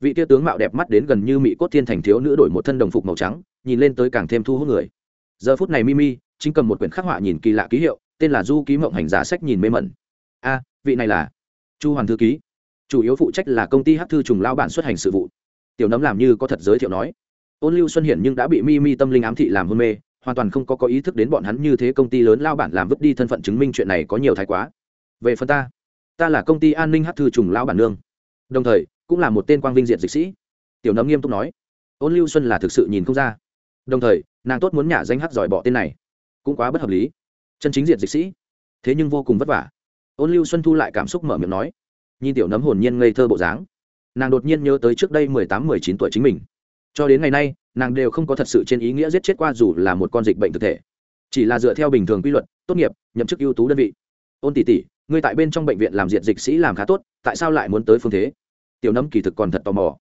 Vị tia tướng mạo đẹp mắt đến gần như mỹ cốt thiên thành thiếu nữ đổi một thân đồng phục màu trắng, nhìn lên tới càng thêm thu hút người. Giờ phút này mimi chính cầm một quyển khắc họa nhìn kỳ lạ ký hiệu, tên là du ký mộng hành giả sách nhìn mê mẩn. A, vị này là chu hoàn thư ký chủ yếu phụ trách là công ty hát thư trùng lao bản xuất hành sự vụ. Tiểu nấm làm như có thật giới thiệu nói. Ôn lưu xuân hiển nhưng đã bị mi mi tâm linh ám thị làm hôn mê, hoàn toàn không có có ý thức đến bọn hắn như thế công ty lớn lao bản làm vứt đi thân phận chứng minh chuyện này có nhiều thái quá. Về phần ta ta là công ty an ninh hát thư trùng lao bản nương. Đồng thời, cũng là một tên quang vinh diện dịch sĩ. Tiểu nấm nghiêm túc nói. Ôn lưu xuân là thực sự nhìn không ra. Đồng thời, nàng tốt muốn nhả danh hát giỏi bỏ tên này. Cũng quá bất hợp lý. Chân chính diện dịch sĩ. Thế nhưng vô cùng vất vả. Ôn lưu xuân thu lại cảm xúc mở miệng nói nhìn tiểu nấm hồn nhiên ngây thơ bộ dáng. Nàng đột nhiên nhớ tới trước đây mười tám, mười chín tuổi chính mình. Cho đến ngày nay, nàng đều không có thật sự trên ý nghĩa giết chết qua dù là một con dịch bệnh thực thể. Chỉ là dựa theo bình thường quy luật, tốt nghiệp, nhậm chức ưu tú đơn vị. Ôn tỷ tỷ, ngươi tại bên trong bệnh viện làm diện dịch sĩ làm khá tốt, tại sao lại muốn tới phương thế? Tiểu nấm kỳ thực còn thật tò mò.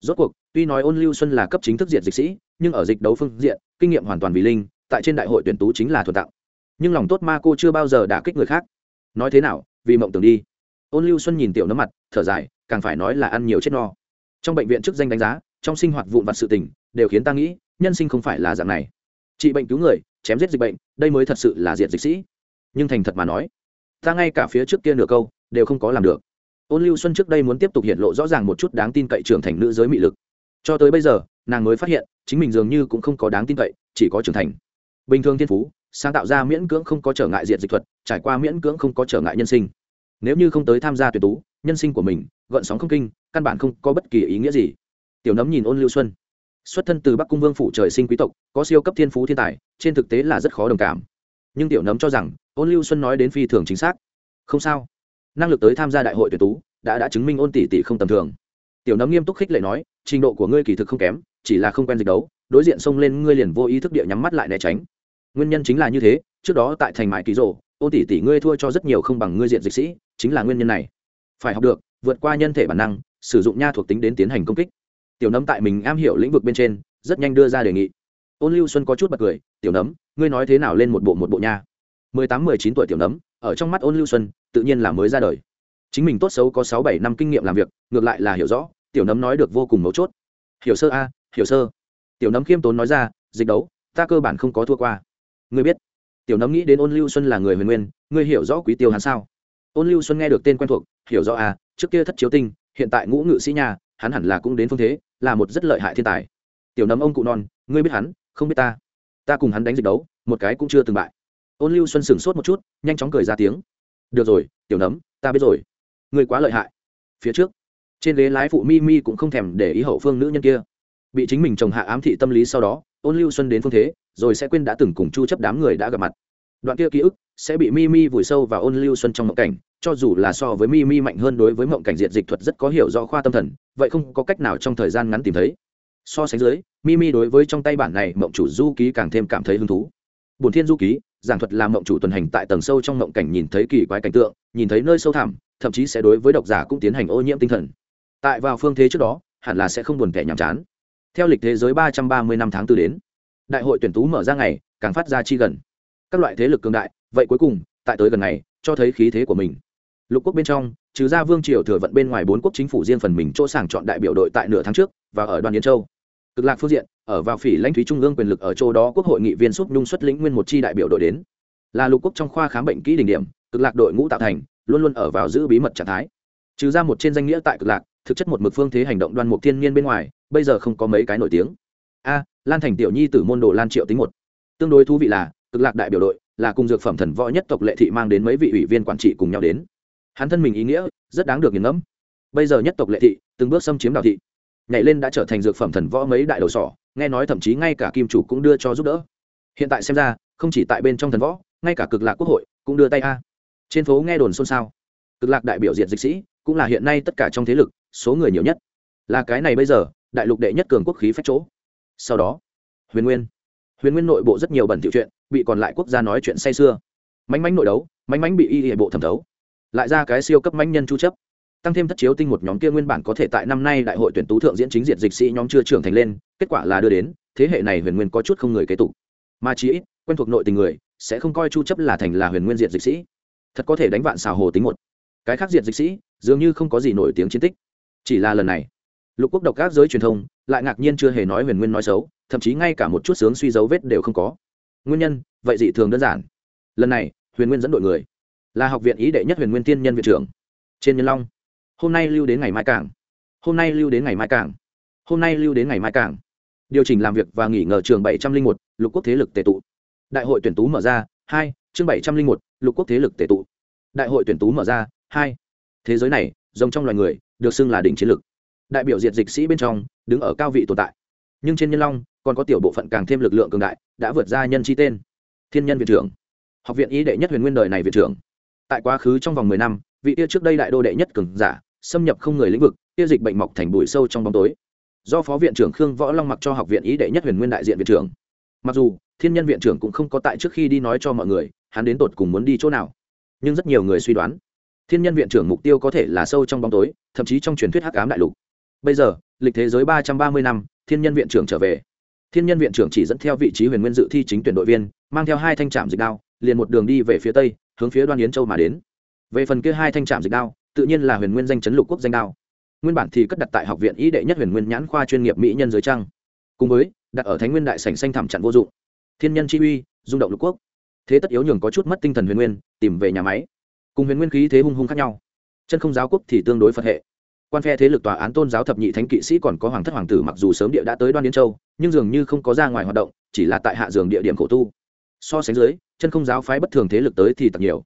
Rốt cuộc, tuy nói ôn lưu xuân là cấp chính thức diện dịch sĩ, nhưng ở dịch đấu phương diện, kinh nghiệm hoàn toàn vì linh, tại trên đại hội tuyển tú chính là thuận tặng. Nhưng lòng tốt ma cô chưa bao giờ đả kích người khác. Nói thế nào, vì mộng tưởng đi ôn lưu xuân nhìn tiểu nấm mặt, thở dài, càng phải nói là ăn nhiều chết no. Trong bệnh viện chức danh đánh giá, trong sinh hoạt vụn vặt sự tình, đều khiến ta nghĩ, nhân sinh không phải là dạng này. Trị bệnh cứu người, chém giết dịch bệnh, đây mới thật sự là diện dịch sĩ. Nhưng thành thật mà nói, ta ngay cả phía trước kia nửa câu, đều không có làm được. Ôn lưu xuân trước đây muốn tiếp tục hiện lộ rõ ràng một chút đáng tin cậy trưởng thành nữ giới mị lực. Cho tới bây giờ, nàng mới phát hiện, chính mình dường như cũng không có đáng tin cậy, chỉ có trưởng thành. Bình thường thiên phú, sáng tạo ra miễn cưỡng không có trở ngại diện dịch thuật, trải qua miễn cưỡng không có trở ngại nhân sinh nếu như không tới tham gia tuyển tú, nhân sinh của mình gợn sóng không kinh, căn bản không có bất kỳ ý nghĩa gì. Tiểu nấm nhìn ôn lưu xuân. Xuất thân từ bắc cung vương phủ trời sinh quý tộc, có siêu cấp thiên phú thiên tài, trên thực tế là rất khó đồng cảm. Nhưng tiểu nấm cho rằng, ôn lưu xuân nói đến phi thường chính xác. Không sao. Năng lực tới tham gia đại hội tuyển tú, đã đã chứng minh ôn tỷ tỷ không tầm thường. Tiểu nấm nghiêm túc khích lệ nói, trình độ của ngươi kỳ thực không kém, chỉ là không quen dịch đấu, đối diện xông lên ngươi liền vô ý thức địa nhắm mắt lại né tránh. Nguyên nhân chính là như thế, trước đó tại thành mãi ký rộ ôn tỷ tỷ ngươi thua cho rất nhiều không bằng ngươi diện dịch sĩ, chính là nguyên nhân này. Phải học được, vượt qua nhân thể bản năng, sử dụng nha thuộc tính đến tiến hành công kích. Tiểu nấm tại mình am hiểu lĩnh vực bên trên, rất nhanh đưa ra đề nghị. Ôn lưu xuân có chút bật cười, tiểu nấm, ngươi nói thế nào lên một bộ một bộ nha? Mười tám, mười chín tuổi tiểu nấm, ở trong mắt ôn lưu xuân, tự nhiên là mới ra đời. Chính mình tốt xấu có sáu bảy năm kinh nghiệm làm việc, ngược lại là hiểu rõ, tiểu nấm nói được vô cùng mấu chốt. Hiểu sơ a, hiểu sơ. Tiểu nấm khiêm tốn nói ra, dịch đấu, ta cơ bản không có thua qua. Ngươi biết tiểu nấm nghĩ đến ôn lưu xuân là người huyền nguyên, ngươi hiểu rõ quý tiêu hắn sao? Ôn lưu xuân nghe được tên quen thuộc, hiểu rõ à trước kia thất chiếu tinh, hiện tại ngũ ngự sĩ nhà hắn hẳn là cũng đến phương thế, là một rất lợi hại thiên tài. Tiểu nấm ông cụ non, ngươi biết hắn, không biết ta. Ta cùng hắn đánh dịch đấu, một cái cũng chưa từng bại. Ôn lưu xuân sửng sốt một chút, nhanh chóng cười ra tiếng. Được rồi, tiểu nấm, ta biết rồi. Ngươi quá lợi hại. Phía trước, trên ghế lái phụ mi mi cũng không thèm để ý hậu phương nữ nhân kia. Bị chính mình chồng hạ ám thị tâm lý sau đó ôn lưu xuân đến phương thế, rồi sẽ quên đã từng cùng chu chấp đám người đã gặp mặt. Đoạn kia ký ức sẽ bị mi mi vùi sâu vào ôn lưu xuân trong mộng cảnh, cho dù là so với mi mi mạnh hơn đối với mộng cảnh diện dịch thuật rất có hiểu rõ khoa tâm thần, vậy không có cách nào trong thời gian ngắn tìm thấy. So sánh dưới, mi mi đối với trong tay bản này mộng chủ du ký càng thêm cảm thấy hứng thú. Bổn thiên du ký, giảng thuật là mộng chủ tuần hành tại tầng sâu trong mộng cảnh nhìn thấy kỳ quái cảnh tượng, nhìn thấy nơi sâu thẳm, thậm chí sẽ đối với độc giả cũng tiến hành ô nhiễm tinh thần. Tại vào phương thế trước đó, hẳn là sẽ không buồn kẻ nhàm chán theo lịch thế giới ba trăm ba mươi năm tháng tư đến, đại hội tuyển tú mở ra ngày, càng phát ra chi gần. Các loại thế lực cường đại, vậy cuối cùng, tại tới gần này cho thấy khí thế của mình. Lục quốc bên trong, trừ ra vương triều thừa vận bên ngoài bốn quốc chính phủ riêng phần mình chỗ sàng chọn đại biểu đội tại nửa tháng trước, và ở đoàn yên châu. Cực lạc phương diện, ở vào phỉ lãnh thúy trung ương quyền lực ở châu đó quốc hội nghị viên xúc nhung xuất lĩnh nguyên một chi đại biểu đội đến. Là lục quốc trong khoa khám bệnh kỹ đỉnh điểm, cực lạc đội ngũ tạo thành, luôn luôn ở vào giữ bí mật trạng thái. Trừ ra một trên danh nghĩa tại cực lạc thực chất một mực phương thế hành động đoan mục thiên nhiên bên ngoài, bây giờ không có mấy cái nổi tiếng. A, lan thành tiểu nhi tử môn đồ lan triệu tính một. Tương đối thú vị là, cực lạc đại biểu đội, là cùng dược phẩm thần võ nhất tộc lệ thị mang đến mấy vị ủy viên quản trị cùng nhau đến. Hắn thân mình ý nghĩa, rất đáng được nghiền ngẫm. Bây giờ nhất tộc lệ thị, từng bước xâm chiếm đào thị. Nhảy lên đã trở thành dược phẩm thần võ mấy đại đầu sỏ, nghe nói thậm chí ngay cả kim chủ cũng đưa cho giúp đỡ. Hiện tại xem ra, không chỉ tại bên trong thần võ, ngay cả cực lạc quốc hội cũng đưa tay a. Trên phố nghe đồn xôn xao. Cực lạc đại biểu diện dịch sĩ, cũng là hiện nay tất cả trong thế lực số người nhiều nhất. Là cái này bây giờ, đại lục đệ nhất cường quốc khí phách chỗ. Sau đó, huyền nguyên. Huyền nguyên nội bộ rất nhiều bẩn tiểu chuyện, bị còn lại quốc gia nói chuyện say xưa mánh mánh nội đấu, mánh mánh bị y hệ bộ thẩm thấu. Lại ra cái siêu cấp mánh nhân chu chấp. Tăng thêm thất chiếu tinh một nhóm kia nguyên bản có thể tại năm nay đại hội tuyển tú thượng diễn chính diện dịch sĩ nhóm chưa trưởng thành lên, kết quả là đưa đến, thế hệ này huyền nguyên có chút không người kế tục. Mà chỉ ít, quen thuộc nội tình người, sẽ không coi chu chấp là thành là huyền nguyên diện dịch sĩ. Thật có thể đánh vạn xào hồ tính một. Cái khác diện dịch sĩ, dường như không có gì nổi tiếng chiến tích chỉ là lần này, lục quốc độc các giới truyền thông lại ngạc nhiên chưa hề nói huyền nguyên nói xấu, thậm chí ngay cả một chút sướng suy dấu vết đều không có. Nguyên nhân, vậy dị thường đơn giản. Lần này, huyền nguyên dẫn đội người là học viện ý đệ nhất huyền nguyên tiên nhân viện trưởng trên nhân long. Hôm nay lưu đến ngày mai cảng. Hôm nay lưu đến ngày mai cảng. Hôm nay lưu đến ngày mai cảng. Điều chỉnh làm việc và nghỉ ngờ trường bảy trăm linh một, lục quốc thế lực tệ tụ. Đại hội tuyển tú mở ra, hai, chương bảy trăm linh một, lục quốc thế lực tệ tụ. Đại hội tuyển tú mở ra, hai. Thế giới này, rồng trong loài người được xưng là đỉnh chiến lực đại biểu diệt dịch sĩ bên trong, đứng ở cao vị tồn tại. Nhưng trên nhân long, còn có tiểu bộ phận càng thêm lực lượng cường đại, đã vượt ra nhân chi tên. Thiên nhân viện trưởng. Học viện y đệ nhất huyền nguyên đời này viện trưởng. Tại quá khứ trong vòng mười năm, vị tia trước đây đại đô đệ nhất cường giả, xâm nhập không người lĩnh vực, tia dịch bệnh mọc thành bụi sâu trong bóng tối. Do phó viện trưởng khương võ long mặc cho học viện ý đệ nhất huyền nguyên đại diện viện trưởng. Mặc dù, thiên nhân viện trưởng cũng không có tại trước khi đi nói cho mọi người, hắn đến tột cùng muốn đi chỗ nào. Nhưng rất nhiều người suy đoán thiên nhân viện trưởng mục tiêu có thể là sâu trong bóng tối, thậm chí trong truyền thuyết hắc ám đại lục. Bây giờ, lịch thế giới ba trăm ba mươi năm, thiên nhân viện trưởng trở về. Thiên nhân viện trưởng chỉ dẫn theo vị trí huyền nguyên dự thi chính tuyển đội viên, mang theo hai thanh trạm dịch đao, liền một đường đi về phía tây, hướng phía đoan yến châu mà đến. Về phần kia hai thanh trạm dịch đao, tự nhiên là huyền nguyên danh chấn lục quốc danh đao. Nguyên bản thì cất đặt tại học viện ý đệ nhất huyền nguyên nhãn khoa chuyên nghiệp mỹ nhân giới trăng cùng với, đặt ở thánh nguyên đại sảnh xanh thảm chặn vô dụng. Thiên nhân chi uy, rung động lục quốc. Thế tất yếu nhường có chút mất tinh thần huyền nguyên, tìm về nhà máy cùng huyền nguyên khí thế hung hung khác nhau. Chân không giáo quốc thì tương đối phật hệ. Quan phe thế lực tòa án tôn giáo thập nhị thánh kỵ sĩ còn có hoàng thất hoàng tử mặc dù sớm địa đã tới đoan yên châu, nhưng dường như không có ra ngoài hoạt động, chỉ là tại hạ giường địa điểm khổ tu. So sánh dưới, chân không giáo phái bất thường thế lực tới thì tập nhiều.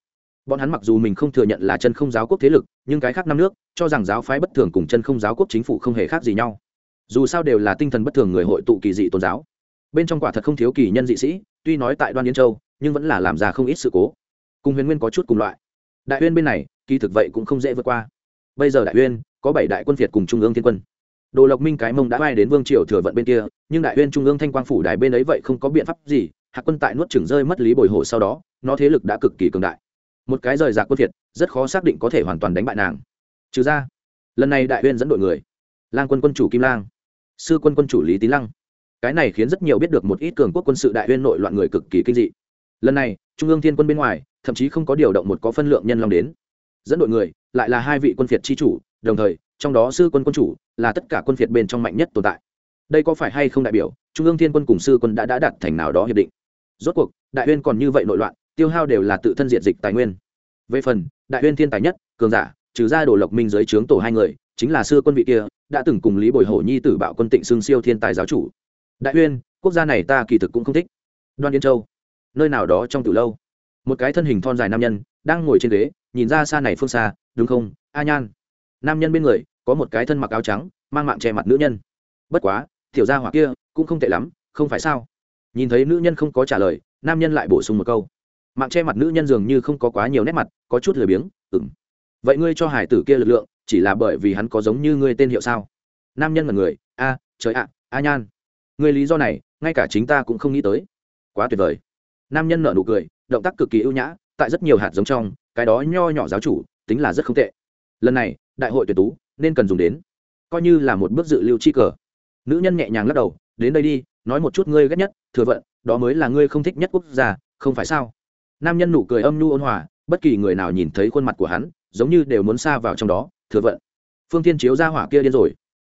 Bọn hắn mặc dù mình không thừa nhận là chân không giáo quốc thế lực, nhưng cái khác năm nước, cho rằng giáo phái bất thường cùng chân không giáo quốc chính phủ không hề khác gì nhau. Dù sao đều là tinh thần bất thường người hội tụ kỳ dị tôn giáo. Bên trong quả thật không thiếu kỳ nhân dị sĩ, tuy nói tại đoan yên châu, nhưng vẫn là làm ra không ít sự cố. Cùng huyền nguyên có chút cùng loại đại uyên bên này, kỳ thực vậy cũng không dễ vượt qua. Bây giờ đại uyên, có bảy đại quân việt cùng trung ương thiên quân. Đồ lộc minh cái mông đã bay đến vương triều thừa vận bên kia, nhưng đại uyên trung ương thanh quang phủ đài bên ấy vậy không có biện pháp gì, hạ quân tại nuốt chừng rơi mất lý bồi hồ sau đó, nó thế lực đã cực kỳ cường đại. Một cái rời rạc quân việt, rất khó xác định có thể hoàn toàn đánh bại nàng. Trừ ra, lần này đại uyên dẫn đội người, lang quân quân chủ kim lang, sư quân quân chủ lý tín lăng. Cái này khiến rất nhiều biết được một ít cường quốc quân sự đại uyên nội loạn người cực kỳ kinh dị. Lần này, trung ương thiên quân bên ngoài thậm chí không có điều động một có phân lượng nhân long đến. Dẫn đội người, lại là hai vị quân phiệt chi chủ, đồng thời, trong đó sư quân quân chủ là tất cả quân phiệt bên trong mạnh nhất tồn tại. Đây có phải hay không đại biểu, trung ương thiên quân cùng sư quân đã đã đạt thành nào đó hiệp định? Rốt cuộc, đại uyên còn như vậy nội loạn, tiêu hao đều là tự thân diện dịch tài nguyên. Về phần, đại uyên thiên tài nhất, cường giả, trừ ra đồ lộc minh dưới trướng tổ hai người, chính là sư quân vị kia, đã từng cùng lý bồi hổ nhi tử bạo quân tịnh xương siêu thiên tài giáo chủ. Đại uyên quốc gia này ta kỳ thực cũng không thích. Đoan yên châu, nơi nào đó trong từ lâu một cái thân hình thon dài nam nhân đang ngồi trên ghế, nhìn ra xa này phương xa, đúng không? A nhan. Nam nhân bên người, có một cái thân mặc áo trắng, mang mạng che mặt nữ nhân. Bất quá, tiểu gia hỏa kia cũng không tệ lắm, không phải sao? Nhìn thấy nữ nhân không có trả lời, nam nhân lại bổ sung một câu. Mạng che mặt nữ nhân dường như không có quá nhiều nét mặt, có chút lười biếng ừng vậy ngươi cho hải tử kia lực lượng, chỉ là bởi vì hắn có giống như ngươi tên hiệu sao? Nam nhân là người, a, trời ạ, a nhan. Ngươi lý do này, ngay cả chính ta cũng không nghĩ tới. Quá tuyệt vời. Nam nhân nợ nụ cười động tác cực kỳ ưu nhã, tại rất nhiều hạt giống trong, cái đó nho nhỏ giáo chủ tính là rất không tệ. Lần này, đại hội tuyển tú nên cần dùng đến, coi như là một bước dự lưu chi cờ. Nữ nhân nhẹ nhàng lắc đầu, đến đây đi, nói một chút ngươi ghét nhất, thừa vận, đó mới là ngươi không thích nhất quốc gia, không phải sao? Nam nhân nụ cười âm nhu ôn hòa, bất kỳ người nào nhìn thấy khuôn mặt của hắn, giống như đều muốn xa vào trong đó, thừa vận. Phương tiên chiếu ra hỏa kia điên rồi.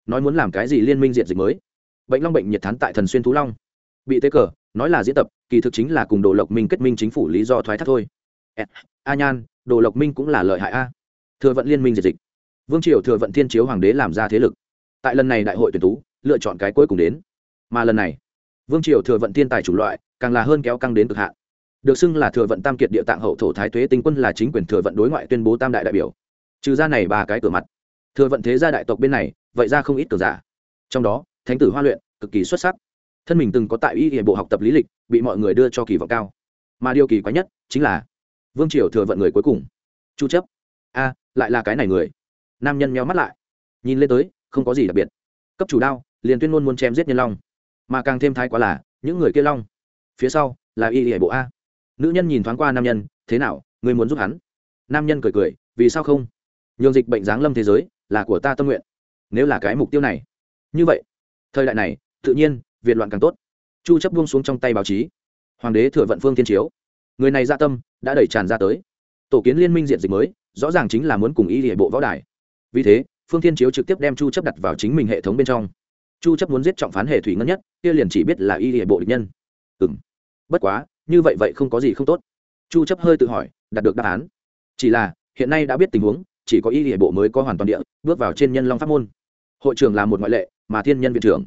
Nói muốn làm cái gì liên minh diện dịch mới? Bệnh long bệnh nhiệt thán tại thần xuyên thú long. Bị tế cờ, nói là diễn tập kỳ thực chính là cùng đồ lộc minh kết minh chính phủ lý do thoái thác thôi. À, a nhan, đồ lộc minh cũng là lợi hại a. Thừa vận liên minh diệt dịch. Vương triều thừa vận thiên chiếu hoàng đế làm ra thế lực. Tại lần này đại hội tuyển tú, lựa chọn cái cuối cùng đến. Mà lần này, vương triều thừa vận thiên tài chủ loại, càng là hơn kéo căng đến cực hạn. Được xưng là thừa vận tam kiệt địa tạng hậu thổ thái tuế tinh quân là chính quyền thừa vận đối ngoại tuyên bố tam đại đại biểu. Trừ ra này ba cái cửa mặt. Thừa vận thế gia đại tộc bên này, vậy ra không ít cường giả. Trong đó, thánh tử hoa luyện, cực kỳ xuất sắc thân mình từng có tại y hệ bộ học tập lý lịch, bị mọi người đưa cho kỳ vọng cao. Mà điều kỳ quái nhất chính là vương triều thừa vận người cuối cùng. Chu chấp. A, lại là cái này người. Nam nhân meo mắt lại. Nhìn lên tới, không có gì đặc biệt. Cấp chủ đao, liền tuyên ngôn muốn chém giết nhân long. Mà càng thêm thái quá là, những người kia long. Phía sau, là y hệ bộ a. Nữ nhân nhìn thoáng qua nam nhân, thế nào, người muốn giúp hắn? Nam nhân cười cười, vì sao không? Nhường dịch bệnh giáng lâm thế giới, là của ta tâm nguyện. Nếu là cái mục tiêu này. Như vậy, thời đại này, tự nhiên việt loạn càng tốt. Chu chấp buông xuống trong tay báo chí. Hoàng đế thừa vận phương thiên chiếu. Người này ra tâm đã đẩy tràn ra tới. Tổ kiến liên minh diện dịch mới, rõ ràng chính là muốn cùng y hệ bộ võ đài. Vì thế, phương thiên chiếu trực tiếp đem chu chấp đặt vào chính mình hệ thống bên trong. Chu chấp muốn giết trọng phán hệ thủy ngân nhất, kia liền chỉ biết là y hệ bộ địch nhân. Ừm. Bất quá, như vậy vậy không có gì không tốt. Chu chấp hơi tự hỏi, đạt được đáp án. Chỉ là, hiện nay đã biết tình huống, chỉ có y hệ bộ mới có hoàn toàn địa, bước vào trên nhân long pháp môn. Hội trưởng là một ngoại lệ, mà thiên nhân viện trưởng.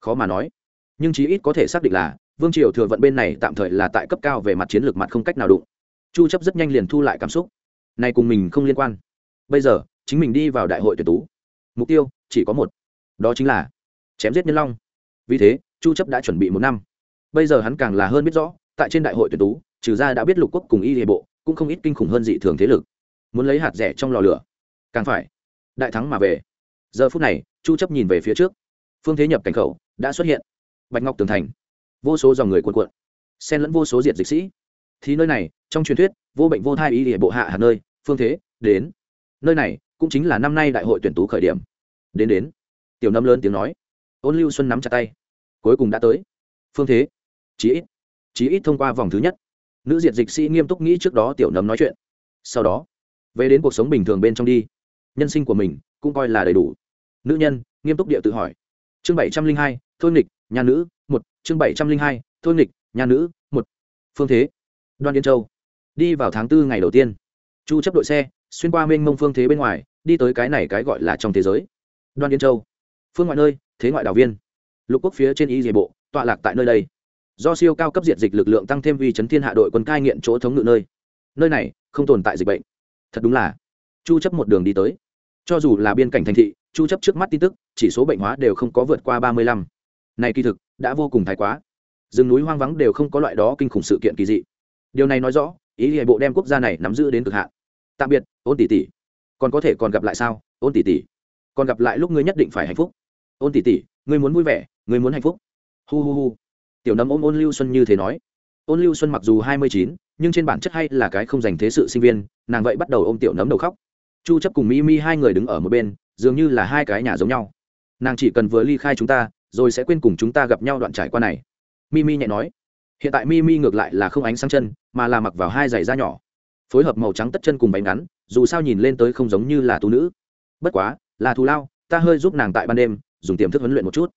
Khó mà nói nhưng chí ít có thể xác định là vương triều thừa vận bên này tạm thời là tại cấp cao về mặt chiến lược mặt không cách nào đụng. Chu chấp rất nhanh liền thu lại cảm xúc. Này cùng mình không liên quan. Bây giờ, chính mình đi vào đại hội tuyển tú. Mục tiêu, chỉ có một. Đó chính là chém giết nhân long. Vì thế, chu chấp đã chuẩn bị một năm. Bây giờ hắn càng là hơn biết rõ, tại trên đại hội tuyển tú, trừ ra đã biết lục quốc cùng y hệ bộ, cũng không ít kinh khủng hơn dị thường thế lực. Muốn lấy hạt rẻ trong lò lửa. Càng phải, đại thắng mà về. Giờ phút này, chu chấp nhìn về phía trước. Phương thế nhập cảnh khẩu đã xuất hiện bạch ngọc tường thành. Vô số dòng người cuộn cuộn. Xen lẫn vô số diệt dịch sĩ. Thì nơi này, trong truyền thuyết, vô bệnh vô thai y địa bộ hạ hà nơi, phương thế, đến. Nơi này, cũng chính là năm nay đại hội tuyển tú khởi điểm. Đến đến. Tiểu nâm lớn tiếng nói. Ôn lưu xuân nắm chặt tay. Cuối cùng đã tới. Phương thế. Chí ít. Chí ít thông qua vòng thứ nhất. Nữ diệt dịch sĩ nghiêm túc nghĩ trước đó tiểu nấm nói chuyện. Sau đó, về đến cuộc sống bình thường bên trong đi. Nhân sinh của mình, cũng coi là đầy đủ. Nữ nhân, nghiêm túc địa tự hỏi. Chương bảy trăm linh hai, thôi nghịch nhà nữ, một, chương bảy trăm linh hai, thôi nghịch nhà nữ, một. Phương thế, đoan yên châu. Đi vào tháng tư ngày đầu tiên. Chu chấp đội xe, xuyên qua mênh mông phương thế bên ngoài, đi tới cái này cái gọi là trong thế giới. Đoan yên châu. Phương ngoại nơi, thế ngoại đảo viên. Lục quốc phía trên y dề bộ, tọa lạc tại nơi đây. Do siêu cao cấp diện dịch lực lượng tăng thêm vi chấn thiên hạ đội quân cai nghiện chỗ thống ngự nơi. Nơi này, không tồn tại dịch bệnh. Thật đúng là. Chu chấp một đường đi tới. Cho dù là biên cảnh thành thị, chu chấp trước mắt tin tức, chỉ số bệnh hóa đều không có vượt qua 35 này kỳ thực, đã vô cùng thái quá. Rừng núi hoang vắng đều không có loại đó kinh khủng sự kiện kỳ dị. Điều này nói rõ, ý hệ bộ đem quốc gia này nắm giữ đến cực hạn. Tạm biệt, ôn tỷ tỷ. Còn có thể còn gặp lại sao, ôn tỷ tỷ? Còn gặp lại lúc ngươi nhất định phải hạnh phúc. Ôn tỷ tỷ, ngươi muốn vui vẻ, ngươi muốn hạnh phúc. Hu hu hu. Tiểu nấm ôm ôn lưu xuân như thế nói. Ôn lưu xuân mặc dù hai mươi chín, nhưng trên bản chất hay là cái không dành thế sự sinh viên, nàng vậy bắt đầu ôm tiểu nấm đầu khóc. Chu chấp cùng mi mi hai người đứng ở một bên, dường như là hai cái nhà giống nhau. Nàng chỉ cần vừa ly khai chúng ta rồi sẽ quên cùng chúng ta gặp nhau đoạn trải qua này. Mimi nhẹ nói. Hiện tại Mimi ngược lại là không ánh sáng chân, mà là mặc vào hai giày da nhỏ. Phối hợp màu trắng tất chân cùng bánh ngắn, dù sao nhìn lên tới không giống như là tu nữ. Bất quá, là thù lao, ta hơi giúp nàng tại ban đêm, dùng tiềm thức huấn luyện một chút.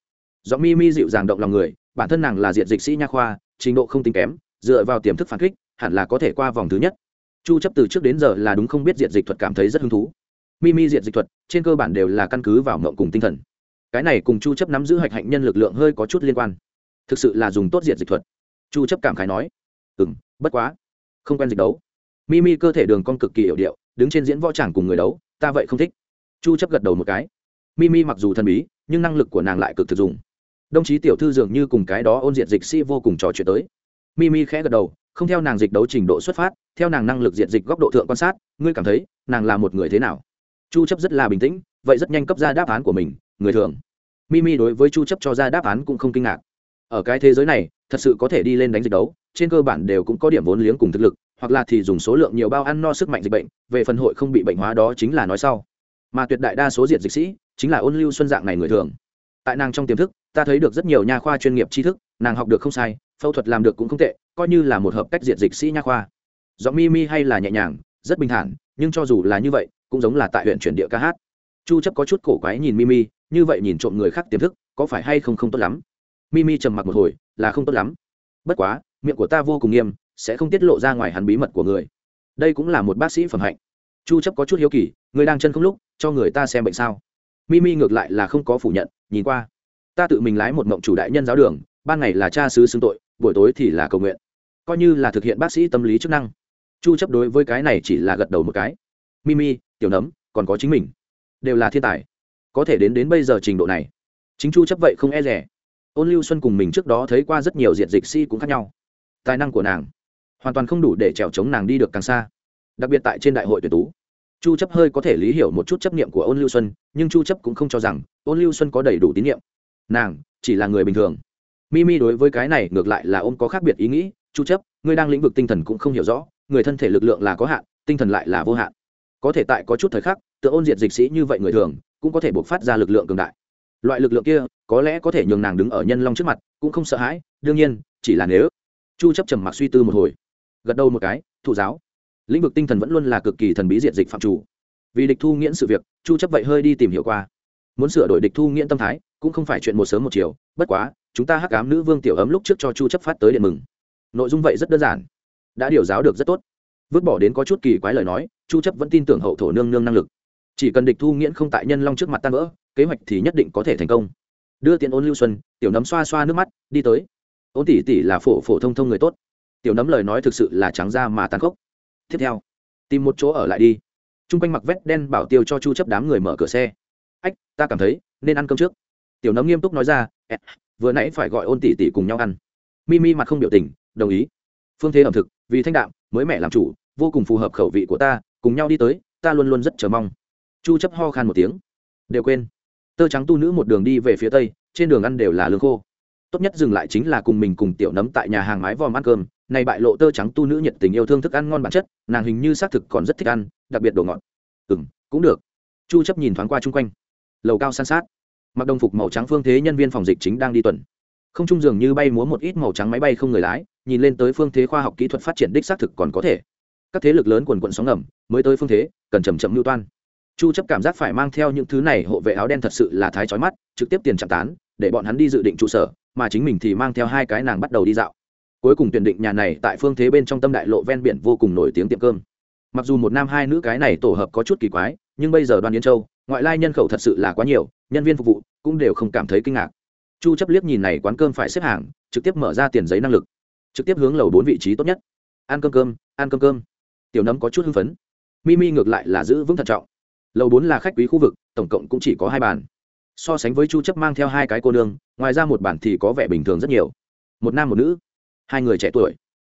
Do Mimi dịu dàng động lòng người, bản thân nàng là diện dịch sĩ nha khoa, trình độ không tính kém, dựa vào tiềm thức phản kích, hẳn là có thể qua vòng thứ nhất. Chu chấp từ trước đến giờ là đúng không biết diện dịch thuật cảm thấy rất hứng thú. Mimi diện dịch thuật, trên cơ bản đều là căn cứ vào mộng cùng tinh thần cái này cùng chu chấp nắm giữ hạch hạnh nhân lực lượng hơi có chút liên quan. Thực sự là dùng tốt diện dịch thuật. Chu chấp cảm khái nói. Ừm, bất quá. Không quen dịch đấu. Mimi cơ thể đường cong cực kỳ hiểu điệu, đứng trên diễn võ tràng cùng người đấu, ta vậy không thích. Chu chấp gật đầu một cái. Mimi mặc dù thần bí, nhưng năng lực của nàng lại cực thực dụng. Đồng chí tiểu thư dường như cùng cái đó ôn diện dịch sĩ vô cùng trò chuyện tới. Mimi khẽ gật đầu, không theo nàng dịch đấu trình độ xuất phát, theo nàng năng lực diện dịch góc độ thượng quan sát, ngươi cảm thấy, nàng là một người thế nào? Chu chấp rất là bình tĩnh, vậy rất nhanh cấp ra đáp án của mình người thường. Mimi đối với chu chấp cho ra đáp án cũng không kinh ngạc. Ở cái thế giới này, thật sự có thể đi lên đánh dịch đấu, trên cơ bản đều cũng có điểm vốn liếng cùng thực lực, hoặc là thì dùng số lượng nhiều bao ăn no sức mạnh dịch bệnh, về phần hội không bị bệnh hóa đó chính là nói sau. Mà tuyệt đại đa số diệt dịch sĩ, chính là ôn lưu xuân dạng này người thường. Tại nàng trong tiềm thức, ta thấy được rất nhiều nha khoa chuyên nghiệp tri thức, nàng học được không sai, phẫu thuật làm được cũng không tệ, coi như là một hợp cách diệt dịch sĩ nha khoa. Giọng mi mi hay là nhẹ nhàng, rất bình thản, nhưng cho dù là như vậy, cũng giống là tại huyện chuyển địa ca hát. Chu chấp có chút cổ quái nhìn mimi như vậy nhìn trộm người khác tiềm thức, có phải hay không không tốt lắm? Mimi trầm mặc một hồi, là không tốt lắm. Bất quá, miệng của ta vô cùng nghiêm, sẽ không tiết lộ ra ngoài hắn bí mật của người. Đây cũng là một bác sĩ phẩm hạnh. Chu chấp có chút hiếu kỳ, người đang chân không lúc, cho người ta xem bệnh sao? Mimi ngược lại là không có phủ nhận, nhìn qua. Ta tự mình lái một mộng chủ đại nhân giáo đường, ban ngày là cha sứ xưng tội, buổi tối thì là cầu nguyện. Coi như là thực hiện bác sĩ tâm lý chức năng. Chu chấp đối với cái này chỉ là gật đầu một cái. Mimi, tiểu nấm, còn có chính mình. Đều là thiên tài có thể đến đến bây giờ trình độ này. Chính chu chấp vậy không e rẻ. Ôn lưu xuân cùng mình trước đó thấy qua rất nhiều diện dịch si cũng khác nhau. Tài năng của nàng hoàn toàn không đủ để trèo chống nàng đi được càng xa. Đặc biệt tại trên đại hội tuyển tú, chu chấp hơi có thể lý hiểu một chút chấp niệm của ôn lưu xuân, nhưng chu chấp cũng không cho rằng ôn lưu xuân có đầy đủ tín nhiệm. Nàng chỉ là người bình thường. Mimi đối với cái này ngược lại là ôm có khác biệt ý nghĩ. Chu chấp, ngươi đang lĩnh vực tinh thần cũng không hiểu rõ, người thân thể lực lượng là có hạn, tinh thần lại là vô hạn. Có thể tại có chút thời khắc tự ôn diệt dịch sĩ như vậy người thường cũng có thể buộc phát ra lực lượng cường đại. Loại lực lượng kia, có lẽ có thể nhường nàng đứng ở nhân long trước mặt, cũng không sợ hãi, đương nhiên, chỉ là nếu chu chấp trầm mặc suy tư một hồi, gật đầu một cái, thụ giáo, lĩnh vực tinh thần vẫn luôn là cực kỳ thần bí diện dịch phạm chủ. Vì địch thu nghiễn sự việc, chu chấp vậy hơi đi tìm hiểu qua. Muốn sửa đổi địch thu nghiễn tâm thái, cũng không phải chuyện một sớm một chiều, bất quá, chúng ta hắc ám nữ vương tiểu ấm lúc trước cho chu chấp phát tới điện mừng. Nội dung vậy rất đơn giản. Đã điều giáo được rất tốt. Vứt bỏ đến có chút kỳ quái lời nói, chu chấp vẫn tin tưởng hậu thổ nương nương năng lực chỉ cần địch thu nghiễn không tại nhân long trước mặt tan vỡ, kế hoạch thì nhất định có thể thành công. Đưa tiền ôn lưu xuân, tiểu nấm xoa xoa nước mắt, đi tới. Ôn tỷ tỷ là phổ phổ thông thông người tốt. Tiểu nấm lời nói thực sự là trắng ra mà tàn khốc. Tiếp theo, tìm một chỗ ở lại đi. T r u n g quanh mặc vét đen bảo tiêu cho chu chấp đám người mở cửa xe. Ách, ta cảm thấy nên ăn cơm trước. Tiểu nấm nghiêm túc nói ra vừa nãy phải gọi ôn tỷ tỷ cùng nhau ăn. Mimi mặt không biểu tình, đồng ý. Phương thế ẩm thực, vì thanh đạm, mới mẹ làm chủ, vô cùng phù hợp khẩu vị của ta, cùng nhau đi tới, ta luôn luôn rất chờ mong chu chấp ho khan một tiếng. Đều quên. Tơ trắng tu nữ một đường đi về phía tây trên đường ăn đều là lương khô. Tốt nhất dừng lại chính là cùng mình cùng tiểu nấm tại nhà hàng mái vòm ăn cơm. Này bại lộ tơ trắng tu nữ nhiệt tình yêu thương thức ăn ngon bản chất nàng hình như xác thực còn rất thích ăn đặc biệt đồ ngọt. Ừm, cũng được. Chu chấp nhìn thoáng qua chung quanh. Lầu cao san sát. Mặc đồng phục màu trắng phương thế nhân viên phòng dịch chính đang đi tuần. Không trung dường như bay múa một ít màu trắng máy bay không người lái nhìn lên tới phương thế khoa học kỹ thuật phát triển đích xác thực còn có thể. Các thế lực lớn quần quận sóng ngầm mới tới phương thế cần chầm chậm lưu toan chu chấp cảm giác phải mang theo những thứ này hộ vệ áo đen thật sự là thái chói mắt, trực tiếp tiền chạm tán, để bọn hắn đi dự định trụ sở, mà chính mình thì mang theo hai cái nàng bắt đầu đi dạo. Cuối cùng tuyển định nhà này tại phương thế bên trong tâm đại lộ ven biển vô cùng nổi tiếng tiệm cơm. Mặc dù một nam hai nữ cái này tổ hợp có chút kỳ quái, nhưng bây giờ đoàn yên châu, ngoại lai nhân khẩu thật sự là quá nhiều, nhân viên phục vụ cũng đều không cảm thấy kinh ngạc. Chu chấp liếc nhìn này quán cơm phải xếp hàng, trực tiếp mở ra tiền giấy năng lực, trực tiếp hướng lầu bốn vị trí tốt nhất. Ăn cơm cơm, ăn cơm cơm. Tiểu nấm có chút hưng phấn. Mimi ngược lại là giữ vững thận trọng lầu bốn là khách quý khu vực, tổng cộng cũng chỉ có hai bàn. So sánh với chu chấp mang theo hai cái cô nương, ngoài ra một bàn thì có vẻ bình thường rất nhiều. Một nam một nữ, hai người trẻ tuổi.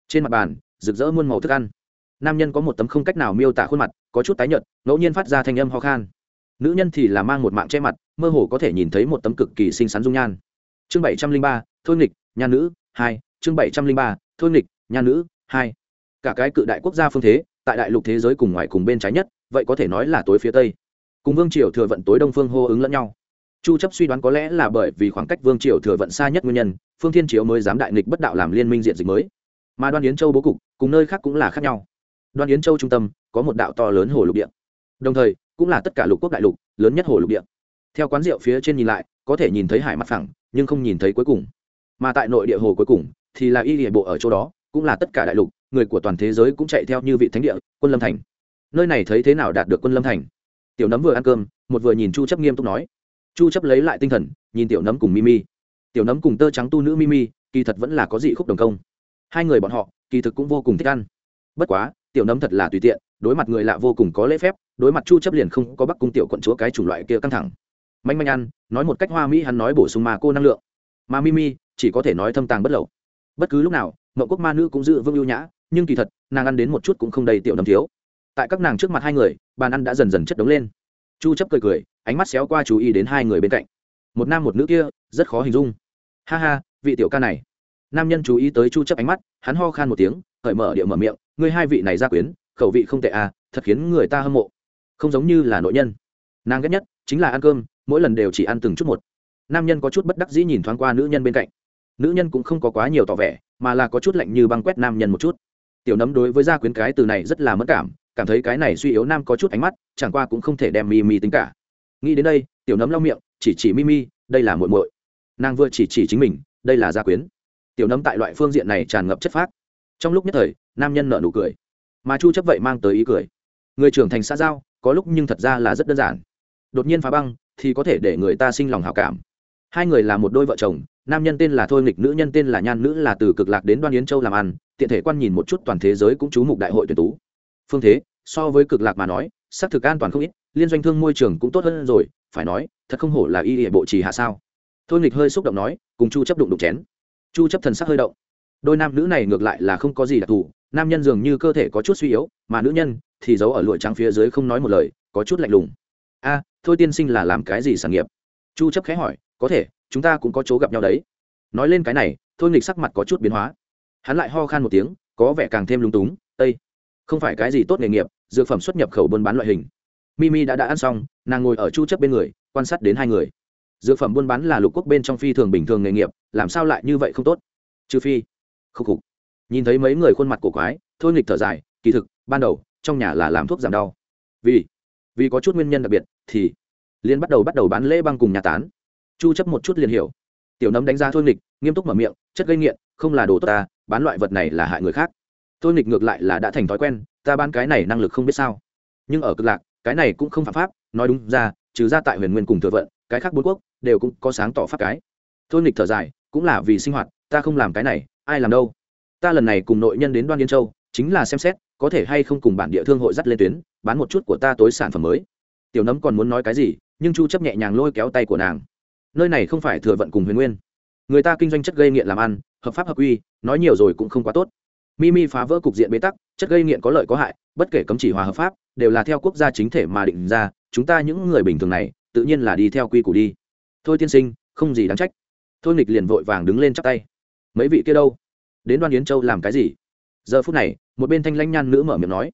Trên mặt bàn, rực rỡ muôn màu thức ăn. Nam nhân có một tấm không cách nào miêu tả khuôn mặt, có chút tái nhợt, ngẫu nhiên phát ra thanh âm ho khan. Nữ nhân thì là mang một mạng che mặt, mơ hồ có thể nhìn thấy một tấm cực kỳ xinh xắn dung nhan. Chương bảy trăm linh ba, thôi nghịch nhà nữ, hai. Chương bảy trăm linh ba, thôi nghịch nhà nữ, hai. Cả cái cự đại quốc gia phương thế, tại đại lục thế giới cùng ngoài cùng bên trái nhất vậy có thể nói là tối phía tây. Cùng vương triều thừa vận tối đông phương hô ứng lẫn nhau. Chu chấp suy đoán có lẽ là bởi vì khoảng cách vương triều thừa vận xa nhất nguyên nhân, phương thiên chiếu mới dám đại nghịch bất đạo làm liên minh diện dịch mới. Mà đoan yến châu bố cục, cùng nơi khác cũng là khác nhau. Đoan yến châu trung tâm, có một đạo to lớn hồ lục địa. Đồng thời, cũng là tất cả lục quốc đại lục, lớn nhất hồ lục địa. Theo quán rượu phía trên nhìn lại, có thể nhìn thấy hải mặt phẳng, nhưng không nhìn thấy cuối cùng. Mà tại nội địa hồ cuối cùng, thì là y địa bộ ở chỗ đó, cũng là tất cả đại lục, người của toàn thế giới cũng chạy theo như vị thánh địa, quân lâm thành nơi này thấy thế nào đạt được quân lâm thành? Tiểu nấm vừa ăn cơm, một vừa nhìn chu chấp nghiêm túc nói. Chu chấp lấy lại tinh thần, nhìn tiểu nấm cùng mimi. Tiểu nấm cùng tơ trắng tu nữ mimi, kỳ thật vẫn là có dị khúc đồng công. Hai người bọn họ, kỳ thực cũng vô cùng thích ăn. Bất quá, tiểu nấm thật là tùy tiện, đối mặt người lạ vô cùng có lễ phép, đối mặt chu chấp liền không có bắc cung tiểu quận chúa cái chủng loại kia căng thẳng. Manh manh ăn, nói một cách hoa mỹ hắn nói bổ sung mà cô năng lượng. Mà mimi, chỉ có thể nói thâm tàng bất lậu. Bất cứ lúc nào mậu quốc ma nữ cũng giữ vương ưu nhã, nhưng kỳ thật, nàng ăn đến một chút cũng không đầy tiểu nấm thiếu tại các nàng trước mặt hai người, bàn ăn đã dần dần chất đống lên. Chu chấp cười cười, ánh mắt xéo qua chú ý đến hai người bên cạnh. Một nam một nữ kia, rất khó hình dung. Ha ha, vị tiểu ca này. Nam nhân chú ý tới chu chấp ánh mắt, hắn ho khan một tiếng, cởi mở địa mở miệng, ngươi hai vị này ra quyến, khẩu vị không tệ à thật khiến người ta hâm mộ. Không giống như là nội nhân. Nàng ghét nhất chính là ăn cơm, mỗi lần đều chỉ ăn từng chút một. Nam nhân có chút bất đắc dĩ nhìn thoáng qua nữ nhân bên cạnh. Nữ nhân cũng không có quá nhiều tỏ vẻ, mà là có chút lạnh như băng quét nam nhân một chút. Tiểu nấm đối với gia quyến cái từ này rất là mất cảm cảm thấy cái này suy yếu nam có chút ánh mắt, chẳng qua cũng không thể đem mi mi tính cả. Nghĩ đến đây, tiểu nấm lau miệng, chỉ chỉ mi mi, đây là muội muội. Nàng vừa chỉ chỉ chính mình, đây là gia quyến. Tiểu nấm tại loại phương diện này tràn ngập chất phác. Trong lúc nhất thời, nam nhân nợ nụ cười. Mà chu chấp vậy mang tới ý cười. Người trưởng thành xã giao, có lúc nhưng thật ra là rất đơn giản. Đột nhiên phá băng, thì có thể để người ta sinh lòng hảo cảm. Hai người là một đôi vợ chồng, nam nhân tên là thôi nghịch, nữ nhân tên là nhan nữ là từ cực lạc đến đoan yến châu làm ăn, tiện thể quan nhìn một chút toàn thế giới cũng chú mục đại hội tuyển tú phương thế, so với cực lạc mà nói, xác thực an toàn không ít, liên doanh thương môi trường cũng tốt hơn rồi, phải nói, thật không hổ là y địa bộ trì hạ sao. Thôi nghịch hơi xúc động nói, cùng chu chấp đụng đụng chén. Chu chấp thần sắc hơi động. Đôi nam nữ này ngược lại là không có gì đặc thù, nam nhân dường như cơ thể có chút suy yếu, mà nữ nhân thì giấu ở lụa trắng phía dưới không nói một lời, có chút lạnh lùng. A, thôi tiên sinh là làm cái gì sản nghiệp? Chu chấp khẽ hỏi. Có thể, chúng ta cũng có chỗ gặp nhau đấy. Nói lên cái này, thôi nghịch sắc mặt có chút biến hóa. Hắn lại ho khan một tiếng, có vẻ càng thêm lung túng. Tây không phải cái gì tốt nghề nghiệp, dược phẩm xuất nhập khẩu buôn bán loại hình. Mimi đã đã ăn xong, nàng ngồi ở chu chấp bên người, quan sát đến hai người. Dược phẩm buôn bán là lục quốc bên trong phi thường bình thường nghề nghiệp, làm sao lại như vậy không tốt? Trừ phi khúc khục. Nhìn thấy mấy người khuôn mặt cổ quái, thôi nghịch thở dài, kỳ thực, ban đầu, trong nhà là làm thuốc giảm đau. Vì vì có chút nguyên nhân đặc biệt, thì liên bắt đầu bắt đầu bán lễ băng cùng nhà tán. Chu chấp một chút liền hiểu. Tiểu nấm đánh giá thôi nghịch, nghiêm túc mở miệng, chất gây nghiện, không là đồ tốt ta, bán loại vật này là hại người khác thôi nghịch ngược lại là đã thành thói quen, ta bán cái này năng lực không biết sao. Nhưng ở cực lạc, cái này cũng không phạm pháp, nói đúng ra, trừ ra tại huyền nguyên cùng thừa vận, cái khác bốn quốc, đều cũng có sáng tỏ pháp cái. Thôi nghịch thở dài, cũng là vì sinh hoạt, ta không làm cái này, ai làm đâu. Ta lần này cùng nội nhân đến đoan yên châu, chính là xem xét, có thể hay không cùng bản địa thương hội dắt lên tuyến, bán một chút của ta tối sản phẩm mới. Tiểu nấm còn muốn nói cái gì, nhưng chu chấp nhẹ nhàng lôi kéo tay của nàng. Nơi này không phải thừa vận cùng huyền nguyên. Người ta kinh doanh chất gây nghiện làm ăn, hợp pháp hợp quy, nói nhiều rồi cũng không quá tốt mimi phá vỡ cục diện bế tắc, chất gây nghiện có lợi có hại, bất kể cấm chỉ hòa hợp pháp, đều là theo quốc gia chính thể mà định ra, chúng ta những người bình thường này, tự nhiên là đi theo quy củ đi. Thôi tiên sinh, không gì đáng trách. Thôi nghịch liền vội vàng đứng lên chắp tay. Mấy vị kia đâu? Đến đoan yến châu làm cái gì? Giờ phút này, một bên thanh lãnh nhan nữ mở miệng nói.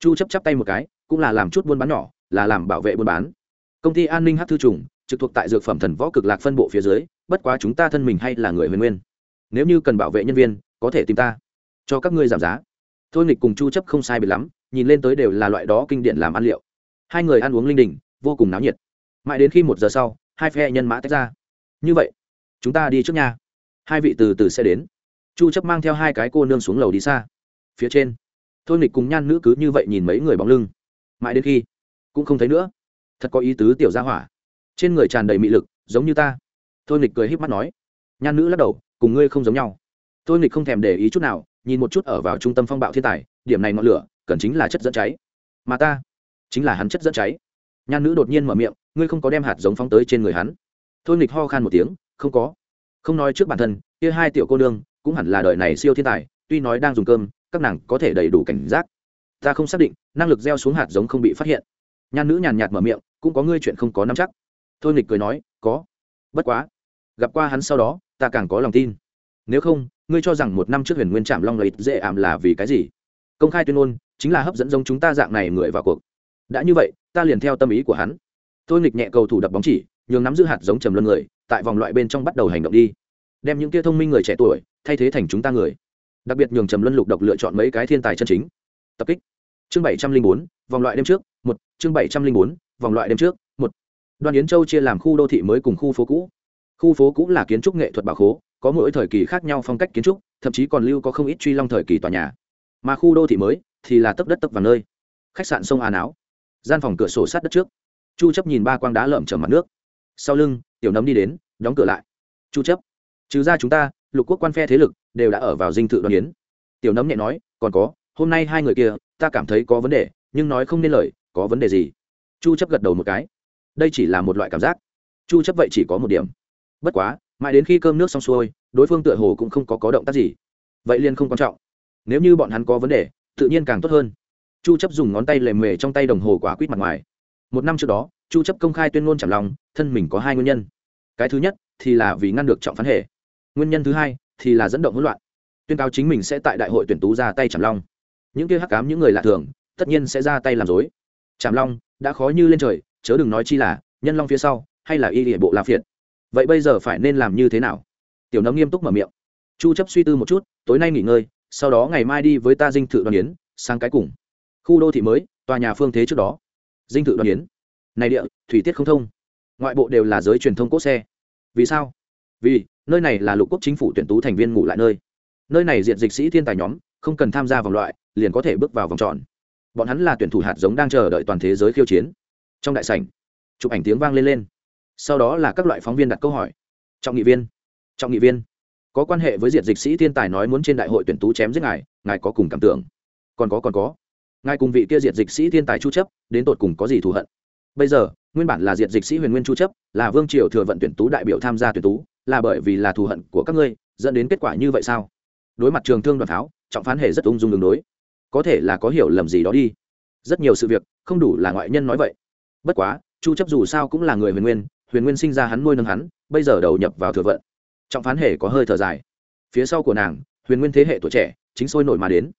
Chu chấp chắp tay một cái, cũng là làm chút buôn bán nhỏ, là làm bảo vệ buôn bán. Công ty an ninh hát thư trùng, trực thuộc tại dược phẩm thần võ cực lạc phân bộ phía dưới, bất quá chúng ta thân mình hay là người huyền nguyên. Nếu như cần bảo vệ nhân viên, có thể tìm ta cho các ngươi giảm giá. Thôi nghịch cùng chu chấp không sai biệt lắm, nhìn lên tới đều là loại đó kinh điển làm ăn liệu. Hai người ăn uống linh đình, vô cùng náo nhiệt. Mãi đến khi một giờ sau, hai phe nhân mã tách ra. Như vậy, chúng ta đi trước nhà hai vị từ từ sẽ đến. Chu chấp mang theo hai cái cô nương xuống lầu đi xa. Phía trên, thôi nghịch cùng nhan nữ cứ như vậy nhìn mấy người bóng lưng. Mãi đến khi, cũng không thấy nữa. Thật có ý tứ tiểu gia hỏa. Trên người tràn đầy mị lực, giống như ta. Thôi nghịch cười híp mắt nói. Nhan nữ lắc đầu, cùng ngươi không giống nhau. Thôi nghịch không thèm để ý chút nào nhìn một chút ở vào trung tâm phong bạo thiên tài, điểm này ngọn lửa, cần chính là chất dẫn cháy. Mà ta, chính là hắn chất dẫn cháy. Nhan nữ đột nhiên mở miệng, ngươi không có đem hạt giống phóng tới trên người hắn. Thôi nghịch ho khan một tiếng, không có. Không nói trước bản thân, kia hai tiểu cô nương, cũng hẳn là đời này siêu thiên tài, tuy nói đang dùng cơm, các nàng có thể đầy đủ cảnh giác. Ta không xác định, năng lực gieo xuống hạt giống không bị phát hiện. Nhan nữ nhàn nhạt mở miệng, cũng có ngươi chuyện không có nắm chắc. Thôi nghịch cười nói, có. Bất quá, gặp qua hắn sau đó, ta càng có lòng tin nếu không, ngươi cho rằng một năm trước huyền nguyên trạm long lợi dễ ảm là vì cái gì? Công khai tuyên ngôn, chính là hấp dẫn giống chúng ta dạng này người vào cuộc. Đã như vậy, ta liền theo tâm ý của hắn. Tôi nghịch nhẹ cầu thủ đập bóng chỉ, nhường nắm giữ hạt giống trầm luân người, tại vòng loại bên trong bắt đầu hành động đi. Đem những kia thông minh người trẻ tuổi, thay thế thành chúng ta người. Đặc biệt nhường trầm luân lục độc lựa chọn mấy cái thiên tài chân chính. Tập kích. Chương bảy trăm linh bốn, vòng loại đêm trước, một. Chương bảy trăm linh bốn, vòng loại đêm trước, một. Đoàn yến châu chia làm khu đô thị mới cùng khu phố cũ. Khu phố cũ là kiến trúc nghệ thuật bảo khố có mỗi thời kỳ khác nhau phong cách kiến trúc, thậm chí còn lưu có không ít truy long thời kỳ tòa nhà. Mà khu đô thị mới thì là tấp đất tấp vào nơi. Khách sạn sông an áo. Gian phòng cửa sổ sát đất trước. Chu chấp nhìn ba quang đá lởm chởm mặt nước. Sau lưng, tiểu nấm đi đến, đóng cửa lại. Chu chấp, trừ ra chúng ta, lục quốc quan phe thế lực đều đã ở vào dinh thự đoàn yến. Tiểu nấm nhẹ nói, còn có, hôm nay hai người kia, ta cảm thấy có vấn đề, nhưng nói không nên lời, có vấn đề gì? Chu chấp gật đầu một cái. Đây chỉ là một loại cảm giác. Chu chấp vậy chỉ có một điểm. Bất quá mãi đến khi cơm nước xong xuôi, đối phương tựa hồ cũng không có có động tác gì. Vậy liền không quan trọng. Nếu như bọn hắn có vấn đề, tự nhiên càng tốt hơn. Chu chấp dùng ngón tay lề mề trong tay đồng hồ quả quýt mặt ngoài. Một năm trước đó, chu chấp công khai tuyên ngôn chảm lòng thân mình có hai nguyên nhân. Cái thứ nhất, thì là vì ngăn được trọng phán hệ. Nguyên nhân thứ hai, thì là dẫn động hỗn loạn. Tuyên cáo chính mình sẽ tại đại hội tuyển tú ra tay chảm long. Những kia hắc cám những người lạ thường, tất nhiên sẽ ra tay làm dối chảm long, đã khó như lên trời, chớ đừng nói chi là nhân long phía sau, hay là y địa bộ la phiệt vậy bây giờ phải nên làm như thế nào? Tiểu nấm nghiêm túc mở miệng. Chu chấp suy tư một chút, tối nay nghỉ ngơi, sau đó ngày mai đi với ta dinh thự đoàn yến, sang cái cùng. Khu đô thị mới, tòa nhà phương thế trước đó. Dinh thự đoàn yến. Này địa, thủy tiết không thông. Ngoại bộ đều là giới truyền thông cốt xe. Vì sao? Vì, nơi này là lục quốc chính phủ tuyển tú thành viên ngủ lại nơi. Nơi này diện dịch sĩ thiên tài nhóm, không cần tham gia vòng loại, liền có thể bước vào vòng tròn. Bọn hắn là tuyển thủ hạt giống đang chờ đợi toàn thế giới khiêu chiến. Trong đại sảnh, chụp ảnh tiếng vang lên lên sau đó là các loại phóng viên đặt câu hỏi. Trọng nghị viên. Trọng nghị viên. Có quan hệ với diệt dịch sĩ thiên tài nói muốn trên đại hội tuyển tú chém giết ngài ngài có cùng cảm tưởng? Còn có còn có. Ngài cùng vị kia diệt dịch sĩ thiên tài chu chấp, đến tột cùng có gì thù hận? Bây giờ, nguyên bản là diệt dịch sĩ huyền nguyên chu chấp, là vương triều thừa vận tuyển tú đại biểu tham gia tuyển tú, là bởi vì là thù hận của các ngươi, dẫn đến kết quả như vậy sao? Đối mặt trường thương đoàn pháo, trọng phán hề rất ung dung đường đối. Có thể là có hiểu lầm gì đó đi. Rất nhiều sự việc, không đủ là ngoại nhân nói vậy. Bất quá, chu chấp dù sao cũng là người huyền nguyên huyền nguyên sinh ra hắn nuôi nâng hắn, bây giờ đầu nhập vào thừa vận. Trọng phán hề có hơi thở dài. Phía sau của nàng, huyền nguyên thế hệ tuổi trẻ, chính sôi nổi mà đến.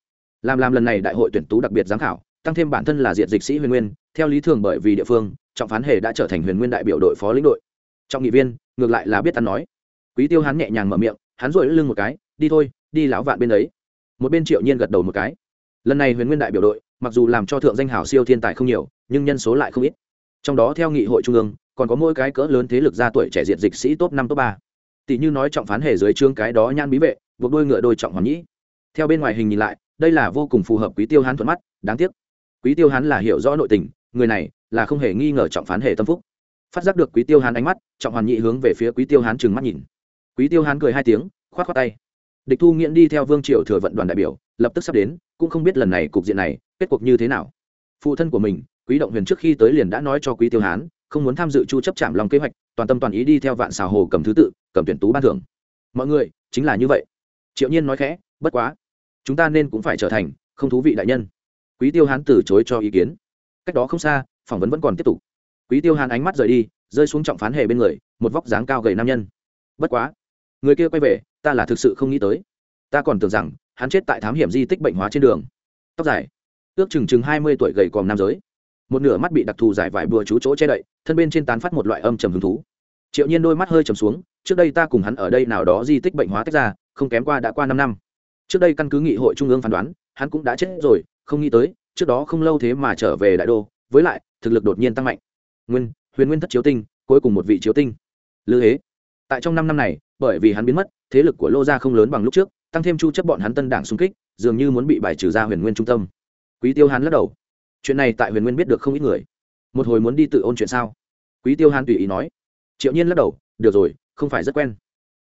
Làm làm lần này đại hội tuyển tú đặc biệt giám khảo, tăng thêm bản thân là diện dịch sĩ huyền nguyên, theo lý thường bởi vì địa phương, trọng phán hề đã trở thành huyền nguyên đại biểu đội phó lĩnh đội. Trọng nghị viên, ngược lại là biết ăn nói. Quý tiêu hắn nhẹ nhàng mở miệng, hắn rội lưng một cái, đi thôi, đi lão vạn bên đấy một bên triệu nhiên gật đầu một cái. Lần này huyền nguyên đại biểu đội, mặc dù làm cho thượng danh hảo siêu thiên tài không nhiều, nhưng nhân số lại không ít. Trong đó theo nghị hội trung ương còn có mỗi cái cỡ lớn thế lực ra tuổi trẻ diện dịch sĩ top năm, top ba. Tỷ như nói trọng phán hề dưới trương cái đó nhan bí vệ, buộc đôi ngựa đôi trọng hoàn nhĩ. Theo bên ngoài hình nhìn lại, đây là vô cùng phù hợp quý tiêu hán thuận mắt, đáng tiếc. Quý tiêu hán là hiểu rõ nội tình, người này là không hề nghi ngờ trọng phán hề tâm phúc. Phát giác được quý tiêu hán ánh mắt, trọng hoàn nhị hướng về phía quý tiêu hán trừng mắt nhìn. Quý tiêu hán cười hai tiếng, khoát khoát tay. Địch thu nghiễn đi theo vương triều thừa vận đoàn đại biểu, lập tức sắp đến, cũng không biết lần này cục diện này kết cuộc như thế nào. Phụ thân của mình, quý động huyền trước khi tới liền đã nói cho quý tiêu hán không muốn tham dự chu chấp chạm lòng kế hoạch, toàn tâm toàn ý đi theo vạn xào hồ cầm thứ tự, cầm tuyển tú ban thưởng. Mọi người, chính là như vậy. Triệu nhiên nói khẽ, bất quá, chúng ta nên cũng phải trở thành không thú vị đại nhân. Quý tiêu hán từ chối cho ý kiến. Cách đó không xa, phỏng vấn vẫn còn tiếp tục. Quý tiêu hán ánh mắt rời đi, rơi xuống trọng phán hề bên người, một vóc dáng cao gầy nam nhân. Bất quá, người kia quay về, ta là thực sự không nghĩ tới. Ta còn tưởng rằng hắn chết tại thám hiểm di tích bệnh hóa trên đường. Tóc dài, ước chừng chừng hai mươi tuổi gầy còm nam giới một nửa mắt bị đặc thù giải vải bừa chú chỗ che đậy, thân bên trên tán phát một loại âm trầm hứng thú. Triệu nhiên đôi mắt hơi trầm xuống, trước đây ta cùng hắn ở đây nào đó di tích bệnh hóa tách ra, không kém qua đã qua năm năm. Trước đây căn cứ nghị hội trung ương phán đoán, hắn cũng đã chết rồi, không nghĩ tới, trước đó không lâu thế mà trở về đại đô, với lại, thực lực đột nhiên tăng mạnh. Nguyên, huyền nguyên thất chiếu tinh, cuối cùng một vị chiếu tinh. Lư hế. Tại trong năm năm này, bởi vì hắn biến mất, thế lực của lô gia không lớn bằng lúc trước, tăng thêm chu chấp bọn hắn tân đảng xung kích, dường như muốn bị bài trừ ra huyền nguyên trung tâm. Quý tiêu hắn lắc đầu chuyện này tại huyền nguyên biết được không ít người. Một hồi muốn đi tự ôn chuyện sao? Quý tiêu hán tùy ý nói. Triệu nhiên lắc đầu, được rồi, không phải rất quen.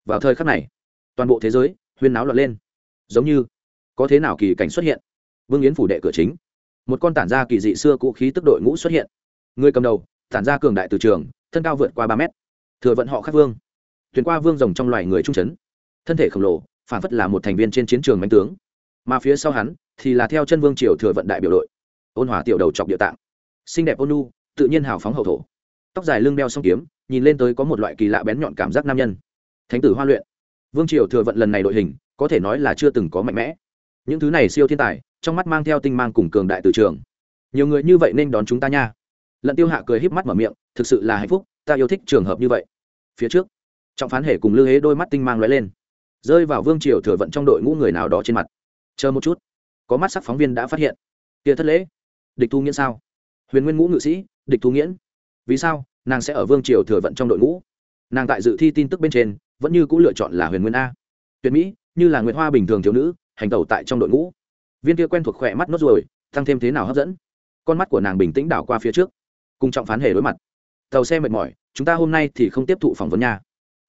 Vào thời khắc này, toàn bộ thế giới, huyên náo loạn lên. Giống như có thế nào kỳ cảnh xuất hiện. Vương yến phủ đệ cửa chính. Một con tản gia kỳ dị xưa cũ khí tức đội ngũ xuất hiện. Người cầm đầu, tản gia cường đại từ trường, thân cao vượt qua ba mét. Thừa vận họ khắc vương. Thuyền qua vương rồng trong loài người trung chấn. Thân thể khổng lồ phản phất là một thành viên trên chiến trường mạnh tướng. Mà phía sau hắn thì là theo chân vương triều thừa vận đại biểu đội ôn hòa tiểu đầu chọc địa tạng. Xinh đẹp ôn nu tự nhiên hào phóng hậu thổ. Tóc dài lưng đeo song kiếm, nhìn lên tới có một loại kỳ lạ bén nhọn cảm giác nam nhân. Thánh tử hoa luyện. Vương triều thừa vận lần này đội hình, có thể nói là chưa từng có mạnh mẽ. Những thứ này siêu thiên tài, trong mắt mang theo tinh mang cùng cường đại từ trường. Nhiều người như vậy nên đón chúng ta nha. Lận tiêu hạ cười híp mắt mở miệng, thực sự là hạnh phúc, ta yêu thích trường hợp như vậy. Phía trước, trọng phán hề cùng lư hế đôi mắt tinh mang lóe lên. Rơi vào vương triều thừa vận trong đội ngũ người nào đó trên mặt. Chờ một chút, có mắt sắc phóng viên đã phát hiện. Kia thất lễ địch thu nghiễn sao? Huyền nguyên ngũ ngự sĩ, địch thu nghiễn. Vì sao? Nàng sẽ ở vương triều thừa vận trong đội ngũ. Nàng tại dự thi tin tức bên trên, vẫn như cũng lựa chọn là huyền nguyên a. Tuyệt mỹ, như là nguyễn hoa bình thường thiếu nữ, hành tẩu tại trong đội ngũ. Viên kia quen thuộc khỏe mắt nốt ruồi tăng thêm thế nào hấp dẫn? Con mắt của nàng bình tĩnh đảo qua phía trước, cùng trọng phán hề đối mặt. Tàu xe mệt mỏi, chúng ta hôm nay thì không tiếp thụ phỏng vấn nhà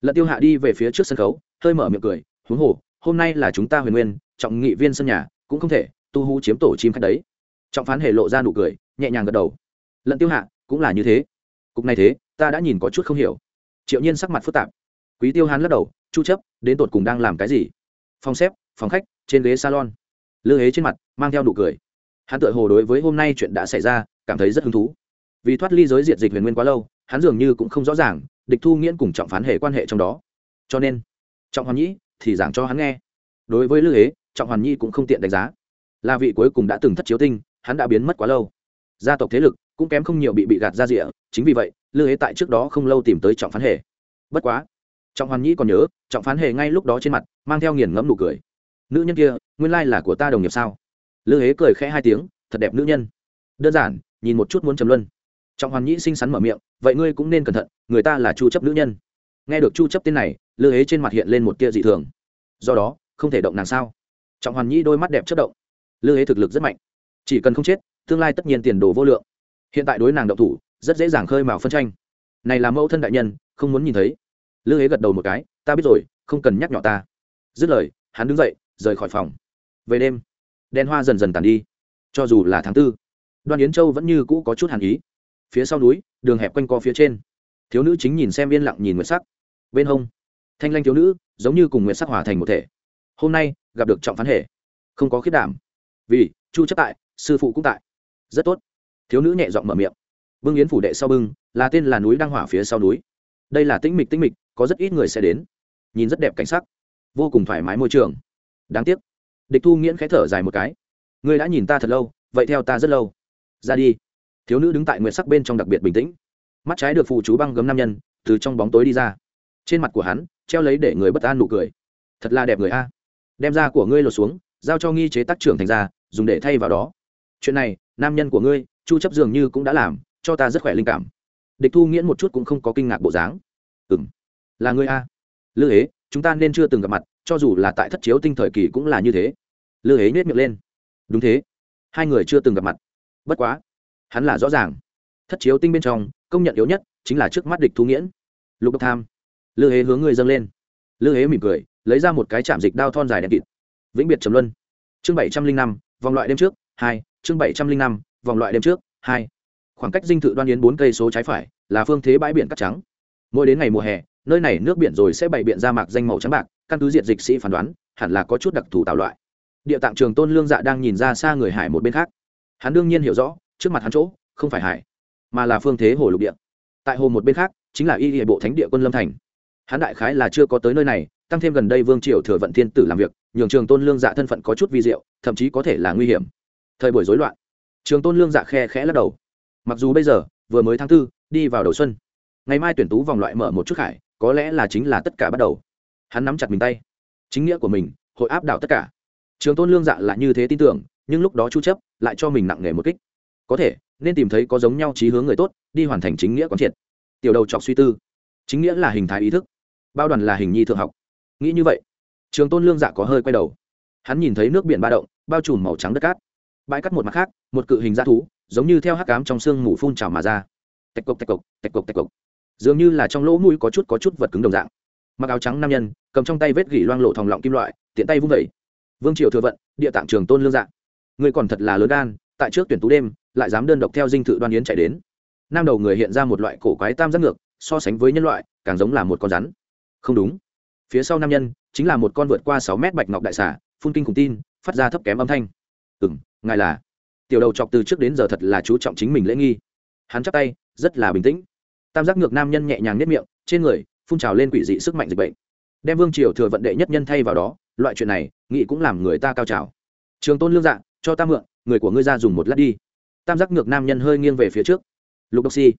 lận tiêu hạ đi về phía trước sân khấu, hơi mở miệng cười, huống hồ, hôm nay là chúng ta huyền nguyên, trọng nghị viên sân nhà, cũng không thể, tu hú chiếm tổ chim khách đấy trọng phán hề lộ ra nụ cười, nhẹ nhàng gật đầu. Lận tiêu hạ, cũng là như thế. Cục này thế, ta đã nhìn có chút không hiểu. Triệu nhiên sắc mặt phức tạp. Quý tiêu hán lắc đầu, chu chấp, đến tột cùng đang làm cái gì? Phòng xếp, phòng khách, trên ghế salon. Lư hế trên mặt mang theo nụ cười. Hắn tự hồ đối với hôm nay chuyện đã xảy ra, cảm thấy rất hứng thú. Vì thoát ly giới diệt dịch huyền nguyên quá lâu, hắn dường như cũng không rõ ràng, địch thu nghiễn cùng trọng phán hệ quan hệ trong đó. Cho nên, trọng hoàn nhĩ thì giảng cho hắn nghe. Đối với lư hế, trọng hoàn nhi cũng không tiện đánh giá. Là vị cuối cùng đã từng thất chiếu tinh hắn đã biến mất quá lâu. Gia tộc thế lực cũng kém không nhiều bị bị gạt ra rịa chính vì vậy, lư hế tại trước đó không lâu tìm tới trọng phán hề. Bất quá, trọng hoàn nhĩ còn nhớ, trọng phán hề ngay lúc đó trên mặt mang theo nghiền ngẫm nụ cười. Nữ nhân kia, nguyên lai là của ta đồng nghiệp sao? Lư hế cười khẽ hai tiếng, thật đẹp nữ nhân. Đơn giản, nhìn một chút muốn trầm luân. Trọng hoàn nhĩ xinh xắn mở miệng, vậy ngươi cũng nên cẩn thận, người ta là chu chấp nữ nhân. Nghe được chu chấp tên này, lư hế trên mặt hiện lên một tia dị thường. Do đó, không thể động nàng sao? Trọng hoàn nhĩ đôi mắt đẹp chất động. Lư hế thực lực rất mạnh chỉ cần không chết, tương lai tất nhiên tiền đồ vô lượng. Hiện tại đối nàng động thủ, rất dễ dàng khơi mào phân tranh. Này là mẫu thân đại nhân, không muốn nhìn thấy. Lư ấy gật đầu một cái, ta biết rồi, không cần nhắc nhỏ ta. Dứt lời, hắn đứng dậy, rời khỏi phòng. Về đêm đen hoa dần dần tàn đi. Cho dù là tháng tư, đoan yến châu vẫn như cũ có chút hàn ý. Phía sau núi, đường hẹp quanh co phía trên. Thiếu nữ chính nhìn xem yên lặng nhìn nguyệt sắc. Bên hông, thanh lanh thiếu nữ, giống như cùng nguyệt sắc hòa thành một thể. Hôm nay, gặp được trọng phán hệ. Không có khiết đảm. Vì chu chấp tại, sư phụ cũng tại. Rất tốt. Thiếu nữ nhẹ giọng mở miệng. Bưng yến phủ đệ sau bưng, là tên là núi đăng hỏa phía sau núi. Đây là tĩnh mịch tĩnh mịch, có rất ít người sẽ đến. Nhìn rất đẹp cảnh sắc. Vô cùng thoải mái môi trường. Đáng tiếc. Địch thu nghiễn khẽ thở dài một cái. Ngươi đã nhìn ta thật lâu, vậy theo ta rất lâu. Ra đi. Thiếu nữ đứng tại nguyệt sắc bên trong đặc biệt bình tĩnh. Mắt trái được phụ chú băng gấm nam nhân, từ trong bóng tối đi ra. Trên mặt của hắn, treo lấy để người bất an nụ cười. Thật là đẹp người a. Đem ra của ngươi lột xuống, giao cho nghi chế tác trưởng thành ra dùng để thay vào đó. Chuyện này, nam nhân của ngươi, chu chấp dường như cũng đã làm, cho ta rất khỏe linh cảm. Địch thu nghiễn một chút cũng không có kinh ngạc bộ dáng. Ừm, là ngươi a. Lư hế, chúng ta nên chưa từng gặp mặt, cho dù là tại thất chiếu tinh thời kỳ cũng là như thế. Lư hế nhếch miệng lên. Đúng thế. Hai người chưa từng gặp mặt. Bất quá, hắn là rõ ràng. Thất chiếu tinh bên trong, công nhận yếu nhất chính là trước mắt địch thu nghiễn. Lục độc tham. Lư hế hướng người dâng lên. Lư hế mỉm cười, lấy ra một cái chạm dịch đao thon dài đen kịt. Vĩnh biệt trầm luân. Chương bảy trăm linh năm vòng loại đêm trước, hai, chương bảy trăm linh năm, vòng loại đêm trước, hai. Khoảng cách dinh thự đoan yến bốn cây số trái phải là phương thế bãi biển cắt trắng. Mỗi đến ngày mùa hè, nơi này nước biển rồi sẽ bày biện ra mạc danh màu trắng bạc, căn cứ diệt dịch sĩ phán đoán, hẳn là có chút đặc thù tạo loại. Địa tạng trường tôn lương dạ đang nhìn ra xa người hải một bên khác. Hắn đương nhiên hiểu rõ, trước mặt hắn chỗ, không phải hải, mà là phương thế hồ lục địa. Tại hồ một bên khác, chính là y hệ bộ thánh địa quân lâm thành. Hắn đại khái là chưa có tới nơi này tăng thêm gần đây vương triều thừa vận thiên tử làm việc, nhường trường tôn lương dạ thân phận có chút vi diệu, thậm chí có thể là nguy hiểm. Thời buổi rối loạn, trường tôn lương dạ khe khẽ lắc đầu. Mặc dù bây giờ, vừa mới tháng tư, đi vào đầu xuân, ngày mai tuyển tú vòng loại mở một chút khải, có lẽ là chính là tất cả bắt đầu. Hắn nắm chặt mình tay. Chính nghĩa của mình, hội áp đảo tất cả. Trường tôn lương dạ là như thế tin tưởng, nhưng lúc đó chu chấp lại cho mình nặng nghề một kích. Có thể, nên tìm thấy có giống nhau trí hướng người tốt, đi hoàn thành chính nghĩa quán triệt. Tiểu đầu chọc suy tư. Chính nghĩa là hình thái ý thức. Bao đoàn là hình nhi thượng học nghĩ như vậy, trường tôn lương dạ có hơi quay đầu. Hắn nhìn thấy nước biển ba động, bao trùm màu trắng đất cát. Bãi cắt một mặt khác, một cự hình dã thú, giống như theo hắc cám trong sương mù phun trào mà ra. Tạch cộc tạch cộc tạch cộc tạch cộc. Dường như là trong lỗ mũi có chút có chút vật cứng đồng dạng. Mặc áo trắng nam nhân, cầm trong tay vết gỉ loang lộ thòng lọng kim loại, tiện tay vung vẩy. Vương triều thừa vận, địa tạng trường tôn lương dạng người còn thật là lớn gan, tại trước tuyển tú đêm, lại dám đơn độc theo dinh thự đoan yến chạy đến. Nam đầu người hiện ra một loại cổ quái tam giác ngược, so sánh với nhân loại, càng giống là một con rắn. Không đúng phía sau nam nhân, chính là một con vượt qua sáu mét bạch ngọc đại xà, phun kinh cùng tin, phát ra thấp kém âm thanh. Ừ m ngài là? Tiểu đầu chọc từ trước đến giờ thật là chú trọng chính mình lễ nghi. Hắn chắc tay, rất là bình tĩnh. Tam giác ngược nam nhân nhẹ nhàng nếp miệng, trên người phun trào lên quỷ dị sức mạnh dịch bệnh. Đem vương triều thừa vận đệ nhất nhân thay vào đó, loại chuyện này nghị cũng làm người ta cao trào. Trường tôn lương dạ cho ta mượn, người của ngươi ra dùng một lát đi. Tam giác ngược nam nhân hơi nghiêng về phía trước. Lục đốc si,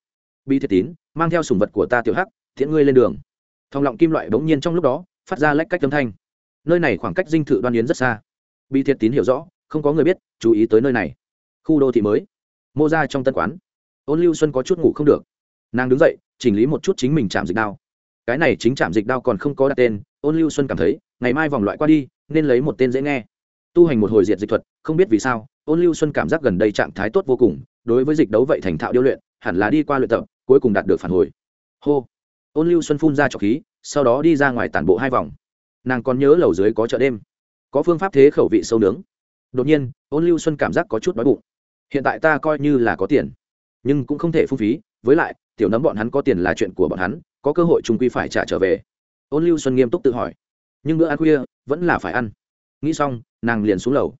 bi thiệt tín, mang theo sùng vật của ta tiểu hắc thiện ngươi lên đường thòng lọng kim loại bỗng nhiên trong lúc đó, phát ra lách cách âm thanh. Nơi này khoảng cách dinh thự đoan yến rất xa. Bị thiệt tín hiểu rõ, không có người biết, chú ý tới nơi này. Khu đô thị mới. Mô ra trong tân quán. Ôn lưu xuân có chút ngủ không được. Nàng đứng dậy, chỉnh lý một chút chính mình chạm dịch đao. Cái này chính chạm dịch đao còn không có đặt tên, ôn lưu xuân cảm thấy, ngày mai vòng loại qua đi, nên lấy một tên dễ nghe. Tu hành một hồi diệt dịch thuật, không biết vì sao, ôn lưu xuân cảm giác gần đây trạng thái tốt vô cùng, đối với dịch đấu vậy thành thạo điêu luyện, hẳn là đi qua luyện tập, cuối cùng đạt được phản hồi. Hô ôn lưu xuân phun ra trọc khí, sau đó đi ra ngoài tản bộ hai vòng. Nàng còn nhớ lầu dưới có chợ đêm. Có phương pháp thế khẩu vị sâu nướng. Đột nhiên, ôn lưu xuân cảm giác có chút đói bụng. Hiện tại ta coi như là có tiền, nhưng cũng không thể phung phí. Với lại, tiểu nấm bọn hắn có tiền là chuyện của bọn hắn, có cơ hội trung quy phải trả trở về. Ôn lưu xuân nghiêm túc tự hỏi. Nhưng bữa ăn khuya, vẫn là phải ăn. Nghĩ xong, nàng liền xuống lầu.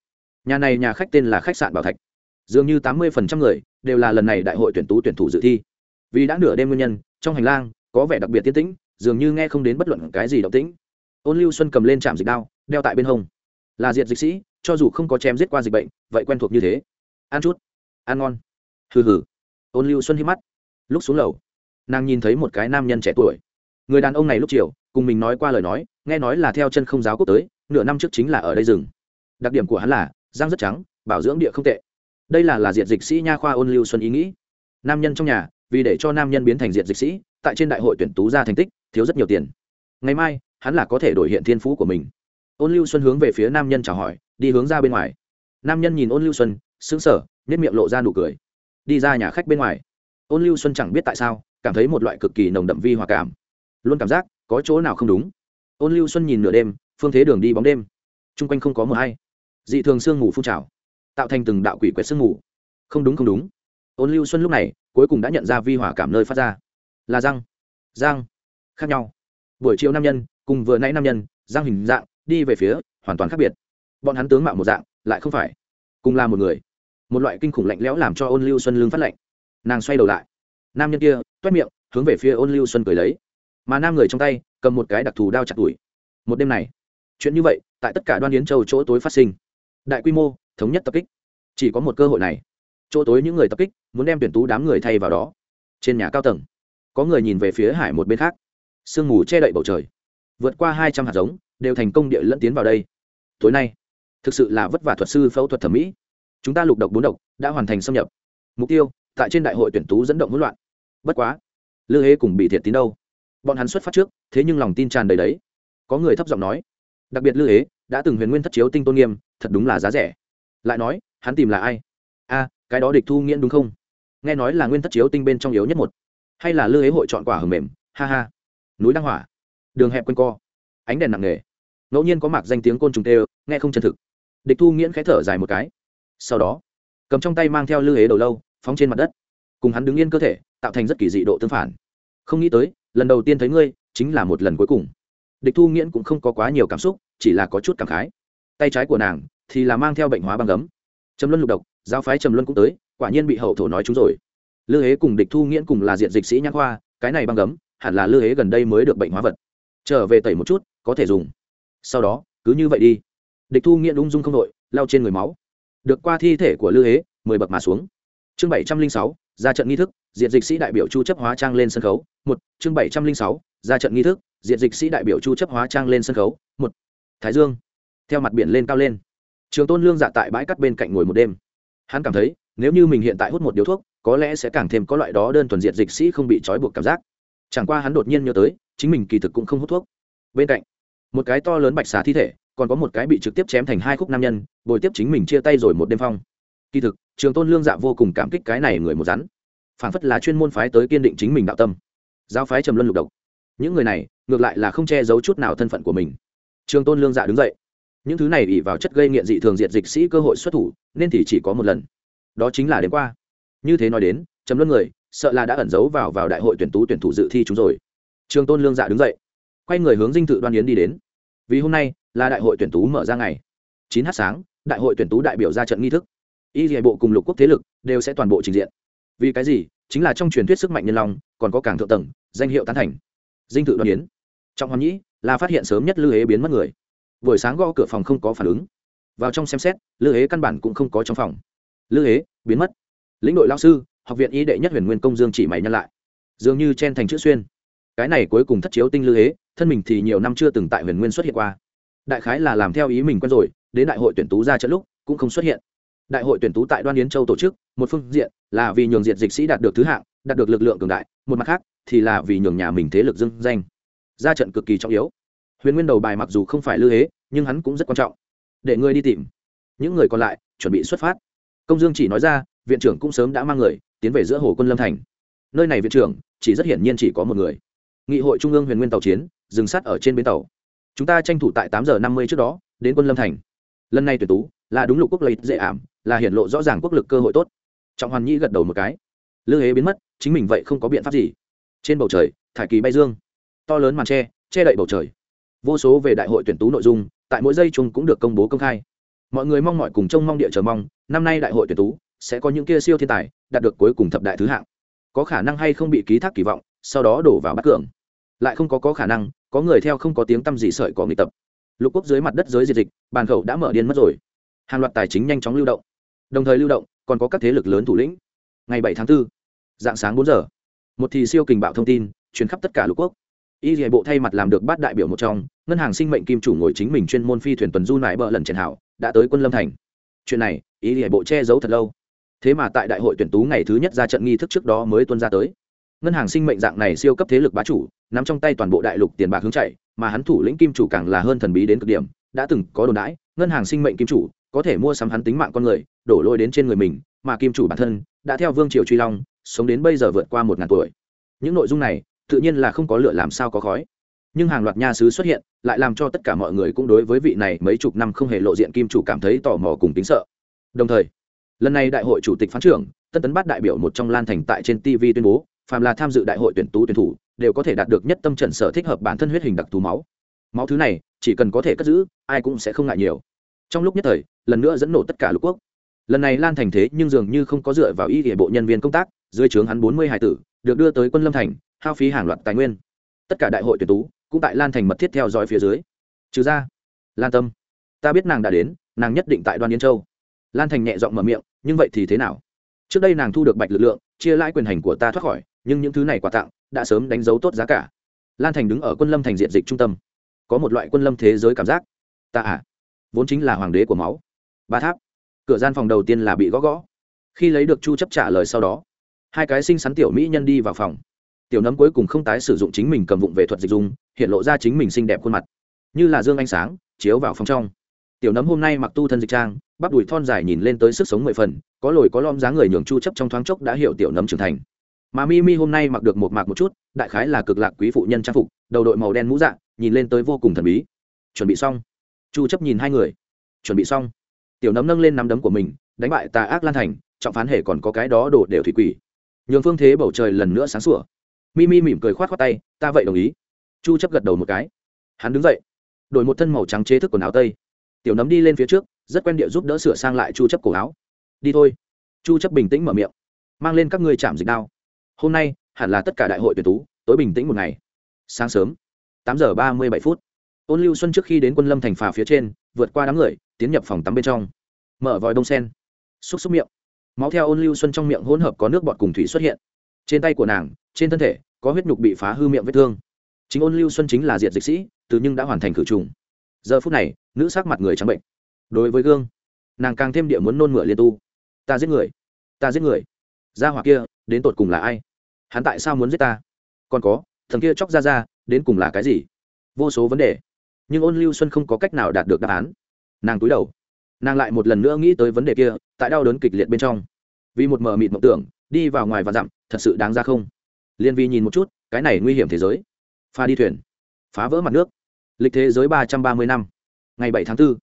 Nhà này nhà khách tên là khách sạn bảo thạch. Dường như tám mươi phần trăm người đều là lần này đại hội tuyển tú tuyển thủ dự thi. Vì đã nửa đêm nguyên nhân, trong hành lang có vẻ đặc biệt tiến tĩnh, dường như nghe không đến bất luận cái gì động tĩnh. Ôn lưu xuân cầm lên trạm dịch đao, đeo tại bên hông. Là diệt dịch sĩ, cho dù không có chém giết qua dịch bệnh, vậy quen thuộc như thế. Ăn chút. Ăn ngon. Hừ hừ. Ôn lưu xuân hít mắt. Lúc xuống lầu, nàng nhìn thấy một cái nam nhân trẻ tuổi. Người đàn ông này lúc chiều, cùng mình nói qua lời nói, nghe nói là theo chân không giáo quốc tới, nửa năm trước chính là ở đây rừng. Đặc điểm của hắn là, răng rất trắng, bảo dưỡng địa không tệ. Đây là là diệt dịch sĩ nha khoa ôn lưu xuân ý nghĩ. Nam nhân trong nhà, vì để cho nam nhân biến thành diệt dịch sĩ tại trên đại hội tuyển tú ra thành tích, thiếu rất nhiều tiền. Ngày mai, hắn là có thể đổi hiện thiên phú của mình. Ôn lưu xuân hướng về phía nam nhân chào hỏi, đi hướng ra bên ngoài. Nam nhân nhìn ôn lưu xuân xứng sở nhất miệng lộ ra nụ cười. Đi ra nhà khách bên ngoài. Ôn lưu xuân chẳng biết tại sao, cảm thấy một loại cực kỳ nồng đậm vi hòa cảm. Luôn cảm giác, có chỗ nào không đúng. Ôn lưu xuân nhìn nửa đêm, phương thế đường đi bóng đêm. T r u n g quanh không có mờ hay. Dị thường sương mù phun trào, tạo thành từng đạo quỷ quét sương mù. Không đúng không đúng. Ôn lưu xuân lúc này, cuối cùng đã nhận ra vi hòa cảm nơi phát ra là răng răng, khác nhau. Buổi chiều nam nhân cùng vừa nãy nam nhân, răng hình dạng, đi về phía hoàn toàn khác biệt. Bọn hắn tướng mạo một dạng, lại không phải. Cùng là một người. Một loại kinh khủng lạnh lẽo làm cho ôn lưu xuân lương phát lạnh. Nàng xoay đầu lại. Nam nhân kia toét miệng, hướng về phía ôn lưu xuân cười lấy. Mà nam người trong tay, cầm một cái đặc thù đao chặt đuổi. Một đêm này, chuyện như vậy tại tất cả đoan yến châu chỗ tối phát sinh. Đại quy mô, thống nhất tập kích. Chỉ có một cơ hội này. Chỗ tối những người tập kích muốn đem tuyển tú đám người thay vào đó. Trên nhà cao tầng có người nhìn về phía hải một bên khác. Sương mù che đậy bầu trời. Vượt qua hai trăm hạt giống, đều thành công địa lẫn tiến vào đây. Tối nay, thực sự là vất vả thuật sư phẫu thuật thẩm mỹ. Chúng ta lục độc bốn độc đã hoàn thành xâm nhập. Mục tiêu, tại trên đại hội tuyển tú dẫn động hỗn loạn. Bất quá, lư hế cùng bị thiệt tín đâu? Bọn hắn xuất phát trước, thế nhưng lòng tin tràn đầy đấy. Có người thấp giọng nói, đặc biệt lư hế đã từng huyền nguyên thất chiếu tinh tôn nghiêm, thật đúng là giá rẻ. Lại nói, hắn tìm là ai? A, cái đó địch thu nghiễn đúng không? Nghe nói là nguyên thất chiếu tinh bên trong yếu nhất một hay là lư hế hội chọn quả hầm mềm? Ha ha. Núi đăng hỏa. Đường hẹp quanh co. Ánh đèn nặng nề. Ngẫu nhiên có mạc danh tiếng côn trùng tê, nghe không chân thực. Địch thu nghiễn khẽ thở dài một cái. Sau đó, cầm trong tay mang theo lư hế đầu lâu, phóng trên mặt đất. Cùng hắn đứng yên cơ thể, tạo thành rất kỳ dị độ tương phản. Không nghĩ tới, lần đầu tiên thấy ngươi, chính là một lần cuối cùng. Địch thu nghiễn cũng không có quá nhiều cảm xúc, chỉ là có chút cảm khái. Tay trái của nàng thì là mang theo bệnh hóa băng gấm. Trầm luân lục độc, giáo phái trầm luân cũng tới, quả nhiên bị hậu thổ nói chúng rồi lư hế cùng địch thu nghiễn cùng là diện dịch sĩ nhãn khoa, cái này băng gấm, hẳn là lư hế gần đây mới được bệnh hóa vật. Trở về tẩy một chút, có thể dùng. Sau đó, cứ như vậy đi. Địch thu nghiện ung dung không đội lao trên người máu. Được qua thi thể của lư hế, mười bậc mà xuống. Chương bảy trăm linh sáu, ra trận nghi thức, diện dịch sĩ đại biểu chu chấp hóa trang lên sân khấu. Một, chương bảy trăm linh sáu, ra trận nghi thức, diện dịch sĩ đại biểu chu chấp hóa trang lên sân khấu. Một, thái dương, theo mặt biển lên cao lên. Trường tôn lương dạ tại bãi cắt bên cạnh ngồi một đêm. Hắn cảm thấy, nếu như mình hiện tại hút một điếu thuốc có lẽ sẽ càng thêm có loại đó đơn thuần diện dịch sĩ không bị trói buộc cảm giác. Chẳng qua hắn đột nhiên nhớ tới, chính mình kỳ thực cũng không hút thuốc. Bên cạnh, một cái to lớn bạch xà thi thể, còn có một cái bị trực tiếp chém thành hai khúc nam nhân, bồi tiếp chính mình chia tay rồi một đêm phong. Kỳ thực, trường tôn lương dạ vô cùng cảm kích cái này người một rắn. Phản phất là chuyên môn phái tới kiên định chính mình đạo tâm. Giáo phái trầm luân lục độc. Những người này, ngược lại là không che giấu chút nào thân phận của mình. Trường tôn lương dạ đứng dậy. Những thứ này ỉ vào chất gây nghiện dị thường diệt dịch sĩ cơ hội xuất thủ, nên thì chỉ có một lần. Đó chính là đêm qua như thế nói đến, trầm luân người, sợ là đã ẩn giấu vào vào đại hội tuyển tú tuyển thủ dự thi chúng rồi. Trường tôn lương dạ đứng dậy, quay người hướng dinh thự đoan yến đi đến. Vì hôm nay, là đại hội tuyển tú mở ra ngày. Chín h sáng, đại hội tuyển tú đại biểu ra trận nghi thức. Y hệ bộ cùng lục quốc thế lực đều sẽ toàn bộ trình diện. Vì cái gì? Chính là trong truyền thuyết sức mạnh nhân long, còn có cảng thượng tầng, danh hiệu tán thành. Dinh thự đoan yến. Trọng hoàng nhĩ là phát hiện sớm nhất lư hế biến mất người. Buổi sáng gõ cửa phòng không có phản ứng. Vào trong xem xét, lư hế căn bản cũng không có trong phòng. Lư hế biến mất lĩnh đội lao sư, học viện y đệ nhất huyền nguyên công dương chỉ mày nhân lại. Dường như chen thành chữ xuyên. Cái này cuối cùng thất chiếu tinh lư hế, thân mình thì nhiều năm chưa từng tại huyền nguyên xuất hiện qua. Đại khái là làm theo ý mình quen rồi, đến đại hội tuyển tú ra trận lúc, cũng không xuất hiện. Đại hội tuyển tú tại đoan yến châu tổ chức, một phương diện là vì nhường diện dịch sĩ đạt được thứ hạng, đạt được lực lượng cường đại, một mặt khác thì là vì nhường nhà mình thế lực dưng danh. Ra trận cực kỳ trọng yếu. Huyền nguyên đầu bài mặc dù không phải lư hế, nhưng hắn cũng rất quan trọng. Để ngươi đi tìm. Những người còn lại, chuẩn bị xuất phát. Công dương chỉ nói ra viện trưởng cũng sớm đã mang người tiến về giữa hồ quân lâm thành. Nơi này viện trưởng, chỉ rất hiển nhiên chỉ có một người. Nghị hội trung ương huyền nguyên tàu chiến, dừng sát ở trên bến tàu. Chúng ta tranh thủ tại tám giờ năm mươi trước đó, đến quân lâm thành. Lần này tuyển tú, là đúng lục quốc lợi dễ ảm, là hiện lộ rõ ràng quốc lực cơ hội tốt. Trọng hoàn nhi gật đầu một cái. Lương hế biến mất, chính mình vậy không có biện pháp gì. Trên bầu trời, thải kỳ bay dương. To lớn màn tre, che đậy bầu trời. Vô số về đại hội tuyển tú nội dung, tại mỗi giây chung cũng được công bố công khai. Mọi người mong mọi cùng trông mong địa chờ mong, năm nay đại hội tuyển tú sẽ có những kia siêu thiên tài đạt được cuối cùng thập đại thứ hạng. Có khả năng hay không bị ký thác kỳ vọng sau đó đổ vào bắt cường. Lại không có có khả năng có người theo không có tiếng tăm gì sợi có nghị tập. Lục quốc dưới mặt đất giới diệt dịch bàn khẩu đã mở điên mất rồi. Hàng loạt tài chính nhanh chóng lưu động. Đồng thời lưu động còn có các thế lực lớn thủ lĩnh. Ngày bảy tháng 4, dạng sáng bốn giờ một thì siêu kình bạo thông tin truyền khắp tất cả lục quốc. Y hệ bộ thay mặt làm được bát đại biểu một trong ngân hàng sinh mệnh kim chủ ngồi chính mình chuyên môn phi thuyền tuần du nải bờ lần triển hảo đã tới quân lâm thành. Chuyện này y hệ bộ che giấu thật lâu thế mà tại đại hội tuyển tú ngày thứ nhất ra trận nghi thức trước đó mới tuân ra tới. Ngân hàng sinh mệnh dạng này siêu cấp thế lực bá chủ, nắm trong tay toàn bộ đại lục tiền bạc hướng chạy, mà hắn thủ lĩnh kim chủ càng là hơn thần bí đến cực điểm, đã từng có đồn đãi, ngân hàng sinh mệnh kim chủ, có thể mua sắm hắn tính mạng con người, đổ lôi đến trên người mình, mà kim chủ bản thân, đã theo vương triều truy long, sống đến bây giờ vượt qua một ngàn tuổi. Những nội dung này, tự nhiên là không có lựa làm sao có khói. Nhưng hàng loạt nha sứ xuất hiện, lại làm cho tất cả mọi người cũng đối với vị này mấy chục năm không hề lộ diện kim chủ cảm thấy tò mò cùng tính sợ. Đồng thời lần này đại hội chủ tịch phán trưởng, tân tấn bát đại biểu một trong lan thành tại trên tv tuyên bố, phàm là tham dự đại hội tuyển tú tuyển thủ, đều có thể đạt được nhất tâm trận sở thích hợp bản thân huyết hình đặc thù máu. Máu thứ này, chỉ cần có thể cất giữ, ai cũng sẽ không ngại nhiều. Trong lúc nhất thời, lần nữa dẫn nổ tất cả lục quốc. Lần này lan thành thế nhưng dường như không có dựa vào y địa bộ nhân viên công tác, dưới trướng hắn bốn mươi hải tử, được đưa tới quân lâm thành, hao phí hàng loạt tài nguyên. Tất cả đại hội tuyển tú, cũng tại lan thành mật thiết theo dõi phía dưới. Trừ ra, lan tâm, ta biết nàng đã đến, nàng nhất định tại đoan yên châu lan thành nhẹ giọng mở miệng, nhưng vậy thì thế nào? Trước đây nàng thu được bạch lực lượng, chia lãi quyền hành của ta thoát khỏi, nhưng những thứ này quà tặng đã sớm đánh dấu tốt giá cả. Lan thành đứng ở quân lâm thành diện dịch trung tâm. Có một loại quân lâm thế giới cảm giác. Ta à vốn chính là hoàng đế của máu. Ba tháp. Cửa gian phòng đầu tiên là bị gõ gõ. Khi lấy được chu chấp trả lời sau đó, hai cái xinh xắn tiểu mỹ nhân đi vào phòng. Tiểu nấm cuối cùng không tái sử dụng chính mình cầm vụng về thuật dịch dung, hiện lộ ra chính mình xinh đẹp khuôn mặt. Như là dương ánh sáng, chiếu vào phòng trong tiểu nấm hôm nay mặc tu thân dịch trang, bắp đùi thon dài nhìn lên tới sức sống mười phần, có lồi có lom dáng người nhường chu chấp trong thoáng chốc đã hiểu tiểu nấm trưởng thành. Mà mi mi hôm nay mặc được một mạc một chút, đại khái là cực lạc quý phụ nhân trang phục, đầu đội màu đen mũ dạng nhìn lên tới vô cùng thần bí. Chuẩn bị xong. Chu chấp nhìn hai người. Chuẩn bị xong. Tiểu nấm nâng lên nắm đấm của mình, đánh bại tà ác lan thành, trọng phán hệ còn có cái đó đổ đều thủy quỷ. Nhường phương thế bầu trời lần nữa sáng sủa. Mi mi mỉm cười khoát khoát tay, ta vậy đồng ý. Chu chấp gật đầu một cái. Hắn đứng dậy, đổi một thân màu trắng chế thức quần áo tây tiểu nấm đi lên phía trước, rất quen địa giúp đỡ sửa sang lại chu chấp cổ áo. Đi thôi. Chu chấp bình tĩnh mở miệng. Mang lên các ngươi chạm dịch đao. Hôm nay, hẳn là tất cả đại hội tuyển tú, tối bình tĩnh một ngày. Sáng sớm, tám giờ ba mươi bảy phút. Ôn lưu xuân trước khi đến quân lâm thành phà phía trên, vượt qua đám người, tiến nhập phòng tắm bên trong. Mở vòi đông sen. Xúc xúc miệng. Máu theo ôn lưu xuân trong miệng hỗn hợp có nước bọt cùng thủy xuất hiện. Trên tay của nàng, trên thân thể, có huyết nhục bị phá hư miệng vết thương. Chính ôn lưu xuân chính là diệt dịch sĩ, từ nhưng đã hoàn thành khử trùng giờ phút này, nữ sắc mặt người trắng bệnh. Đối với gương, nàng càng thêm địa muốn nôn mửa liên tu. Ta giết người, ta giết người. Gia hỏa kia, đến tột cùng là ai? Hắn tại sao muốn giết ta? Còn có thần kia chóc ra ra đến cùng là cái gì? Vô số vấn đề. Nhưng ôn lưu xuân không có cách nào đạt được đáp án. Nàng túi đầu. Nàng lại một lần nữa nghĩ tới vấn đề kia, tại đau đớn kịch liệt bên trong. Vì một mờ mịt mộng tưởng, đi vào ngoài và dặm, thật sự đáng ra không? Liên vi nhìn một chút, cái này nguy hiểm thế giới. Pha đi thuyền. Phá vỡ mặt nước lịch thế giới ba trăm ba mươi năm. Ngày bảy tháng 4,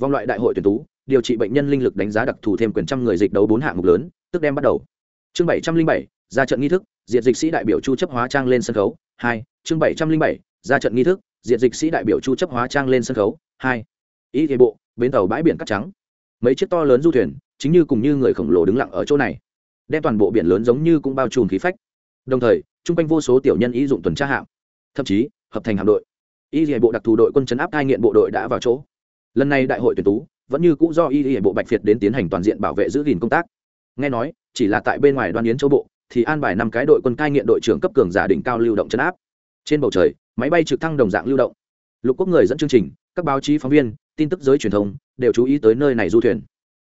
vòng loại đại hội tuyển tú điều trị bệnh nhân linh lực đánh giá đặc thù thêm quyền trăm người dịch đấu bốn hạng mục lớn tức đem bắt đầu. Chương bảy trăm linh bảy ra trận nghi thức diện dịch sĩ đại biểu chu chấp hóa trang lên sân khấu hai. Chương bảy trăm linh bảy ra trận nghi thức diện dịch sĩ đại biểu chu chấp hóa trang lên sân khấu hai. Ý thế bộ bến tàu bãi biển cát trắng. Mấy chiếc to lớn du thuyền chính như cùng như người khổng lồ đứng lặng ở chỗ này. Đem toàn bộ biển lớn giống như cũng bao trùm khí phách. Đồng thời chung quanh vô số tiểu nhân ý dụng tuần tra hạm thậm chí hợp thành hạm đội y hệ bộ đặc thù đội quân chấn áp cai nghiện bộ đội đã vào chỗ. Lần này đại hội tuyển tú, vẫn như cũ do y hệ bộ bạch việt đến tiến hành toàn diện bảo vệ giữ gìn công tác. Nghe nói, chỉ là tại bên ngoài đoan yến châu bộ, thì an bài năm cái đội quân cai nghiện đội trưởng cấp cường giả đỉnh cao lưu động chấn áp. Trên bầu trời, máy bay trực thăng đồng dạng lưu động. Lục quốc người dẫn chương trình, các báo chí phóng viên, tin tức giới truyền thông đều chú ý tới nơi này du thuyền.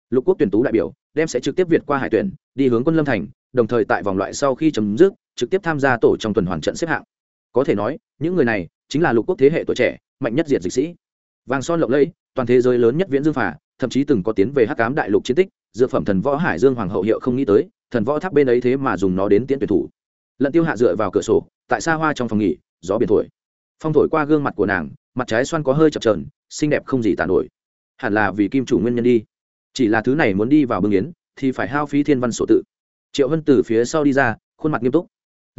Lục quốc tuyển tú đại biểu đem sẽ trực tiếp việt qua hải tuyển, đi hướng quân lâm thành, đồng thời tại vòng loại sau khi chấm dứt, trực tiếp tham gia tổ trong tuần hoàn trận xếp hạng. Có thể nói, những người này chính là lục quốc thế hệ tuổi trẻ, mạnh nhất diệt dịch sĩ. Vàng son lộng lẫy, toàn thế giới lớn nhất viễn dương phả thậm chí từng có tiến về hắc cám đại lục chiến tích, dược phẩm thần võ hải dương hoàng hậu hiệu không nghĩ tới, thần võ tháp bên ấy thế mà dùng nó đến tiễn tuyển thủ. Lận tiêu hạ dựa vào cửa sổ, tại xa hoa trong phòng nghỉ, gió biển thổi. Phong thổi qua gương mặt của nàng, mặt trái xoan có hơi chập trờn xinh đẹp không gì tàn nổi. Hẳn là vì kim chủ nguyên nhân đi. Chỉ là thứ này muốn đi vào bưng yến, thì phải hao phí thiên văn sổ tự. Triệu hân từ phía sau đi ra, khuôn mặt nghiêm túc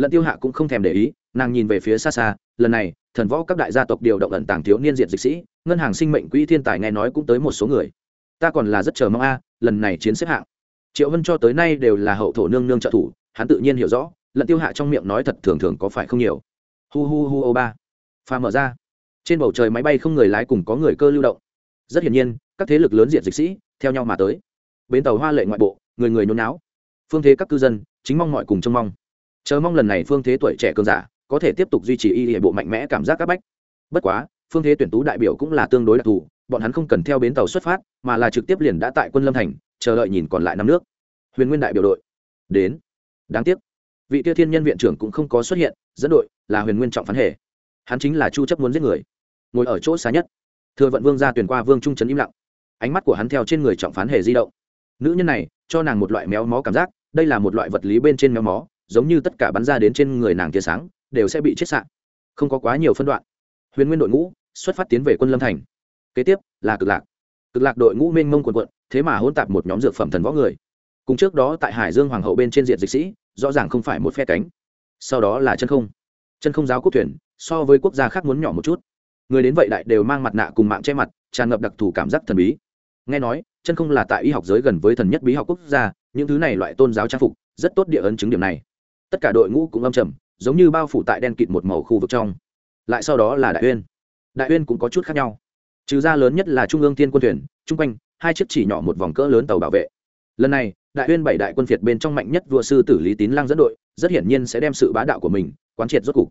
lận tiêu hạ cũng không thèm để ý, nàng nhìn về phía xa xa, lần này, thần võ các đại gia tộc điều động ẩn tàng thiếu niên diện dịch sĩ, ngân hàng sinh mệnh quỹ thiên tài nghe nói cũng tới một số người. Ta còn là rất chờ mong a à, lần này chiến xếp hạng. Triệu vân cho tới nay đều là hậu thổ nương nương trợ thủ, hắn tự nhiên hiểu rõ, lận tiêu hạ trong miệng nói thật thường thường có phải không nhiều. Hu hu hu ô ba. Pha mở ra. Trên bầu trời máy bay không người lái cùng có người cơ lưu động. Rất hiển nhiên, các thế lực lớn diện dịch sĩ, theo nhau mà tới. Bến tàu hoa lệ ngoại bộ, người người nhốn náo phương thế các cư dân, chính mong mọi cùng trông mong chờ mong lần này phương thế tuổi trẻ cường giả có thể tiếp tục duy trì y hệ bộ mạnh mẽ cảm giác các bách. Bất quá, phương thế tuyển tú đại biểu cũng là tương đối đặc thù, bọn hắn không cần theo bến tàu xuất phát, mà là trực tiếp liền đã tại quân lâm thành, chờ đợi nhìn còn lại năm nước. Huyền nguyên đại biểu đội. Đến. Đáng tiếc, vị tiêu thiên nhân viện trưởng cũng không có xuất hiện, dẫn đội là huyền nguyên trọng phán hệ. Hắn chính là chu chấp muốn giết người. Ngồi ở chỗ xa nhất. Thừa vận vương ra tuyển qua vương trung trấn im lặng. Ánh mắt của hắn theo trên người trọng phán hề di động. Nữ nhân này, cho nàng một loại méo mó cảm giác, đây là một loại vật lý bên trên méo mó giống như tất cả bắn ra đến trên người nàng tia sáng, đều sẽ bị chết sạn không có quá nhiều phân đoạn. Huyền nguyên đội ngũ xuất phát tiến về quân lâm thành. Kế tiếp là cực lạc. Cực lạc đội ngũ mênh mông quần quận thế mà hôn tạp một nhóm dược phẩm thần võ người. Cùng trước đó tại hải dương hoàng hậu bên trên diện dịch sĩ, rõ ràng không phải một phe cánh. Sau đó là chân không. Chân không giáo quốc thuyền so với quốc gia khác muốn nhỏ một chút. Người đến vậy đại đều mang mặt nạ cùng mạng che mặt, tràn ngập đặc thù cảm giác thần bí. Nghe nói, chân không là tại y học giới gần với thần nhất bí học quốc gia, những thứ này loại tôn giáo trang phục, rất tốt địa ấn chứng điểm này tất cả đội ngũ cũng âm trầm, giống như bao phủ tại đen kịt một màu khu vực trong. Lại sau đó là đại uyên. Đại uyên cũng có chút khác nhau. Trừ ra lớn nhất là trung ương thiên quân thuyền, chung quanh, hai chiếc chỉ nhỏ một vòng cỡ lớn tàu bảo vệ. Lần này, đại uyên bảy đại quân phiệt bên trong mạnh nhất vua sư tử lý tín lang dẫn đội, rất hiển nhiên sẽ đem sự bá đạo của mình quán triệt rốt cục.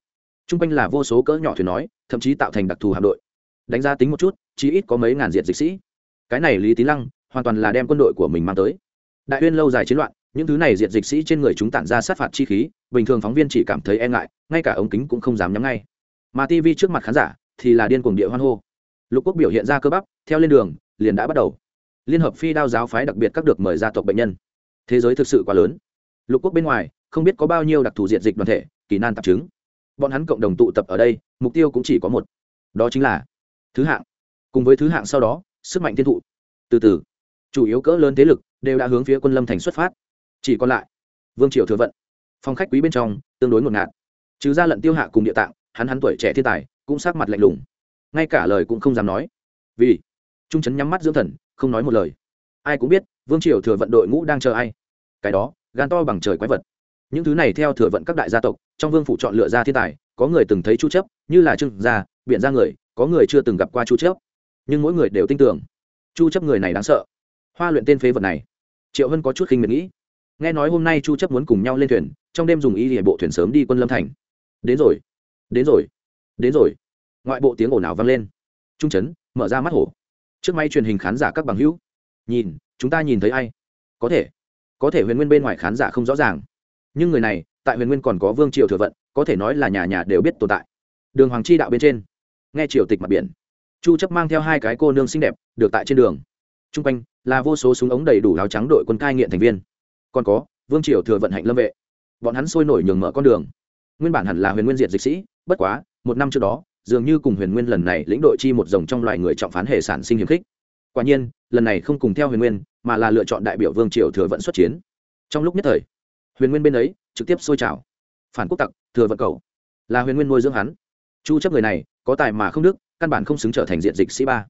Chung quanh là vô số cỡ nhỏ thuyền nói, thậm chí tạo thành đặc thù hạm đội. Đánh giá tính một chút, chí ít có mấy ngàn diệt dịch sĩ. Cái này lý tín lăng hoàn toàn là đem quân đội của mình mang tới. Đại uyên lâu dài chiến loạn những thứ này diệt dịch sĩ trên người chúng tản ra sát phạt chi khí, bình thường phóng viên chỉ cảm thấy e ngại, ngay cả ống kính cũng không dám nhắm ngay. Mà tv trước mặt khán giả thì là điên cuồng địa hoan hô. Lục quốc biểu hiện ra cơ bắp, theo lên đường, liền đã bắt đầu. Liên hợp phi đao giáo phái đặc biệt các được mời gia tộc bệnh nhân. Thế giới thực sự quá lớn. Lục quốc bên ngoài, không biết có bao nhiêu đặc thù diện dịch đoàn thể, kỳ nan tạp chứng. Bọn hắn cộng đồng tụ tập ở đây, mục tiêu cũng chỉ có một. Đó chính là thứ hạng. Cùng với thứ hạng sau đó, sức mạnh thiên thụ. Từ từ, chủ yếu cỡ lớn thế lực đều đã hướng phía quân lâm thành xuất phát chỉ còn lại, vương triều thừa vận. Phong khách quý bên trong, tương đối ngột ngạt. Trừ ra lận tiêu hạ cùng địa tạng, hắn hắn tuổi trẻ thiên tài, cũng sắc mặt lạnh lùng. Ngay cả lời cũng không dám nói. Vì trung trấn nhắm mắt dưỡng thần, không nói một lời. Ai cũng biết, vương triều thừa vận đội ngũ đang chờ ai. Cái đó, gan to bằng trời quái vật. Những thứ này theo thừa vận các đại gia tộc, trong vương phủ chọn lựa ra thiên tài, có người từng thấy chu chấp như là trương gia biện gia người, có người chưa từng gặp qua chu chấp nhưng mỗi người đều tin tưởng. Chu chấp người này đáng sợ. Hoa luyện tên phế vật này. Triệu hân có chút khinh miệt nghĩ nghe nói hôm nay chu chấp muốn cùng nhau lên thuyền, trong đêm dùng y hệ bộ thuyền sớm đi quân lâm thành. Đến rồi đến rồi đến rồi. Ngoại bộ tiếng ồn ào vang lên. Trung chấn mở ra mắt hổ. Trước máy truyền hình khán giả các bằng hữu. Nhìn, chúng ta nhìn thấy ai? Có thể có thể huyền nguyên bên ngoài khán giả không rõ ràng. Nhưng người này, tại huyền nguyên còn có vương triều thừa vận, có thể nói là nhà nhà đều biết tồn tại. Đường hoàng chi đạo bên trên. Nghe triều tịch mặt biển. Chu chấp mang theo hai cái cô nương xinh đẹp, được tại trên đường. Trung quanh là vô số súng ống đầy đủ áo trắng đội quân cai nghiện thành viên còn có, vương triều thừa vận hạnh lâm vệ. Bọn hắn sôi nổi nhường mở con đường. Nguyên bản hẳn là huyền nguyên diệt dịch sĩ, bất quá, một năm trước đó, dường như cùng huyền nguyên lần này lĩnh đội chi một dòng trong loài người trọng phán hệ sản sinh hiềm khích. Quả nhiên, lần này không cùng theo huyền nguyên, mà là lựa chọn đại biểu vương triều thừa vận xuất chiến. Trong lúc nhất thời, huyền nguyên bên ấy trực tiếp sôi trào. Phản quốc tặc, thừa vận cầu. Là huyền nguyên nuôi dưỡng hắn. Chu chấp người này, có tài mà không đức, căn bản không xứng trở thành diện dịch sĩ ba.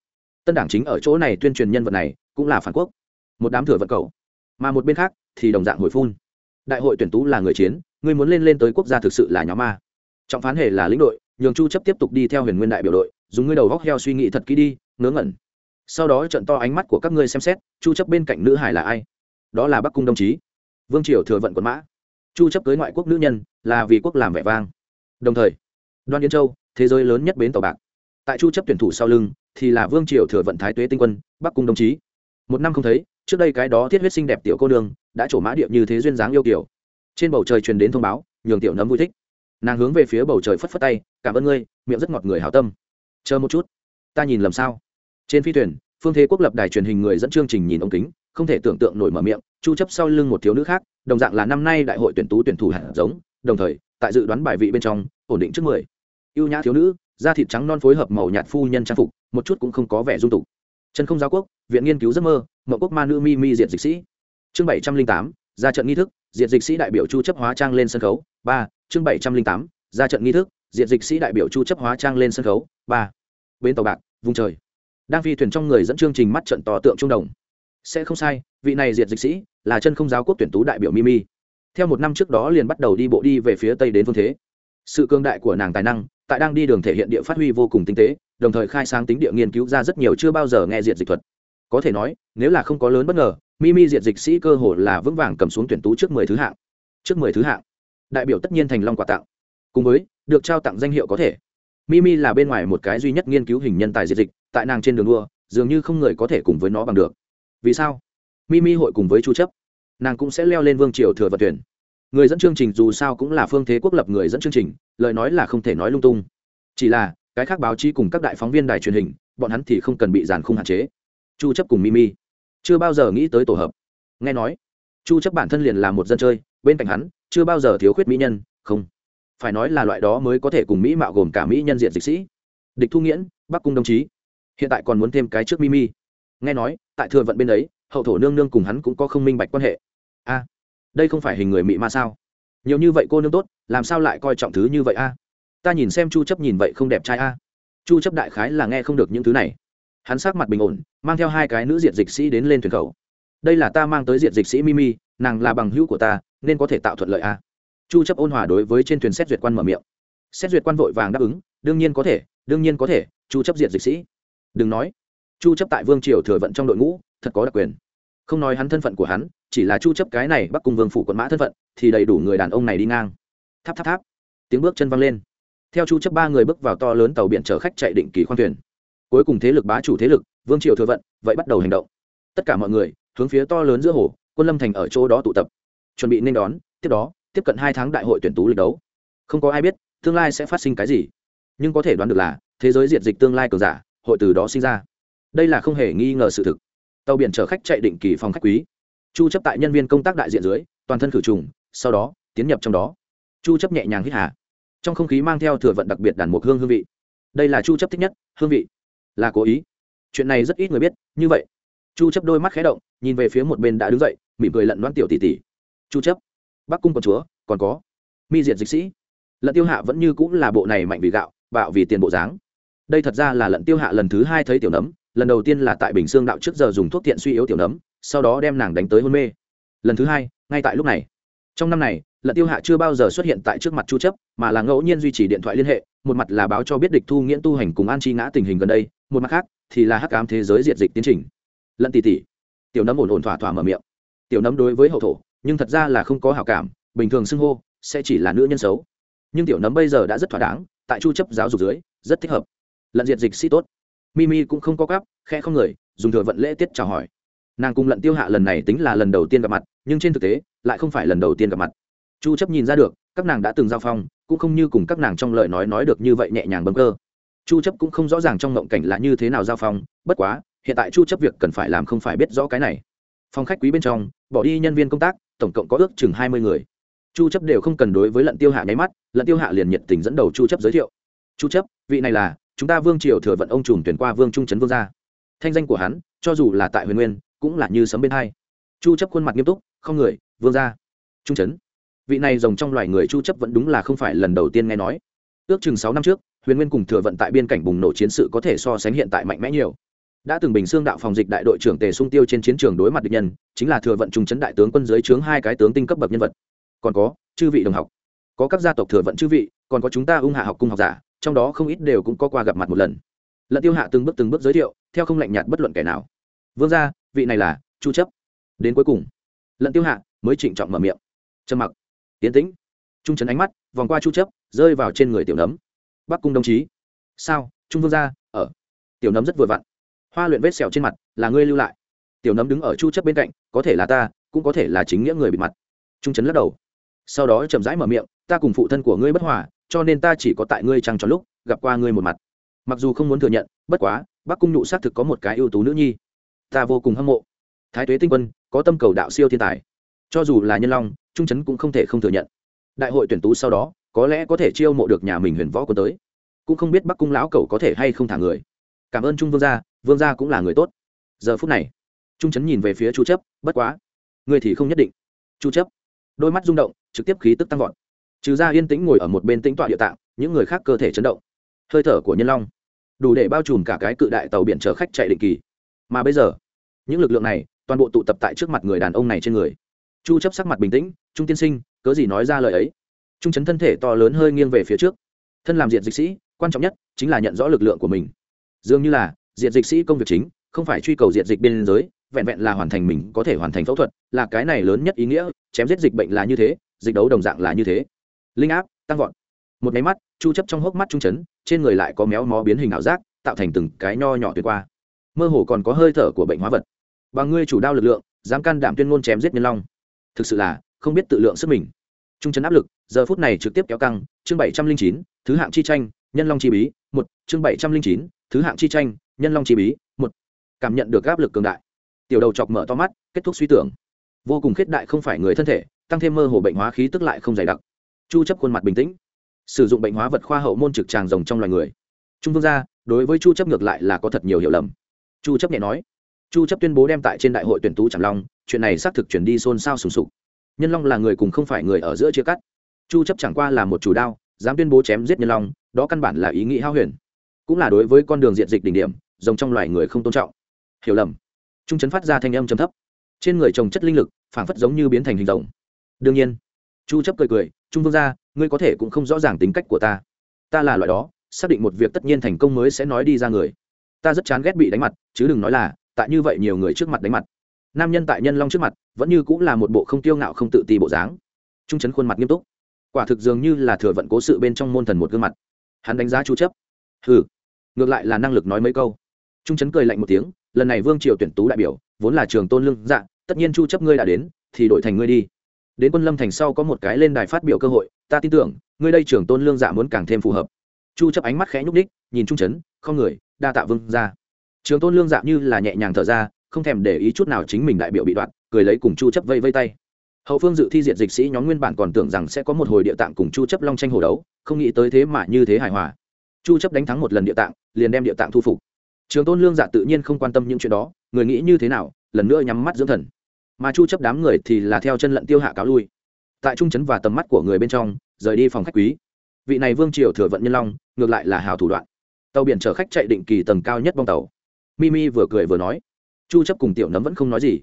Tân đảng chính ở chỗ này tuyên truyền nhân vật này, cũng là phản quốc. Một đám thừa vận cầu mà một bên khác thì đồng dạng hồi phun. Đại hội tuyển tú là người chiến người muốn lên lên tới quốc gia thực sự là nhóm ma. Trọng phán hề là lĩnh đội, nhường chu chấp tiếp tục đi theo huyền nguyên đại biểu đội, dùng ngươi đầu góc heo suy nghĩ thật kỹ đi, ngớ ngẩn. Sau đó trận to ánh mắt của các ngươi xem xét, chu chấp bên cạnh nữ hải là ai? Đó là bắc cung đồng chí. Vương triều thừa vận quận mã. Chu chấp cưới ngoại quốc nữ nhân, là vì quốc làm vẻ vang. Đồng thời, đoan yên châu, thế giới lớn nhất bến tàu bạc. Tại chu chấp tuyển thủ sau lưng, thì là vương triều thừa vận thái tuế tinh quân, bắc cung đồng chí. Một năm không thấy trước đây cái đó thiết huyết xinh đẹp tiểu cô nương, đã trổ mã điệp như thế duyên dáng yêu kiểu. Trên bầu trời truyền đến thông báo, nhường tiểu nấm vui thích. Nàng hướng về phía bầu trời phất phất tay, cảm ơn ngươi, miệng rất ngọt người hảo tâm. Chờ một chút, ta nhìn lầm sao? Trên phi thuyền, phương thế quốc lập đài truyền hình người dẫn chương trình nhìn ống kính, không thể tưởng tượng nổi mở miệng, chu chấp sau lưng một thiếu nữ khác, đồng dạng là năm nay đại hội tuyển tú tuyển thủ hạt giống, đồng thời, tại dự đoán bài vị bên trong, ổn định trước mười. Ưu nhã thiếu nữ, da thịt trắng non phối hợp màu nhạt phu nhân trang phục, một chút cũng không có vẻ dung tục chân không giáo quốc, viện nghiên cứu giấc mơ, mậu quốc ma nữ mi mi diệt dịch sĩ. Chương bảy trăm linh tám, ra trận nghi thức, diệt dịch sĩ đại biểu chu chấp hóa trang lên sân khấu. Ba, chương bảy trăm linh tám, ra trận nghi thức, diệt dịch sĩ đại biểu chu chấp hóa trang lên sân khấu. Ba, bến tàu bạc, vùng trời. Đang phi thuyền trong người dẫn chương trình mắt trận tò tượng trung đồng. Sẽ không sai, vị này diệt dịch sĩ là chân không giáo quốc tuyển tú đại biểu mimi theo một năm trước đó liền bắt đầu đi bộ đi về phía tây đến phương thế sự cương đại của nàng tài năng, tại đang đi đường thể hiện địa phát huy vô cùng tinh tế, đồng thời khai sáng tính địa nghiên cứu ra rất nhiều chưa bao giờ nghe diện dịch thuật. Có thể nói, nếu là không có lớn bất ngờ, mimi diệt dịch sĩ cơ hội là vững vàng cầm xuống tuyển tú trước mười thứ hạng. Trước mười thứ hạng, đại biểu tất nhiên thành long quà tặng. Cùng với, được trao tặng danh hiệu có thể. Mimi là bên ngoài một cái duy nhất nghiên cứu hình nhân tài diệt dịch, tại nàng trên đường đua, dường như không người có thể cùng với nó bằng được. Vì sao? Mimi hội cùng với chu chấp. Nàng cũng sẽ leo lên vương triều thừa vật tuyển người dẫn chương trình dù sao cũng là phương thế quốc lập người dẫn chương trình, lời nói là không thể nói lung tung. Chỉ là, cái khác báo chí cùng các đại phóng viên đài truyền hình, bọn hắn thì không cần bị giàn khung hạn chế. Chu chấp cùng mimi. Chưa bao giờ nghĩ tới tổ hợp. Nghe nói, chu chấp bản thân liền là một dân chơi, bên cạnh hắn, chưa bao giờ thiếu khuyết mỹ nhân, không. Phải nói là loại đó mới có thể cùng mỹ mạo gồm cả mỹ nhân diện dịch sĩ. Địch thu nghiễn, bắc cung đồng chí. Hiện tại còn muốn thêm cái trước mimi. Nghe nói, tại thừa vận bên ấy, hậu thổ nương nương cùng hắn cũng có không minh bạch quan hệ. A đây không phải hình người mỹ ma sao? Nhiều như vậy cô nương tốt, làm sao lại coi trọng thứ như vậy a? Ta nhìn xem chu chấp nhìn vậy không đẹp trai a. Chu chấp đại khái là nghe không được những thứ này. Hắn sắc mặt bình ổn, mang theo hai cái nữ diện dịch sĩ đến lên thuyền khẩu. Đây là ta mang tới diện dịch sĩ mimi, nàng là bằng hữu của ta, nên có thể tạo thuận lợi a. Chu chấp ôn hòa đối với trên thuyền xét duyệt quan mở miệng. Xét duyệt quan vội vàng đáp ứng, đương nhiên có thể, đương nhiên có thể, chu chấp diện dịch sĩ. Đừng nói. Chu chấp tại vương triều thừa vận trong đội ngũ, thật có đặc quyền không nói hắn thân phận của hắn, chỉ là chu chấp cái này bắc cung vương phủ quận mã thân phận, thì đầy đủ người đàn ông này đi ngang. Tháp tháp tháp. Tiếng bước chân văng lên. Theo chu chấp ba người bước vào to lớn tàu biển chở khách chạy định kỳ khoang thuyền. Cuối cùng thế lực bá chủ thế lực, vương triều thừa vận, vậy bắt đầu hành động. Tất cả mọi người, hướng phía to lớn giữa hồ, quân lâm thành ở chỗ đó tụ tập. Chuẩn bị nên đón, tiếp đó, tiếp cận hai tháng đại hội tuyển tú lịch đấu. Không có ai biết, tương lai sẽ phát sinh cái gì. Nhưng có thể đoán được là, thế giới diệt dịch tương lai cường giả, hội từ đó sinh ra. Đây là không hề nghi ngờ sự thực tàu biển chở khách chạy định kỳ phòng khách quý. Chu chấp tại nhân viên công tác đại diện dưới, toàn thân khử trùng, sau đó, tiến nhập trong đó. Chu chấp nhẹ nhàng hít hà. Trong không khí mang theo thừa vận đặc biệt đàn mục hương hương vị. Đây là chu chấp thích nhất, hương vị. Là cố ý. Chuyện này rất ít người biết, như vậy. Chu chấp đôi mắt khẽ động, nhìn về phía một bên đã đứng dậy, mỉm cười lận đoán tiểu tỷ tỷ. Chu chấp bắc cung quận chúa, còn có mi diệt dịch sĩ. Lận tiêu hạ vẫn như cũng là bộ này mạnh vì gạo, bạo vì tiền bộ dáng. Đây thật ra là lận tiêu hạ lần thứ hai thấy tiểu nấm lần đầu tiên là tại bình xương đạo trước giờ dùng thuốc thiện suy yếu tiểu nấm, sau đó đem nàng đánh tới hôn mê. Lần thứ hai, ngay tại lúc này. Trong năm này, lận tiêu hạ chưa bao giờ xuất hiện tại trước mặt chu chấp, mà là ngẫu nhiên duy trì điện thoại liên hệ, một mặt là báo cho biết địch thu nghiễn tu hành cùng an chi ngã tình hình gần đây, một mặt khác thì là hắc ám thế giới diệt dịch tiến trình. Lận tỷ tỷ, tiểu nấm ổn ổn thỏa thỏa mở miệng. Tiểu nấm đối với hậu thổ, nhưng thật ra là không có hảo cảm, bình thường xưng hô sẽ chỉ là nữ nhân xấu. Nhưng tiểu nấm bây giờ đã rất thỏa đáng, tại chu chấp giáo dục dưới, rất thích hợp. Lận diệt dịch sĩ tốt mimi cũng không có cắp khe không người, dùng thừa vận lễ tiết chào hỏi. Nàng cùng lận tiêu hạ lần này tính là lần đầu tiên gặp mặt, nhưng trên thực tế, lại không phải lần đầu tiên gặp mặt. Chu chấp nhìn ra được, các nàng đã từng giao phong, cũng không như cùng các nàng trong lời nói nói được như vậy nhẹ nhàng bấm cơ. Chu chấp cũng không rõ ràng trong ngộng cảnh là như thế nào giao phong, bất quá, hiện tại chu chấp việc cần phải làm không phải biết rõ cái này. Phòng khách quý bên trong, bỏ đi nhân viên công tác, tổng cộng có ước chừng 20 người. Chu chấp đều không cần đối với lận tiêu hạ nháy mắt, lận tiêu hạ liền nhiệt tình dẫn đầu chu chấp giới thiệu. Chu chấp, vị này là chúng ta vương triều thừa vận ông trùm tuyển qua vương trung trấn vương gia. Thanh danh của hắn, cho dù là tại huyền nguyên, cũng là như sấm bên hai. Chu chấp khuôn mặt nghiêm túc, không người, vương gia. Trung trấn. Vị này rồng trong loài người chu chấp vẫn đúng là không phải lần đầu tiên nghe nói. Ước chừng 6 năm trước, huyền nguyên cùng thừa vận tại biên cảnh bùng nổ chiến sự có thể so sánh hiện tại mạnh mẽ nhiều. Đã từng bình xương đạo phòng dịch đại đội trưởng tề sung tiêu trên chiến trường đối mặt địch nhân, chính là thừa vận trung trấn đại tướng quân dưới trướng hai cái tướng tinh cấp bậc nhân vật. Còn có, chư vị đồng học. Có các gia tộc thừa vận chư vị, còn có chúng ta ung hạ học cung học giả trong đó không ít đều cũng có qua gặp mặt một lần. Lận tiêu hạ từng bước từng bước giới thiệu, theo không lạnh nhạt bất luận kẻ nào. Vương gia, vị này là chu chấp. Đến cuối cùng, lận tiêu hạ mới trịnh trọng mở miệng. Trầm mặc. Tiến tĩnh. Trung trấn ánh mắt, vòng qua chu chấp, rơi vào trên người tiểu nấm. Bắc cung đồng chí. Sao? Trung vương gia, ở. Tiểu nấm rất vừa vặn. Hoa luyện vết sẹo trên mặt, là ngươi lưu lại. Tiểu nấm đứng ở chu chấp bên cạnh, có thể là ta, cũng có thể là chính nghĩa người bị mặt. Trung trấn lắc đầu. Sau đó chậm rãi mở miệng, ta cùng phụ thân của ngươi bất hòa cho nên ta chỉ có tại ngươi trăng tròn lúc gặp qua ngươi một mặt. Mặc dù không muốn thừa nhận, bất quá, bắc cung nhụ xác thực có một cái ưu tú nữ nhi. Ta vô cùng hâm mộ. Thái tuế tinh quân, có tâm cầu đạo siêu thiên tài. Cho dù là nhân long, trung trấn cũng không thể không thừa nhận. Đại hội tuyển tú sau đó, có lẽ có thể chiêu mộ được nhà mình huyền võ quân tới. Cũng không biết bắc cung lão cầu có thể hay không thả người. Cảm ơn trung vương gia vương gia cũng là người tốt. Giờ phút này, trung trấn nhìn về phía chu chấp, bất quá người thì không nhất định. Chu chấp, đôi mắt rung động, trực tiếp khí tức tăng vọt trừ ra yên tĩnh ngồi ở một bên tĩnh tọa địa tạng, những người khác cơ thể chấn động. Hơi thở của nhân long đủ để bao trùm cả cái cự đại tàu biển chở khách chạy định kỳ. Mà bây giờ, những lực lượng này toàn bộ tụ tập tại trước mặt người đàn ông này trên người. Chu chấp sắc mặt bình tĩnh, trung tiên sinh, cớ gì nói ra lời ấy? Trung chấn thân thể to lớn hơi nghiêng về phía trước. Thân làm diện dịch sĩ, quan trọng nhất chính là nhận rõ lực lượng của mình. Dường như là diện dịch sĩ công việc chính, không phải truy cầu diện dịch biên giới, vẹn vẹn là hoàn thành mình có thể hoàn thành phẫu thuật, là cái này lớn nhất ý nghĩa, chém giết dịch bệnh là như thế, dịch đấu đồng dạng là như thế linh áp tăng vọt. Một máy mắt chu chấp trong hốc mắt trung chấn trên người lại có méo mó biến hình ảo giác tạo thành từng cái nho nhỏ tuyệt qua. Mơ hồ còn có hơi thở của bệnh hóa vật. Bằng ngươi chủ đao lực lượng dám can đảm tuyên ngôn chém giết nhân long. Thực sự là không biết tự lượng sức mình. Trung chấn áp lực giờ phút này trực tiếp kéo căng chương 709, thứ hạng chi tranh nhân long chi bí một chương 709, thứ hạng chi tranh nhân long chi bí một. Cảm nhận được áp lực cường đại. Tiểu đầu chọc mở to mắt kết thúc suy tưởng. Vô cùng khiết đại không phải người thân thể tăng thêm mơ hồ bệnh hóa khí tức lại không dày đặc chu chấp khuôn mặt bình tĩnh. Sử dụng bệnh hóa vật khoa hậu môn trực tràng rồng trong loài người. Trung vương gia, đối với chu chấp ngược lại là có thật nhiều hiểu lầm. Chu chấp nhẹ nói. Chu chấp tuyên bố đem tại trên đại hội tuyển tú chẳng long, chuyện này xác thực chuyển đi xôn xao sùng sục. Nhân long là người cùng không phải người ở giữa chia cắt. Chu chấp chẳng qua là một chủ đao, dám tuyên bố chém giết nhân long, đó căn bản là ý nghĩ hao huyền. Cũng là đối với con đường diện dịch đỉnh điểm, rồng trong loài người không tôn trọng. Hiểu lầm. Trung chấn phát ra thanh âm trầm thấp. Trên người trồng chất linh lực, phảng phất giống như biến thành hình rồng. Đương nhiên, chu chấp cười cười trung vương gia, ngươi có thể cũng không rõ ràng tính cách của ta. Ta là loại đó, xác định một việc tất nhiên thành công mới sẽ nói đi ra người. Ta rất chán ghét bị đánh mặt, chứ đừng nói là, tại như vậy nhiều người trước mặt đánh mặt. Nam nhân tại nhân long trước mặt, vẫn như cũng là một bộ không tiêu ngạo không tự ti bộ dáng. Trung chấn khuôn mặt nghiêm túc. Quả thực dường như là thừa vận cố sự bên trong môn thần một gương mặt. Hắn đánh giá chu chấp. Hừ. Ngược lại là năng lực nói mấy câu. Trung chấn cười lạnh một tiếng, lần này vương triều tuyển tú đại biểu, vốn là trường tôn lương dạ tất nhiên chu chấp ngươi đã đến, thì đổi thành ngươi đi đến quân lâm thành sau có một cái lên đài phát biểu cơ hội, ta tin tưởng, ngươi đây trưởng tôn lương dạ muốn càng thêm phù hợp. Chu chấp ánh mắt khẽ nhúc đích nhìn trung chấn không người, đa tạ vương ra trường tôn lương dạ như là nhẹ nhàng thở ra, không thèm để ý chút nào chính mình đại biểu bị đoạn cười lấy cùng chu chấp vây vây tay. Hậu phương dự thi diện dịch sĩ nhóm nguyên bản còn tưởng rằng sẽ có một hồi địa tạng cùng chu chấp long tranh hồ đấu, không nghĩ tới thế mà như thế hài hòa. Chu chấp đánh thắng một lần địa tạng, liền đem địa tạng thu phục. Trường tôn lương dạ tự nhiên không quan tâm những chuyện đó, người nghĩ như thế nào, lần nữa nhắm mắt dưỡng thần mà chu chấp đám người thì là theo chân lận tiêu hạ cáo lui. Tại trung chấn và tầm mắt của người bên trong, rời đi phòng khách quý. Vị này vương triều thừa vận nhân long, ngược lại là hào thủ đoạn. Tàu biển chở khách chạy định kỳ tầng cao nhất bong tàu. Mimi vừa cười vừa nói. Chu chấp cùng tiểu nấm vẫn không nói gì.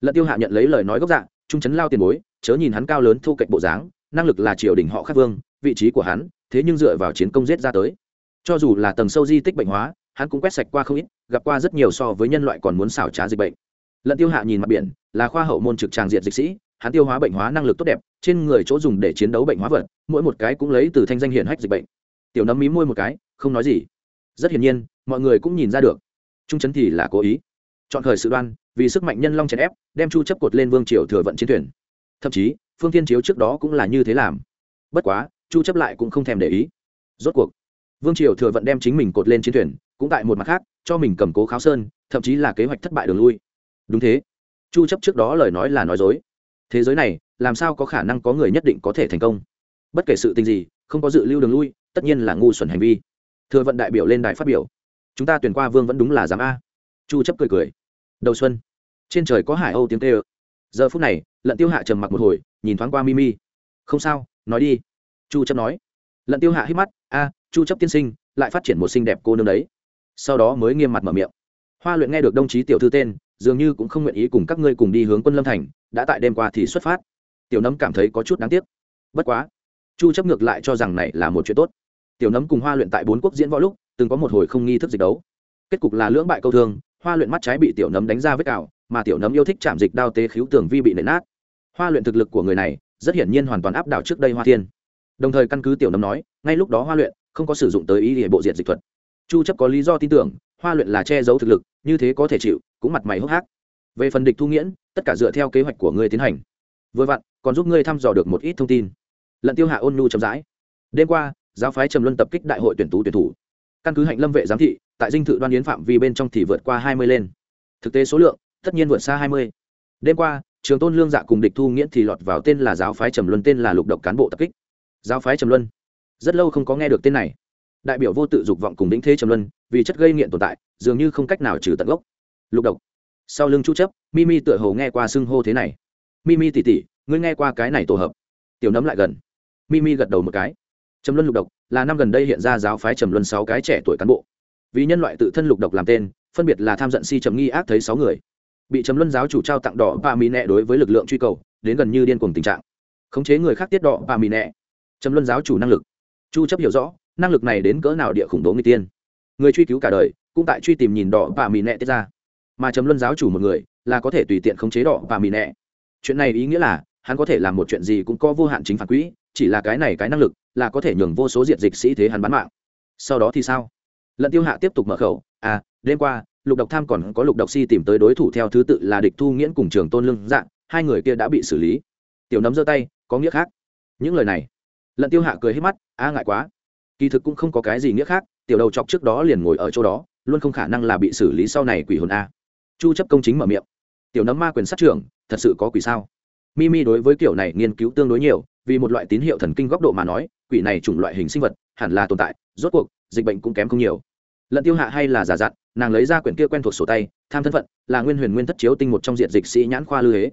Lận tiêu hạ nhận lấy lời nói gốc dạ trung chấn lao tiền bối, chớ nhìn hắn cao lớn thu cạnh bộ dáng, năng lực là triều đình họ khắc vương, vị trí của hắn, thế nhưng dựa vào chiến công giết ra tới. Cho dù là tầng sâu di tích bệnh hóa, hắn cũng quét sạch qua không ít, gặp qua rất nhiều so với nhân loại còn muốn xảo trá dịch bệnh lận tiêu hạ nhìn mặt biển, là khoa hậu môn trực tràng diện dịch sĩ, hắn tiêu hóa bệnh hóa năng lực tốt đẹp, trên người chỗ dùng để chiến đấu bệnh hóa vật, mỗi một cái cũng lấy từ thanh danh hiển hách dịch bệnh. Tiểu nấm mí môi một cái, không nói gì. Rất hiển nhiên, mọi người cũng nhìn ra được. Trung chấn thì là cố ý. Chọn khởi sự đoan, vì sức mạnh nhân long chèn ép, đem chu chấp cột lên vương triều thừa vận chiến thuyền. Thậm chí, phương thiên chiếu trước đó cũng là như thế làm. Bất quá, chu chấp lại cũng không thèm để ý. Rốt cuộc, vương triều thừa vận đem chính mình cột lên chiến thuyền, cũng tại một mặt khác, cho mình cầm cố kháo sơn, thậm chí là kế hoạch thất bại đường lui đúng thế. Chu chấp trước đó lời nói là nói dối. Thế giới này, làm sao có khả năng có người nhất định có thể thành công? Bất kể sự tình gì, không có dự lưu đường lui, tất nhiên là ngu xuẩn hành vi. Thừa vận đại biểu lên đài phát biểu. Chúng ta tuyển qua vương vẫn đúng là dám a. Chu chấp cười cười. Đầu xuân. Trên trời có hải âu tiếng kêu. Giờ phút này, lận tiêu hạ trầm mặc một hồi, nhìn thoáng qua mimi. Không sao, nói đi. Chu chấp nói. Lận tiêu hạ hít mắt. A, chu chấp tiên sinh, lại phát triển một xinh đẹp cô nương đấy. Sau đó mới nghiêm mặt mở miệng. Hoa luyện nghe được đồng chí tiểu thư tên dường như cũng không nguyện ý cùng các ngươi cùng đi hướng quân lâm thành, đã tại đêm qua thì xuất phát. Tiểu nấm cảm thấy có chút đáng tiếc. Bất quá, chu chấp ngược lại cho rằng này là một chuyện tốt. Tiểu nấm cùng hoa luyện tại bốn quốc diễn võ lúc, từng có một hồi không nghi thức dịch đấu. Kết cục là lưỡng bại câu thương, hoa luyện mắt trái bị tiểu nấm đánh ra vết cào, mà tiểu nấm yêu thích chạm dịch đao tế khiếu tường vi bị nện nát. Hoa luyện thực lực của người này, rất hiển nhiên hoàn toàn áp đảo trước đây hoa thiên. Đồng thời căn cứ tiểu nấm nói, ngay lúc đó hoa luyện không có sử dụng tới ý địa bộ diện dịch thuật. Chu chấp có lý do tin tưởng hoa luyện là che giấu thực lực, như thế có thể chịu, cũng mặt mày hốc hác. Về phần địch thu nghiễn, tất cả dựa theo kế hoạch của ngươi tiến hành. Vừa vặn, còn giúp ngươi thăm dò được một ít thông tin. Lận tiêu hạ ôn nhu chậm rãi. Đêm qua, giáo phái trầm luân tập kích đại hội tuyển tú tuyển thủ. Căn cứ hạnh lâm vệ giám thị, tại dinh thự đoan yến phạm vi bên trong thì vượt qua hai mươi lên. Thực tế số lượng, tất nhiên vượt xa hai mươi. Đêm qua, trường tôn lương dạ cùng địch thu nghiễn thì lọt vào tên là giáo phái trầm luân, tên là lục độc cán bộ tập kích. Giáo phái trầm luân. Rất lâu không có nghe được tên này. Đại biểu vô tự dục vọng cùng đĩnh thế trầm luân vì chất gây nghiện tồn tại dường như không cách nào trừ tận gốc. Lục độc. Sau lưng chu chấp mimi tựa hồ nghe qua xưng hô thế này. Mimi tỷ tỷ, ngươi nghe qua cái này tổ hợp. Tiểu nấm lại gần. Mimi gật đầu một cái. Trầm luân lục độc là năm gần đây hiện ra giáo phái trầm luân sáu cái trẻ tuổi cán bộ. Vì nhân loại tự thân lục độc làm tên phân biệt là tham giận si trầm nghi ác thấy sáu người. Bị trầm luân giáo chủ trao tặng đỏ và mỹ nẹ đối với lực lượng truy cầu đến gần như điên cuồng tình trạng. Khống chế người khác tiết đỏ và mỹ nẹ. Trầm luân giáo chủ năng lực. Chu chấp hiểu rõ năng lực này đến cỡ nào địa khủng bố người tiên người truy cứu cả đời, cũng tại truy tìm nhìn đỏ và mì nẹ tiết ra. Mà chấm luân giáo chủ một người, là có thể tùy tiện khống chế đỏ và mì nẹ. Chuyện này ý nghĩa là, hắn có thể làm một chuyện gì cũng có vô hạn chính phản quỹ, chỉ là cái này cái năng lực, là có thể nhường vô số diện dịch sĩ thế hắn bán mạng. Sau đó thì sao? Lận tiêu hạ tiếp tục mở khẩu à đêm qua, lục độc tham còn có lục độc si tìm tới đối thủ theo thứ tự là địch thu nghiễn cùng trường tôn lương dạng hai người kia đã bị xử lý. Tiểu nấm giơ tay, có nghĩa khác. Những lời này, lận tiêu hạ cười hết mắt, a, ngại quá kỳ thực cũng không có cái gì nghĩa khác, tiểu đầu chọc trước đó liền ngồi ở chỗ đó, luôn không khả năng là bị xử lý sau này quỷ hồn a. Chu chấp công chính mở miệng. Tiểu nấm ma quyền sát trưởng, thật sự có quỷ sao? Mimi đối với kiểu này nghiên cứu tương đối nhiều, vì một loại tín hiệu thần kinh góc độ mà nói, quỷ này chủng loại hình sinh vật, hẳn là tồn tại, rốt cuộc, dịch bệnh cũng kém không nhiều. Lận tiêu hạ hay là giả dặn, nàng lấy ra quyển kia quen thuộc sổ tay, tham thân phận, là nguyên huyền nguyên thất chiếu tinh một trong diện dịch sĩ nhãn khoa lư hế.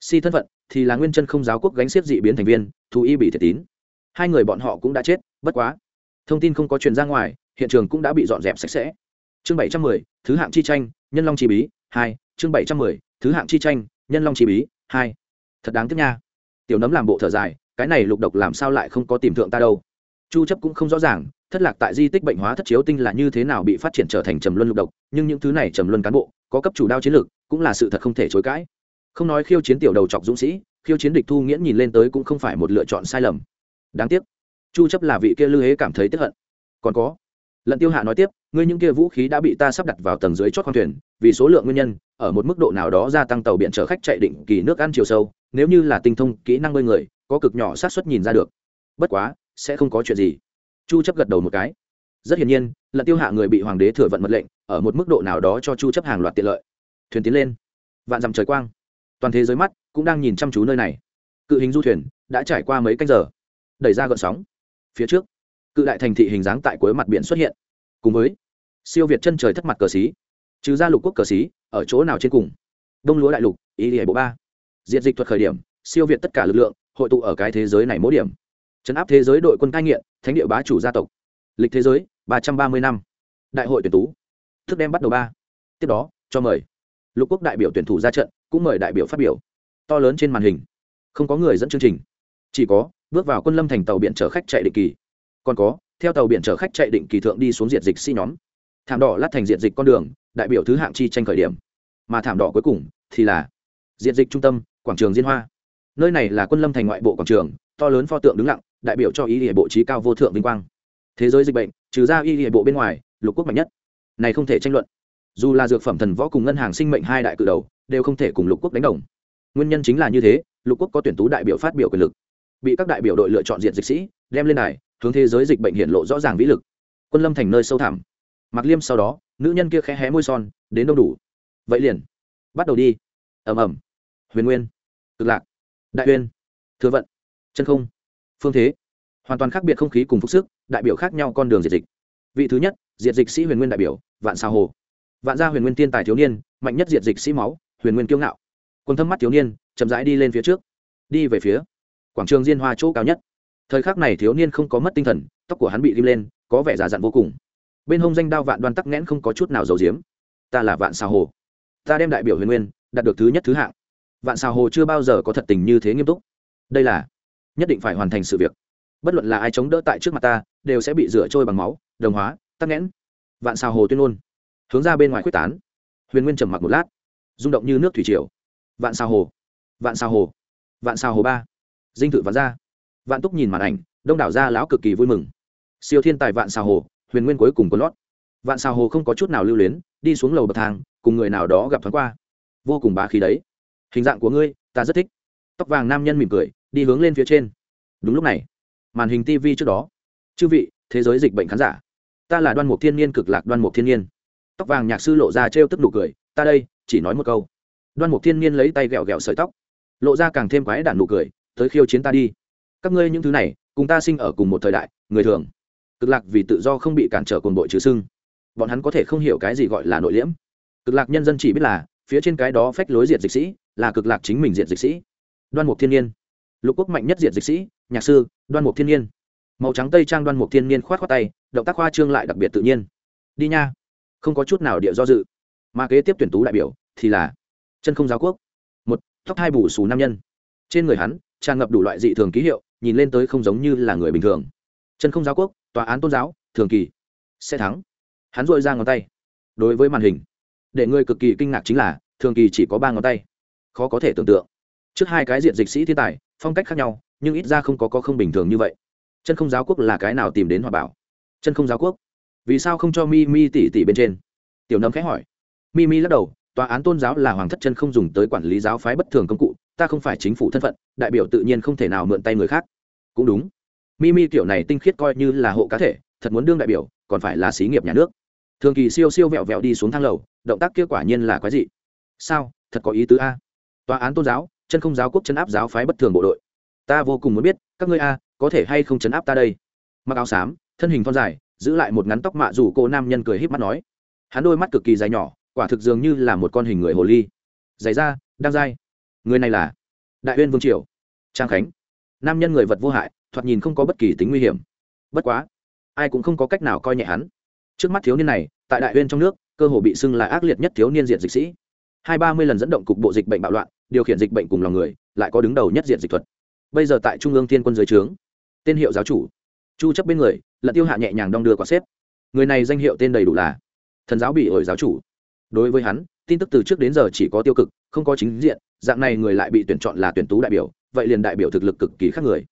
Si thân phận, thì là nguyên chân không giáo quốc gánh xiết dị biến thành viên thù y bị thiệt tín. Hai người bọn họ cũng đã chết, bất quá thông tin không có truyền ra ngoài, hiện trường cũng đã bị dọn dẹp sạch sẽ. Chương bảy trăm mười, thứ hạng chi tranh, nhân long chi bí, hai. Chương bảy trăm mười, thứ hạng chi tranh, nhân long chi bí, hai. Thật đáng tiếc nha. Tiểu nấm làm bộ thở dài, cái này lục độc làm sao lại không có tìm thượng ta đâu. Chu chấp cũng không rõ ràng, thất lạc tại di tích bệnh hóa thất chiếu tinh là như thế nào bị phát triển trở thành trầm luân lục độc, nhưng những thứ này trầm luân cán bộ, có cấp chủ đao chiến lược, cũng là sự thật không thể chối cãi. Không nói khiêu chiến tiểu đầu chọc dũng sĩ, khiêu chiến địch thu nghiễn nhìn lên tới cũng không phải một lựa chọn sai lầm. Đáng tiếc chu chấp là vị kia lư hế cảm thấy tiếc hận. Còn có, lận tiêu hạ nói tiếp, ngươi những kia vũ khí đã bị ta sắp đặt vào tầng dưới chót khoang thuyền, vì số lượng nguyên nhân, ở một mức độ nào đó gia tăng tàu biển chở khách chạy định kỳ nước ăn chiều sâu, nếu như là tinh thông kỹ năng bơi người, có cực nhỏ xác suất nhìn ra được. Bất quá, sẽ không có chuyện gì. Chu chấp gật đầu một cái. Rất hiển nhiên là tiêu hạ người bị hoàng đế thừa vận mật lệnh, ở một mức độ nào đó cho chu chấp hàng loạt tiện lợi. Thuyền tiến lên. Vạn dặm trời quang. Toàn thế giới mắt cũng đang nhìn chăm chú nơi này. Cự hình du thuyền đã trải qua mấy canh giờ. Đẩy ra gợn sóng phía trước. Cự đại thành thị hình dáng tại cuối mặt biển xuất hiện. Cùng với siêu việt chân trời thất mặt cờ xí, trừ ra lục quốc cờ xí, ở chỗ nào trên cùng? Đông lúa đại lục, ý địa bộ ba. Diện dịch thuật khởi điểm, siêu việt tất cả lực lượng, hội tụ ở cái thế giới này mỗi điểm. Chấn áp thế giới đội quân cai nghiện, thánh địa bá chủ gia tộc. Lịch thế giới, ba trăm ba mươi năm. Đại hội tuyển tú. Thức đem bắt đầu ba. Tiếp đó, cho mời. Lục quốc đại biểu tuyển thủ ra trận, cũng mời đại biểu phát biểu. To lớn trên màn hình. Không có người dẫn chương trình chỉ có, bước vào quân lâm thành tàu biển chở khách chạy định kỳ. Còn có, theo tàu biển chở khách chạy định kỳ thượng đi xuống diệt dịch sĩ nhóm. Thảm đỏ lát thành diệt dịch con đường, đại biểu thứ hạng chi tranh khởi điểm. Mà thảm đỏ cuối cùng thì là diệt dịch trung tâm, quảng trường diên hoa. Nơi này là quân lâm thành ngoại bộ quảng trường, to lớn pho tượng đứng lặng, đại biểu cho ý địa bộ trí cao vô thượng vinh quang. Thế giới dịch bệnh, trừ ra y địa bộ bên ngoài, lục quốc mạnh nhất. Này không thể tranh luận. Dù là dược phẩm thần võ cùng ngân hàng sinh mệnh hai đại cự đầu, đều không thể cùng lục quốc đánh đồng. Nguyên nhân chính là như thế, lục quốc có tuyển tú đại biểu phát biểu quyền lực bị các đại biểu đội lựa chọn diện dịch sĩ, đem lên này hướng thế giới dịch bệnh hiện lộ rõ ràng vĩ lực. Quân lâm thành nơi sâu thẳm. Mặc liêm sau đó, nữ nhân kia khẽ hé môi son, đến đâu đủ. Vậy liền. Bắt đầu đi. Ầm ầm. Huyền nguyên. Cực lạc. Đại uyên. Thừa vận. Chân không. Phương thế. Hoàn toàn khác biệt không khí cùng phúc sức, đại biểu khác nhau con đường diệt dịch. Vị thứ nhất, diệt dịch sĩ huyền nguyên đại biểu, vạn sao hồ. Vạn gia huyền nguyên tiên tài thiếu niên, mạnh nhất diệt dịch sĩ máu, huyền nguyên kiêu ngạo. Quân thâm mắt thiếu niên, chậm rãi đi lên phía trước. Đi về phía quảng trường diên hoa chỗ cao nhất. Thời khắc này thiếu niên không có mất tinh thần, tóc của hắn bị lim lên, có vẻ già dặn vô cùng. Bên hông danh đao vạn đoan tắc nghẽn không có chút nào giấu giếm. Ta là vạn xào hồ. Ta đem đại biểu huyền nguyên, đạt được thứ nhất thứ hạng. Vạn xào hồ chưa bao giờ có thật tình như thế nghiêm túc. Đây là, nhất định phải hoàn thành sự việc. Bất luận là ai chống đỡ tại trước mặt ta, đều sẽ bị rửa trôi bằng máu, đồng hóa, tắc nghẽn. Vạn xào hồ tuyên ngôn. Hướng ra bên ngoài quyết tán. Huyền nguyên trầm mặc một lát. Rung động như nước thủy triều. Vạn xào hồ. Vạn xào hồ. Vạn xào hồ ba dinh thự vạn gia. Vạn túc nhìn màn ảnh, đông đảo gia lão cực kỳ vui mừng. Siêu thiên tài vạn xào hồ, huyền nguyên cuối cùng có lót. Vạn xào hồ không có chút nào lưu luyến, đi xuống lầu bậc thang, cùng người nào đó gặp thoáng qua. Vô cùng bá khí đấy. Hình dạng của ngươi, ta rất thích. Tóc vàng nam nhân mỉm cười, đi hướng lên phía trên. Đúng lúc này, màn hình tv trước đó. Chư vị, thế giới dịch bệnh khán giả. Ta là đoan mục thiên Niên cực lạc đoan mục thiên Niên. Tóc vàng nhạc sư lộ ra trêu tức nụ cười, ta đây, chỉ nói một câu. Đoan mục thiên Niên lấy tay ghẹo ghẹo sợi tóc, lộ ra càng thêm quái đản nụ cười tới khiêu chiến ta đi. Các ngươi những thứ này, cùng ta sinh ở cùng một thời đại, người thường. Cực lạc vì tự do không bị cản trở cồn bội trừ sưng. Bọn hắn có thể không hiểu cái gì gọi là nội liễm. Cực lạc nhân dân chỉ biết là, phía trên cái đó phách lối diệt dịch sĩ, là cực lạc chính mình diệt dịch sĩ. Đoan mục thiên nhiên. Lục quốc mạnh nhất diệt dịch sĩ, nhạc sư, đoan mục thiên nhiên. Màu trắng tây trang đoan mục thiên nhiên khoát khoát tay, động tác khoa trương lại đặc biệt tự nhiên. Đi nha. Không có chút nào địa do dự. Mà kế tiếp tuyển tú đại biểu thì là chân không giáo quốc, một tóc hai bù xù nam nhân. Trên người hắn tràn ngập đủ loại dị thường ký hiệu, nhìn lên tới không giống như là người bình thường. Chân không giáo quốc, tòa án tôn giáo, thường kỳ. Sẽ thắng. Hắn dội ra ngón tay. Đối với màn hình, để người cực kỳ kinh ngạc chính là, thường kỳ chỉ có ba ngón tay. Khó có thể tưởng tượng. Trước hai cái diện dịch sĩ thiên tài, phong cách khác nhau, nhưng ít ra không có có không bình thường như vậy. Chân không giáo quốc là cái nào tìm đến hòa bảo? Chân không giáo quốc. Vì sao không cho mi mi tỷ tỷ bên trên? Tiểu nấm khẽ hỏi. Mi mi lắc đầu, tòa án tôn giáo là hoàng thất chân không dùng tới quản lý giáo phái bất thường công cụ ta không phải chính phủ thân phận, đại biểu tự nhiên không thể nào mượn tay người khác. Cũng đúng. Mimi kiểu này tinh khiết coi như là hộ cá thể, thật muốn đương đại biểu, còn phải là xí nghiệp nhà nước. Thường kỳ siêu siêu vẹo vẹo đi xuống thang lầu, động tác kia quả nhiên là quái dị. Sao? Thật có ý tứ a. Tòa án tôn giáo, chân không giáo quốc chấn áp giáo phái bất thường bộ đội. Ta vô cùng muốn biết, các ngươi a, có thể hay không chấn áp ta đây? Mặc áo xám, thân hình thon dài, giữ lại một ngắn tóc mạ dù cô nam nhân cười híp mắt nói. Hắn đôi mắt cực kỳ dài nhỏ, quả thực dường như là một con hình người hồ ly. Dày da, đang dai người này là đại uyên vương triều, trang khánh. Nam nhân người vật vô hại, thoạt nhìn không có bất kỳ tính nguy hiểm. Bất quá, ai cũng không có cách nào coi nhẹ hắn. Trước mắt thiếu niên này, tại đại uyên trong nước, cơ hồ bị xưng là ác liệt nhất thiếu niên diện dịch sĩ. Hai ba mươi lần dẫn động cục bộ dịch bệnh bạo loạn, điều khiển dịch bệnh cùng lòng người, lại có đứng đầu nhất diện dịch thuật. Bây giờ tại trung ương thiên quân dưới trướng, tên hiệu giáo chủ, chu chấp bên người, lận tiêu hạ nhẹ nhàng đong đưa quả xếp. Người này danh hiệu tên đầy đủ là thần giáo bị ổi giáo chủ. Đối với hắn, tin tức từ trước đến giờ chỉ có tiêu cực, không có chính diện dạng này người lại bị tuyển chọn là tuyển tú đại biểu, vậy liền đại biểu thực lực cực kỳ khác người.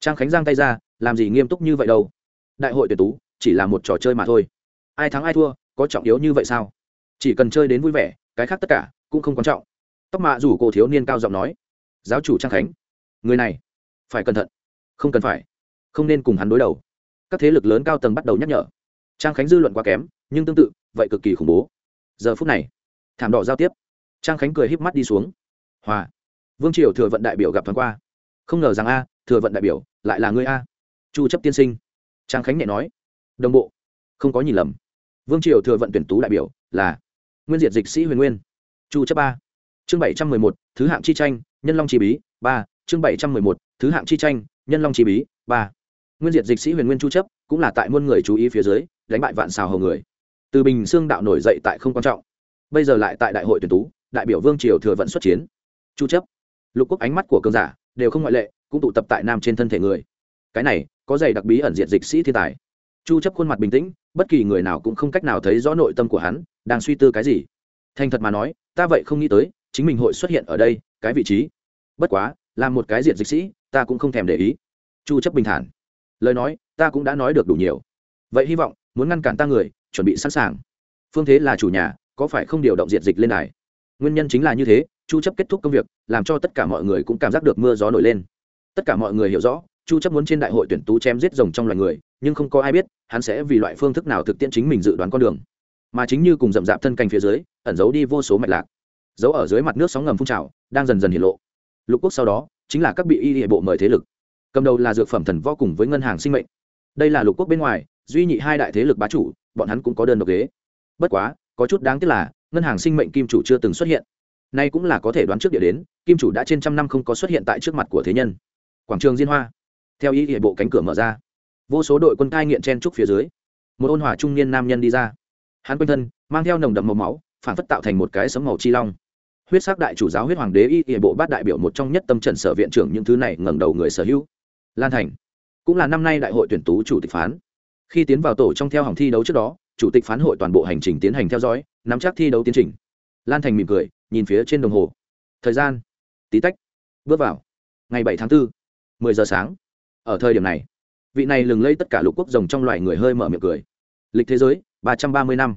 Trang khánh giang tay ra, làm gì nghiêm túc như vậy đâu? Đại hội tuyển tú, chỉ là một trò chơi mà thôi. Ai thắng ai thua, có trọng yếu như vậy sao? Chỉ cần chơi đến vui vẻ, cái khác tất cả cũng không quan trọng. Tóc mạ rủ cổ thiếu niên cao giọng nói. Giáo chủ trang khánh, người này, phải cẩn thận. Không cần phải. Không nên cùng hắn đối đầu. Các thế lực lớn cao tầng bắt đầu nhắc nhở. Trang khánh dư luận quá kém, nhưng tương tự, vậy cực kỳ khủng bố. Giờ phút này, thảm đỏ giao tiếp. Trang khánh cười híp mắt đi xuống hòa. Vương triều thừa vận đại biểu gặp thoáng qua. Không ngờ rằng a thừa vận đại biểu lại là ngươi a. Chu chấp tiên sinh. Trang khánh nhẹ nói. Đồng bộ. Không có nhìn lầm. Vương triều thừa vận tuyển tú đại biểu là nguyên diệt dịch sĩ huyền nguyên. Chu chấp ba. Chương 711, thứ hạng chi tranh nhân long chi bí ba. Chương 711, thứ hạng chi tranh nhân long chi bí ba. Nguyên diệt dịch sĩ huyền nguyên chu chấp cũng là tại muôn người chú ý phía dưới đánh bại vạn xào hầu người. Từ bình xương đạo nổi dậy tại không quan trọng. Bây giờ lại tại đại hội tuyển tú đại biểu vương triều thừa vận xuất chiến chu chấp. Lục quốc ánh mắt của cường giả đều không ngoại lệ, cũng tụ tập tại nam trên thân thể người. Cái này có giày đặc bí ẩn diện dịch sĩ thiên tài. Chu chấp khuôn mặt bình tĩnh, bất kỳ người nào cũng không cách nào thấy rõ nội tâm của hắn, đang suy tư cái gì. Thành thật mà nói, ta vậy không nghĩ tới, chính mình hội xuất hiện ở đây, cái vị trí. Bất quá làm một cái diện dịch sĩ, ta cũng không thèm để ý. Chu chấp bình thản. Lời nói, ta cũng đã nói được đủ nhiều. Vậy hy vọng, muốn ngăn cản ta người, chuẩn bị sẵn sàng. Phương thế là chủ nhà, có phải không điều động diện dịch lên đài? Nguyên nhân chính là như thế chu chấp kết thúc công việc, làm cho tất cả mọi người cũng cảm giác được mưa gió nổi lên. Tất cả mọi người hiểu rõ, chu chấp muốn trên đại hội tuyển tú chém giết rồng trong loài người, nhưng không có ai biết, hắn sẽ vì loại phương thức nào thực tiễn chính mình dự đoán con đường. Mà chính như cùng rậm rạp thân cành phía dưới, ẩn giấu đi vô số mạch lạc. Giấu ở dưới mặt nước sóng ngầm phun trào, đang dần dần hiện lộ. Lục quốc sau đó, chính là các bị y hệ bộ mời thế lực. Cầm đầu là dược phẩm thần võ cùng với ngân hàng sinh mệnh. Đây là lục quốc bên ngoài, duy nhị hai đại thế lực bá chủ, bọn hắn cũng có đơn độc ghế. Bất quá, có chút đáng tiếc là, ngân hàng sinh mệnh kim chủ chưa từng xuất hiện nay cũng là có thể đoán trước địa đến, kim chủ đã trên trăm năm không có xuất hiện tại trước mặt của thế nhân. Quảng trường diên hoa. Theo ý địa bộ cánh cửa mở ra. Vô số đội quân cai nghiện chen trúc phía dưới. Một ôn hòa trung niên nam nhân đi ra. Hắn quanh thân, mang theo nồng đậm màu máu, phản phất tạo thành một cái sấm màu chi long. Huyết sắc đại chủ giáo huyết hoàng đế y địa bộ bát đại biểu một trong nhất tâm trần sở viện trưởng những thứ này ngẩng đầu người sở hữu. Lan thành. Cũng là năm nay đại hội tuyển tú chủ tịch phán. Khi tiến vào tổ trong theo hỏng thi đấu trước đó, chủ tịch phán hội toàn bộ hành trình tiến hành theo dõi, nắm chắc thi đấu tiến trình lan thành mỉm cười nhìn phía trên đồng hồ. Thời gian. Tí tách. Bước vào. Ngày bảy tháng 4, 10 giờ sáng. Ở thời điểm này vị này lừng lây tất cả lục quốc rồng trong loài người hơi mở miệng cười. Lịch thế giới ba trăm ba mươi năm.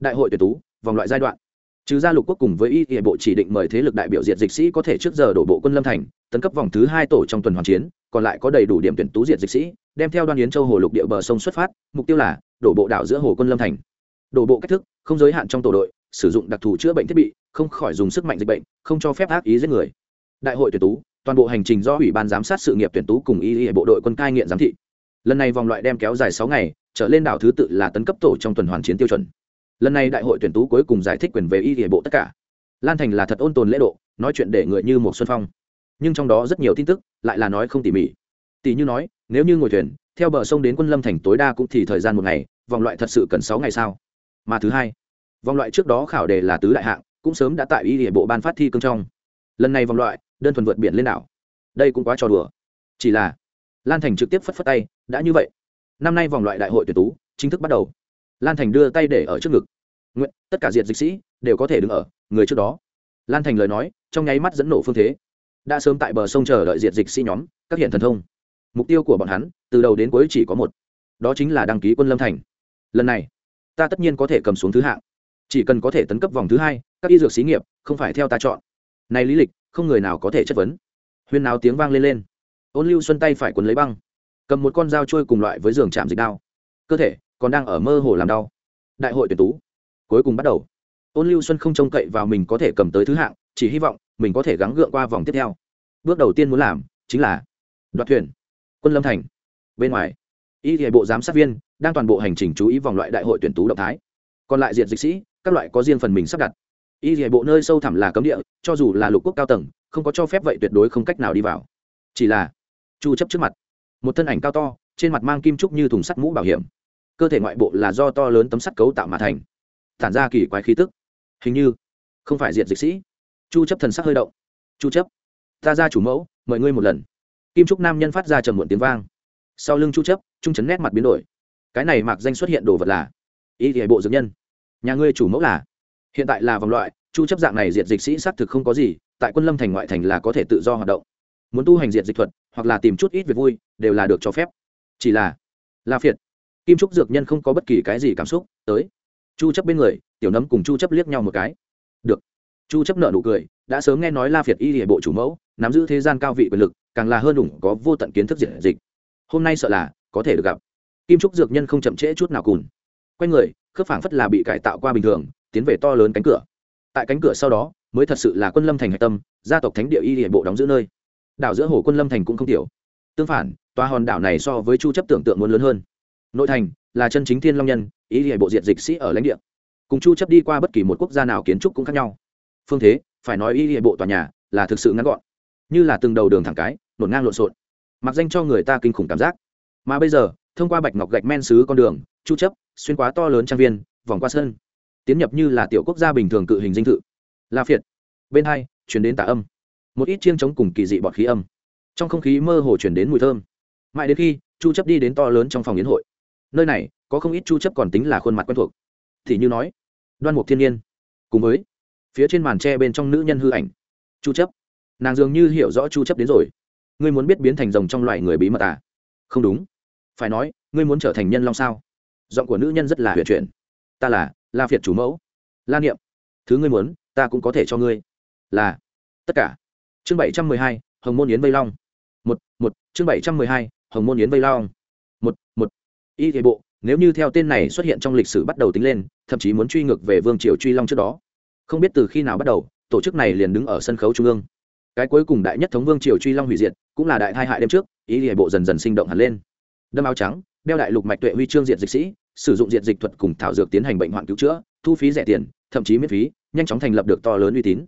Đại hội tuyển tú vòng loại giai đoạn. Trừ ra lục quốc cùng với y hệ bộ chỉ định mời thế lực đại biểu diệt dịch sĩ có thể trước giờ đổ bộ quân lâm thành tấn cấp vòng thứ hai tổ trong tuần hoàn chiến còn lại có đầy đủ điểm tuyển tú diệt dịch sĩ đem theo đoan yến châu hồ lục địa bờ sông xuất phát mục tiêu là đổ bộ đảo giữa hồ quân lâm thành đổ bộ cách thức, không giới hạn trong tổ đội, sử dụng đặc thù chữa bệnh thiết bị, không khỏi dùng sức mạnh dịch bệnh, không cho phép ác ý giết người. Đại hội tuyển tú, toàn bộ hành trình do ủy ban giám sát sự nghiệp tuyển tú cùng y hệ bộ đội quân cai nghiện giám thị. Lần này vòng loại đem kéo dài sáu ngày, trở lên đảo thứ tự là tấn cấp tổ trong tuần hoàn chiến tiêu chuẩn. Lần này đại hội tuyển tú cuối cùng giải thích quyền về y hệ bộ tất cả. Lan thành là thật ôn tồn lễ độ, nói chuyện để người như một xuân phong. Nhưng trong đó rất nhiều tin tức, lại là nói không tỉ mỉ. Tỷ như nói, nếu như ngồi thuyền, theo bờ sông đến quân lâm thành tối đa cũng thì thời gian một ngày, vòng loại thật sự cần sáu ngày sao? Mà thứ hai, vòng loại trước đó khảo đề là tứ đại hạng, cũng sớm đã tại y địa bộ ban phát thi cương trong. Lần này vòng loại, đơn thuần vượt biển lên đảo. Đây cũng quá trò đùa. Chỉ là, lan thành trực tiếp phất phất tay, đã như vậy. Năm nay vòng loại đại hội tuyển tú, chính thức bắt đầu. Lan thành đưa tay để ở trước ngực. Nguyện, tất cả diệt dịch sĩ, đều có thể đứng ở, người trước đó. Lan thành lời nói, trong nháy mắt dẫn nổ phương thế. Đã sớm tại bờ sông chờ đợi diệt dịch sĩ nhóm, các hiện thần thông. Mục tiêu của bọn hắn, từ đầu đến cuối chỉ có một. Đó chính là đăng ký quân lâm thành. Lần này ta tất nhiên có thể cầm xuống thứ hạng. Chỉ cần có thể tấn cấp vòng thứ hai, các y dược xí nghiệp, không phải theo ta chọn. Này lý lịch, không người nào có thể chất vấn. Huyên nào tiếng vang lên lên. Ôn lưu xuân tay phải quấn lấy băng. Cầm một con dao trôi cùng loại với giường chạm dịch đao. Cơ thể còn đang ở mơ hồ làm đau. Đại hội tuyển tú. Cuối cùng bắt đầu. Ôn lưu xuân không trông cậy vào mình có thể cầm tới thứ hạng, chỉ hy vọng mình có thể gắng gượng qua vòng tiếp theo. Bước đầu tiên muốn làm chính là đoạt thuyền. Quân lâm thành. Bên ngoài, y hệ bộ giám sát viên đang toàn bộ hành trình chú ý vòng loại đại hội tuyển tú động thái. Còn lại diện dịch sĩ, các loại có riêng phần mình sắp đặt. Y hệ bộ nơi sâu thẳm là cấm địa, cho dù là lục quốc cao tầng, không có cho phép vậy tuyệt đối không cách nào đi vào. Chỉ là, chu chấp trước mặt. Một thân ảnh cao to, trên mặt mang kim trúc như thùng sắt mũ bảo hiểm. Cơ thể ngoại bộ là do to lớn tấm sắt cấu tạo mà thành. Tản ra kỳ quái khí tức. Hình như, không phải diện dịch sĩ. Chu chấp thần sắc hơi động. Chu chấp, ta ra chủ mẫu, mời ngươi một lần. Kim trúc nam nhân phát ra trầm muộn tiếng vang. Sau lưng chu chấp, trung chấn nét mặt biến đổi cái này mặc danh xuất hiện đồ vật là y thì bộ dược nhân. Nhà ngươi chủ mẫu là? Hiện tại là vòng loại, chu chấp dạng này diệt dịch sĩ xác thực không có gì, tại quân lâm thành ngoại thành là có thể tự do hoạt động. Muốn tu hành diệt dịch thuật, hoặc là tìm chút ít việc vui, đều là được cho phép. Chỉ là la phiệt. Kim trúc dược nhân không có bất kỳ cái gì cảm xúc, tới. Chu chấp bên người, tiểu nấm cùng chu chấp liếc nhau một cái. Được. Chu chấp nợ nụ cười, đã sớm nghe nói la phiệt y hệ bộ chủ mẫu, nắm giữ thế gian cao vị quyền lực, càng là hơn đủng có vô tận kiến thức diệt dịch. Hôm nay sợ là, có thể được gặp kim trúc dược nhân không chậm trễ chút nào cùn. Quay người, khớp phảng phất là bị cải tạo qua bình thường, tiến về to lớn cánh cửa. Tại cánh cửa sau đó, mới thật sự là quân lâm thành hạch tâm, gia tộc thánh địa y địa bộ đóng giữ nơi. Đảo giữa hồ quân lâm thành cũng không tiểu. Tương phản, tòa hòn đảo này so với chu chấp tưởng tượng muốn lớn hơn. Nội thành, là chân chính thiên long nhân ý địa bộ diện dịch sĩ ở lãnh địa. Cùng chu chấp đi qua bất kỳ một quốc gia nào kiến trúc cũng khác nhau. Phương thế, phải nói ý địa bộ tòa nhà, là thực sự ngắn gọn. Như là từng đầu đường thẳng cái, nổn ngang lộn xộn. Mặc danh cho người ta kinh khủng cảm giác. Mà bây giờ thông qua bạch ngọc gạch men xứ con đường, chu chấp, xuyên qua to lớn trang viên, vòng qua sân tiến nhập như là tiểu quốc gia bình thường cự hình dinh thự. La phiệt. Bên hai, chuyển đến tà âm. Một ít chiêng chống cùng kỳ dị bọt khí âm. Trong không khí mơ hồ chuyển đến mùi thơm. Mãi đến khi, chu chấp đi đến to lớn trong phòng yến hội. Nơi này, có không ít chu chấp còn tính là khuôn mặt quen thuộc. Thì như nói, đoan mục thiên nhiên. Cùng với, phía trên màn tre bên trong nữ nhân hư ảnh. Chu chấp. Nàng dường như hiểu rõ chu chấp đến rồi. Ngươi muốn biết biến thành rồng trong loài người bí mật à? Không đúng phải nói, ngươi muốn trở thành nhân long sao? Giọng của nữ nhân rất là huyền chuyển. Ta là, la phiệt chủ mẫu. La niệm. Thứ ngươi muốn, ta cũng có thể cho ngươi. Là, tất cả. Chương bảy trăm mười hai, hồng môn yến vây long. Một một, chương bảy trăm mười hai, hồng môn yến vây long. Một một. Y thế bộ, nếu như theo tên này xuất hiện trong lịch sử bắt đầu tính lên, thậm chí muốn truy ngược về vương triều truy long trước đó. Không biết từ khi nào bắt đầu, tổ chức này liền đứng ở sân khấu trung ương. Cái cuối cùng đại nhất thống vương triều truy long hủy diệt, cũng là đại thai hại đêm trước ý hệ bộ dần dần sinh động hẳn lên đâm áo trắng, đeo đại lục mạch tuệ huy chương diệt dịch sĩ, sử dụng diệt dịch thuật cùng thảo dược tiến hành bệnh hoạn cứu chữa, thu phí rẻ tiền, thậm chí miễn phí, nhanh chóng thành lập được to lớn uy tín.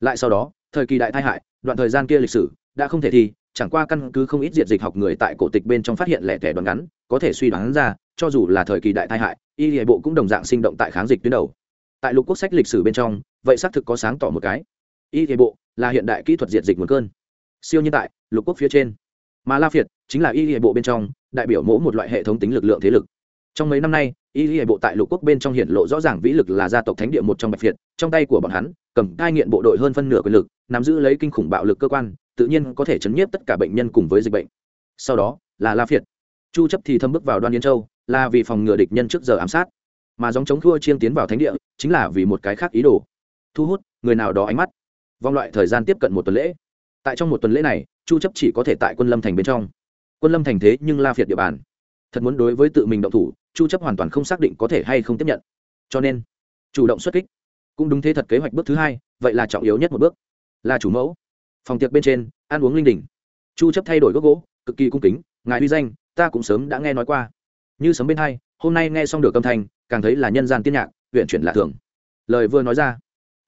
Lại sau đó, thời kỳ đại tai hại, đoạn thời gian kia lịch sử, đã không thể thi, chẳng qua căn cứ không ít diệt dịch học người tại cổ tịch bên trong phát hiện lẻ tẻ đoạn ngắn, có thể suy đoán ra, cho dù là thời kỳ đại tai hại, y hệ bộ cũng đồng dạng sinh động tại kháng dịch tuyến đầu. Tại lục quốc sách lịch sử bên trong, vậy xác thực có sáng tỏ một cái. Y hệ bộ là hiện đại kỹ thuật diệt dịch nguồn cơn. Siêu nhân tại, lục quốc phía trên. Mà la phiệt chính là y hệ bộ bên trong đại biểu mỗ một loại hệ thống tính lực lượng thế lực. Trong mấy năm nay, y hệ bộ tại lục quốc bên trong hiện lộ rõ ràng vĩ lực là gia tộc thánh địa một trong bạch việt, trong tay của bọn hắn, cầm cai nghiện bộ đội hơn phân nửa quyền lực, nắm giữ lấy kinh khủng bạo lực cơ quan, tự nhiên có thể chấn nhiếp tất cả bệnh nhân cùng với dịch bệnh. Sau đó, là la phiệt. Chu chấp thì thâm bước vào đoan yên châu, là vì phòng ngừa địch nhân trước giờ ám sát, mà giống chống thua chiên tiến vào thánh địa, chính là vì một cái khác ý đồ. Thu hút, người nào đó ánh mắt. Vòng loại thời gian tiếp cận một tuần lễ. Tại trong một tuần lễ này, chu chấp chỉ có thể tại quân lâm thành bên trong quân lâm thành thế nhưng la phiệt địa bàn. Thật muốn đối với tự mình động thủ, chu chấp hoàn toàn không xác định có thể hay không tiếp nhận. Cho nên, chủ động xuất kích. Cũng đúng thế thật kế hoạch bước thứ hai, vậy là trọng yếu nhất một bước. Là chủ mẫu. Phòng tiệc bên trên, ăn uống linh đình. Chu chấp thay đổi gốc gỗ, cực kỳ cung kính, ngài uy danh, ta cũng sớm đã nghe nói qua. Như sớm bên hai, hôm nay nghe xong được âm thanh, càng thấy là nhân gian tiên nhạc huyện chuyển lạ thường. Lời vừa nói ra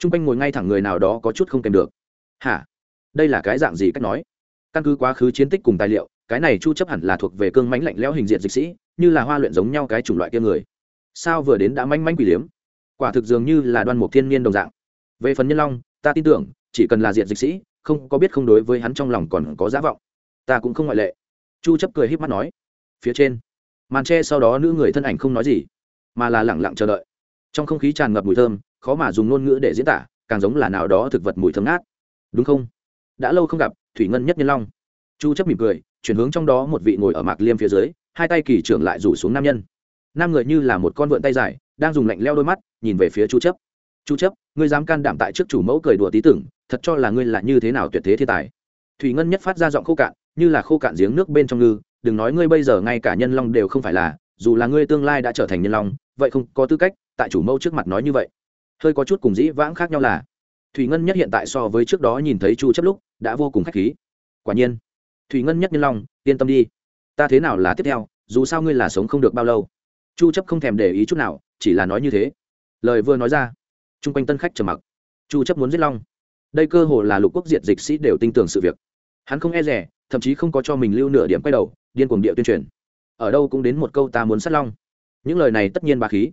trung quanh ngồi ngay thẳng người nào đó có chút không kèm được. Hả? Đây là cái dạng gì? Cách nói. Căn cứ quá khứ chiến tích cùng tài liệu cái này chu chấp hẳn là thuộc về cương mãnh lạnh lẽo hình diện dịch sĩ, như là hoa luyện giống nhau cái chủng loại kia người. Sao vừa đến đã manh manh quỷ liếm? Quả thực dường như là đoan mục thiên niên đồng dạng. Về phần nhân long, ta tin tưởng, chỉ cần là diện dịch sĩ, không có biết không đối với hắn trong lòng còn có giá vọng. Ta cũng không ngoại lệ. Chu chấp cười híp mắt nói. Phía trên, màn tre sau đó nữ người thân ảnh không nói gì, mà là lặng lặng chờ đợi. Trong không khí tràn ngập mùi thơm, khó mà dùng ngôn ngữ để diễn tả, càng giống là nào đó thực vật mùi thơm ngát. Đúng không? Đã lâu không gặp, thủy ngân nhất nhân long. Chu chấp mỉm cười chuyển hướng trong đó một vị ngồi ở mạc liêm phía dưới, hai tay kỳ trưởng lại rủ xuống nam nhân. Nam người như là một con vượn tay dài, đang dùng lạnh leo đôi mắt, nhìn về phía chu chấp. Chu chấp, ngươi dám can đảm tại trước chủ mẫu cười đùa tí tưởng, thật cho là ngươi là như thế nào tuyệt thế thiên tài. Thủy ngân nhất phát ra giọng khô cạn, như là khô cạn giếng nước bên trong ngư, đừng nói ngươi bây giờ ngay cả nhân long đều không phải là, dù là ngươi tương lai đã trở thành nhân long, vậy không có tư cách tại chủ mẫu trước mặt nói như vậy. Hơi có chút cùng dĩ vãng khác nhau là, thủy ngân nhất hiện tại so với trước đó nhìn thấy chu chấp lúc, đã vô cùng khách khí. Quả nhiên thủy ngân nhất nhân long, yên tâm đi, ta thế nào là tiếp theo, dù sao ngươi là sống không được bao lâu. Chu chấp không thèm để ý chút nào, chỉ là nói như thế. Lời vừa nói ra, chung quanh tân khách trầm mặc. Chu chấp muốn giết long. Đây cơ hồ là lục quốc diệt dịch sĩ đều tin tưởng sự việc. Hắn không e rẻ, thậm chí không có cho mình lưu nửa điểm quay đầu, điên cuồng địa tuyên truyền. Ở đâu cũng đến một câu ta muốn sát long. Những lời này tất nhiên bà khí.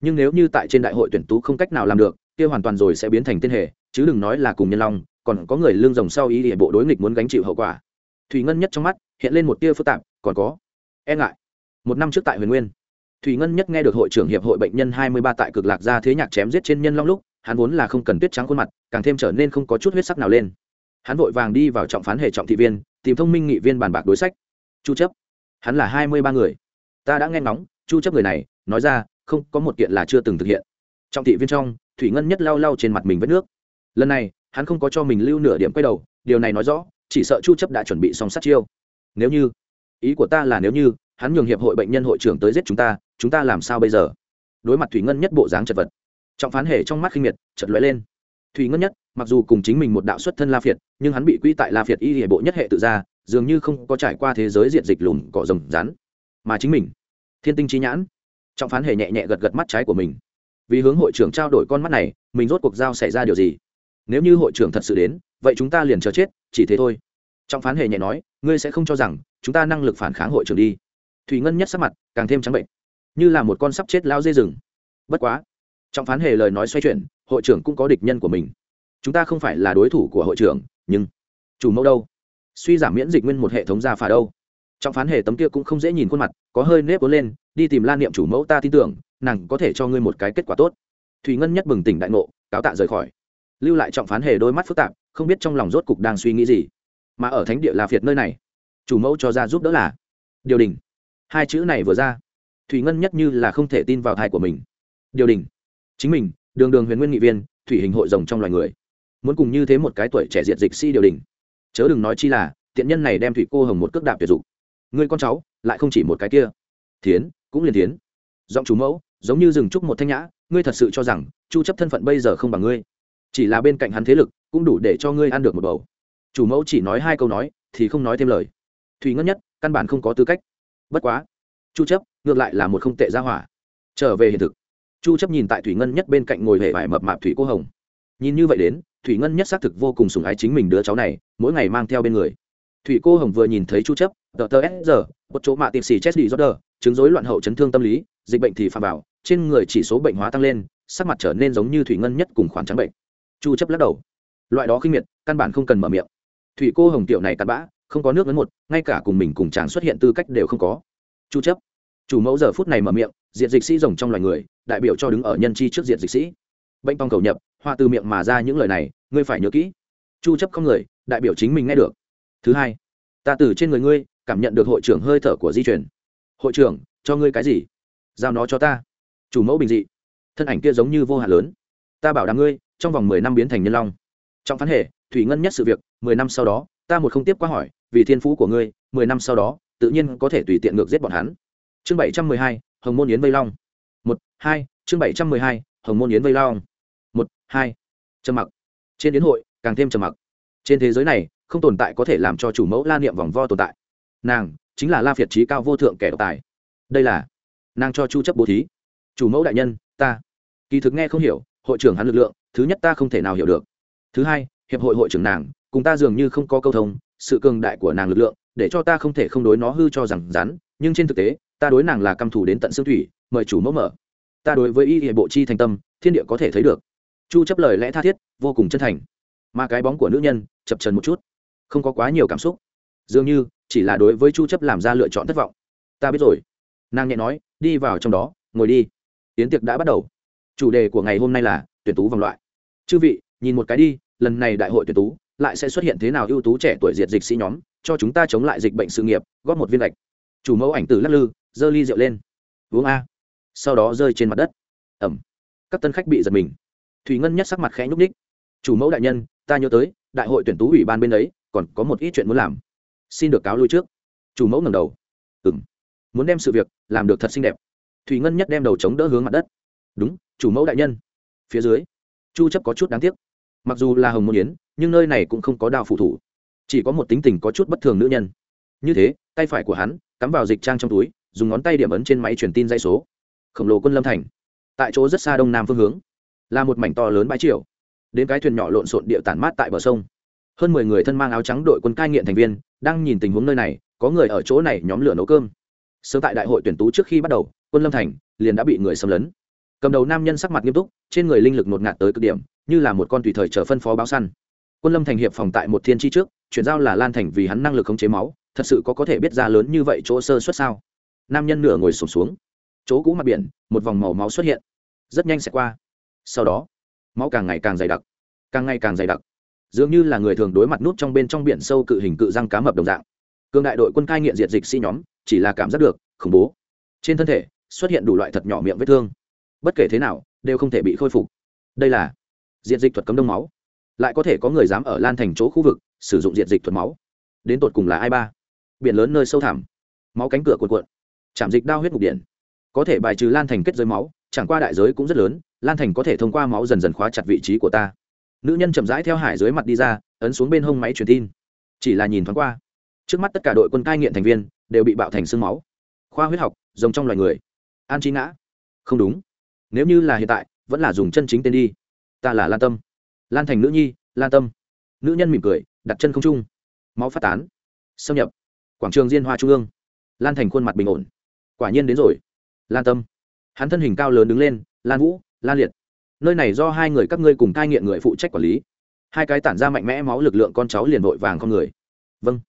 Nhưng nếu như tại trên đại hội tuyển tú không cách nào làm được, kia hoàn toàn rồi sẽ biến thành tên hệ chứ đừng nói là cùng nhân long, còn có người lương rồng sau ý địa bộ đối nghịch muốn gánh chịu hậu quả thủy ngân nhất trong mắt hiện lên một tia phức tạp, còn có e ngại. Một năm trước tại huyền nguyên, thủy ngân nhất nghe được hội trưởng hiệp hội bệnh nhân hai mươi ba tại cực lạc ra thế nhạc chém giết trên nhân long lúc, hắn vốn là không cần tuyết trắng khuôn mặt, càng thêm trở nên không có chút huyết sắc nào lên. Hắn vội vàng đi vào trọng phán hệ trọng thị viên, tìm thông minh nghị viên bàn bạc đối sách. Chu chấp, hắn là hai mươi ba người. Ta đã nghe ngóng, chu chấp người này, nói ra, không, có một kiện là chưa từng thực hiện. Trọng thị viên trong, thủy ngân nhất lau lau trên mặt mình vết nước. Lần này, hắn không có cho mình lưu nửa điểm quay đầu, điều này nói rõ chỉ sợ chu chấp đã chuẩn bị xong sát chiêu. Nếu như, ý của ta là nếu như, hắn nhường hiệp hội bệnh nhân hội trưởng tới giết chúng ta chúng ta làm sao bây giờ? Đối mặt thủy ngân nhất bộ dáng chật vật, trọng phán hề trong mắt khinh miệt chật lóe lên. Thủy ngân nhất, mặc dù cùng chính mình một đạo xuất thân la phiệt, nhưng hắn bị quy tại la phiệt y hệ bộ nhất hệ tự ra, dường như không có trải qua thế giới diện dịch lùn cỏ rồng rắn. Mà chính mình, thiên tinh trí nhãn, trọng phán hề nhẹ nhẹ gật gật mắt trái của mình. Vì hướng hội trưởng trao đổi con mắt này, mình rốt cuộc giao xảy ra điều gì? Nếu như hội trưởng thật sự đến, vậy chúng ta liền chờ chết chỉ thế thôi. Trọng phán hề nhẹ nói, ngươi sẽ không cho rằng chúng ta năng lực phản kháng hội trưởng đi. Thủy ngân nhất sắc mặt càng thêm trắng bệnh, như là một con sắp chết lao dê rừng. Bất quá, trọng phán hề lời nói xoay chuyển, hội trưởng cũng có địch nhân của mình. Chúng ta không phải là đối thủ của hội trưởng, nhưng chủ mẫu đâu? Suy giảm miễn dịch nguyên một hệ thống ra phà đâu? Trọng phán hề tấm kia cũng không dễ nhìn khuôn mặt, có hơi nếp ốn lên, đi tìm lan niệm chủ mẫu ta tin tưởng, nàng có thể cho ngươi một cái kết quả tốt. Thủy ngân nhất bừng tỉnh đại ngộ, cáo tạ rời khỏi. Lưu lại trọng phán hề đôi mắt phức tạp không biết trong lòng rốt cục đang suy nghĩ gì. Mà ở thánh địa là việt nơi này. Chủ mẫu cho ra giúp đỡ là. Điều đình. Hai chữ này vừa ra, thủy ngân nhất như là không thể tin vào thai của mình. Điều đình. Chính mình, đường đường huyền nguyên nghị viên, thủy hình hội rồng trong loài người. Muốn cùng như thế một cái tuổi trẻ diện dịch si điều đình. Chớ đừng nói chi là, tiện nhân này đem thủy cô hồng một cước đạp tuyệt dụng. Người con cháu, lại không chỉ một cái kia. Thiến, cũng liền thiến. Giọng chủ mẫu, giống như dừng trúc một thanh nhã, ngươi thật sự cho rằng, chu chấp thân phận bây giờ không bằng ngươi. Chỉ là bên cạnh hắn thế lực cũng đủ để cho ngươi ăn được một bầu. Chủ mẫu chỉ nói hai câu nói, thì không nói thêm lời. Thủy ngân nhất, căn bản không có tư cách. Bất quá, chu chấp, ngược lại là một không tệ gia hỏa. Trở về hiện thực. Chu chấp nhìn tại thủy ngân nhất bên cạnh ngồi hệ vải mập mạp thủy cô hồng. Nhìn như vậy đến, thủy ngân nhất xác thực vô cùng sủng ái chính mình đứa cháu này, mỗi ngày mang theo bên người. Thủy cô hồng vừa nhìn thấy chu chấp, tờ tờ s giờ một chỗ mạ tiệp xì chết đi do đờ chứng rối loạn hậu chấn thương tâm lý, dịch bệnh thì phạm vào, trên người chỉ số bệnh hóa tăng lên, sắc mặt trở nên giống như thủy ngân nhất cùng khoản trắng bệnh. Chu chấp lắc đầu loại đó khinh miệt, căn bản không cần mở miệng. Thủy cô hồng tiểu này cặn bã, không có nước lớn một, ngay cả cùng mình cùng chàng xuất hiện tư cách đều không có. Chu chấp. Chủ mẫu giờ phút này mở miệng diện dịch sĩ rồng trong loài người, đại biểu cho đứng ở nhân chi trước diện dịch sĩ. Bệnh phong cầu nhập, hoa từ miệng mà ra những lời này, ngươi phải nhớ kỹ. Chu chấp không người, đại biểu chính mình nghe được. Thứ hai, ta từ trên người ngươi, cảm nhận được hội trưởng hơi thở của di truyền. hội trưởng, cho ngươi cái gì? Giao nó cho ta. Chủ mẫu bình dị. Thân ảnh kia giống như vô hạn lớn. Ta bảo đảm ngươi, trong vòng mười năm biến thành nhân long trong phán hệ thủy ngân nhất sự việc, mười năm sau đó, ta một không tiếp qua hỏi, vì thiên phú của ngươi, mười năm sau đó, tự nhiên có thể tùy tiện ngược giết bọn hắn. Chương bảy trăm mười hai, hồng môn yến vây long. Một, hai, chương bảy trăm mười hai, hồng môn yến vây long. Một, hai, trầm mặc. Trên yến hội, càng thêm trầm mặc. Trên thế giới này, không tồn tại có thể làm cho chủ mẫu la niệm vòng vo tồn tại. Nàng, chính là la phiệt trí cao vô thượng kẻ độc tài. Đây là, nàng cho chu chấp bố thí. Chủ mẫu đại nhân, ta. Kỳ thực nghe không hiểu, hội trưởng hắn lực lượng, thứ nhất ta không thể nào hiểu được thứ hai, hiệp hội hội trưởng nàng, cùng ta dường như không có câu thông, sự cường đại của nàng lực lượng, để cho ta không thể không đối nó hư cho rằng rắn, nhưng trên thực tế, ta đối nàng là căm thù đến tận xương thủy, mời chủ mẫu mở. Ta đối với y hệ bộ chi thành tâm, thiên địa có thể thấy được. Chu chấp lời lẽ tha thiết, vô cùng chân thành. Mà cái bóng của nữ nhân, chập trần một chút. Không có quá nhiều cảm xúc. Dường như, chỉ là đối với chu chấp làm ra lựa chọn thất vọng. Ta biết rồi. Nàng nhẹ nói, đi vào trong đó, ngồi đi. Tiến tiệc đã bắt đầu. Chủ đề của ngày hôm nay là, tuyển tú vòng loại. Chư vị nhìn một cái đi, lần này đại hội tuyển tú, lại sẽ xuất hiện thế nào ưu tú trẻ tuổi diệt dịch sĩ nhóm, cho chúng ta chống lại dịch bệnh sự nghiệp, góp một viên gạch. Chủ mẫu ảnh từ lắc lư, giơ ly rượu lên. Uống a. Sau đó rơi trên mặt đất. Ẩm. Các tân khách bị giật mình. Thủy ngân nhất sắc mặt khẽ nhúc ních chủ mẫu đại nhân, ta nhớ tới, đại hội tuyển tú ủy ban bên ấy, còn có một ít chuyện muốn làm. Xin được cáo lui trước. Chủ mẫu ngầm đầu. Ừ m muốn đem sự việc làm được thật xinh đẹp. Thủy ngân nhất đem đầu chống đỡ hướng mặt đất. Đúng, chủ mẫu đại nhân. Phía dưới. Chu chấp có chút đáng tiếc mặc dù là hồng môn yến, nhưng nơi này cũng không có đao phụ thủ. Chỉ có một tính tình có chút bất thường nữ nhân. Như thế, tay phải của hắn, cắm vào dịch trang trong túi, dùng ngón tay điểm ấn trên máy truyền tin dây số. Khổng lồ quân lâm thành. Tại chỗ rất xa đông nam phương hướng. Là một mảnh to lớn bãi triều. Đến cái thuyền nhỏ lộn xộn địa tản mát tại bờ sông. Hơn mười người thân mang áo trắng đội quân cai nghiện thành viên, đang nhìn tình huống nơi này, có người ở chỗ này nhóm lửa nấu cơm. Sớm tại đại hội tuyển tú trước khi bắt đầu, quân lâm thành liền đã bị người xâm lấn cầm đầu nam nhân sắc mặt nghiêm túc trên người linh lực ngột ngạt tới cực điểm như là một con tùy thời chờ phân phó báo săn. Quân lâm thành hiệp phòng tại một thiên tri trước chuyển giao là lan thành vì hắn năng lực khống chế máu thật sự có có thể biết ra lớn như vậy chỗ sơ xuất sao? Nam nhân nửa ngồi sụp xuống, xuống. Chỗ cũ mặt biển một vòng màu máu xuất hiện. Rất nhanh sẽ qua. Sau đó máu càng ngày càng dày đặc. Càng ngày càng dày đặc. Dường như là người thường đối mặt nút trong bên trong biển sâu cự hình cự răng cá mập đồng dạng. Cương đại đội quân cai nghiện diệt dịch sĩ nhóm chỉ là cảm giác được khủng bố. Trên thân thể xuất hiện đủ loại thật nhỏ miệng vết thương bất kể thế nào, đều không thể bị khôi phục. Đây là diện dịch thuật cấm đông máu. Lại có thể có người dám ở lan thành chỗ khu vực sử dụng diện dịch thuật máu. Đến tột cùng là ai ba? Biển lớn nơi sâu thẳm, máu cánh cửa cuộn cuộn, chạm dịch đao huyết mục điện. Có thể bài trừ lan thành kết giới máu, chẳng qua đại giới cũng rất lớn, lan thành có thể thông qua máu dần dần khóa chặt vị trí của ta. Nữ nhân chậm rãi theo hải dưới mặt đi ra, ấn xuống bên hông máy truyền tin. Chỉ là nhìn thoáng qua, trước mắt tất cả đội quân cai nghiện thành viên đều bị bạo thành sương máu. Khoa huyết học, giống trong loài người. An trí ngã. Không đúng nếu như là hiện tại, vẫn là dùng chân chính tên đi. Ta là lan tâm. Lan thành nữ nhi, lan tâm. Nữ nhân mỉm cười, đặt chân không trung. Máu phát tán. Xâm nhập. Quảng trường diên hoa trung ương. Lan thành khuôn mặt bình ổn. Quả nhiên đến rồi. Lan tâm. Hắn thân hình cao lớn đứng lên, lan vũ, lan liệt. Nơi này do hai người các ngươi cùng cai nghiện người phụ trách quản lý. Hai cái tản ra mạnh mẽ máu lực lượng con cháu liền vội vàng con người. Vâng.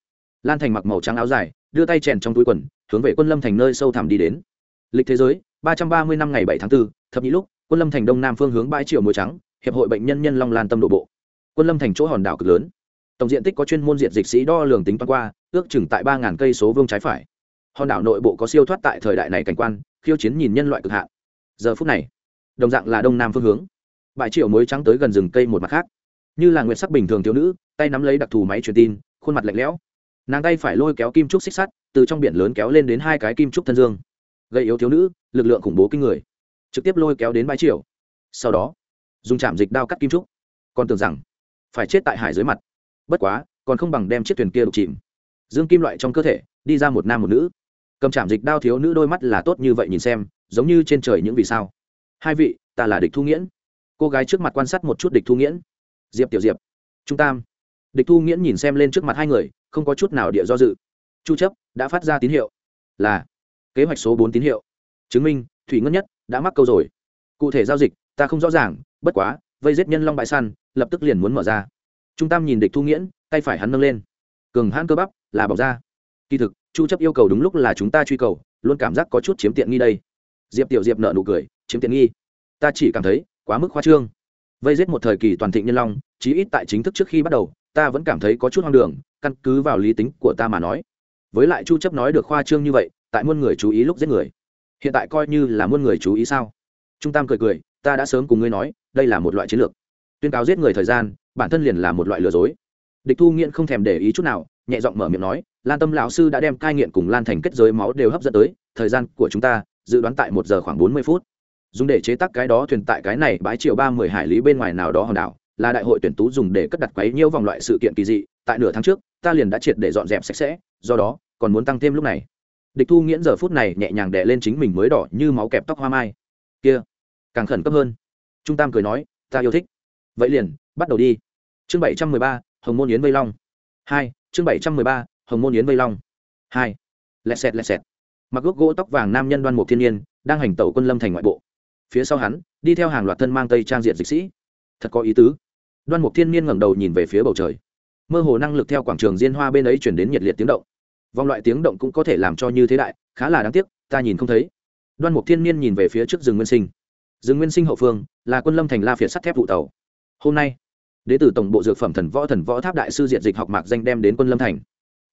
Lan thành mặc màu trắng áo dài, đưa tay chèn trong túi quần, hướng về quân lâm thành nơi sâu thẳm đi đến. Lịch thế giới ba trăm ba mươi năm ngày bảy tháng 4, thập nhị lúc quân lâm thành đông nam phương hướng bãi triều mùa trắng hiệp hội bệnh nhân nhân long lan tâm đổ bộ. Quân lâm thành chỗ hòn đảo cực lớn. Tổng diện tích có chuyên môn diện dịch sĩ đo lường tính toán qua ước chừng tại ba ngàn cây số vương trái phải. Hòn đảo nội bộ có siêu thoát tại thời đại này cảnh quan khiêu chiến nhìn nhân loại cực hạn. Giờ phút này đồng dạng là đông nam phương hướng. Bãi triều muối trắng tới gần rừng cây một mặt khác. Như là nguyệt sắc bình thường thiếu nữ tay nắm lấy đặc thù máy truyền tin khuôn mặt lạnh lẽo. Nàng tay phải lôi kéo kim trúc xích sắt từ trong biển lớn kéo lên đến hai cái kim trúc thân dương gây yếu thiếu nữ, lực lượng khủng bố kinh người. Trực tiếp lôi kéo đến bãi triều. Sau đó, dùng chạm dịch đao cắt kim trúc. Còn tưởng rằng, phải chết tại hải dưới mặt. Bất quá, còn không bằng đem chiếc thuyền kia đục chìm. Dương kim loại trong cơ thể, đi ra một nam một nữ. Cầm chạm dịch đao thiếu nữ đôi mắt là tốt như vậy nhìn xem, giống như trên trời những vì sao. Hai vị, ta là địch thu nghiễn. Cô gái trước mặt quan sát một chút địch thu nghiễn. Diệp tiểu diệp. Trung tam. Địch thu nghiễn nhìn xem lên trước mặt hai người, không có chút nào địa do dự. Chu chấp, đã phát ra tín hiệu. Là kế hoạch số 4 tín hiệu. Chứng minh, thủy ngân nhất đã mắc câu rồi. Cụ thể giao dịch, ta không rõ ràng, bất quá, vây giết nhân long bãi săn, lập tức liền muốn mở ra. Trung tam nhìn địch thu nghiễn, tay phải hắn nâng lên. Cường hãn cơ bắp, là bọc ra. Kỳ thực, chu chấp yêu cầu đúng lúc là chúng ta truy cầu, luôn cảm giác có chút chiếm tiện nghi đây. Diệp tiểu diệp nợ nụ cười, chiếm tiện nghi. Ta chỉ cảm thấy, quá mức khoa trương. Vây giết một thời kỳ toàn thịnh nhân long, chí ít tại chính thức trước khi bắt đầu, ta vẫn cảm thấy có chút hoang đường, căn cứ vào lý tính của ta mà nói. Với lại chu chấp nói được khoa trương như vậy tại muôn người chú ý lúc giết người. Hiện tại coi như là muôn người chú ý sao? Trung tam cười cười, ta đã sớm cùng ngươi nói, đây là một loại chiến lược. Tuyên cáo giết người thời gian, bản thân liền là một loại lừa dối. Địch thu nghiện không thèm để ý chút nào, nhẹ giọng mở miệng nói, lan tâm lão sư đã đem cai nghiện cùng lan thành kết giới máu đều hấp dẫn tới, thời gian của chúng ta dự đoán tại một giờ khoảng bốn mươi phút. Dùng để chế tác cái đó thuyền tại cái này bãi triệu ba mươi hải lý bên ngoài nào đó hòn đảo, là đại hội tuyển tú dùng để cất đặt quấy nhiễu vòng loại sự kiện kỳ dị, tại nửa tháng trước, ta liền đã triệt để dọn dẹp sạch sẽ, do đó, còn muốn tăng thêm lúc này địch thu nghiễn giờ phút này nhẹ nhàng đè lên chính mình mới đỏ như máu kẹp tóc hoa mai. Kia, càng khẩn cấp hơn. Trung tam cười nói, ta yêu thích. Vậy liền, bắt đầu đi. Chương bảy trăm mười ba, hồng môn yến vây long. Hai, chương bảy trăm mười ba, hồng môn yến vây long. Hai, lẹ xẹt lẹ xẹt. Mặc gốc gỗ tóc vàng nam nhân đoan mục thiên nhiên, đang hành tẩu quân lâm thành ngoại bộ. Phía sau hắn, đi theo hàng loạt thân mang tây trang diện dịch sĩ. Thật có ý tứ. Đoan mục thiên nhiên ngẩng đầu nhìn về phía bầu trời. Mơ hồ năng lực theo quảng trường diên hoa bên ấy chuyển đến nhiệt liệt tiếng động vòng loại tiếng động cũng có thể làm cho như thế đại, khá là đáng tiếc, ta nhìn không thấy. Đoan mục thiên Niên nhìn về phía trước rừng nguyên sinh. Rừng nguyên sinh hậu phương, là quân lâm thành la phiệt sắt thép vụ tàu. Hôm nay đ ế tổng bộ dược phẩm thần võ thần võ tháp đại sư diện dịch học mạc danh đem đến quân lâm thành.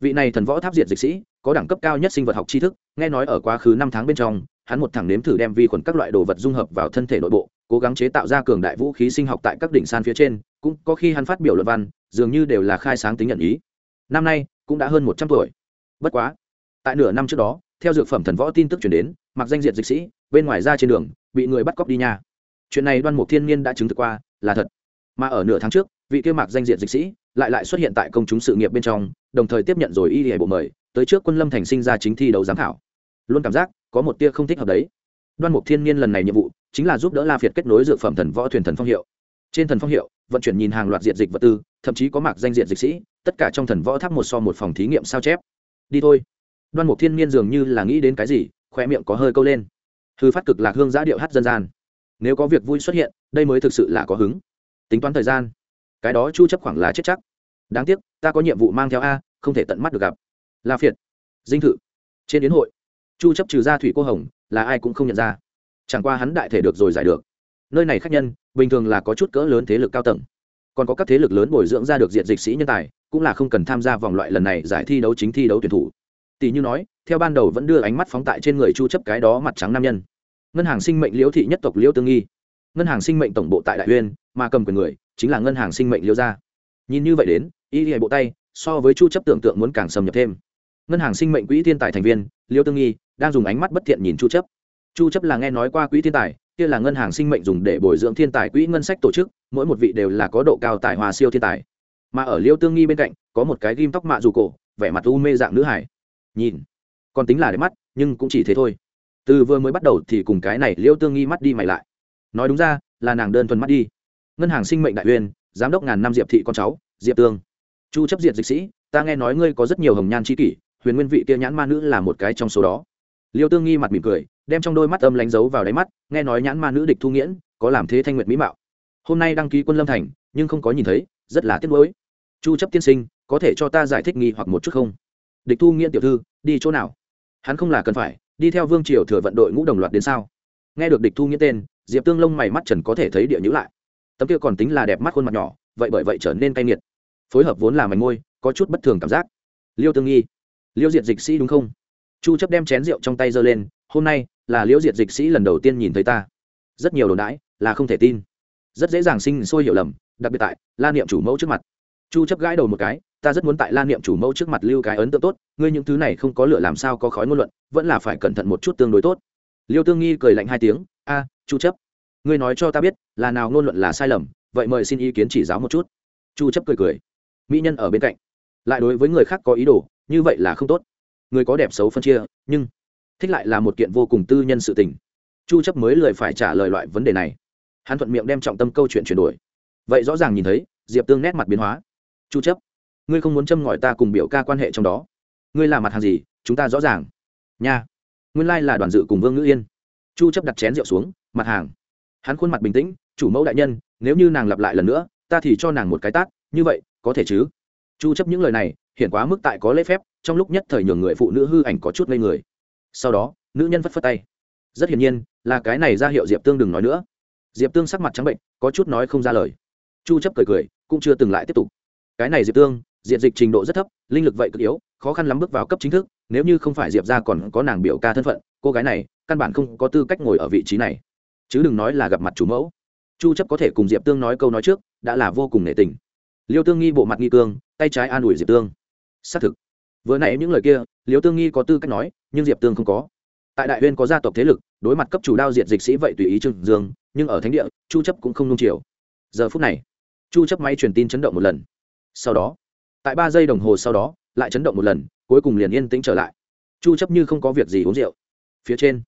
Vị này thần võ tháp diện dịch sĩ, có đẳng cấp cao nhất sinh vật học tri thức, nghe nói ở quá khứ năm tháng bên trong, hắn một thẳng nếm thử đem vi khuẩn các loại đồ vật dung hợp vào thân thể nội bộ, cố gắng chế tạo ra cường đại vũ khí sinh học tại các đỉnh san phía trên, cũng có khi hắn phát biểu luận văn, dường như đều là khai sáng tính nhận ý. Năm nay, cũng đã hơn một trăm tuổi bất quá, tại nửa năm trước đó, theo dược phẩm thần võ tin tức chuyển đến, mặc danh diện dịch sĩ, bên ngoài ra trên đường, bị người bắt cóc đi nhà. chuyện này đoan mục thiên niên đã chứng thực qua, là thật. Mà ở nửa tháng trước, vị kia mạc danh diện dịch sĩ lại lại xuất hiện tại công chúng sự nghiệp bên trong, đồng thời tiếp nhận rồi y hệ bộ mời, tới trước quân lâm thành sinh ra chính thi đấu giám khảo. Luôn cảm giác, có một tia không thích hợp đấy. Đoan mục thiên niên lần này nhiệm vụ, chính là giúp đỡ la việt kết nối dược phẩm thần võ thuyền thần phong hiệu. Trên thần phong hiệu, vận chuyển nhìn hàng loạt diện dịch vật tư, thậm chí có mạc danh diện dịch sĩ, tất cả trong thần võ tháp một so một phòng thí nghiệm sao chép đi thôi. Đoan mục thiên niên dường như là nghĩ đến cái gì khoe miệng có hơi câu lên. Thư phát cực lạc hương giã điệu hát dân gian. Nếu có việc vui xuất hiện, đây mới thực sự là có hứng. Tính toán thời gian. Cái đó chu chấp khoảng là chết chắc. Đáng tiếc, ta có nhiệm vụ mang theo a, không thể tận mắt được gặp. La phiệt. Dinh thự. Trên đến hội, chu chấp trừ ra thủy cô hồng, là ai cũng không nhận ra. Chẳng qua hắn đại thể được rồi giải được. Nơi này khách nhân, bình thường là có chút cỡ lớn thế lực cao tầng. Còn có các thế lực lớn bồi dưỡng ra được diện dịch sĩ nhân tài cũng là không cần tham gia vòng loại lần này giải thi đấu chính thi đấu tuyển thủ. Tỷ như nói, theo ban đầu vẫn đưa ánh mắt phóng tại trên người chu chấp cái đó mặt trắng nam nhân. Ngân hàng sinh mệnh liễu thị nhất tộc liễu tương nghi. Ngân hàng sinh mệnh tổng bộ tại đại uyên, mà cầm quyền người chính là ngân hàng sinh mệnh liễu gia. Nhìn như vậy đến, y hệ bộ tay, so với chu chấp tưởng tượng muốn càng xâm nhập thêm. Ngân hàng sinh mệnh quỹ thiên tài thành viên, liễu tương nghi, đang dùng ánh mắt bất thiện nhìn chu chấp. Chu chấp là nghe nói qua quỹ thiên tài, kia là ngân hàng sinh mệnh dùng để bồi dưỡng thiên tài quỹ ngân sách tổ chức, mỗi một vị đều là có độ cao tài hòa siêu thiên tài mà ở liêu tương nghi bên cạnh, có một cái ghim tóc mạ dù cổ, vẻ mặt u mê dạng nữ hải. Nhìn, còn tính là đẹp mắt, nhưng cũng chỉ thế thôi. Từ vừa mới bắt đầu thì cùng cái này liêu tương nghi mắt đi mày lại. Nói đúng ra, là nàng đơn thuần mắt đi. Ngân hàng sinh mệnh đại uyên, giám đốc ngàn năm diệp thị con cháu, diệp tương. Chu chấp diệt dịch sĩ, ta nghe nói ngươi có rất nhiều hồng nhan chi kỷ, huyền nguyên vị kia nhãn ma nữ là một cái trong số đó. Liêu tương nghi mặt mỉm cười, đem trong đôi mắt âm lánh dấu vào đáy mắt, nghe nói nhãn ma nữ địch thu nghiễn, có làm thế thanh nguyện mỹ mạo. Hôm nay đăng ký quân lâm thành, nhưng không có nhìn thấy rất là tiếc nuối. Chu chấp tiên sinh, có thể cho ta giải thích nghi hoặc một chút không? Địch thu nghiễn tiểu thư, đi chỗ nào? Hắn không là cần phải, đi theo vương triều thừa vận đội ngũ đồng loạt đến sao? Nghe được địch thu nghiễn tên, diệp tương lông mày mắt trần có thể thấy địa nhữ lại. Tấm kia còn tính là đẹp mắt khuôn mặt nhỏ, vậy bởi vậy trở nên cay nghiệt. Phối hợp vốn là mảnh môi, có chút bất thường cảm giác. Liêu tương nghi, liêu diệt dịch sĩ đúng không? Chu chấp đem chén rượu trong tay giơ lên, hôm nay là liêu diệt dịch sĩ lần đầu tiên nhìn thấy ta. Rất nhiều đồn đãi, là không thể tin. Rất dễ dàng sinh sôi hiểu lầm đặc biệt tại la niệm chủ mẫu trước mặt. Chu chấp gãi đầu một cái, ta rất muốn tại la niệm chủ mẫu trước mặt lưu cái ấn tượng tốt, ngươi những thứ này không có lửa làm sao có khói ngôn luận, vẫn là phải cẩn thận một chút tương đối tốt. Liêu tương nghi cười lạnh hai tiếng, a, chu chấp, ngươi nói cho ta biết, là nào ngôn luận là sai lầm, vậy mời xin ý kiến chỉ giáo một chút. Chu chấp cười cười, mỹ nhân ở bên cạnh, lại đối với người khác có ý đồ, như vậy là không tốt. Người có đẹp xấu phân chia, nhưng thích lại là một kiện vô cùng tư nhân sự tình. Chu chấp mới lười phải trả lời loại vấn đề này. Hắn thuận miệng đem trọng tâm câu chuyện chuyển đổi vậy rõ ràng nhìn thấy, diệp tương nét mặt biến hóa. Chu chấp, ngươi không muốn châm ngòi ta cùng biểu ca quan hệ trong đó. Ngươi là mặt hàng gì, chúng ta rõ ràng. Nha, nguyên lai là đoàn dự cùng vương ngữ yên. Chu chấp đặt chén rượu xuống, mặt hàng. Hắn khuôn mặt bình tĩnh, chủ mẫu đại nhân, nếu như nàng lặp lại lần nữa, ta thì cho nàng một cái tát, như vậy, có thể chứ? Chu chấp những lời này hiện quá mức tại có lễ phép, trong lúc nhất thời nhường người phụ nữ hư ảnh có chút ngây người. Sau đó, nữ nhân phất phất tay. Rất hiển nhiên, là cái này ra hiệu diệp tương đừng nói nữa. Diệp tương sắc mặt trắng bệnh, có chút nói không ra lời chu chấp cười cười, cũng chưa từng lại tiếp tục. Cái này diệp tương, diện dịch trình độ rất thấp, linh lực vậy cực yếu, khó khăn lắm bước vào cấp chính thức, nếu như không phải diệp ra còn có nàng biểu ca thân phận, cô gái này, căn bản không có tư cách ngồi ở vị trí này. Chứ đừng nói là gặp mặt chủ mẫu. Chu chấp có thể cùng diệp tương nói câu nói trước, đã là vô cùng nể tình. Liêu tương nghi bộ mặt nghi cương, tay trái an ủi diệp tương. Xác thực. Vừa nãy những lời kia, liêu tương nghi có tư cách nói, nhưng diệp tương không có. Tại đại huyên có gia tộc thế lực, đối mặt cấp chủ đao diện dịch sĩ vậy tùy ý trương dương, nhưng ở thánh địa, chu chấp cũng không nung chiều. Giờ phút này chu chấp máy truyền tin chấn động một lần. Sau đó, tại ba giây đồng hồ sau đó, lại chấn động một lần, cuối cùng liền yên tĩnh trở lại. Chu chấp như không có việc gì uống rượu. Phía trên,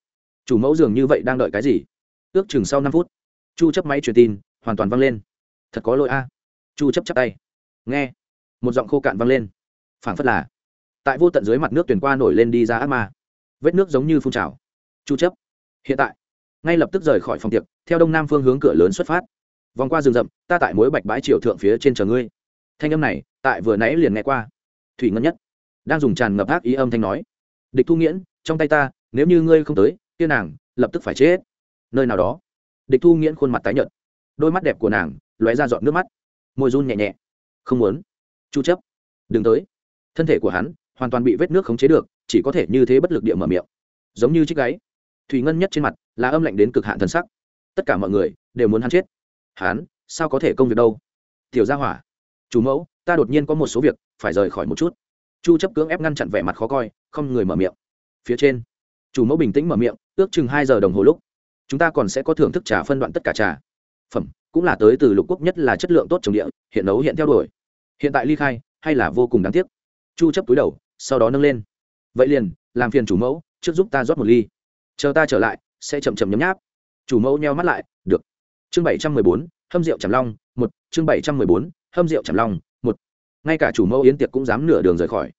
chủ mẫu dường như vậy đang đợi cái gì? Ước chừng sau 5 phút, chu chấp máy truyền tin hoàn toàn vang lên. Thật có lỗi a. Chu chấp chắp tay. Nghe, một giọng khô cạn vang lên. Phảng phất là, tại vô tận dưới mặt nước tuyển qua nổi lên đi ra ác ma. Vết nước giống như phun trào. Chu chấp, hiện tại, ngay lập tức rời khỏi phòng tiệc, theo đông nam phương hướng cửa lớn xuất phát vòng qua rừng rậm, ta tại mối bạch bãi triều thượng phía trên chờ ngươi. Thanh âm này, tại vừa nãy liền nghe qua. Thủy ngân nhất, đang dùng tràn ngập ác ý âm thanh nói. Địch thu nghiễn, trong tay ta, nếu như ngươi không tới, kia nàng lập tức phải chết. Nơi nào đó, địch thu nghiễn khuôn mặt tái nhợt. Đôi mắt đẹp của nàng lóe ra giọt nước mắt. Môi run nhẹ nhẹ. Không muốn. Chu chấp, đừng tới. Thân thể của hắn hoàn toàn bị vết nước khống chế được, chỉ có thể như thế bất lực địa mở miệng. Giống như chiếc gáy. Thủy ngân nhất trên mặt là âm lạnh đến cực hạn thần sắc. Tất cả mọi người đều muốn hắn chết. Hán, sao có thể công việc đâu? Tiểu gia hỏa chủ mẫu ta đột nhiên có một số việc phải rời khỏi một chút. Chu chấp cưỡng ép ngăn chặn vẻ mặt khó coi không người mở miệng. Phía trên chủ mẫu bình tĩnh mở miệng ước chừng hai giờ đồng hồ lúc chúng ta còn sẽ có thưởng thức trà phân đoạn tất cả trà. Phẩm cũng là tới từ lục quốc nhất là chất lượng tốt trồng địa hiện nấu hiện theo đuổi. Hiện tại ly khai hay là vô cùng đáng tiếc. Chu chấp túi đầu sau đó nâng lên. Vậy liền làm phiền chủ mẫu trước giúp ta rót một ly. Chờ ta trở lại sẽ chậm chậm nhấm nháp. Chủ mẫu nheo mắt lại được chương 714, hâm rượu chẩm long một. Chương 714, hâm rượu chẩm long một. Ngay cả chủ mẫu yến tiệc cũng dám nửa đường rời khỏi.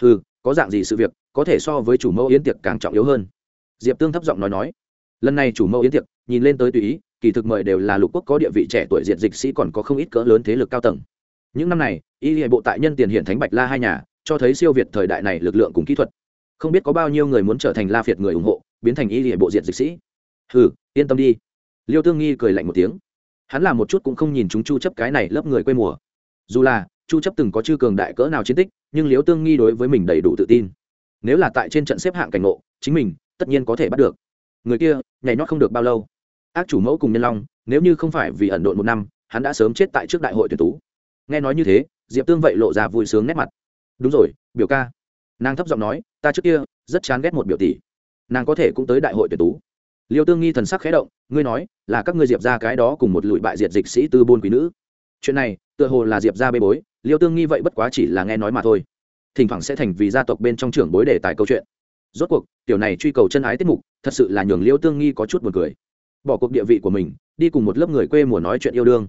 Ừ có dạng gì sự việc có thể so với chủ mẫu yến tiệc càng trọng yếu hơn? Diệp tương thấp giọng nói nói. Lần này chủ mẫu yến tiệc nhìn lên tới tùy ý kỳ thực mời đều là lục quốc có địa vị trẻ tuổi diệt dịch sĩ còn có không ít cỡ lớn thế lực cao tầng. Những năm này y hệ bộ tại nhân tiền hiện thánh bạch la hai nhà cho thấy siêu việt thời đại này lực lượng cùng kỹ thuật. Không biết có bao nhiêu người muốn trở thành la việt người ủng hộ biến thành y hệ bộ diệt dịch sĩ. Ừ yên tâm đi liêu tương nghi cười lạnh một tiếng. Hắn làm một chút cũng không nhìn chúng chu chấp cái này lớp người quê mùa. Dù là, chu chấp từng có chư cường đại cỡ nào chiến tích, nhưng liêu tương nghi đối với mình đầy đủ tự tin. Nếu là tại trên trận xếp hạng cảnh ngộ, chính mình tất nhiên có thể bắt được. Người kia, nhảy nhót không được bao lâu. Ác chủ mẫu cùng nhân long, nếu như không phải vì ẩn độn một năm, hắn đã sớm chết tại trước đại hội tuyển tú. Nghe nói như thế, diệp tương vậy lộ ra vui sướng nét mặt. Đúng rồi, biểu ca. Nàng thấp giọng nói, ta trước kia rất chán ghét một biểu tỷ. Nàng có thể cũng tới đại hội tuyển tú liêu tương nghi thần sắc khẽ động, ngươi nói, là các ngươi diệp ra cái đó cùng một lụi bại diệt dịch sĩ tư bôn quý nữ? Chuyện này, tựa hồ là diệp ra bê bối, liêu tương nghi vậy bất quá chỉ là nghe nói mà thôi. Thỉnh thoảng sẽ thành vì gia tộc bên trong trưởng bối đề tài câu chuyện. Rốt cuộc, tiểu này truy cầu chân ái tiết mục, thật sự là nhường liêu tương nghi có chút buồn cười. Bỏ cuộc địa vị của mình, đi cùng một lớp người quê mùa nói chuyện yêu đương.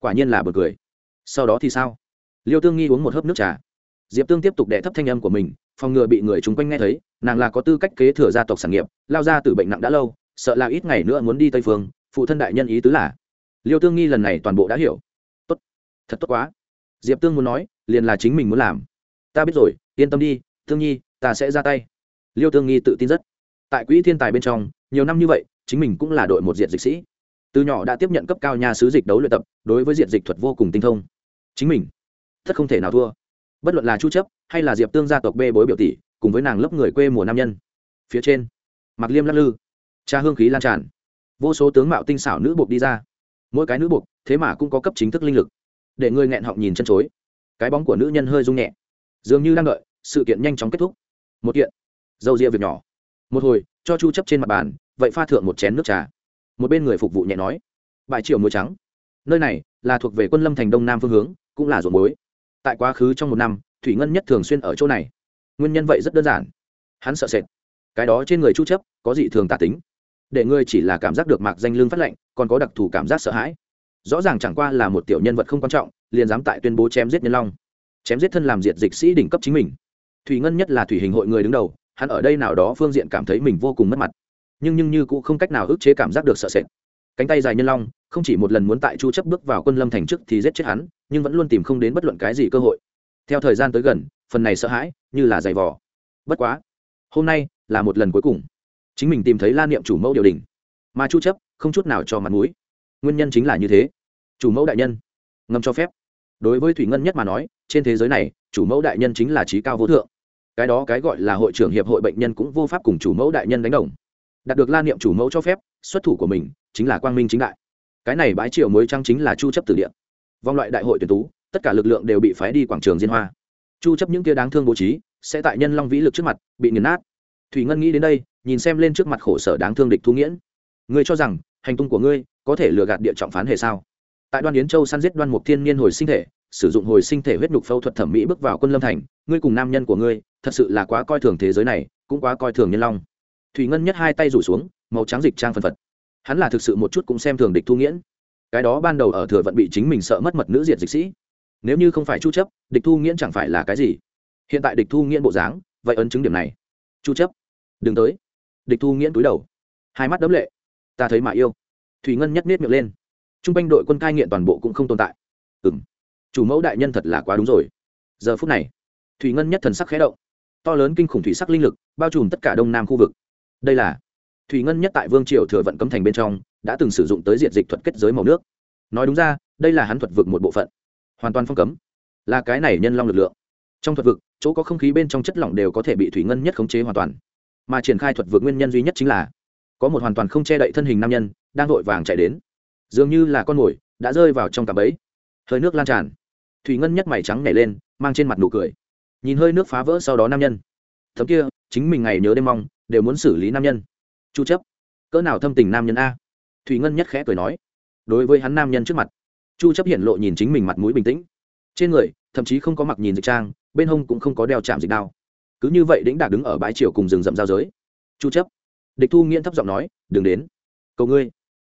Quả nhiên là buồn cười. Sau đó thì sao? Liêu tương nghi uống một hớp nước trà. Diệp tương tiếp tục đệ thấp thanh âm của mình, phòng ngừa bị người chung quanh nghe thấy, nàng là có tư cách kế thừa gia tộc sản nghiệp, lao ra từ bệnh nặng đã lâu sợ là ít ngày nữa muốn đi tây phương, phụ thân đại nhân ý tứ là, liêu tương nghi lần này toàn bộ đã hiểu. Tốt. Thật tốt quá. Diệp tương muốn nói, liền là chính mình muốn làm. Ta biết rồi, yên tâm đi thương nhi ta sẽ ra tay. Liêu tương nghi tự tin rất. Tại quỹ thiên tài bên trong, nhiều năm như vậy, chính mình cũng là đội một diện dịch sĩ. Từ nhỏ đã tiếp nhận cấp cao nhà sứ dịch đấu luyện tập, đối với diện dịch thuật vô cùng tinh thông. Chính mình, thật không thể nào thua. Bất luận là chu chấp, hay là diệp tương gia tộc bê bối biểu tỷ, cùng với nàng lớp người quê mùa nam nhân. Phía trên mặc liêm lắc lư cha hương khí lan tràn. Vô số tướng mạo tinh xảo nữ buộc đi ra. Mỗi cái nữ buộc, thế mà cũng có cấp chính thức linh lực. Để người nghẹn họng nhìn chân chối. Cái bóng của nữ nhân hơi rung nhẹ. Dường như đang đợi, sự kiện nhanh chóng kết thúc. Một kiện. Dâu ria việc nhỏ. Một hồi, cho chu chấp trên mặt bàn, vậy pha thượng một chén nước trà. Một bên người phục vụ nhẹ nói. Bãi triều muối trắng. Nơi này là thuộc về quân lâm thành đông nam phương hướng, cũng là ruộng muối. Tại quá khứ trong một năm, thủy ngân nhất thường xuyên ở chỗ này. Nguyên nhân vậy rất đơn giản. Hắn sợ sệt. Cái đó trên người chu chấp, có dị thường tà tính để ngươi chỉ là cảm giác được mạc danh lương phát lệnh, còn có đặc thù cảm giác sợ hãi. Rõ ràng chẳng qua là một tiểu nhân vật không quan trọng, liền dám tại tuyên bố chém giết nhân long. Chém giết thân làm diệt dịch sĩ đỉnh cấp chính mình. Thủy ngân nhất là thủy hình hội người đứng đầu, hắn ở đây nào đó phương diện cảm thấy mình vô cùng mất mặt. Nhưng nhưng như cũng không cách nào ức chế cảm giác được sợ sệt. Cánh tay dài nhân long, không chỉ một lần muốn tại chu chấp bước vào quân lâm thành trước thì giết chết hắn, nhưng vẫn luôn tìm không đến bất luận cái gì cơ hội. Theo thời gian tới gần, phần này sợ hãi như là giày vò. Bất quá, hôm nay là một lần cuối cùng chính mình tìm thấy la niệm chủ mẫu điều đình. Mà chu chấp không chút nào cho mặt mũi. Nguyên nhân chính là như thế. Chủ mẫu đại nhân. Ngầm cho phép. Đối với thủy ngân nhất mà nói, trên thế giới này, chủ mẫu đại nhân chính là trí cao vô thượng. Cái đó cái gọi là hội trưởng hiệp hội bệnh nhân cũng vô pháp cùng chủ mẫu đại nhân đánh đồng. Đạt được la niệm chủ mẫu cho phép, xuất thủ của mình chính là quang minh chính đại. Cái này bãi triều mới trang chính là chu chấp tử địa. Vòng loại đại hội tuyển tú, tất cả lực lượng đều bị phái đi quảng trường diên hoa. Chu chấp những kia đáng thương bố trí, sẽ tại nhân long vĩ lực trước mặt, bị nghiền nát. Thủy ngân nghĩ đến đây nhìn xem lên trước mặt khổ sở đáng thương địch thu nghiễn. Ngươi cho rằng, hành tung của ngươi có thể lừa gạt địa trọng phán hề sao? Tại đoan yến châu săn giết đoan mục thiên niên hồi sinh thể, sử dụng hồi sinh thể huyết nhục phẫu thuật thẩm mỹ bước vào quân lâm thành, ngươi cùng nam nhân của ngươi, thật sự là quá coi thường thế giới này, cũng quá coi thường nhân long. Thủy ngân nhất hai tay rủ xuống, màu trắng dịch trang phân phật. Hắn là thực sự một chút cũng xem thường địch thu nghiễn. Cái đó ban đầu ở thừa vận bị chính mình sợ mất mật nữ diệt dịch sĩ. Nếu như không phải chu chấp, địch thu nghiễn chẳng phải là cái gì. Hiện tại địch thu nghiễn bộ dáng, vậy ấn chứng điểm này. Chu chấp, đừng tới địch thu nghiễn túi đầu. Hai mắt đấm lệ. Ta thấy mà yêu. Thủy ngân nhất nết miệng lên. Trung quanh đội quân cai nghiện toàn bộ cũng không tồn tại. Ừm. Chủ mẫu đại nhân thật là quá đúng rồi. Giờ phút này, thủy ngân nhất thần sắc khé động. To lớn kinh khủng thủy sắc linh lực bao trùm tất cả đông nam khu vực. Đây là thủy ngân nhất tại vương triều thừa vận cấm thành bên trong, đã từng sử dụng tới diện dịch thuật kết giới màu nước. Nói đúng ra, đây là hắn thuật vực một bộ phận. Hoàn toàn phong cấm. Là cái này nhân long lực lượng. Trong thuật vực, chỗ có không khí bên trong chất lỏng đều có thể bị thủy ngân nhất khống chế hoàn toàn mà triển khai thuật vượt nguyên nhân duy nhất chính là có một hoàn toàn không che đậy thân hình nam nhân đang vội vàng chạy đến. Dường như là con mồi đã rơi vào trong cặp ấy hơi nước lan tràn. Thủy ngân nhất mày trắng nhảy lên, mang trên mặt nụ cười. Nhìn hơi nước phá vỡ sau đó nam nhân. Thấm kia, chính mình ngày nhớ đêm mong, đều muốn xử lý nam nhân. Chu chấp. Cỡ nào thâm tình nam nhân a? Thủy ngân nhất khẽ cười nói. Đối với hắn nam nhân trước mặt, chu chấp hiển lộ nhìn chính mình mặt mũi bình tĩnh. Trên người, thậm chí không có mặc nhìn dịch trang, bên hông cũng không có đeo chạm dịch đao cứ như vậy đĩnh đạc đứng ở bãi triều cùng rừng rậm giao giới. Chu chấp, địch thu nghiễn thấp giọng nói, đừng đến, cầu ngươi.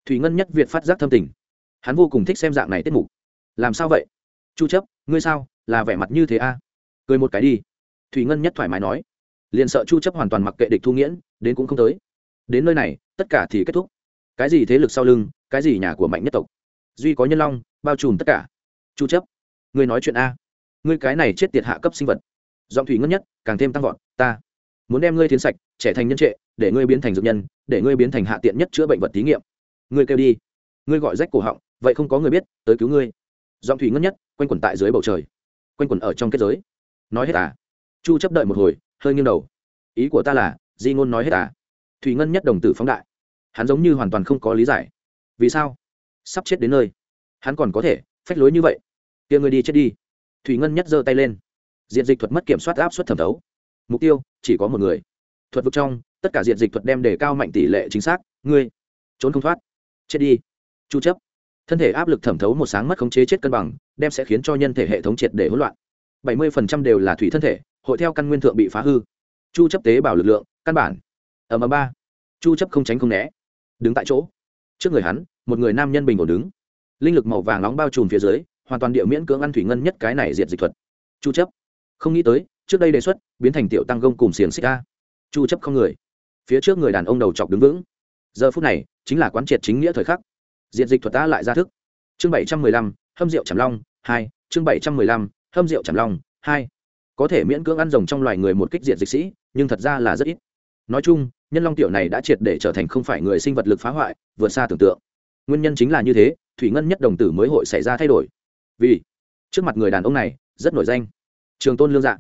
Thủy ngân nhất việt phát giác thâm tình. Hắn vô cùng thích xem dạng này tiết mục. Làm sao vậy? Chu chấp, ngươi sao? Là vẻ mặt như thế a cười một cái đi. Thủy ngân nhất thoải mái nói. Liền sợ chu chấp hoàn toàn mặc kệ địch thu nghiễn, đến cũng không tới. Đến nơi này, tất cả thì kết thúc. Cái gì thế lực sau lưng, cái gì nhà của mạnh nhất tộc? Duy có nhân long, bao trùm tất cả. Chu chấp, ngươi nói chuyện a. Ngươi cái này chết tiệt hạ cấp sinh vật giọng thủy ngân nhất, càng thêm tăng vọt, ta muốn đem ngươi tiến sạch, trẻ thành nhân trệ, để ngươi biến thành dược nhân, để ngươi biến thành hạ tiện nhất chữa bệnh vật thí nghiệm. Ngươi kêu đi. Ngươi gọi rách cổ họng, vậy không có người biết, tới cứu ngươi. Giọng thủy ngân nhất, quanh quẩn tại dưới bầu trời. Quanh quẩn ở trong kết giới. Nói hết à? Chu chấp đợi một hồi, hơi nghiêng đầu. Ý của ta là, di ngôn nói hết à? Thủy ngân nhất đồng tử phóng đại. Hắn giống như hoàn toàn không có lý giải. Vì sao? Sắp chết đến nơi. Hắn còn có thể phách lối như vậy. Kia ngươi đi chết đi. Thủy ngân nhất giơ tay lên diện dịch thuật mất kiểm soát áp suất thẩm thấu. Mục tiêu, chỉ có một người. Thuật vực trong, tất cả diện dịch thuật đem đề cao mạnh tỷ lệ chính xác, ngươi. Trốn không thoát. Chết đi. Chu chấp. Thân thể áp lực thẩm thấu một sáng mất khống chế chết cân bằng, đem sẽ khiến cho nhân thể hệ thống triệt để hỗn loạn. 70% đều là thủy thân thể, hội theo căn nguyên thượng bị phá hư. Chu chấp tế bào lực lượng, căn bản. Ở mà ba. Chu chấp không tránh không né. Đứng tại chỗ. Trước người hắn, một người nam nhân bình ổn đứng. Linh lực màu vàng nóng bao trùm phía dưới, hoàn toàn địa miễn cưỡng ăn thủy ngân nhất cái này diệt dịch thuật. Chu chấp không nghĩ tới trước đây đề xuất biến thành tiểu tăng gông cùng xiềng xích a. Chu chấp không người. Phía trước người đàn ông đầu chọc đứng vững. Giờ phút này chính là quán triệt chính nghĩa thời khắc. Diện dịch thuật ta lại ra thức. Chương 715, hâm rượu trầm long hai. Chương bảy trăm mười lăm hâm rượu chảm long hai. Có thể miễn cưỡng ăn rồng trong loài người một kích diện dịch sĩ nhưng thật ra là rất ít. Nói chung nhân long tiểu này đã triệt để trở thành không phải người sinh vật lực phá hoại vượt xa tưởng tượng. Nguyên nhân chính là như thế thủy ngân nhất đồng tử mới hội xảy ra thay đổi. Vì trước mặt người đàn ông này rất nổi danh trường tôn lương dạ.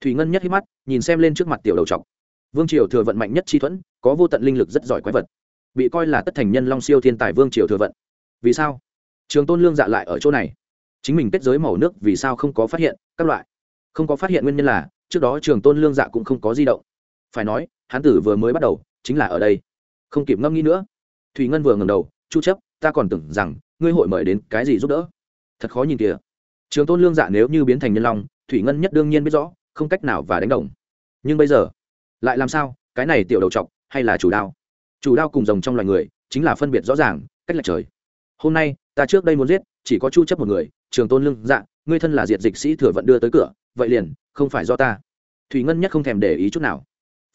Thủy ngân nhất hít mắt, nhìn xem lên trước mặt tiểu đầu trọc. Vương triều thừa vận mạnh nhất chi thuẫn, có vô tận linh lực rất giỏi quái vật. Bị coi là tất thành nhân long siêu thiên tài vương triều thừa vận. Vì sao? Trường tôn lương dạ lại ở chỗ này. Chính mình kết giới màu nước vì sao không có phát hiện, các loại. Không có phát hiện nguyên nhân là, trước đó trường tôn lương dạ cũng không có di động. Phải nói, hán tử vừa mới bắt đầu, chính là ở đây. Không kịp ngâm nghĩ nữa. Thùy ngân vừa ngầm đầu, chu chấp, ta còn tưởng rằng ngươi hội mời đến cái gì giúp đỡ. Thật khó nhìn kìa. Trường tôn lương dạ nếu như biến thành nhân long thủy ngân nhất đương nhiên biết rõ, không cách nào và đánh đồng. Nhưng bây giờ, lại làm sao? Cái này tiểu đầu trọc, hay là chủ đao? Chủ đao cùng rồng trong loài người, chính là phân biệt rõ ràng, cách lệch trời. Hôm nay, ta trước đây muốn giết, chỉ có chu chấp một người, trường tôn lương dạ ngươi thân là diệt dịch sĩ thừa vận đưa tới cửa, vậy liền, không phải do ta. Thủy ngân nhất không thèm để ý chút nào.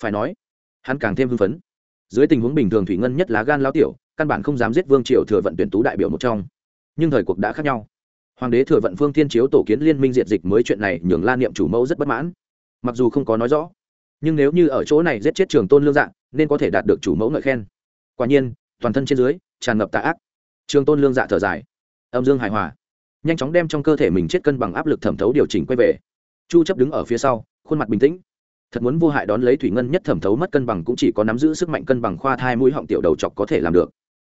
Phải nói, hắn càng thêm hưng phấn. Dưới tình huống bình thường thủy ngân nhất lá gan lao tiểu, căn bản không dám giết vương triều thừa vận tuyển tú đại biểu một trong. Nhưng thời cuộc đã khác nhau hoàng đế thừa vận phương thiên chiếu tổ kiến liên minh diệt dịch mới chuyện này nhường la niệm chủ mẫu rất bất mãn. Mặc dù không có nói rõ, nhưng nếu như ở chỗ này giết chết trường tôn lương dạng, nên có thể đạt được chủ mẫu ngợi khen. Quả nhiên, toàn thân trên dưới, tràn ngập tạ ác. Trường tôn lương dạ thở dài. Âm dương hài hòa. Nhanh chóng đem trong cơ thể mình chết cân bằng áp lực thẩm thấu điều chỉnh quay về. Chu chấp đứng ở phía sau, khuôn mặt bình tĩnh. Thật muốn vô hại đón lấy thủy ngân nhất thẩm thấu mất cân bằng cũng chỉ có nắm giữ sức mạnh cân bằng khoa thai mũi họng tiểu đầu chọc có thể làm được.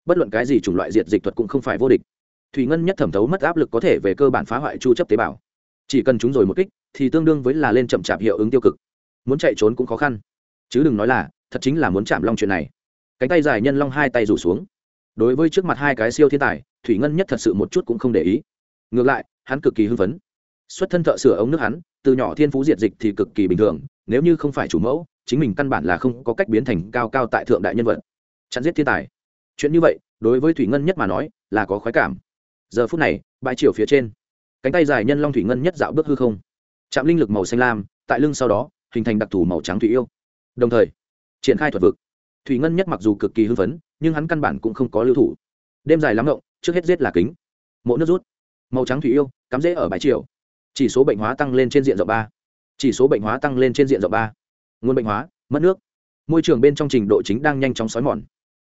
Bất luận cái gì chủng loại diệt dịch thuật cũng không phải vô địch thủy ngân nhất thẩm thấu mất áp lực có thể về cơ bản phá hoại chu chấp tế bào. Chỉ cần chúng rồi một kích, thì tương đương với là lên chậm chạp hiệu ứng tiêu cực. Muốn chạy trốn cũng khó khăn. Chứ đừng nói là, thật chính là muốn chạm long chuyện này. Cánh tay dài nhân long hai tay rủ xuống. Đối với trước mặt hai cái siêu thiên tài, thủy ngân nhất thật sự một chút cũng không để ý. Ngược lại, hắn cực kỳ hưng phấn. Xuất thân thợ sửa ống nước hắn, từ nhỏ thiên phú diệt dịch thì cực kỳ bình thường, nếu như không phải chủ mẫu, chính mình căn bản là không có cách biến thành cao cao tại thượng đại nhân vật. Chặn giết thiên tài. Chuyện như vậy, đối với thủy ngân nhất mà nói, là có khoái cảm giờ phút này, bãi chiều phía trên. Cánh tay dài nhân long thủy ngân nhất dạo bước hư không. Chạm linh lực màu xanh lam, tại lưng sau đó, hình thành đặc thù màu trắng thủy yêu. Đồng thời, triển khai thuật vực. Thủy ngân nhất mặc dù cực kỳ hưng phấn, nhưng hắn căn bản cũng không có lưu thủ. Đêm dài lắm rộng trước hết giết là kính. Mộ nước rút. Màu trắng thủy yêu, cắm rễ ở bãi chiều chỉ số bệnh hóa tăng lên trên diện rộng ba. Chỉ số bệnh hóa tăng lên trên diện rộng ba. Nguồn bệnh hóa, mất nước. Môi trường bên trong trình độ chính đang nhanh chóng xói mòn.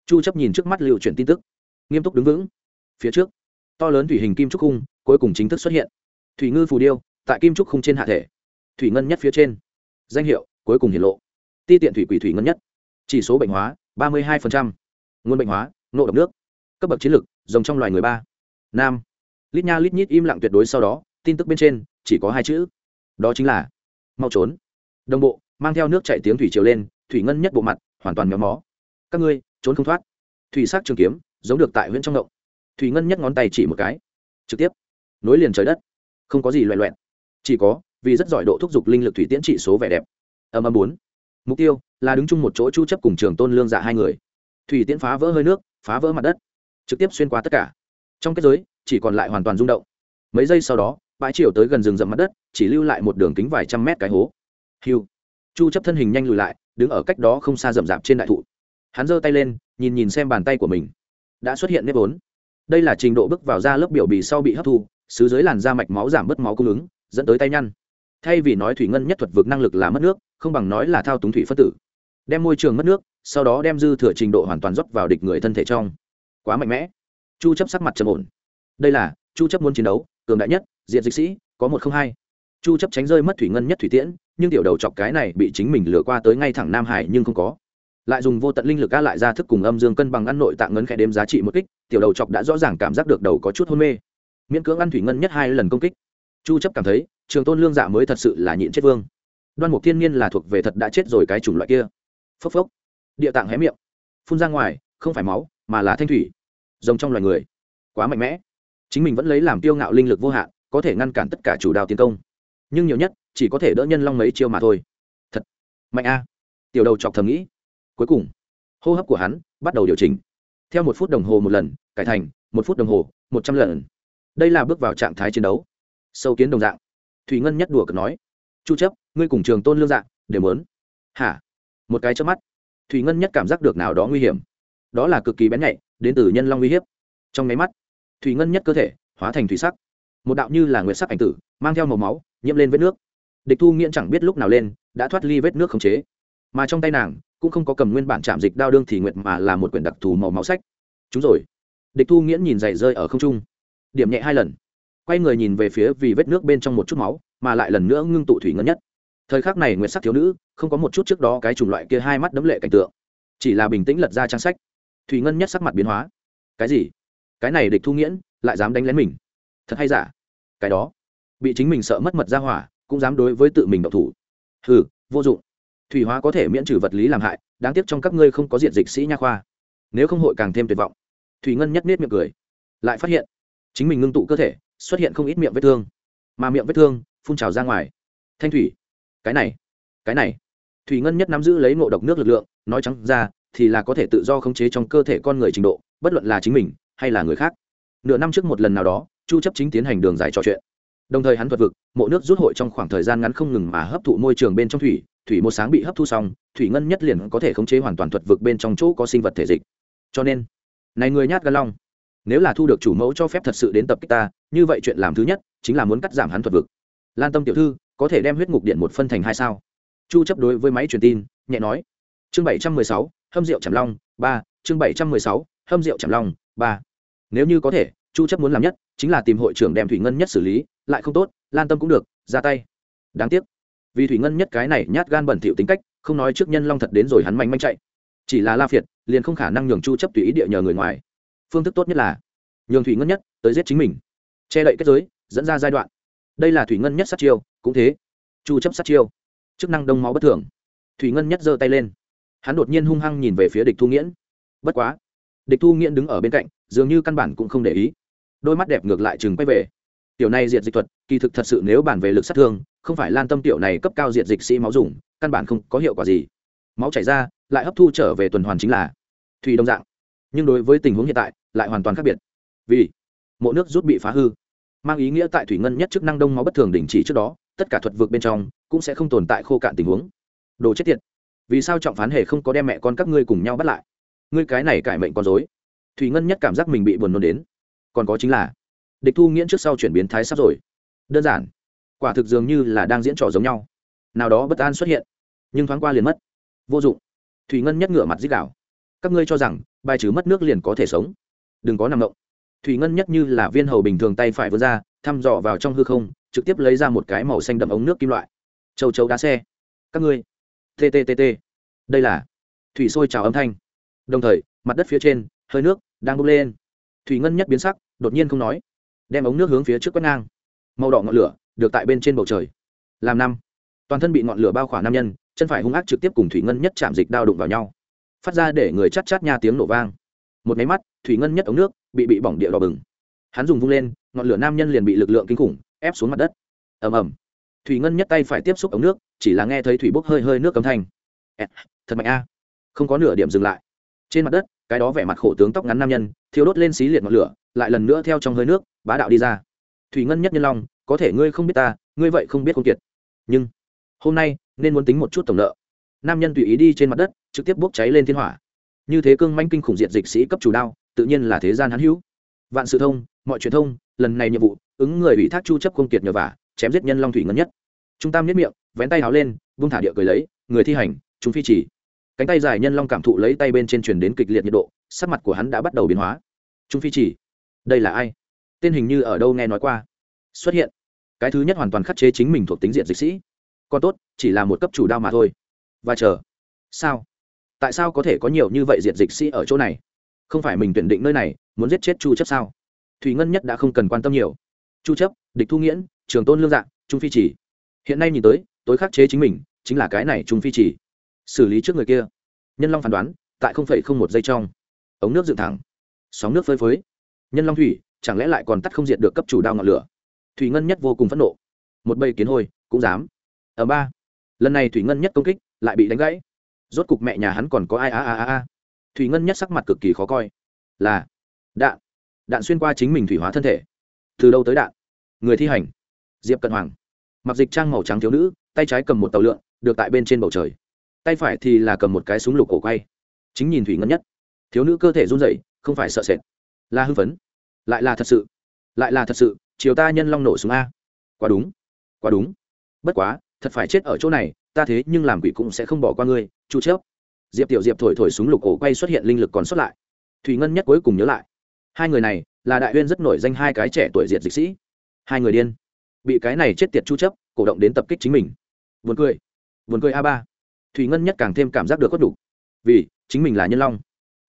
Chu chấp nhìn trước mắt liệu chuyển tin tức. Nghiêm túc đứng vững. Phía trước to lớn thủy hình kim trúc khung, cuối cùng chính thức xuất hiện. Thủy ngư phù điêu, tại kim trúc khung trên hạ thể. Thủy ngân nhất phía trên. Danh hiệu, cuối cùng hiển lộ. Ti tiện thủy quỷ thủy ngân nhất. Chỉ số bệnh hóa, ba mươi hai nguồn bệnh hóa, nộ độc nước. Cấp bậc chiến lược, rồng trong loài người ba. Nam. Lít nha lít nhít im lặng tuyệt đối sau đó, tin tức bên trên, chỉ có hai chữ. Đó chính là, mau trốn. Đồng bộ, mang theo nước chạy tiếng thủy chiều lên, thủy ngân nhất bộ mặt, hoàn toàn méo mó. Các ngươi, trốn không thoát. Thủy sắc trường kiếm, giống được tại huyện trong động thủy ngân nhấc ngón tay chỉ một cái. Trực tiếp. Nối liền trời đất. Không có gì loẹ loẹn. Chỉ có, vì rất giỏi độ thúc giục linh lực thủy tiễn trị số vẻ đẹp. Âm âm bốn. Mục tiêu, là đứng chung một chỗ chu chấp cùng trường tôn lương dạ hai người. Thủy tiễn phá vỡ hơi nước, phá vỡ mặt đất. Trực tiếp xuyên qua tất cả. Trong kết giới, chỉ còn lại hoàn toàn rung động. Mấy giây sau đó, bãi chiều tới gần rừng rậm mặt đất, chỉ lưu lại một đường kính vài trăm mét cái hố. Hiu chu chấp thân hình nhanh lùi lại, đứng ở cách đó không xa rậm rạp trên đại thụ. Hắn giơ tay lên, nhìn nhìn xem bàn tay của mình. Đã xuất hiện nếp vốn đây là trình độ bước vào da lớp biểu bì sau bị hấp thu, xứ dưới làn da mạch máu giảm bớt máu cung ứng, dẫn tới tay nhăn. Thay vì nói thủy ngân nhất thuật vực năng lực là mất nước, không bằng nói là thao túng thủy phân tử. Đem môi trường mất nước, sau đó đem dư thừa trình độ hoàn toàn dốc vào địch người thân thể trong. Quá mạnh mẽ. Chu chấp sắc mặt trầm ổn. Đây là, chu chấp muốn chiến đấu, cường đại nhất, diện dịch sĩ, có một không hai. Chu chấp tránh rơi mất thủy ngân nhất thủy tiễn, nhưng tiểu đầu chọc cái này bị chính mình lừa qua tới ngay thẳng nam hải nhưng không có. Lại dùng vô tận linh lực a lại ra thức cùng âm dương cân bằng ăn nội tạng ngấn khẽ đếm giá trị một kích tiểu đầu chọc đã rõ ràng cảm giác được đầu có chút hôn mê. Miễn cưỡng ăn thủy ngân nhất hai lần công kích. Chu chấp cảm thấy, trường tôn lương dạ mới thật sự là nhịn chết vương. Đoan mục thiên nhiên là thuộc về thật đã chết rồi cái chủng loại kia. Phốc phốc. Địa tạng hé miệng. Phun ra ngoài, không phải máu, mà là thanh thủy. Rồng trong loài người. Quá mạnh mẽ. Chính mình vẫn lấy làm tiêu ngạo linh lực vô hạn, có thể ngăn cản tất cả chủ đạo tiến công. Nhưng nhiều nhất, chỉ có thể đỡ nhân long mấy chiêu mà thôi. Thật mạnh a. Tiểu đầu chọc thầm nghĩ. Cuối cùng, hô hấp của hắn bắt đầu điều chỉnh theo một phút đồng hồ một lần, cải thành, một phút đồng hồ, một trăm lần. Đây là bước vào trạng thái chiến đấu. Sâu kiến đồng dạng. Thủy ngân nhất đùa cực nói. Chu chấp, ngươi cùng trường tôn lương dạng đều muốn. Hả? Một cái chớp mắt. Thủy ngân nhất cảm giác được nào đó nguy hiểm. Đó là cực kỳ bén nhạy, đến từ nhân long uy hiếp. Trong nháy mắt, thủy ngân nhất cơ thể hóa thành thủy sắc. Một đạo như là nguyệt sắc ảnh tử, mang theo màu máu, nhiễm lên vết nước. Địch thu nghiễn chẳng biết lúc nào lên, đã thoát ly vết nước khống chế. Mà trong tay nàng cũng không có cầm nguyên bản chạm dịch đao đương thì nguyệt mà là một quyển đặc thù màu máu sách. Chúng rồi. Địch thu nghiễn nhìn giày rơi ở không trung. Điểm nhẹ hai lần. Quay người nhìn về phía vì vết nước bên trong một chút máu, mà lại lần nữa ngưng tụ thủy ngân nhất. Thời khắc này nguyệt sắc thiếu nữ, không có một chút trước đó cái chủng loại kia hai mắt đấm lệ cảnh tượng. Chỉ là bình tĩnh lật ra trang sách. Thủy ngân nhất sắc mặt biến hóa. Cái gì? Cái này địch thu nghiễn lại dám đánh lén mình? Thật hay giả? Cái đó. Bị chính mình sợ mất mật ra hỏa, cũng dám đối với tự mình độc thủ. Hừ, vô dụng thủy hóa có thể miễn trừ vật lý làm hại, đáng tiếc trong các ngươi không có diện dịch sĩ nha khoa. Nếu không hội càng thêm tuyệt vọng. Thủy ngân nhất nết miệng cười, lại phát hiện chính mình ngưng tụ cơ thể, xuất hiện không ít miệng vết thương. Mà miệng vết thương phun trào ra ngoài. Thanh thủy, cái này cái này. Thủy ngân nhất nắm giữ lấy ngộ độc nước lực lượng, nói trắng ra, thì là có thể tự do khống chế trong cơ thể con người trình độ, bất luận là chính mình hay là người khác. Nửa năm trước một lần nào đó, chu chấp chính tiến hành đường dài trò chuyện đồng thời hắn thuật vực mộ nước rút hội trong khoảng thời gian ngắn không ngừng mà hấp thụ môi trường bên trong thủy thủy một sáng bị hấp thu xong thủy ngân nhất liền có thể khống chế hoàn toàn thuật vực bên trong chỗ có sinh vật thể dịch. Cho nên này người nhát gan long nếu là thu được chủ mẫu cho phép thật sự đến tập kích ta như vậy chuyện làm thứ nhất chính là muốn cắt giảm hắn thuật vực. Lan tâm tiểu thư có thể đem huyết ngục điện một phân thành hai sao? Chu chấp đối với máy truyền tin nhẹ nói. Chương 716, hâm rượu chẩm long ba. Chương 716, hâm rượu chẩm long ba. Nếu như có thể chu chấp muốn làm nhất chính là tìm hội trưởng đem thủy ngân nhất xử lý lại không tốt, lan tâm cũng được, ra tay. Đáng tiếc. Vì thủy ngân nhất cái này nhát gan bẩn thỉu tính cách, không nói trước nhân long thật đến rồi hắn manh manh chạy. Chỉ là la phiệt, liền không khả năng nhường chu chấp tùy ý địa nhờ người ngoài. Phương thức tốt nhất là nhường thủy ngân nhất tới giết chính mình. Che đậy kết giới, dẫn ra giai đoạn. Đây là thủy ngân nhất sát chiêu, cũng thế. Chu chấp sát chiêu. Chức năng đông máu bất thường. Thủy ngân nhất giơ tay lên. Hắn đột nhiên hung hăng nhìn về phía địch thu nghiễn. Bất quá. Địch thu nghiễn đứng ở bên cạnh, dường như căn bản cũng không để ý. Đôi mắt đẹp ngược lại chừng quay về tiểu này diệt dịch thuật, kỳ thực thật sự nếu bàn về lực sát thương, không phải lan tâm tiểu này cấp cao diệt dịch sĩ máu dùng, căn bản không có hiệu quả gì. Máu chảy ra, lại hấp thu trở về tuần hoàn chính là thủy đông dạng. Nhưng đối với tình huống hiện tại, lại hoàn toàn khác biệt. Vì mộ nước rút bị phá hư, mang ý nghĩa tại thủy ngân nhất chức năng đông máu bất thường đình chỉ trước đó, tất cả thuật vực bên trong cũng sẽ không tồn tại khô cạn tình huống. Đồ chết tiệt. Vì sao trọng phán hề không có đem mẹ con các ngươi cùng nhau bắt lại? Ngươi cái này cải mệnh con dối thủy ngân nhất cảm giác mình bị buồn nôn đến. Còn có chính là địch thu nghiễn trước sau chuyển biến thái sắp rồi. Đơn giản. Quả thực dường như là đang diễn trò giống nhau. Nào đó bất an xuất hiện, nhưng thoáng qua liền mất. Vô dụng. Thủy ngân nhất ngửa mặt dích đảo. các ngươi cho rằng, bài trừ mất nước liền có thể sống. Đừng có nằm động. Thủy ngân nhất như là viên hầu bình thường tay phải vươn ra, thăm dò vào trong hư không, trực tiếp lấy ra một cái màu xanh đậm ống nước kim loại. Châu chấu đá xe. Các ngươi. Tttt đây là thủy sôi trào âm thanh. Đồng thời, mặt đất phía trên, hơi nước đang bốc lên. Thủy ngân nhất biến sắc, đột nhiên không nói đem ống nước hướng phía trước quét ngang. Màu đỏ ngọn lửa được tại bên trên bầu trời. Làm năm. Toàn thân bị ngọn lửa bao khỏa nam nhân, chân phải hung ác trực tiếp cùng thủy ngân nhất chạm dịch đao đụng vào nhau. Phát ra để người chát chát nha tiếng nổ vang. Một máy mắt, thủy ngân nhất ống nước bị bị bỏng địa đỏ bừng. Hắn dùng vung lên, ngọn lửa nam nhân liền bị lực lượng kinh khủng ép xuống mặt đất. Ầm ầm. Thủy ngân nhất tay phải tiếp xúc ống nước, chỉ là nghe thấy thủy bốc hơi hơi nước cấm thanh. Thật mạnh a. Không có nửa điểm dừng lại. Trên mặt đất, cái đó vẻ mặt khổ tướng tóc ngắn nam nhân thiếu đốt lên xí liệt ngọn lửa lại lần nữa theo trong hơi nước, bá đạo đi ra. Thủy ngân nhất nhân long, có thể ngươi không biết ta, ngươi vậy không biết không kiệt. Nhưng, hôm nay, nên muốn tính một chút tổng nợ. Nam nhân tùy ý đi trên mặt đất, trực tiếp bốc cháy lên thiên hỏa. Như thế cương manh kinh khủng diệt dịch sĩ cấp chủ đao, tự nhiên là thế gian hắn hữu. Vạn sự thông, mọi truyền thông, lần này nhiệm vụ, ứng người ủy thác chu chấp không kiệt nhờ vả, chém giết nhân long thủy ngân nhất. Trung tam nhất miệng, vén tay háo lên, vung thả địa cười lấy, người thi hành, chúng phi chỉ. Cánh tay dài nhân long cảm thụ lấy tay bên trên truyền đến kịch liệt nhiệt độ, sắc mặt của hắn đã bắt đầu biến hóa. Trung phi chỉ đây là ai? Tên hình như ở đâu nghe nói qua. Xuất hiện. Cái thứ nhất hoàn toàn khắc chế chính mình thuộc tính diện dịch sĩ. Còn tốt, chỉ là một cấp chủ đao mà thôi. Và chờ. Sao? Tại sao có thể có nhiều như vậy diện dịch sĩ ở chỗ này? Không phải mình tuyển định nơi này, muốn giết chết chu chấp sao? Thủy ngân nhất đã không cần quan tâm nhiều. Chu chấp, địch thu nghiễn, trường tôn lương dạng trung phi chỉ. Hiện nay nhìn tới, tối khắc chế chính mình, chính là cái này trung phi chỉ. Xử lý trước người kia. Nhân long phán đoán, tại không không một giây trong, ống nước dựng thẳng. Sóng nước phơi phới nhân long thủy, chẳng lẽ lại còn tắt không diệt được cấp chủ đao ngọn lửa? Thủy ngân nhất vô cùng phẫn nộ. Một bầy kiến hôi, cũng dám. Ở ba. Lần này thủy ngân nhất công kích, lại bị đánh gãy. Rốt cục mẹ nhà hắn còn có ai, a a a a. Thủy ngân nhất sắc mặt cực kỳ khó coi. Là đạn. Đạn xuyên qua chính mình thủy hóa thân thể. Từ đâu tới đạn? Người thi hành. Diệp cận hoàng. Mặc dịch trang màu trắng thiếu nữ, tay trái cầm một tàu lượn, được tại bên trên bầu trời. Tay phải thì là cầm một cái súng lục cổ quay. Chính nhìn thủy ngân nhất. Thiếu nữ cơ thể run rẩy, không phải sợ sệt là hưng phấn. Lại là thật sự. Lại là thật sự, chiều ta nhân long nổ súng a. Quá đúng quá đúng. Bất quá, thật phải chết ở chỗ này, ta thế nhưng làm quỷ cũng sẽ không bỏ qua ngươi, chu chớp. Diệp tiểu diệp thổi thổi súng lục ổ quay xuất hiện linh lực còn xuất lại. Thủy ngân nhất cuối cùng nhớ lại. Hai người này là đại huyên rất nổi danh hai cái trẻ tuổi diệt dịch sĩ. Hai người điên. Bị cái này chết tiệt chu chấp cổ động đến tập kích chính mình. Buồn cười. Buồn cười a ba. Thủy ngân nhất càng thêm cảm giác được có đủ vì, chính mình là nhân long.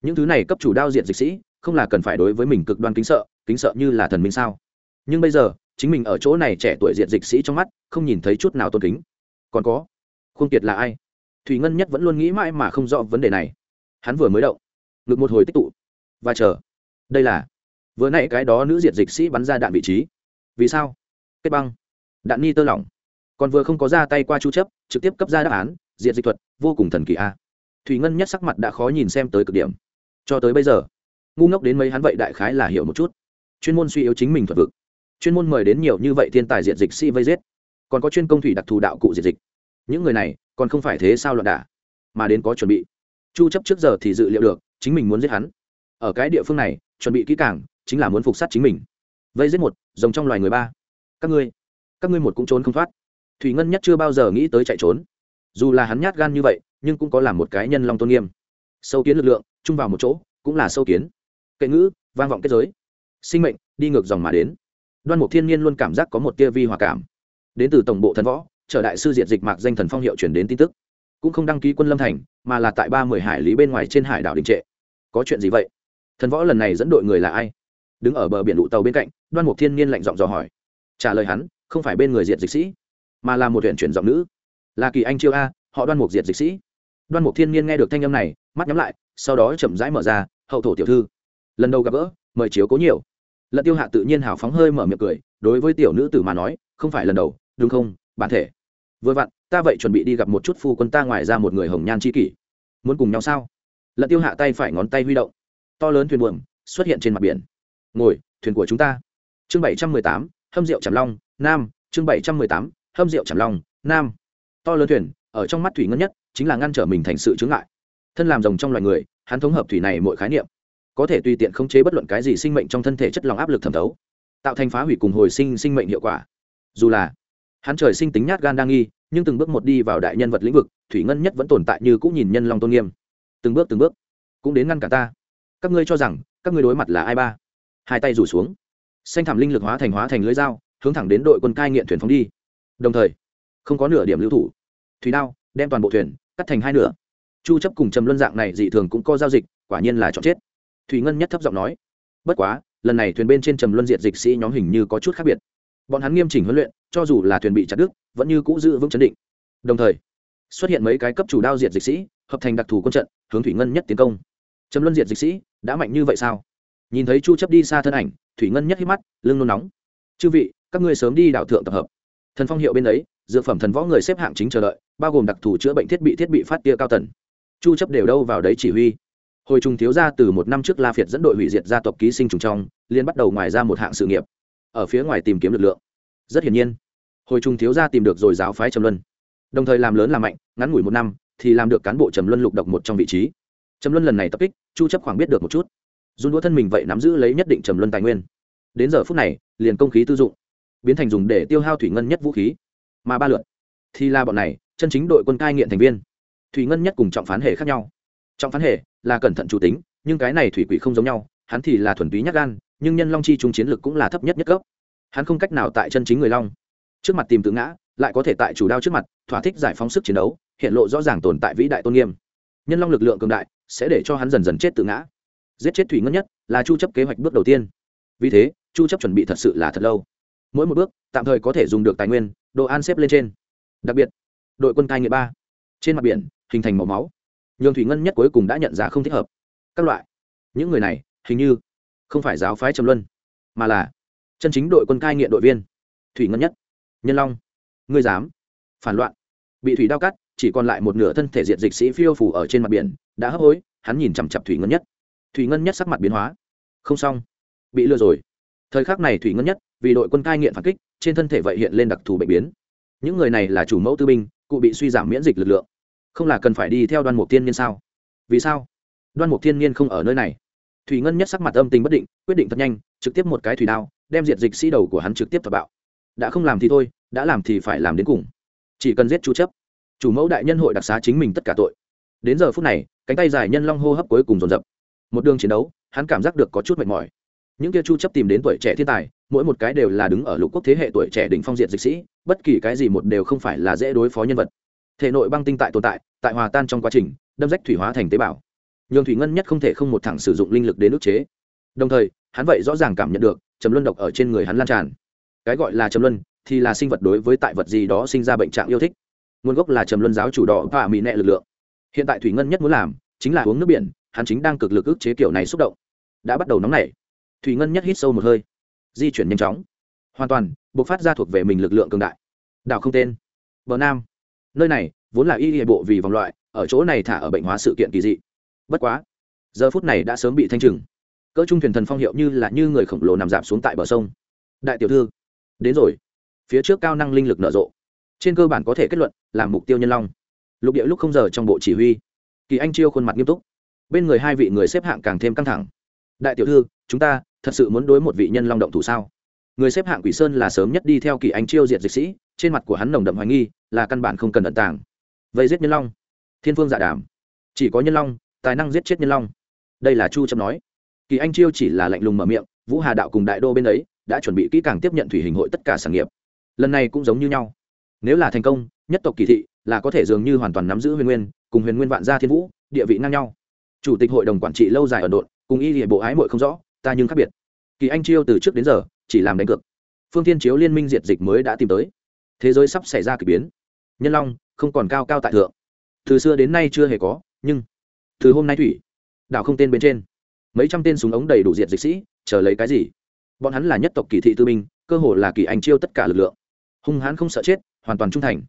Những thứ này cấp chủ đao diệt dịch sĩ không là cần phải đối với mình cực đoan kính sợ kính sợ như là thần minh sao? Nhưng bây giờ, chính mình ở chỗ này trẻ tuổi diệt dịch sĩ trong mắt, không nhìn thấy chút nào tôn kính. Còn có khuôn kiệt là ai? Thủy ngân nhất vẫn luôn nghĩ mãi mà không rõ vấn đề này. Hắn vừa mới động, ngực một hồi tích tụ. Và chờ, đây là, vừa nãy cái đó nữ diệt dịch sĩ bắn ra đạn vị trí. Vì sao? Kết băng, đạn ni tơ lỏng. Còn vừa không có ra tay qua chu chấp, trực tiếp cấp ra đáp án, diệt dịch thuật, vô cùng thần kỳ a. Thủy ngân nhất sắc mặt đã khó nhìn xem tới cực điểm. Cho tới bây giờ ngu ngốc đến mấy hắn vậy đại khái là hiểu một chút. Chuyên môn suy yếu chính mình thuật vực. Chuyên môn mời đến nhiều như vậy thiên tài diệt dịch si vây giết. Còn có chuyên công thủy đặc thù đạo cụ diệt dịch. Những người này, còn không phải thế sao loạn đả? Mà đến có chuẩn bị. Chu chấp trước giờ thì dự liệu được, chính mình muốn giết hắn. Ở cái địa phương này, chuẩn bị kỹ càng, chính là muốn phục sát chính mình. Vây giết một, rồng trong loài người ba. Các ngươi các ngươi một cũng trốn không thoát. Thủy ngân nhất chưa bao giờ nghĩ tới chạy trốn. Dù là hắn nhát gan như vậy, nhưng cũng có làm một cái nhân long tôn nghiêm. Sâu kiến lực lượng, chung vào một chỗ, cũng là sâu kiến kệ ngữ, vang vọng kết giới. Sinh mệnh, đi ngược dòng mà đến. Đoan mục thiên nhiên luôn cảm giác có một tia vi hòa cảm. Đến từ tổng bộ thần võ, trở đại sư diệt dịch mạc danh thần phong hiệu chuyển đến tin tức. Cũng không đăng ký quân lâm thành, mà là tại ba mươi hải lý bên ngoài trên hải đảo đình trệ. Có chuyện gì vậy? Thần võ lần này dẫn đội người là ai? Đứng ở bờ biển lụ tàu bên cạnh, đoan mục thiên nhiên lạnh giọng dò hỏi. Trả lời hắn, không phải bên người diệt dịch sĩ, mà là một huyện chuyển giọng nữ. Là kỳ anh chiêu a, họ đoan mục diệt dịch sĩ. Đoan mục thiên nhiên nghe được thanh âm này, mắt nhắm lại, sau đó chậm rãi mở ra, hậu thổ tiểu thư lần đầu gặp gỡ, mời chiếu cố nhiều. Lận tiêu hạ tự nhiên hào phóng hơi mở miệng cười, đối với tiểu nữ tử mà nói, không phải lần đầu, đúng không, bản thể? Vừa vặn, ta vậy chuẩn bị đi gặp một chút phu quân ta ngoài ra một người hồng nhan c h i kỷ. Muốn cùng nhau sao? Lận tiêu hạ tay phải ngón tay huy động. To lớn thuyền buồm xuất hiện trên mặt biển. Ngồi, thuyền của chúng ta. Chương bảy trăm mười tám, hâm rượu trầm long, nam. Chương bảy trăm mười tám, hâm rượu trầm long, nam. To lớn thuyền, ở trong mắt thủy ngân nhất, chính là ngăn trở mình thành sự chướng ngại. Thân làm rồng trong loài người, hắn thống hợp thủy này mọi khái niệm có thể tùy tiện khống chế bất luận cái gì sinh mệnh trong thân thể chất lòng áp lực thẩm thấu, tạo thành phá hủy cùng hồi sinh sinh mệnh hiệu quả. Dù là hắn trời sinh tính nhát gan đang nghi, nhưng từng bước một đi vào đại nhân vật lĩnh vực, thủy ngân nhất vẫn tồn tại như cũng nhìn nhân long tôn nghiêm. Từng bước từng bước, cũng đến ngăn cả ta. Các ngươi cho rằng, các ngươi đối mặt là ai ba? Hai tay rủ xuống. Xanh thảm linh lực hóa thành hóa thành lưới dao, hướng thẳng đến đội quân cai nghiện thuyền phóng đi. Đồng thời, không có nửa điểm lưu thủ. Thủy đao, đem toàn bộ thuyền cắt thành hai nửa. Chu chấp cùng trầm luân dạng này dị thường cũng có giao dịch, quả nhiên là chọn chết thủy ngân nhất thấp giọng nói, bất quá, lần này thuyền bên trên trầm luân diệt dịch sĩ nhóm hình như có chút khác biệt. Bọn hắn nghiêm chỉnh huấn luyện, cho dù là thuyền bị chặt đứt, vẫn như cũ giữ vững chấn định. Đồng thời, xuất hiện mấy cái cấp chủ đao diệt dịch sĩ, hợp thành đặc thù quân trận, hướng thủy ngân nhất tiến công. Trầm luân diệt dịch sĩ, đã mạnh như vậy sao? Nhìn thấy chu chấp đi xa thân ảnh, thủy ngân nhất hít mắt, lưng nôn nóng. Chư vị, các ngươi sớm đi đảo thượng tập hợp. Thần phong hiệu bên ấy, dược phẩm thần võ người xếp hạng chính chờ đợi, bao gồm đặc thù chữa bệnh thiết bị thiết bị phát tia cao tần. Chu chấp đều đâu vào đấy chỉ huy hồi trùng thiếu gia từ một năm trước la phiệt dẫn đội hủy diệt gia tộc ký sinh trùng trong liên bắt đầu ngoài ra một hạng sự nghiệp, ở phía ngoài tìm kiếm lực lượng. Rất hiển nhiên, hồi trùng thiếu gia tìm được rồi giáo phái trầm luân. Đồng thời làm lớn làm mạnh, ngắn ngủi một năm, thì làm được cán bộ trầm luân lục độc một trong vị trí. Trầm luân lần này tập kích, chu chấp khoảng biết được một chút. Dùng đũa thân mình vậy nắm giữ lấy nhất định trầm luân tài nguyên. Đến giờ phút này, liền công khí tư dụng, biến thành dùng để tiêu hao thủy ngân nhất vũ khí. Mà ba lượt, thì là bọn này, chân chính đội quân cai nghiện thành viên. Thủy ngân nhất cùng trọng phán hệ khác nhau trong phán hệ là cẩn thận chủ tính, nhưng cái này thủy quỷ không giống nhau, hắn thì là thuần túy nhắc gan, nhưng nhân long chi trung chiến lực cũng là thấp nhất nhất cấp. Hắn không cách nào tại chân chính người long. Trước mặt tìm tự ngã, lại có thể tại chủ đao trước mặt, thỏa thích giải phóng sức chiến đấu, hiện lộ rõ ràng tồn tại vĩ đại tôn nghiêm. Nhân long lực lượng cường đại, sẽ để cho hắn dần dần chết tự ngã. Giết chết thủy ngân nhất là chu chấp kế hoạch bước đầu tiên. Vì thế, chu chấp chuẩn bị thật sự là thật lâu. Mỗi một bước, tạm thời có thể dùng được tài nguyên, đồ an xếp lên trên. Đặc biệt, đội quân cai nghệ ba. Trên mặt biển, hình thành màu máu nhường thủy ngân nhất cuối cùng đã nhận ra không thích hợp. Các loại. Những người này, hình như không phải giáo phái trầm luân, mà là chân chính đội quân cai nghiện đội viên. Thủy ngân nhất, nhân long, ngươi dám phản loạn. Bị thủy đao cắt, chỉ còn lại một nửa thân thể diệt dịch sĩ phiêu phủ ở trên mặt biển, đã hấp hối, hắn nhìn chằm chặp thủy ngân nhất. Thủy ngân nhất sắc mặt biến hóa. Không xong. Bị lừa rồi. Thời khắc này thủy ngân nhất, vì đội quân cai nghiện phản kích, trên thân thể vậy hiện lên đặc thù bệnh biến. Những người này là chủ mẫu tư binh, cụ bị suy giảm miễn dịch lực lượng không là cần phải đi theo đoan mục thiên niên sao? Vì sao? Đoan mục thiên niên không ở nơi này. Thủy ngân nhất sắc mặt âm tình bất định, quyết định thật nhanh, trực tiếp một cái thủy đao, đem diệt dịch sĩ đầu của hắn trực tiếp thập bạo. Đã không làm thì thôi, đã làm thì phải làm đến cùng. Chỉ cần giết chu chấp, chủ mẫu đại nhân hội đặc xá chính mình tất cả tội. Đến giờ phút này, cánh tay dài nhân long hô hấp cuối cùng dồn dập. Một đường chiến đấu, hắn cảm giác được có chút mệt mỏi. Những kia chu chấp tìm đến tuổi trẻ thiên tài, mỗi một cái đều là đứng ở lục quốc thế hệ tuổi trẻ đỉnh phong diện dịch sĩ, bất kỳ cái gì một đều không phải là dễ đối phó nhân vật thể nội băng tinh tại tồn tại tại hòa tan trong quá trình, đâm rách thủy hóa thành tế bào. Nhường thủy ngân nhất không thể không một thẳng sử dụng linh lực đến ức chế. Đồng thời, hắn vậy rõ ràng cảm nhận được, trầm luân độc ở trên người hắn lan tràn. Cái gọi là trầm luân, thì là sinh vật đối với tại vật gì đó sinh ra bệnh trạng yêu thích. Nguồn gốc là trầm luân giáo chủ đỏ và mỹ nệ lực lượng. Hiện tại thủy ngân nhất muốn làm, chính là uống nước biển, hắn chính đang cực lực ức chế kiểu này xúc động. Đã bắt đầu nóng nảy. Thủy ngân nhất hít sâu một hơi. Di chuyển nhanh chóng. Hoàn toàn buộc phát ra thuộc về mình lực lượng cường đại. Đảo không tên. Bờ nam nơi này vốn là y hệ bộ vì vòng loại, ở chỗ này thả ở bệnh hóa sự kiện kỳ dị. Bất quá, giờ phút này đã sớm bị thanh trừng. Cỡ trung thuyền thần phong hiệu như là như người khổng lồ nằm dạp xuống tại bờ sông. Đại tiểu thư, đến rồi. Phía trước cao năng linh lực nở rộ. Trên cơ bản có thể kết luận là mục tiêu nhân long. Lục địa lúc không giờ trong bộ chỉ huy. Kỳ anh chiêu khuôn mặt nghiêm túc. Bên người hai vị người xếp hạng càng thêm căng thẳng. Đại tiểu thư, chúng ta thật sự muốn đối một vị nhân long động thủ sao? Người xếp hạng quỷ sơn là sớm nhất đi theo kỳ anh chiêu diệt dịch sĩ trên mặt của hắn nồng đậm hoài nghi, là căn bản không cần ẩn tàng. Vây giết nhân long. Thiên phương dạ đàm. Chỉ có nhân long, tài năng giết chết nhân long. Đây là chu trâm nói. Kỳ anh chiêu chỉ là lạnh lùng mở miệng, vũ hà đạo cùng đại đô bên ấy đã chuẩn bị kỹ càng tiếp nhận thủy hình hội tất cả sản nghiệp. Lần này cũng giống như nhau. Nếu là thành công, nhất tộc kỳ thị là có thể dường như hoàn toàn nắm giữ huyền nguyên, cùng huyền nguyên vạn gia thiên vũ, địa vị ngang nhau. Chủ tịch hội đồng quản trị lâu dài ở độn, cùng y địa bộ ái mội không rõ, ta nhưng khác biệt. Kỳ anh chiêu từ trước đến giờ chỉ làm đánh cược. Phương thiên chiếu liên minh diệt dịch mới đã tìm tới thế giới sắp xảy ra k ỳ biến. Nhân long không còn cao cao tại thượng. Từ xưa đến nay chưa hề có, nhưng từ hôm nay thủy, đảo không tên bên trên. Mấy trăm tên súng ống đầy đủ diệt dịch sĩ, chờ lấy cái gì? Bọn hắn là nhất tộc kỳ thị tư binh, cơ hồ là kỳ anh chiêu tất cả lực lượng. Hung hãn không sợ chết, hoàn toàn trung thành.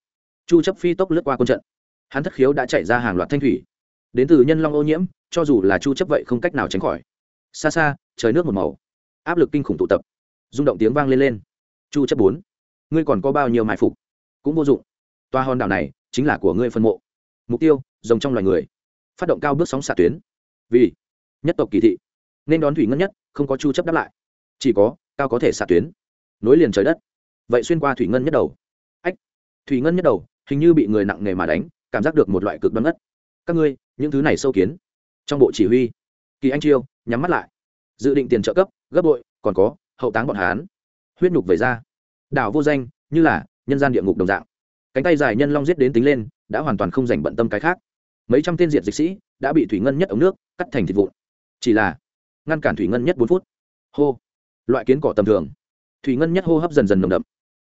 Chu chấp phi tốc lướt qua quân trận. Hắn thất khiếu đã chạy ra hàng loạt thanh thủy. Đến từ nhân long ô nhiễm, cho dù là chu chấp vậy không cách nào tránh khỏi. Xa xa, trời nước một màu. Áp lực kinh khủng tụ tập. Rung động tiếng vang lên lên. Chu chấp bốn ngươi còn có bao nhiêu mai phục? Cũng vô dụng. Toa hòn đảo này chính là của ngươi phân mộ. Mục tiêu, rồng trong loài người. Phát động cao bước sóng xạ tuyến. Vì nhất tộc kỳ thị. Nên đón thủy ngân nhất, không có chu chấp đáp lại. Chỉ có, cao có thể xạ tuyến. Nối liền trời đất. Vậy xuyên qua thủy ngân nhất đầu. Ách, thủy ngân nhất đầu, hình như bị người nặng nề mà đánh, cảm giác được một loại cực đoan ngất. Các ngươi, những thứ này sâu kiến. Trong bộ chỉ huy, kỳ anh chiêu nhắm mắt lại. Dự định tiền trợ cấp, gấp bội, còn có, hậu táng bọn hán. Huyết nhục về ra đảo vô danh, như là nhân gian địa ngục đồng dạng. Cánh tay dài nhân long giết đến tính lên, đã hoàn toàn không dành bận tâm cái khác. Mấy trăm tên diệt dịch sĩ đã bị thủy ngân nhất ống nước cắt thành thịt vụn. Chỉ là ngăn cản thủy ngân nhất bốn phút. Hô! Loại kiến cỏ tầm thường. Thủy ngân nhất hô hấp dần dần nồng đậm.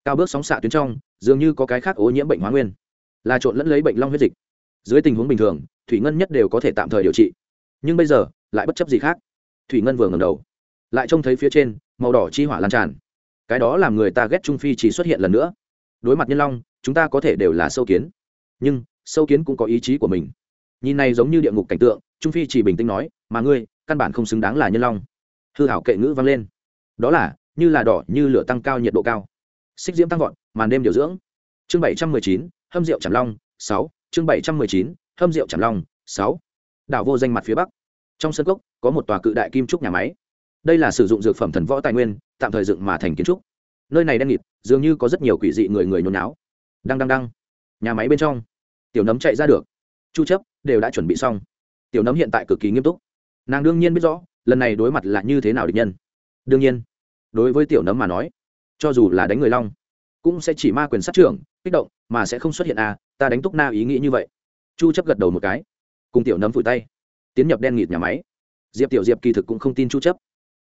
Cao bước sóng xạ tuyến trong, dường như có cái khác ô nhiễm bệnh hóa nguyên. Là trộn lẫn lấy bệnh long huyết dịch. Dưới tình huống bình thường, thủy ngân nhất đều có thể tạm thời điều trị. Nhưng bây giờ, lại bất chấp gì khác. Thủy ngân vừa ngầm đầu, lại trông thấy phía trên, màu đỏ chi hỏa lan tràn cái đó làm người ta ghét trung phi chỉ xuất hiện lần nữa. Đối mặt nhân long, chúng ta có thể đều là sâu kiến. Nhưng, sâu kiến cũng có ý chí của mình. Nhìn này giống như địa ngục cảnh tượng, trung phi chỉ bình tĩnh nói, mà ngươi, căn bản không xứng đáng là nhân long. Hư hảo kệ ngữ vang lên. Đó là, như là đỏ, như lửa tăng cao nhiệt độ cao. Xích diễm tăng vọt, màn đêm điều dưỡng. Chương bảy trăm mười chín, hâm rượu trảm long, sáu. Chương bảy trăm mười chín, hâm rượu trảm long, sáu. Đảo vô danh mặt phía bắc. Trong sân cốc, có một tòa cự đại kim trúc nhà máy đây là sử dụng dược phẩm thần võ tài nguyên, tạm thời dựng mà thành kiến trúc. Nơi này đen nghịt, dường như có rất nhiều quỷ dị người người nhốn náo đăng đăng đăng. Nhà máy bên trong. Tiểu nấm chạy ra được. Chu chấp, đều đã chuẩn bị xong. Tiểu nấm hiện tại cực kỳ nghiêm túc. Nàng đương nhiên biết rõ, lần này đối mặt là như thế nào địch nhân. Đương nhiên, đối với tiểu nấm mà nói, cho dù là đánh người long, cũng sẽ chỉ ma quyền sát trưởng, kích động, mà sẽ không xuất hiện à ta đánh túc na ý nghĩ như vậy. Chu chấp gật đầu một cái, cùng tiểu nấm vùi tay. Tiến nhập đen nghịt nhà máy. Diệp tiểu diệp kỳ thực cũng không tin chu chấp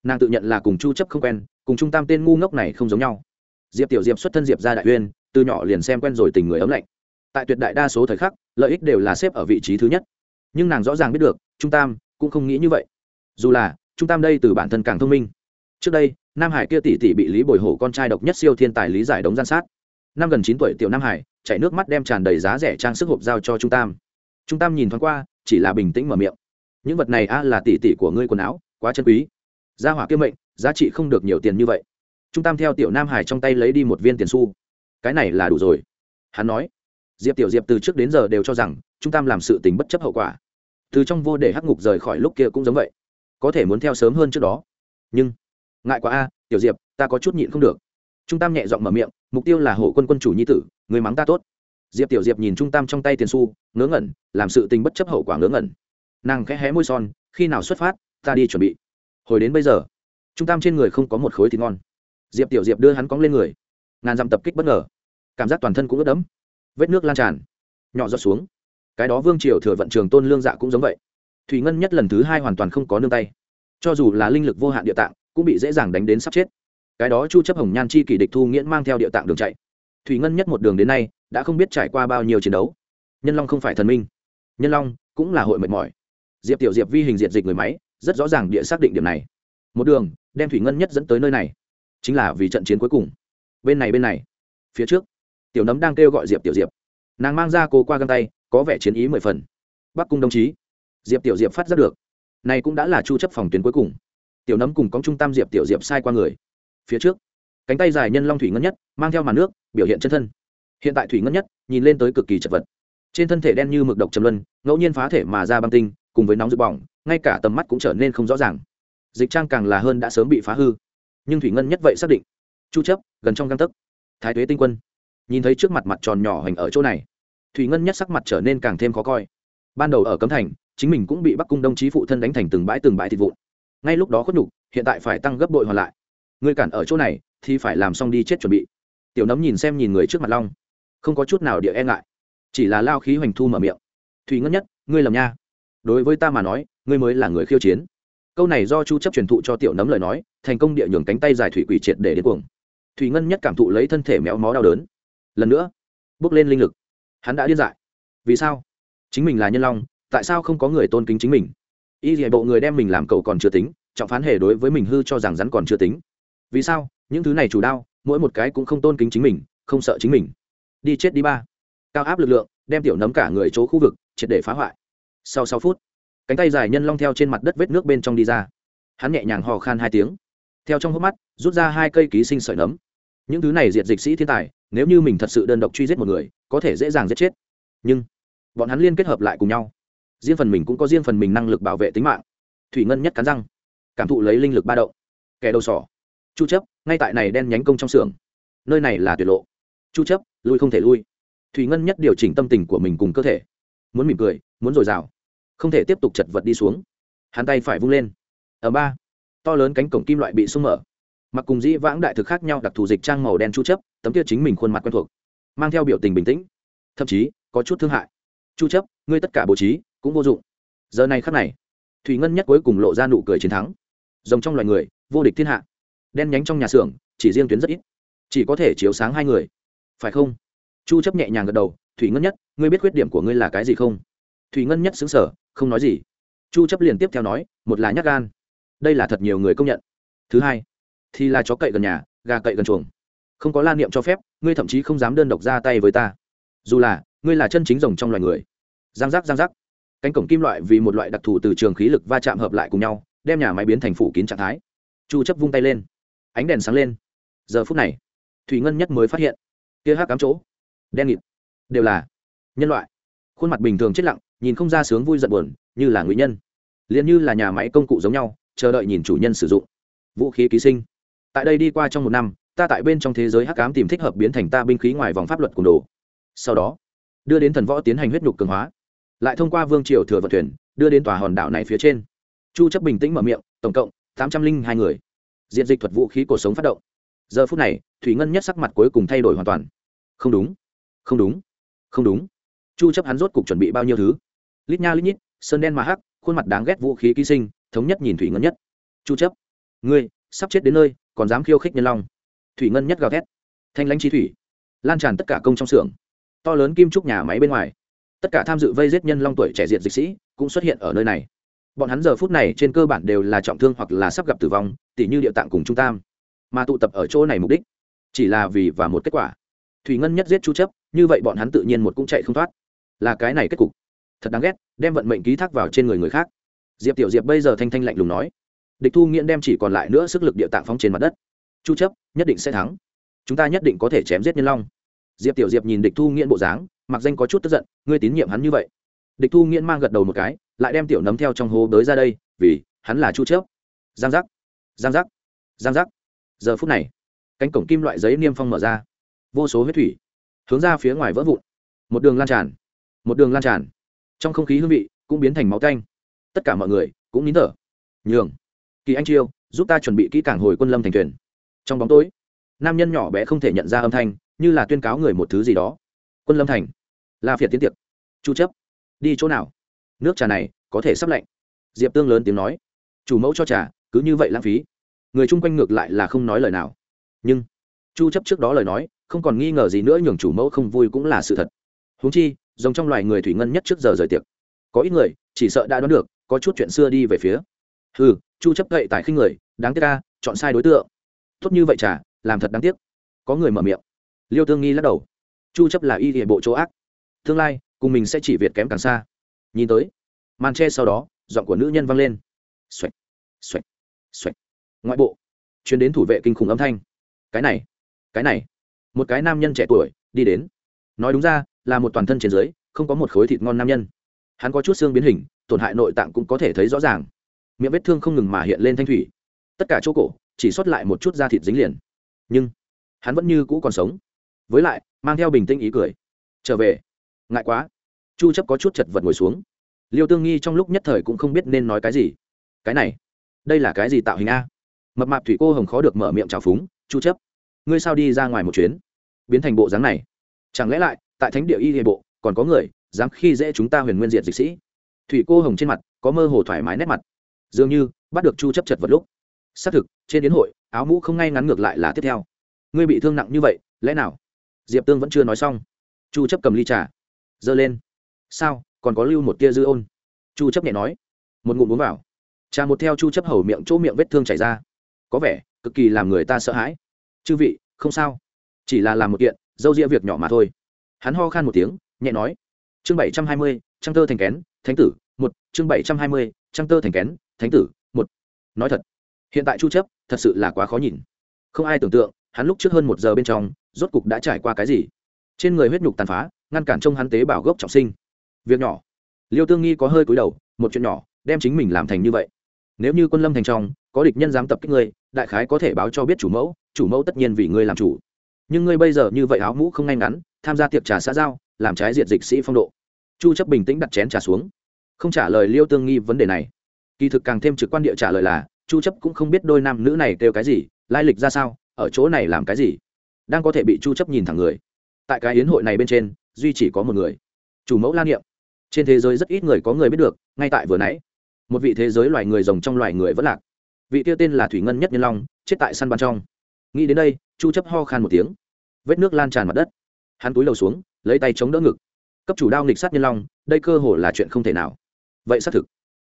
nàng tự nhận là cùng chu chấp không quen, cùng trung tam tên ngu ngốc này không giống nhau. Diệp tiểu diệp xuất thân diệp ra đại uyên, từ nhỏ liền xem quen rồi tình người ấm lạnh. Tại tuyệt đại đa số thời khắc, lợi ích đều là xếp ở vị trí thứ nhất. Nhưng nàng rõ ràng biết được, trung tam cũng không nghĩ như vậy. Dù là, trung tam đây từ bản thân càng thông minh. Trước đây, nam hải kia tỷ tỷ bị lý bồi hổ con trai độc nhất siêu thiên tài lý giải đống gian sát. Năm gần chín tuổi, tiểu nam hải chạy nước mắt đem tràn đầy giá rẻ trang sức hộp giao cho trung tam. Trung tam nhìn thoáng qua, chỉ là bình tĩnh mở miệng. Những vật này a là tỷ tỷ của ngươi quần áo, quá chân quý gia hỏa kia mệnh, giá trị không được nhiều tiền như vậy. Trung tam theo tiểu nam hải trong tay lấy đi một viên tiền xu. Cái này là đủ rồi. Hắn nói. Diệp tiểu diệp từ trước đến giờ đều cho rằng, trung tam làm sự tình bất chấp hậu quả. Từ trong vô để hắc ngục rời khỏi lúc kia cũng giống vậy. Có thể muốn theo sớm hơn trước đó. Nhưng, ngại quá a, tiểu diệp, ta có chút nhịn không được. Trung tam nhẹ giọng mở miệng, mục tiêu là hộ quân quân chủ nhi tử, người mắng ta tốt. Diệp tiểu diệp nhìn trung tam trong tay tiền su ngớ ngẩn, làm sự tình bất chấp hậu quả ngớ ngẩn. Nàng khẽ hé môi son, khi nào xuất phát, ta đi chuẩn bị hồi đến bây giờ, trung tam trên người không có một khối thịt ngon. Diệp tiểu diệp đưa hắn cóng lên người, ngàn dặm tập kích bất ngờ. Cảm giác toàn thân cũng ướt đẫm, vết nước lan tràn, nhỏ giọt xuống. Cái đó vương triều thừa vận trường tôn lương dạ cũng giống vậy. Thủy ngân nhất lần thứ hai hoàn toàn không có nương tay. Cho dù là linh lực vô hạn địa tạng, cũng bị dễ dàng đánh đến sắp chết. Cái đó chu chấp hồng nhan chi kỷ địch thu nghiễn mang theo địa tạng đường chạy. Thủy ngân nhất một đường đến nay, đã không biết trải qua bao nhiêu chiến đấu. Nhân long không phải thần minh. Nhân long cũng là hội mệt mỏi. Diệp tiểu diệp vi hình diệt dịch người máy rất rõ ràng địa xác định điểm này. Một đường, đem thủy ngân nhất dẫn tới nơi này. Chính là vì trận chiến cuối cùng. Bên này bên này. Phía trước, tiểu nấm đang kêu gọi diệp tiểu diệp. Nàng mang ra cô qua găng tay, có vẻ chiến ý mười phần. Bắc cung đồng chí. Diệp tiểu diệp phát giác được. Này cũng đã là chu chấp phòng tuyến cuối cùng. Tiểu nấm cùng có trung tam diệp tiểu diệp sai qua người. Phía trước, cánh tay dài nhân long thủy ngân nhất, mang theo màn nước, biểu hiện chân thân. Hiện tại thủy ngân nhất, nhìn lên tới cực kỳ chật vật. Trên thân thể đen như mực độc trầm luân, ngẫu nhiên phá thể mà ra băng tinh, cùng với nóng rực bỏng ngay cả tầm mắt cũng trở nên không rõ ràng. Dịch trang càng là hơn đã sớm bị phá hư. Nhưng thủy ngân nhất vậy xác định. Chu chấp, gần trong găng tấc. Thái tuế tinh quân. Nhìn thấy trước mặt mặt tròn nhỏ hành ở chỗ này, thủy ngân nhất sắc mặt trở nên càng thêm khó coi. Ban đầu ở cấm thành, chính mình cũng bị bắc cung đồng chí phụ thân đánh thành từng bãi từng bãi thịt vụn. Ngay lúc đó khuất nhục, hiện tại phải tăng gấp bội hoàn lại. Người cản ở chỗ này, thì phải làm xong đi chết chuẩn bị. Tiểu nấm nhìn xem nhìn người trước mặt long. Không có chút nào địa e ngại. Chỉ là lao khí hoành thu mở miệng. Thủy ngân nhất, ngươi lầm nha. Đối với ta mà nói ngươi mới là người khiêu chiến. Câu này do chu chấp truyền thụ cho tiểu nấm lời nói, thành công địa nhường cánh tay dài thủy quỷ triệt để đến cuồng. Thủy ngân nhất cảm thụ lấy thân thể méo mó đau đớn. Lần nữa, bước lên linh lực. Hắn đã điên dại. Vì sao? Chính mình là nhân long, tại sao không có người tôn kính chính mình? Y dạy bộ người đem mình làm cầu còn chưa tính, trọng phán hề đối với mình hư cho rằng rắn còn chưa tính. Vì sao? Những thứ này chủ đao, mỗi một cái cũng không tôn kính chính mình, không sợ chính mình. Đi chết đi ba. Cao áp lực lượng, đem tiểu nấm cả người chỗ khu vực, triệt để phá hoại. Sau sáu phút cánh tay dài nhân long theo trên mặt đất vết nước bên trong đi ra. Hắn nhẹ nhàng hò khan hai tiếng. Theo trong hốc mắt, rút ra hai cây ký sinh sợi nấm. Những thứ này diệt dịch sĩ thiên tài, nếu như mình thật sự đơn độc truy giết một người, có thể dễ dàng giết chết. Nhưng, bọn hắn liên kết hợp lại cùng nhau. Riêng phần mình cũng có riêng phần mình năng lực bảo vệ tính mạng. Thủy ngân nhất cắn răng, cảm thụ lấy linh lực ba đậu kẻ đầu sỏ. Chu chấp, ngay tại này đen nhánh công trong xưởng. Nơi này là tuyệt lộ. Chu chấp, lui không thể lui. Thủy ngân nhất điều chỉnh tâm tình của mình cùng cơ thể. Muốn mỉm cười, muốn dồi dào không thể tiếp tục chật vật đi xuống. Hắn tay phải vung lên. Ở ba, to lớn cánh cổng kim loại bị sung mở. Mặc cùng dĩ vãng đại thực khác nhau, đặc thù dịch trang màu đen chu chấp, tấm kia chính mình khuôn mặt quen thuộc, mang theo biểu tình bình tĩnh. Thậm chí, có chút thương hại. Chu chấp, ngươi tất cả bố trí, cũng vô dụng. Giờ này khắc này, thủy ngân nhất cuối cùng lộ ra nụ cười chiến thắng. Rồng trong loài người, vô địch thiên hạ. Đen nhánh trong nhà xưởng, chỉ riêng tuyến rất ít. Chỉ có thể chiếu sáng hai người. Phải không? Chu chấp nhẹ nhàng gật đầu. Thủy ngân nhất, ngươi biết khuyết điểm của ngươi là cái gì không? Thủy ngân nhất xứng sở không nói gì. Chu chấp liền tiếp theo nói, một là nhát gan, đây là thật nhiều người công nhận. Thứ hai, thì là chó cậy gần nhà, gà cậy gần chuồng. Không có la niệm cho phép, ngươi thậm chí không dám đơn độc ra tay với ta. Dù là, ngươi là chân chính rồng trong loài người. Giang giác giang giác. Cánh cổng kim loại vì một loại đặc thù từ trường khí lực va chạm hợp lại cùng nhau, đem nhà máy biến thành phủ kín trạng thái. Chu chấp vung tay lên. Ánh đèn sáng lên. Giờ phút này, thủy ngân nhất mới phát hiện, kia hắc cám chỗ, đen nghịt, đều là nhân loại khuôn mặt bình thường chết lặng, nhìn không ra sướng vui giận buồn, như là ngụy nhân. Liền như là nhà máy công cụ giống nhau, chờ đợi nhìn chủ nhân sử dụng. Vũ khí ký sinh. Tại đây đi qua trong một năm, ta tại bên trong thế giới hắc ám tìm thích hợp biến thành ta binh khí ngoài vòng pháp luật cùng đồ. Sau đó, đưa đến thần võ tiến hành huyết nhục cường hóa. Lại thông qua vương triều thừa vận thuyền, đưa đến tòa hòn đảo này phía trên. Chu chấp bình tĩnh mở miệng, tổng cộng tám trăm linh hai người. Diện dịch thuật vũ khí cuộc sống phát động. Giờ phút này, thủy ngân nhất sắc mặt cuối cùng thay đổi hoàn toàn. Không đúng. Không đúng. Không đúng chu chấp hắn rốt cục chuẩn bị bao nhiêu thứ? Lít nha lít nhít, sơn đen mà hắc, khuôn mặt đáng ghét vũ khí ký sinh, thống nhất nhìn thủy ngân nhất. Chu chấp, ngươi, sắp chết đến nơi, còn dám khiêu khích nhân long. Thủy ngân nhất gào thét. Thanh lãnh chi thủy, lan tràn tất cả công trong xưởng. To lớn kim trúc nhà máy bên ngoài. Tất cả tham dự vây giết nhân long tuổi trẻ diện dịch sĩ cũng xuất hiện ở nơi này. Bọn hắn giờ phút này trên cơ bản đều là trọng thương hoặc là sắp gặp tử vong, tỉ như địa tạng cùng trung tam. Mà tụ tập ở chỗ này mục đích chỉ là vì và một kết quả. Thủy ngân nhất giết chu chấp, như vậy bọn hắn tự nhiên một cũng chạy không thoát là cái này kết cục. Thật đáng ghét, đem vận mệnh ký thác vào trên người người khác. Diệp tiểu diệp bây giờ thanh thanh lạnh lùng nói. Địch thu nghiễn đem chỉ còn lại nữa sức lực địa tạng phóng trên mặt đất. Chu chấp, nhất định sẽ thắng. Chúng ta nhất định có thể chém giết nhân long. Diệp tiểu diệp nhìn địch thu nghiễn bộ dáng, mặc danh có chút tức giận, ngươi tín nhiệm hắn như vậy. Địch thu nghiễn mang gật đầu một cái, lại đem tiểu nấm theo trong hố tới ra đây, vì hắn là chu chấp. Giang giác giang giác giang giác. Giờ phút này, cánh cổng kim loại giấy niêm phong mở ra. Vô số huyết thủy hướng ra phía ngoài vỡ vụn. Một đường lan tràn một đường lan tràn. Trong không khí hương vị cũng biến thành máu canh tất cả mọi người cũng nín thở. Nhường, kỳ anh chiêu, giúp ta chuẩn bị kỹ càng hồi quân lâm thành thuyền. Trong bóng tối, nam nhân nhỏ bé không thể nhận ra âm thanh, như là tuyên cáo người một thứ gì đó. Quân lâm thành, la phiệt tiến tiệc. Chu chấp, đi chỗ nào? Nước trà này có thể sắp lạnh. Diệp tương lớn tiếng nói. Chủ mẫu cho trà, cứ như vậy lãng phí. Người chung quanh ngược lại là không nói lời nào. Nhưng, chu chấp trước đó lời nói, không còn nghi ngờ gì nữa, nhường chủ mẫu không vui cũng là sự thật. Huống chi giống trong loài người thủy ngân nhất trước giờ rời tiệc. Có ít người, chỉ sợ đã đoán được, có chút chuyện xưa đi về phía. Hừ, chu chấp gậy tại khinh người, đáng tiếc ca chọn sai đối tượng. Tốt như vậy chả, làm thật đáng tiếc. Có người mở miệng. Liêu tương nghi lắc đầu. Chu chấp là y địa bộ chỗ ác. Tương lai, cùng mình sẽ chỉ việt kém càng xa. Nhìn tới, màn che sau đó, giọng của nữ nhân vang lên. Xoạch xoạch xoạch ngoại bộ chuyến đến thủ vệ kinh khủng âm thanh. Cái này cái này. Một cái nam nhân trẻ tuổi, đi đến. Nói đúng ra là một toàn thân trên dưới, không có một khối thịt ngon nam nhân. Hắn có chút xương biến hình, tổn hại nội tạng cũng có thể thấy rõ ràng. Miệng vết thương không ngừng mà hiện lên thanh thủy. Tất cả chỗ cổ, chỉ xuất lại một chút da thịt dính liền. Nhưng, hắn vẫn như cũ còn sống. Với lại, mang theo bình tĩnh ý cười. Trở về. Ngại quá. Chu chấp có chút chật vật ngồi xuống. Liêu tương nghi trong lúc nhất thời cũng không biết nên nói cái gì. Cái này, đây là cái gì tạo hình a? Mập mạp thủy cô hồng khó được mở miệng trào phúng, chu chấp, ngươi sao đi ra ngoài một chuyến? Biến thành bộ dáng này. Chẳng lẽ lại tại thánh địa y hệ bộ, còn có người, dám khi dễ chúng ta huyền nguyên diệt dịch sĩ. Thủy cô hồng trên mặt, có mơ hồ thoải mái nét mặt. Dường như, bắt được chu chấp chật vật lúc. Xác thực, trên đến hội, áo mũ không ngay ngắn ngược lại là tiếp theo. Ngươi bị thương nặng như vậy, lẽ nào? Diệp tương vẫn chưa nói xong. Chu chấp cầm ly trà. Dơ lên. Sao, còn có lưu một tia dư ôn? Chu chấp nhẹ nói. Một ngụm uống vào. Trà một theo chu chấp hầu miệng chỗ miệng vết thương chảy ra. Có vẻ, cực kỳ làm người ta sợ hãi. Chư vị, không sao. Chỉ là làm một kiện, dâu ria việc nhỏ mà thôi hắn ho khan một tiếng, nhẹ nói, chương bảy trăm hai mươi, trăng tơ thành kén, thánh tử, một, chương bảy trăm hai mươi, trăng tơ thành kén, thánh tử, một. Nói thật, hiện tại chu chấp thật sự là quá khó nhìn. Không ai tưởng tượng, hắn lúc trước hơn một giờ bên trong, rốt cục đã trải qua cái gì. Trên người huyết nhục tàn phá, ngăn cản trông hắn tế bảo gốc trọng sinh. Việc nhỏ. Liêu tương nghi có hơi cúi đầu, một chuyện nhỏ, đem chính mình làm thành như vậy. Nếu như quân lâm thành trong, có địch nhân dám tập kích ngươi, đại khái có thể báo cho biết chủ mẫu chủ mẫu tất nhiên vì ngươi làm chủ. Nhưng ngươi bây giờ như vậy áo mũ không ngay ngắn tham gia tiệc trà xã giao, làm trái diệt dịch sĩ phong độ. Chu chấp bình tĩnh đặt chén trà xuống. Không trả lời liêu tương nghi vấn đề này. Kỳ thực càng thêm trực quan địa trả lời là, chu chấp cũng không biết đôi nam nữ này kêu cái gì, lai lịch ra sao, ở chỗ này làm cái gì. Đang có thể bị chu chấp nhìn thẳng người. Tại cái yến hội này bên trên, duy chỉ có một người. Chủ mẫu la niệm. Trên thế giới rất ít người có người biết được, ngay tại vừa nãy. Một vị thế giới loài người rồng trong loài người vẫn lạc. Vị tiêu tên là thủy ngân nhất nhân long, chết tại săn ban trong. Nghĩ đến đây, chu chấp ho khan một tiếng. Vết nước lan tràn mặt đất hắn túi lầu xuống, lấy tay chống đỡ ngực. Cấp chủ đao nghịch sát nhân long, đây cơ hồ là chuyện không thể nào. Vậy xác thực,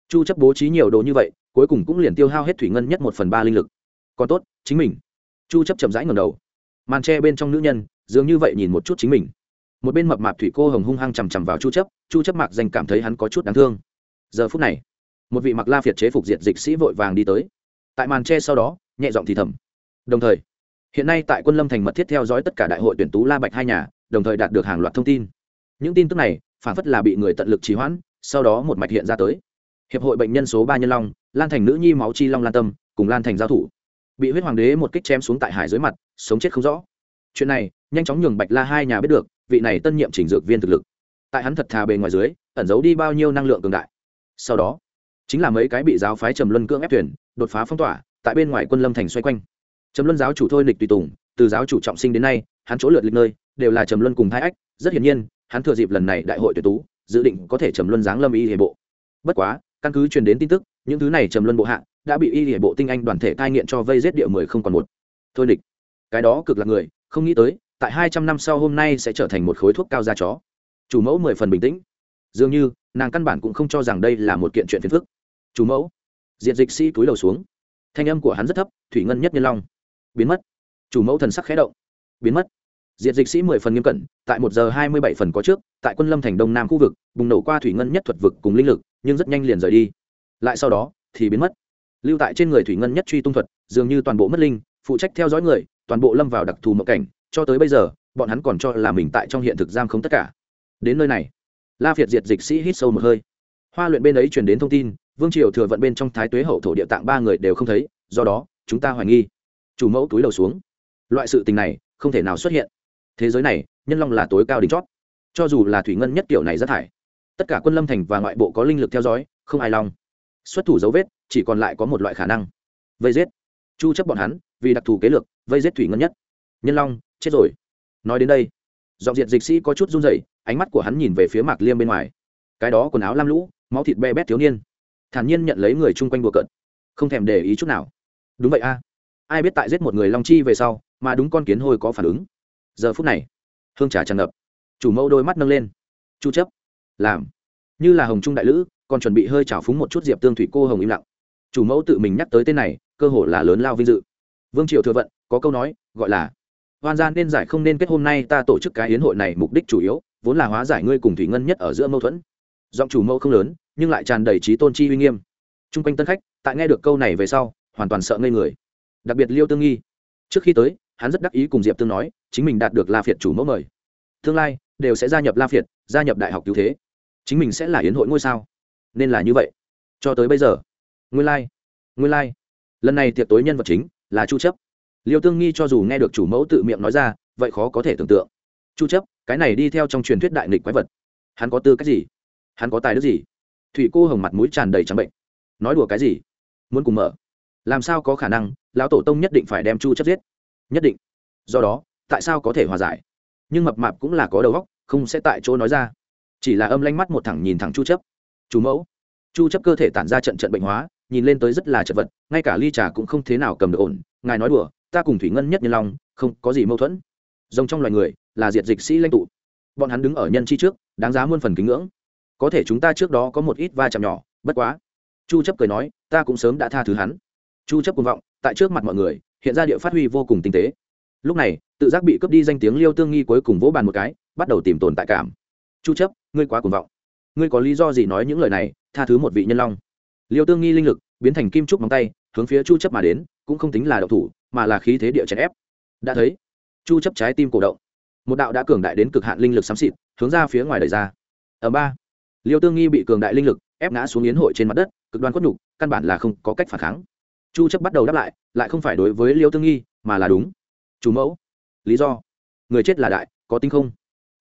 chu chấp bố trí nhiều đồ như vậy, cuối cùng cũng liền tiêu hao hết thủy ngân nhất một phần ba linh lực. Còn tốt, chính mình. Chu chấp chậm rãi ngẩng đầu. Màn tre bên trong nữ nhân, dường như vậy nhìn một chút chính mình. Một bên mập mạp thủy cô hồng hung hăng chằm chằm vào chu chấp chu chấp mặc danh cảm thấy hắn có chút đáng thương. Giờ phút này, một vị mặc la phiệt chế phục diệt dịch sĩ vội vàng đi tới. Tại màn tre sau đó, nhẹ giọng thì thầm. Đồng thời, hiện nay tại quân lâm thành mật thiết theo dõi tất cả đại hội tuyển tú la bạch hai nhà đồng thời đạt được hàng loạt thông tin. Những tin tức này, phản phất là bị người tận lực trì hoãn, sau đó một mạch hiện ra tới. Hiệp hội bệnh nhân số ba nhân long, lan thành nữ nhi máu chi long lan tâm, cùng lan thành giao thủ. Bị huyết hoàng đế một kích chém xuống tại hải dưới mặt, sống chết không rõ. Chuyện này, nhanh chóng nhường bạch la hai nhà biết được, vị này tân nhiệm chỉnh dược viên thực lực. Tại hắn thật thà bề ngoài dưới, ẩn giấu đi bao nhiêu năng lượng cường đại. Sau đó, chính là mấy cái bị giáo phái trầm luân cưỡng ép thuyền, đột phá phong tỏa, tại bên ngoài quân lâm thành xoay quanh. Trầm luân giáo chủ thôi nịch tùy tùng, từ giáo chủ trọng sinh đến nay hắn chỗ lượt lịch nơi, đều là trầm luân cùng thái ách. Rất hiển nhiên, hắn thừa dịp lần này đại hội tuyển tú, dự định có thể trầm luân giáng lâm y hệ bộ. Bất quá, căn cứ truyền đến tin tức, những thứ này trầm luân bộ hạ đã bị y hệ bộ tinh anh đoàn thể cai nghiện cho vây giết địa mười không còn một. Thôi địch. Cái đó cực là người, không nghĩ tới, tại hai trăm năm sau hôm nay sẽ trở thành một khối thuốc cao da chó. Chủ mẫu mười phần bình tĩnh. Dường như, nàng căn bản cũng không cho rằng đây là một kiện chuyện phiền phức. Chủ mẫu. Diện dịch sĩ túi đầu xuống. Thanh âm của hắn rất thấp, thủy ngân nhất nhân long. Biến mất. Chủ mẫu thần sắc khẽ động. Biến mất diệt dịch sĩ mười phần nghiêm cẩn, tại một giờ hai mươi bảy phần có trước, tại quân lâm thành đông nam khu vực, bùng nổ qua thủy ngân nhất thuật vực cùng linh lực, nhưng rất nhanh liền rời đi. Lại sau đó, thì biến mất. Lưu tại trên người thủy ngân nhất truy tung thuật, dường như toàn bộ mất linh, phụ trách theo dõi người, toàn bộ lâm vào đặc thù mộng cảnh, cho tới bây giờ, bọn hắn còn cho là mình tại trong hiện thực giam không tất cả. Đến nơi này, la việt diệt dịch sĩ hít sâu một hơi. Hoa luyện bên ấy truyền đến thông tin, vương triều thừa vận bên trong thái tuế hậu thổ địa tạng ba người đều không thấy, do đó, chúng ta hoài nghi. Chủ mẫu túi đầu xuống. Loại sự tình này, không thể nào xuất hiện thế giới này, nhân long là tối cao đỉnh chót. Cho dù là thủy ngân nhất kiểu này rất thải, tất cả quân lâm thành và ngoại bộ có linh lực theo dõi, không ai long. xuất thủ dấu vết, chỉ còn lại có một loại khả năng. Vây giết. Chu chấp bọn hắn, vì đặc thù kế lược, vây giết thủy ngân nhất. Nhân long, chết rồi. Nói đến đây, giọng diệt dịch sĩ có chút run rẩy, ánh mắt của hắn nhìn về phía mạc liêm bên ngoài. Cái đó quần áo lam lũ, máu thịt be bét thiếu niên. Thản nhiên nhận lấy người chung quanh đùa cận không thèm để ý chút nào. Đúng vậy a. Ai biết tại giết một người long chi về sau, mà đúng con kiến hôi có phản ứng giờ phút này, hương trà tràn ngập, chủ mẫu đôi mắt nâng lên, chu chấp, làm. Như là hồng trung đại lữ, còn chuẩn bị hơi trào phúng một chút diệp tương thủy cô hồng im lặng. Chủ mẫu tự mình nhắc tới tên này, cơ hội là lớn lao vinh dự. Vương triều thừa vận, có câu nói, gọi là, hoan gian nên giải không nên kết hôm nay ta tổ chức cái yến hội này mục đích chủ yếu, vốn là hóa giải ngươi cùng thủy ngân nhất ở giữa mâu thuẫn. Giọng chủ mẫu không lớn, nhưng lại tràn đầy trí tôn chi uy nghiêm. Trung quanh tân khách, tại nghe được câu này về sau, hoàn toàn sợ ngây người. Đặc biệt liêu tương nghi, trước khi tới hắn rất đắc ý cùng diệp tương nói, chính mình đạt được la phiệt chủ mẫu mời. Tương lai, đều sẽ gia nhập la phiệt, gia nhập đại học cứu thế. Chính mình sẽ là yến hội ngôi sao. Nên là như vậy. Cho tới bây giờ. Nguyên lai、like. nguyên lai、like. lần này tiệc tối nhân vật chính là chu chấp. Liêu tương nghi cho dù nghe được chủ mẫu tự miệng nói ra, vậy khó có thể tưởng tượng. Chu chấp, cái này đi theo trong truyền thuyết đại nghịch quái vật. Hắn có tư cách gì? Hắn có tài đức gì? Thủy cô hồng mặt mũi tràn đầy trắng bệnh. Nói đùa cái gì? Muốn cùng mở. Làm sao có khả năng, lão tổ tông nhất định phải đem chu chấp giết? Nhất định. Do đó, tại sao có thể hòa giải? Nhưng mập mạp cũng là có đầu óc, không sẽ tại chỗ nói ra. Chỉ là âm lanh mắt một thẳng nhìn thẳng chu chấp. Chủ mẫu. Chu chấp cơ thể tản ra trận trận bệnh hóa, nhìn lên tới rất là chật vật, ngay cả ly trà cũng không thế nào cầm được ổn. Ngài nói đùa, ta cùng thủy ngân nhất nhân long, không có gì mâu thuẫn. Rồng trong loài người, là diệt dịch sĩ lãnh tụ. Bọn hắn đứng ở nhân chi trước, đáng giá muôn phần kính ngưỡng. Có thể chúng ta trước đó có một ít va chạm nhỏ, bất quá. Chu chấp cười nói, ta cũng sớm đã tha thứ hắn. Chu chấp cuồng vọng, tại trước mặt mọi người hiện ra địa phát huy vô cùng tinh tế. Lúc này, tự giác bị cướp đi danh tiếng liêu tương nghi cuối cùng vỗ bàn một cái, bắt đầu tìm tồn tại cảm. Chu chấp, ngươi quá cuồng vọng. Ngươi có lý do gì nói những lời này, tha thứ một vị nhân long? Liêu tương nghi linh lực, biến thành kim trúc móng tay, hướng phía chu chấp mà đến, cũng không tính là độc thủ, mà là khí thế địa chèn ép. Đã thấy. Chu chấp trái tim cổ động. Một đạo đã cường đại đến cực hạn linh lực xám xịt, hướng ra phía ngoài đẩy ra. Ở ba. Liêu tương nghi bị cường đại linh lực ép ngã xuống yến hội trên mặt đất, cực đoan quất nhục, căn bản là không có cách phản kháng chu chấp bắt đầu đáp lại lại không phải đối với liêu tương nghi, mà là đúng. Chủ mẫu. Lý do. Người chết là đại, có tinh không?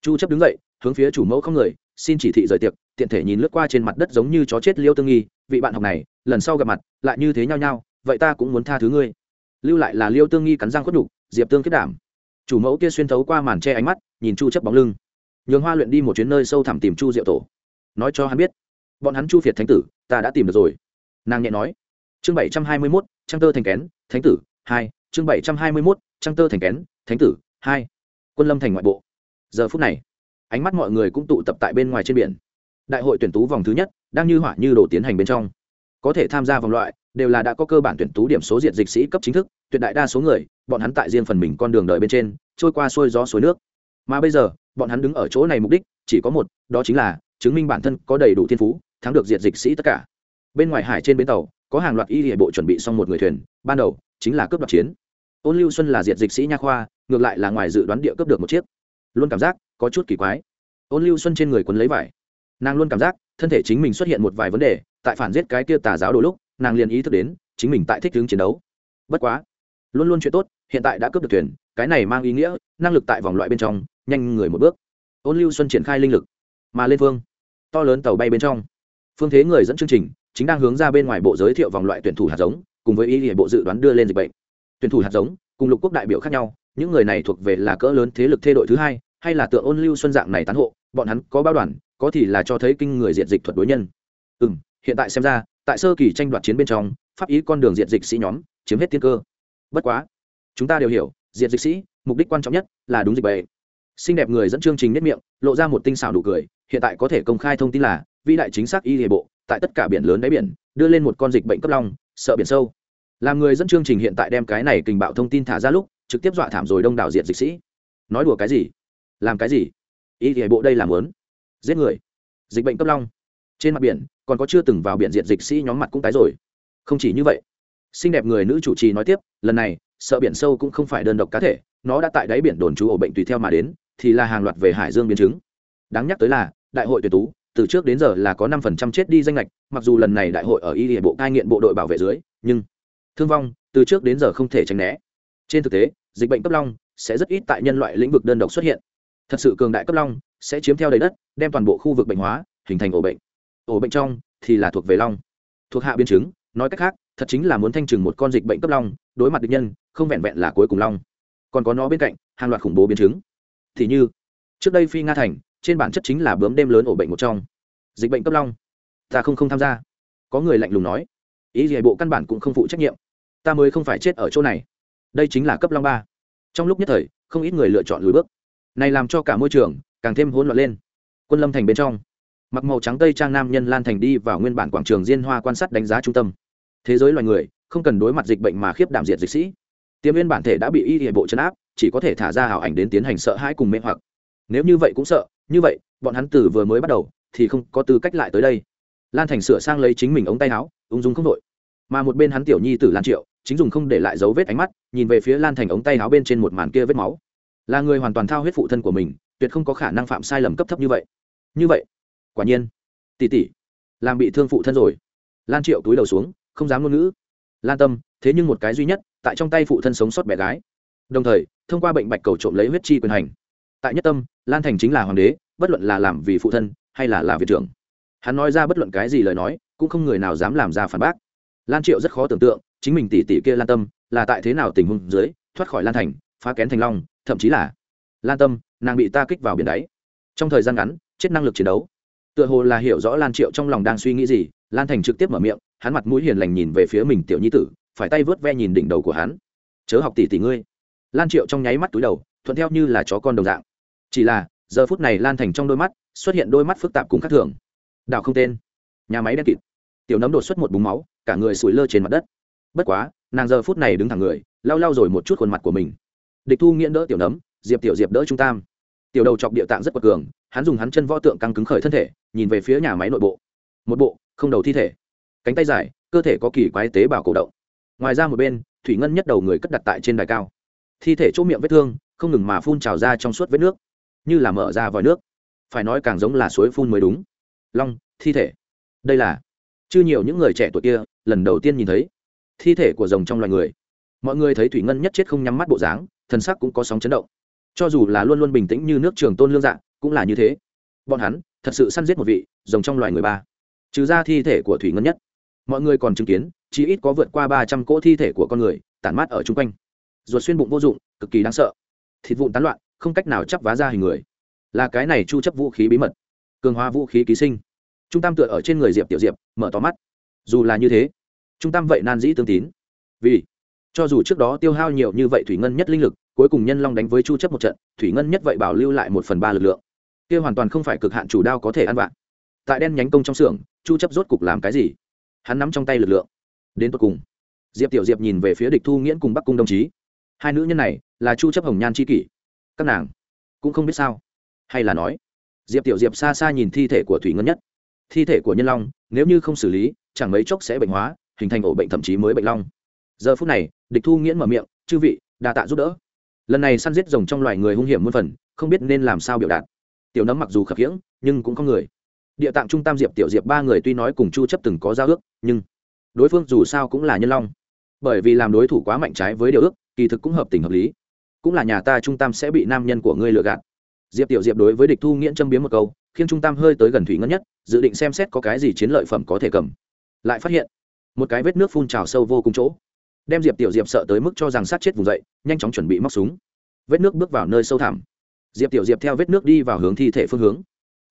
Chu chấp đứng dậy, hướng phía chủ mẫu không người, xin chỉ thị rời tiệc, tiện thể nhìn lướt qua trên mặt đất giống như chó chết liêu tương nghi, vị bạn học này, lần sau gặp mặt, lại như thế nhau nhau vậy ta cũng muốn tha thứ ngươi. Lưu lại là liêu tương nghi cắn răng khuất đục diệp tương kết đảm. Chủ mẫu kia xuyên thấu qua màn che ánh mắt, nhìn chu chấp bóng lưng. Nhường hoa luyện đi một chuyến nơi sâu thẳm tìm chu diệu tổ. Nói cho hắn biết. Bọn hắn chu phiệt thánh tử, ta đã tìm được rồi. Nàng nhẹ nói chương bảy trăm hai mươi 721, trăng tơ thành kén thánh tử hai. Chương bảy trăm hai mươi 721, trang tơ thành kén thánh tử hai. Quân lâm thành ngoại bộ. Giờ phút này ánh mắt mọi người cũng tụ tập tại bên ngoài trên biển. Đại hội tuyển tú vòng thứ nhất đang như hỏa như đổ tiến hành bên trong. Có thể tham gia vòng loại đều là đã có cơ bản tuyển tú điểm số diện dịch sĩ cấp chính thức tuyệt đại đa số người bọn hắn tại riêng phần mình con đường đợi bên trên trôi qua xuôi gió suối nước. Mà bây giờ bọn hắn đứng ở chỗ này mục đích chỉ có một đó chính là chứng minh bản thân có đầy đủ thiên phú thắng được diện dịch sĩ tất cả. Bên ngoài hải trên bến tàu có hàng loạt y hệ bộ chuẩn bị xong một người thuyền, ban đầu chính là cướp đoạt chiến. Ôn lưu xuân là diệt dịch sĩ nha khoa, ngược lại là ngoài dự đoán địa cướp được một chiếc. Luôn cảm giác có chút kỳ quái. Ôn lưu xuân trên người quấn lấy vải. Nàng luôn cảm giác thân thể chính mình xuất hiện một vài vấn đề, tại phản giết cái kia tà giáo đôi lúc, nàng liền ý thức đến chính mình tại thích hướng chiến đấu. Bất quá, luôn luôn chuyện tốt, hiện tại đã cướp được thuyền, cái này mang ý nghĩa năng lực tại vòng loại bên trong, nhanh người một bước. Ôn lưu xuân triển khai linh lực, mà lên phương, to lớn tàu bay bên trong. Phương thế người dẫn chương trình chính đang hướng ra bên ngoài bộ giới thiệu vòng loại tuyển thủ hạt giống, cùng với ý nghĩa bộ dự đoán đưa lên dịch bệnh. Tuyển thủ hạt giống, cùng lục quốc đại biểu khác nhau, những người này thuộc về là cỡ lớn thế lực thê đội thứ hai, hay là tượng ôn lưu xuân dạng này tán hộ, bọn hắn có bao đoàn, có thì là cho thấy kinh người diện dịch thuật đối nhân. Ừ hiện tại xem ra, tại sơ kỳ tranh đoạt chiến bên trong, pháp ý con đường diện dịch sĩ nhóm, chiếm hết tiên cơ. Bất quá, chúng ta đều hiểu diện dịch sĩ, mục đích quan trọng nhất là đúng dịch bệnh. Xinh đẹp người dẫn chương trình nếp miệng, lộ ra một tinh xảo đủ cười, hiện tại có thể công khai thông tin là vĩ đại chính xác y hệ bộ, tại tất cả biển lớn đáy biển, đưa lên một con dịch bệnh cấp long, sợ biển sâu. Làm người dẫn chương trình hiện tại đem cái này kình bạo thông tin thả ra lúc, trực tiếp dọa thảm rồi đông đảo diện dịch sĩ. Nói đùa cái gì? Làm cái gì? Y hệ bộ đây làm lớn giết người. Dịch bệnh cấp long. Trên mặt biển, còn có chưa từng vào biển diện dịch sĩ nhóm mặt cũng tái rồi. Không chỉ như vậy. Xinh đẹp người nữ chủ trì nói tiếp, lần này, sợ biển sâu cũng không phải đơn độc cá thể, nó đã tại đáy biển đồn trú ổ bệnh tùy theo mà đến, thì là hàng loạt về hải dương biến chứng. Đáng nhắc tới là, đại hội tuyển tú từ trước đến giờ là có năm phần trăm chết đi danh lệch mặc dù lần này đại hội ở y địa bộ cai nghiện bộ đội bảo vệ dưới, nhưng thương vong từ trước đến giờ không thể tránh né. Trên thực tế, dịch bệnh cấp long sẽ rất ít tại nhân loại lĩnh vực đơn độc xuất hiện. Thật sự cường đại cấp long sẽ chiếm theo đầy đất, đem toàn bộ khu vực bệnh hóa, hình thành ổ bệnh. Ổ bệnh trong thì là thuộc về long, thuộc hạ biến chứng, nói cách khác, thật chính là muốn thanh trừng một con dịch bệnh cấp long, đối mặt địch nhân, không vẹn vẹn là cuối cùng long. Còn có nó bên cạnh, hàng loạt khủng bố biến chứng. Thì như, trước đây phi nga thành trên bản chất chính là bướm đêm lớn ổ bệnh một trong. Dịch bệnh cấp long. Ta không không tham gia. Có người lạnh lùng nói, ý gì bộ căn bản cũng không phụ trách nhiệm. Ta mới không phải chết ở chỗ này. Đây chính là cấp long ba. Trong lúc nhất thời, không ít người lựa chọn lùi bước. Này làm cho cả môi trường càng thêm hỗn loạn lên. Quân lâm thành bên trong, mặc màu trắng tây trang nam nhân lan thành đi vào nguyên bản quảng trường diên hoa quan sát đánh giá trung tâm. Thế giới loài người, không cần đối mặt dịch bệnh mà khiếp đảm diệt dịch sĩ. Tiêm viên bản thể đã bị y hệ bộ chấn áp, chỉ có thể thả ra hảo ảnh đến tiến hành sợ hãi cùng mê hoặc. Nếu như vậy cũng sợ như vậy, bọn hắn từ vừa mới bắt đầu thì không có tư cách lại tới đây. Lan thành sửa sang lấy chính mình ống tay áo, ung dung không đội mà một bên hắn tiểu nhi tử lan triệu, chính dùng không để lại dấu vết ánh mắt, nhìn về phía lan thành ống tay áo bên trên một màn kia vết máu. Là người hoàn toàn thao huyết phụ thân của mình, tuyệt không có khả năng phạm sai lầm cấp thấp như vậy. Như vậy, quả nhiên. Tỷ tỷ, làm bị thương phụ thân rồi. Lan triệu túi đầu xuống, không dám ngôn ngữ. Lan tâm, thế nhưng một cái duy nhất, tại trong tay phụ thân sống sót bé gái. Đồng thời, thông qua bệnh bạch cầu trộm lấy huyết chi quyền hành. Tại nhất tâm lan thành chính là hoàng đế, bất luận là làm vì phụ thân hay là là viện trưởng. Hắn nói ra bất luận cái gì lời nói, cũng không người nào dám làm ra phản bác. Lan triệu rất khó tưởng tượng, chính mình tỷ tỷ kia lan tâm là tại thế nào tình huống dưới thoát khỏi lan thành, phá kén thành long, thậm chí là lan tâm, nàng bị ta kích vào biển đáy. Trong thời gian ngắn, chết năng lực chiến đấu. Tựa hồ là hiểu rõ lan triệu trong lòng đang suy nghĩ gì, lan thành trực tiếp mở miệng, hắn mặt mũi hiền lành nhìn về phía mình tiểu nhi tử, phải tay vớt ve nhìn đỉnh đầu của hắn. Chớ học tỷ tỷ ngươi. Lan triệu trong nháy mắt túi đầu, thuận theo như là chó con đồng dạng chỉ là, giờ phút này lan thành trong đôi mắt, xuất hiện đôi mắt phức tạp cùng khác thường. Đào không tên. Nhà máy đen kịt. Tiểu nấm đột xuất một búng máu, cả người sủi lơ trên mặt đất. Bất quá, nàng giờ phút này đứng thẳng người, lau lau rồi một chút khuôn mặt của mình. Địch thu nghiễn đỡ tiểu nấm, diệp tiểu diệp đỡ trung tam. Tiểu đầu chọc địa tạng rất quật cường, hắn dùng hắn chân võ tượng căng cứng khởi thân thể, nhìn về phía nhà máy nội bộ. Một bộ, không đầu thi thể. Cánh tay dài, cơ thể có kỳ quái tế bào cổ động. Ngoài ra một bên, thủy ngân nhất đầu người cất đặt tại trên đài cao. Thi thể chỗ miệng vết thương, không ngừng mà phun trào ra trong suốt vết nước như là mở ra vòi nước. Phải nói càng giống là suối phun mới đúng. Long, thi thể. Đây là, chưa nhiều những người trẻ tuổi kia, lần đầu tiên nhìn thấy. Thi thể của rồng trong loài người. Mọi người thấy thủy ngân nhất chết không nhắm mắt bộ dáng, thần sắc cũng có sóng chấn động. Cho dù là luôn luôn bình tĩnh như nước trường tôn lương dạng cũng là như thế. Bọn hắn, thật sự săn giết một vị, rồng trong loài người ba. Trừ ra thi thể của thủy ngân nhất. Mọi người còn chứng kiến, chỉ ít có vượt qua ba trăm cỗ thi thể của con người, tản mát ở chung quanh. Ruột xuyên bụng vô dụng, cực kỳ đáng sợ. Thịt vụn tán loạn không cách nào chắp vá ra hình người. Là cái này chu chấp vũ khí bí mật, cường hóa vũ khí ký sinh. Trung tam tựa ở trên người diệp tiểu diệp, mở to mắt. Dù là như thế, trung tam vậy nan dĩ tương tín. Vì, cho dù trước đó tiêu hao nhiều như vậy thủy ngân nhất linh lực, cuối cùng nhân long đánh với chu chấp một trận, thủy ngân nhất vậy bảo lưu lại một phần ba lực lượng. Kia hoàn toàn không phải cực hạn chủ đao có thể ăn vạn. Tại đen nhánh công trong xưởng, chu chấp rốt cục làm cái gì? Hắn nắm trong tay lực lượng. Đến cuối cùng, diệp tiểu diệp nhìn về phía địch thu nghiễn cùng bắc cung đồng chí. Hai nữ nhân này là chu chấp hồng nhan chi kỷ các nàng cũng không biết sao. Hay là nói, diệp tiểu diệp xa xa nhìn thi thể của thủy ngân nhất. Thi thể của nhân long, nếu như không xử lý, chẳng mấy chốc sẽ bệnh hóa, hình thành ổ bệnh thậm chí mới bệnh long. Giờ phút này, địch thu nghiễn mở miệng, chư vị, đa tạ giúp đỡ. Lần này săn giết rồng trong loài người hung hiểm muôn phần, không biết nên làm sao biểu đạt. Tiểu nấm mặc dù khập khiễng, nhưng cũng có người. Địa tạng trung tam diệp tiểu diệp ba người tuy nói cùng chu chấp từng có giao ước, nhưng đối phương dù sao cũng là nhân long. Bởi vì làm đối thủ quá mạnh trái với điều ước, kỳ thực cũng hợp tình hợp lý cũng là nhà ta trung tam sẽ bị nam nhân của ngươi lừa gạt. Diệp tiểu diệp đối với địch thu nghiễn châm biếm một câu, khiến trung tam hơi tới gần thủy ngân nhất, dự định xem xét có cái gì chiến lợi phẩm có thể cầm. Lại phát hiện, một cái vết nước phun trào sâu vô cùng chỗ. Đem diệp tiểu diệp sợ tới mức cho rằng sát chết vùng dậy, nhanh chóng chuẩn bị móc súng. Vết nước bước vào nơi sâu thẳm. Diệp tiểu diệp theo vết nước đi vào hướng thi thể phương hướng.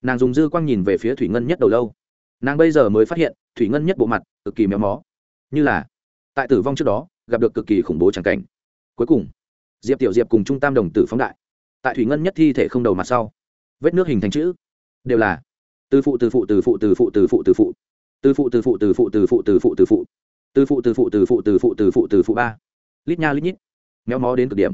Nàng dùng dư quang nhìn về phía thủy ngân nhất đầu lâu. Nàng bây giờ mới phát hiện, thủy ngân nhất bộ mặt cực kỳ méo mó. Như là, tại tử vong trước đó, gặp được cực kỳ khủng bố tràng cảnh. Cuối cùng diệp tiểu diệp cùng trung tam đồng tử phóng đại tại thủy ngân nhất thi thể không đầu mặt sau vết nước hình thành chữ đều là từ phụ từ phụ từ phụ từ phụ từ phụ từ phụ từ phụ từ phụ từ phụ từ phụ từ phụ từ phụ từ phụ từ phụ từ phụ từ phụ từ phụ từ phụ ba lít nha lít nhít méo mó đến cực điểm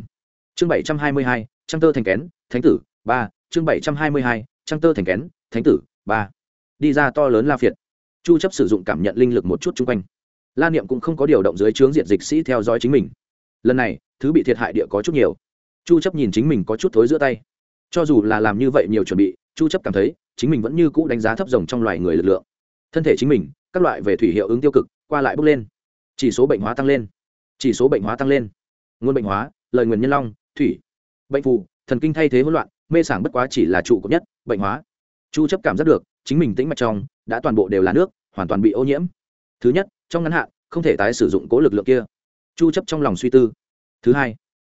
chương bảy trăm hai mươi hai trăng tơ thành kén thánh tử ba chương bảy trăm hai mươi hai trăng tơ thành kén thánh tử ba đi ra to lớn la phiệt chu chấp sử dụng cảm nhận linh lực một chút chung quanh la niệm cũng không có điều động dưới trướng diện dịch sĩ theo dõi chính mình lần này, thứ bị thiệt hại địa có chút nhiều. Chu chấp nhìn chính mình có chút thối giữa tay. Cho dù là làm như vậy nhiều chuẩn bị, chu chấp cảm thấy, chính mình vẫn như cũ đánh giá thấp rồng trong loài người lực lượng. Thân thể chính mình, các loại về thủy hiệu ứng tiêu cực, qua lại bốc lên. Chỉ số bệnh hóa tăng lên. Chỉ số bệnh hóa tăng lên. Nguồn bệnh hóa, lời nguyên nhân long, thủy. Bệnh phù, thần kinh thay thế hỗn loạn, mê sảng bất quá chỉ là trụ cột nhất, bệnh hóa. Chu chấp cảm giác được, chính mình tĩnh mạch trong, đã toàn bộ đều là nước, hoàn toàn bị ô nhiễm. Thứ nhất, trong ngắn hạn, không thể tái sử dụng cố lực lượng kia chu chấp trong lòng suy tư. Thứ hai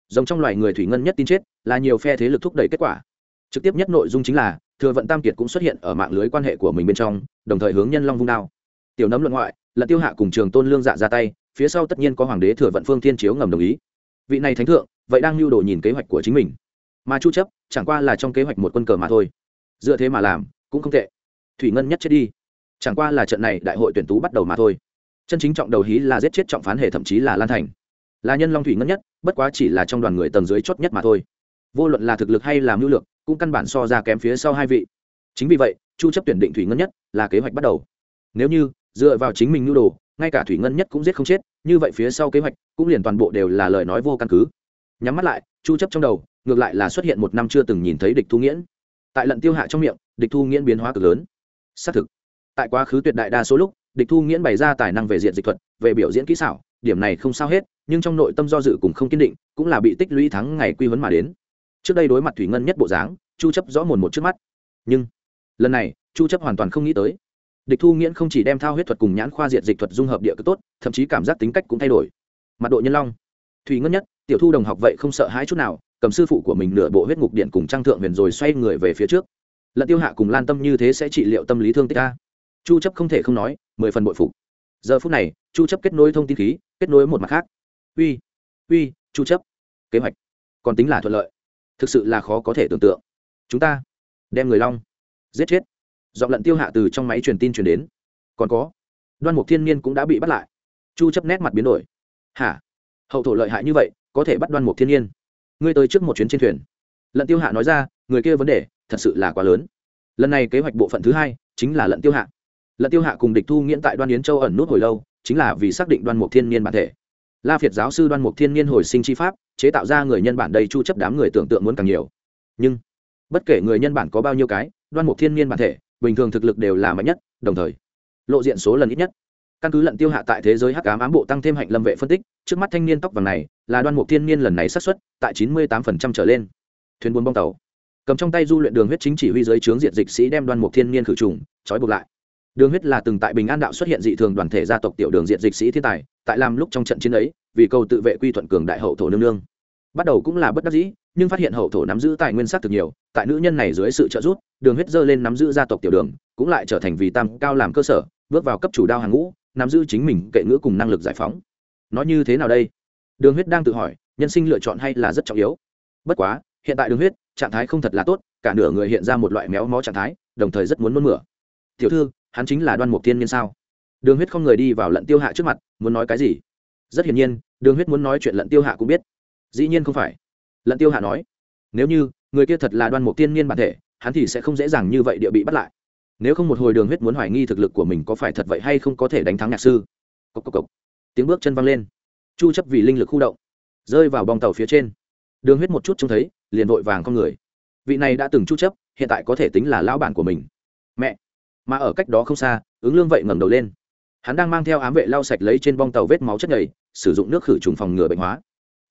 giống trong loài người thủy ngân nhất tin chết là nhiều phe thế lực thúc đẩy kết quả. Trực tiếp nhất nội dung chính là, thừa vận tam kiệt cũng xuất hiện ở mạng lưới quan hệ của mình bên trong, đồng thời hướng nhân long vung đao. Tiểu nấm luận ngoại, là tiêu hạ cùng trường tôn lương dạ ra tay, phía sau tất nhiên có hoàng đế thừa vận phương thiên chiếu ngầm đồng ý. Vị này thánh thượng, vậy đang lưu đồ nhìn kế hoạch của chính mình. Mà chu chấp, chẳng qua là trong kế hoạch một quân cờ mà thôi. Dựa thế mà làm, cũng không tệ. Thủy ngân nhất chết đi. Chẳng qua là trận này đại hội tuyển tú bắt đầu mà thôi chân chính trọng đầu hí là giết chết trọng phán hệ thậm chí là lan thành. Là nhân long thủy ngân nhất bất quá chỉ là trong đoàn người tầng dưới chót nhất mà thôi. Vô luận là thực lực hay là mưu lượng, cũng căn bản so ra kém phía sau hai vị. Chính vì vậy chu chấp tuyển định thủy ngân nhất là kế hoạch bắt đầu. Nếu như dựa vào chính mình nhu đồ ngay cả thủy ngân nhất cũng giết không chết như vậy phía sau kế hoạch cũng liền toàn bộ đều là lời nói vô căn cứ. Nhắm mắt lại chu chấp trong đầu ngược lại là xuất hiện một năm chưa từng nhìn thấy địch thu nghiễn. Tại lận tiêu hạ trong miệng địch thu nghiễn biến hóa cực lớn. Xác thực tại quá khứ tuyệt đại đa số lúc địch thu nghiễn bày ra tài năng về diện dịch thuật, về biểu diễn kỹ xảo, điểm này không sao hết, nhưng trong nội tâm do dự cùng không kiên định, cũng là bị tích lũy thắng ngày quy vấn mà đến. Trước đây đối mặt thủy ngân nhất bộ dáng, chu chấp rõ mồn một trước mắt. Nhưng, lần này, chu chấp hoàn toàn không nghĩ tới. Địch thu nghiễn không chỉ đem thao huyết thuật cùng nhãn khoa diện dịch thuật dung hợp địa cực tốt, thậm chí cảm giác tính cách cũng thay đổi. Mặt độ nhân long. Thủy ngân nhất, tiểu thu đồng học vậy không sợ hãi chút nào, cầm sư phụ của mình nửa bộ huyết ngục điện cùng trang thượng huyền rồi xoay người về phía trước. Lận tiêu hạ cùng lan tâm như thế sẽ trị liệu tâm lý thương tích ta chu chấp không thể không nói, mười phần bội phục. Giờ phút này, chu chấp kết nối thông tin khí, kết nối một mặt khác. Uy uy, chu chấp. Kế hoạch còn tính là thuận lợi. Thực sự là khó có thể tưởng tượng. Chúng ta đem người long giết chết. Giọng lận tiêu hạ từ trong máy truyền tin truyền đến. Còn có, đoan mục thiên niên cũng đã bị bắt lại. Chu chấp nét mặt biến đổi. Hả? Hậu thổ lợi hại như vậy, có thể bắt đoan mục thiên niên? Ngươi tới trước một chuyến trên thuyền. Lận tiêu hạ nói ra, người kia vấn đề thật sự là quá lớn. Lần này kế hoạch bộ phận thứ hai chính là lận tiêu hạ lận tiêu hạ cùng địch thu nghiễn tại đoan yến châu ẩn nút hồi lâu, chính là vì xác định đoan mục thiên niên bản thể. La phiệt giáo sư đoan mục thiên niên hồi sinh chi pháp, chế tạo ra người nhân bản đầy chu chấp đám người tưởng tượng muốn càng nhiều. Nhưng, bất kể người nhân bản có bao nhiêu cái, đoan mục thiên niên bản thể, bình thường thực lực đều là mạnh nhất, đồng thời, lộ diện số lần ít nhất. Căn cứ lận tiêu hạ tại thế giới hắc ám ám bộ tăng thêm hạnh lâm vệ phân tích, trước mắt thanh niên tóc vàng này, là đoan mục thiên niên lần này xác suất, tại chín mươi 98% trở lên. Thuyền buôn bong tàu. Cầm trong tay du luyện đường huyết chính chỉ huy giới chướng diện dịch sĩ đem đoan mục thiên niên khử trùng, trói buộc lại đường huyết là từng tại bình an đạo xuất hiện dị thường đoàn thể gia tộc tiểu đường diện dịch sĩ thiên tài, tại làm lúc trong trận chiến ấy, vì cầu tự vệ quy thuận cường đại hậu thổ nương nương. Bắt đầu cũng là bất đắc dĩ, nhưng phát hiện hậu thổ nắm giữ tài nguyên sắc thực nhiều, tại nữ nhân này dưới sự trợ giúp, đường huyết dơ lên nắm giữ gia tộc tiểu đường, cũng lại trở thành vì tam cao làm cơ sở, bước vào cấp chủ đao hàng ngũ, nắm giữ chính mình kệ ngữ cùng năng lực giải phóng. Nói như thế nào đây? Đường huyết đang tự hỏi, nhân sinh lựa chọn hay là rất trọng yếu? Bất quá, hiện tại đường huyết, trạng thái không thật là tốt, cả nửa người hiện ra một loại méo mó trạng thái, đồng thời rất muốn muốn mửa. Tiểu thư hắn chính là đoan mục tiên nhân sao? Đường huyết không người đi vào lận tiêu hạ trước mặt, muốn nói cái gì? Rất hiển nhiên, đường huyết muốn nói chuyện lận tiêu hạ cũng biết. Dĩ nhiên không phải. Lận tiêu hạ nói, nếu như, người kia thật là đoan mục tiên niên bản thể, hắn thì sẽ không dễ dàng như vậy địa bị bắt lại. Nếu không một hồi đường huyết muốn hoài nghi thực lực của mình có phải thật vậy hay không có thể đánh thắng nhạc sư. Cốc cốc cốc. tiếng bước chân văng lên. Chu chấp vì linh lực khu động, rơi vào bong tàu phía trên. Đường huyết một chút trông thấy, liền vội vàng con người. Vị này đã từng chu chấp, hiện tại có thể tính là lão bản của mình. Mẹ! Mà ở cách đó không xa, ứng lương vậy ngẩng đầu lên. Hắn đang mang theo ám vệ lau sạch lấy trên bong tàu vết máu chất nhầy, sử dụng nước khử trùng phòng ngừa bệnh hóa.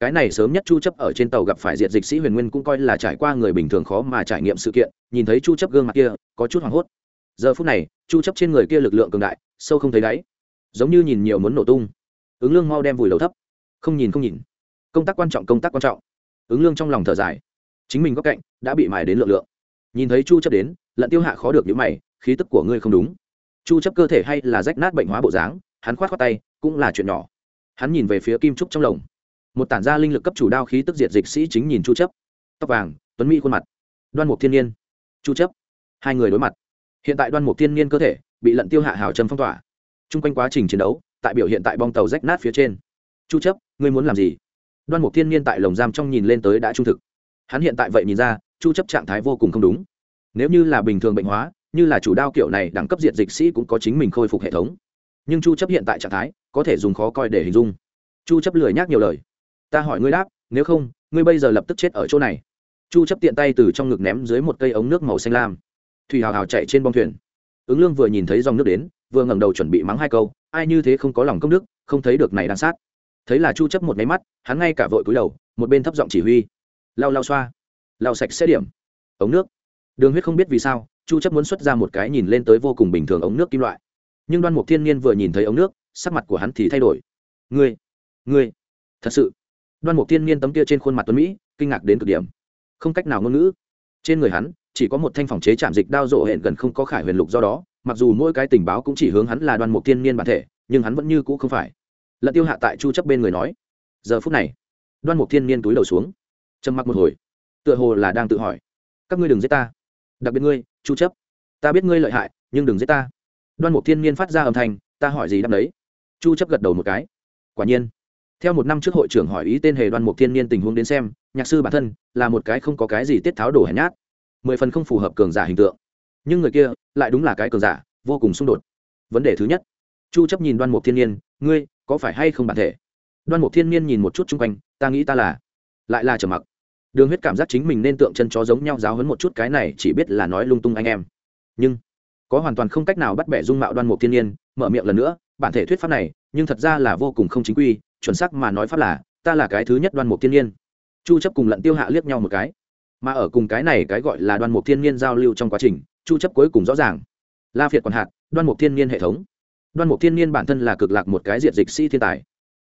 Cái này sớm nhất chu chấp ở trên tàu gặp phải diệt dịch sĩ huyền nguyên cũng coi là trải qua người bình thường khó mà trải nghiệm sự kiện, nhìn thấy chu chấp gương mặt kia, có chút hoảng hốt. Giờ phút này, chu chấp trên người kia lực lượng cường đại, sâu không thấy đáy. Giống như nhìn nhiều muốn nổ tung. Ứng lương mau đem vùi đầu thấp. Không nhìn không nhìn. Công tác quan trọng, công tác quan trọng. Ứng lương trong lòng thở dài. Chính mình góc cạnh đã bị mài đến lượng lượng. Nhìn thấy chu chấp đến, lận tiêu hạ khó được những mày khí tức của ngươi không đúng. Chu chấp cơ thể hay là rách nát bệnh hóa bộ dáng hắn khoát khoát tay cũng là chuyện nhỏ. Hắn nhìn về phía kim trúc trong lồng. Một tản gia linh lực cấp chủ đao khí tức diệt dịch sĩ chính nhìn chu chấp. Tóc vàng tuấn mỹ khuôn mặt. Đoan mục thiên niên, chu chấp. Hai người đối mặt. Hiện tại đoan mục thiên niên cơ thể bị lận tiêu hạ hào trầm phong tỏa. Trung quanh quá trình chiến đấu tại biểu hiện tại bong tàu rách nát phía trên. Chu chấp ngươi muốn làm gì? Đoan mục thiên niên tại lồng giam trong nhìn lên tới đã trung thực. Hắn hiện tại vậy nhìn ra chu chấp trạng thái vô cùng không đúng. Nếu như là bình thường bệnh hóa như là chủ đao kiểu này đẳng cấp diện dịch sĩ cũng có chính mình khôi phục hệ thống. Nhưng chu chấp hiện tại trạng thái có thể dùng khó coi để hình dung. Chu chấp lười nhác nhiều lời. Ta hỏi ngươi đáp, nếu không, ngươi bây giờ lập tức chết ở chỗ này. Chu chấp tiện tay từ trong ngực ném dưới một cây ống nước màu xanh lam. Thủy hào hào chạy trên bong thuyền. Ứng lương vừa nhìn thấy dòng nước đến, vừa ngẩng đầu chuẩn bị mắng hai câu, ai như thế không có lòng công đức, không thấy được này đang sát. Thấy là chu chấp một máy mắt, hắn ngay cả vội cúi đầu, một bên thấp giọng chỉ huy. Lau lau xoa. Lau sạch sẽ điểm. Ống nước. Đường huyết không biết vì sao chu chấp muốn xuất ra một cái nhìn lên tới vô cùng bình thường ống nước kim loại. Nhưng đoan mục thiên niên vừa nhìn thấy ống nước, sắc mặt của hắn thì thay đổi. Ngươi ngươi, thật sự? Đoan mục thiên niên tấm kia trên khuôn mặt tuấn mỹ, kinh ngạc đến cực điểm. Không cách nào ngôn ngữ. Trên người hắn, chỉ có một thanh phòng chế chạm dịch đao rộ hẹn gần không có khải huyền lục do đó, mặc dù mỗi cái tình báo cũng chỉ hướng hắn là đoan mục thiên niên bản thể, nhưng hắn vẫn như cũ không phải. Lận tiêu hạ tại chu chấp bên người nói, giờ phút này, đoan mục thiên niên túi đầu xuống. Trầm mặc một hồi, tựa hồ là đang tự hỏi, các ngươi đừng giết ta. Đặc biệt ngươi chu chấp, ta biết ngươi lợi hại, nhưng đừng giết ta. Đoan mục thiên niên phát ra âm thanh, ta hỏi gì đáp đấy chu chấp gật đầu một cái. Quả nhiên, theo một năm trước hội trưởng hỏi ý tên hề đoan mục thiên niên tình huống đến xem, nhạc sư bản thân là một cái không có cái gì tiết tháo đổ hèn nhát. Mười phần không phù hợp cường giả hình tượng. Nhưng người kia lại đúng là cái cường giả, vô cùng xung đột. Vấn đề thứ nhất, chu chấp nhìn đoan mục thiên niên, ngươi có phải hay không bản thể? Đoan mục thiên niên nhìn một chút chung quanh, ta nghĩ ta là. Lại là trở mặc đường huyết cảm giác chính mình nên tượng chân chó giống nhau giáo hấn một chút cái này, chỉ biết là nói lung tung anh em. Nhưng, có hoàn toàn không cách nào bắt bẻ dung mạo đoan mục thiên niên mở miệng lần nữa, bản thể thuyết pháp này, nhưng thật ra là vô cùng không chính quy, chuẩn xác mà nói pháp là, ta là cái thứ nhất đoan mục thiên niên chu chấp cùng lận tiêu hạ liếc nhau một cái. Mà ở cùng cái này cái gọi là đoan mục thiên niên giao lưu trong quá trình, chu chấp cuối cùng rõ ràng. La phiệt còn hạt, đoan mục thiên niên hệ thống. Đoan mục thiên niên bản thân là cực lạc một cái diện dịch sĩ thiên tài.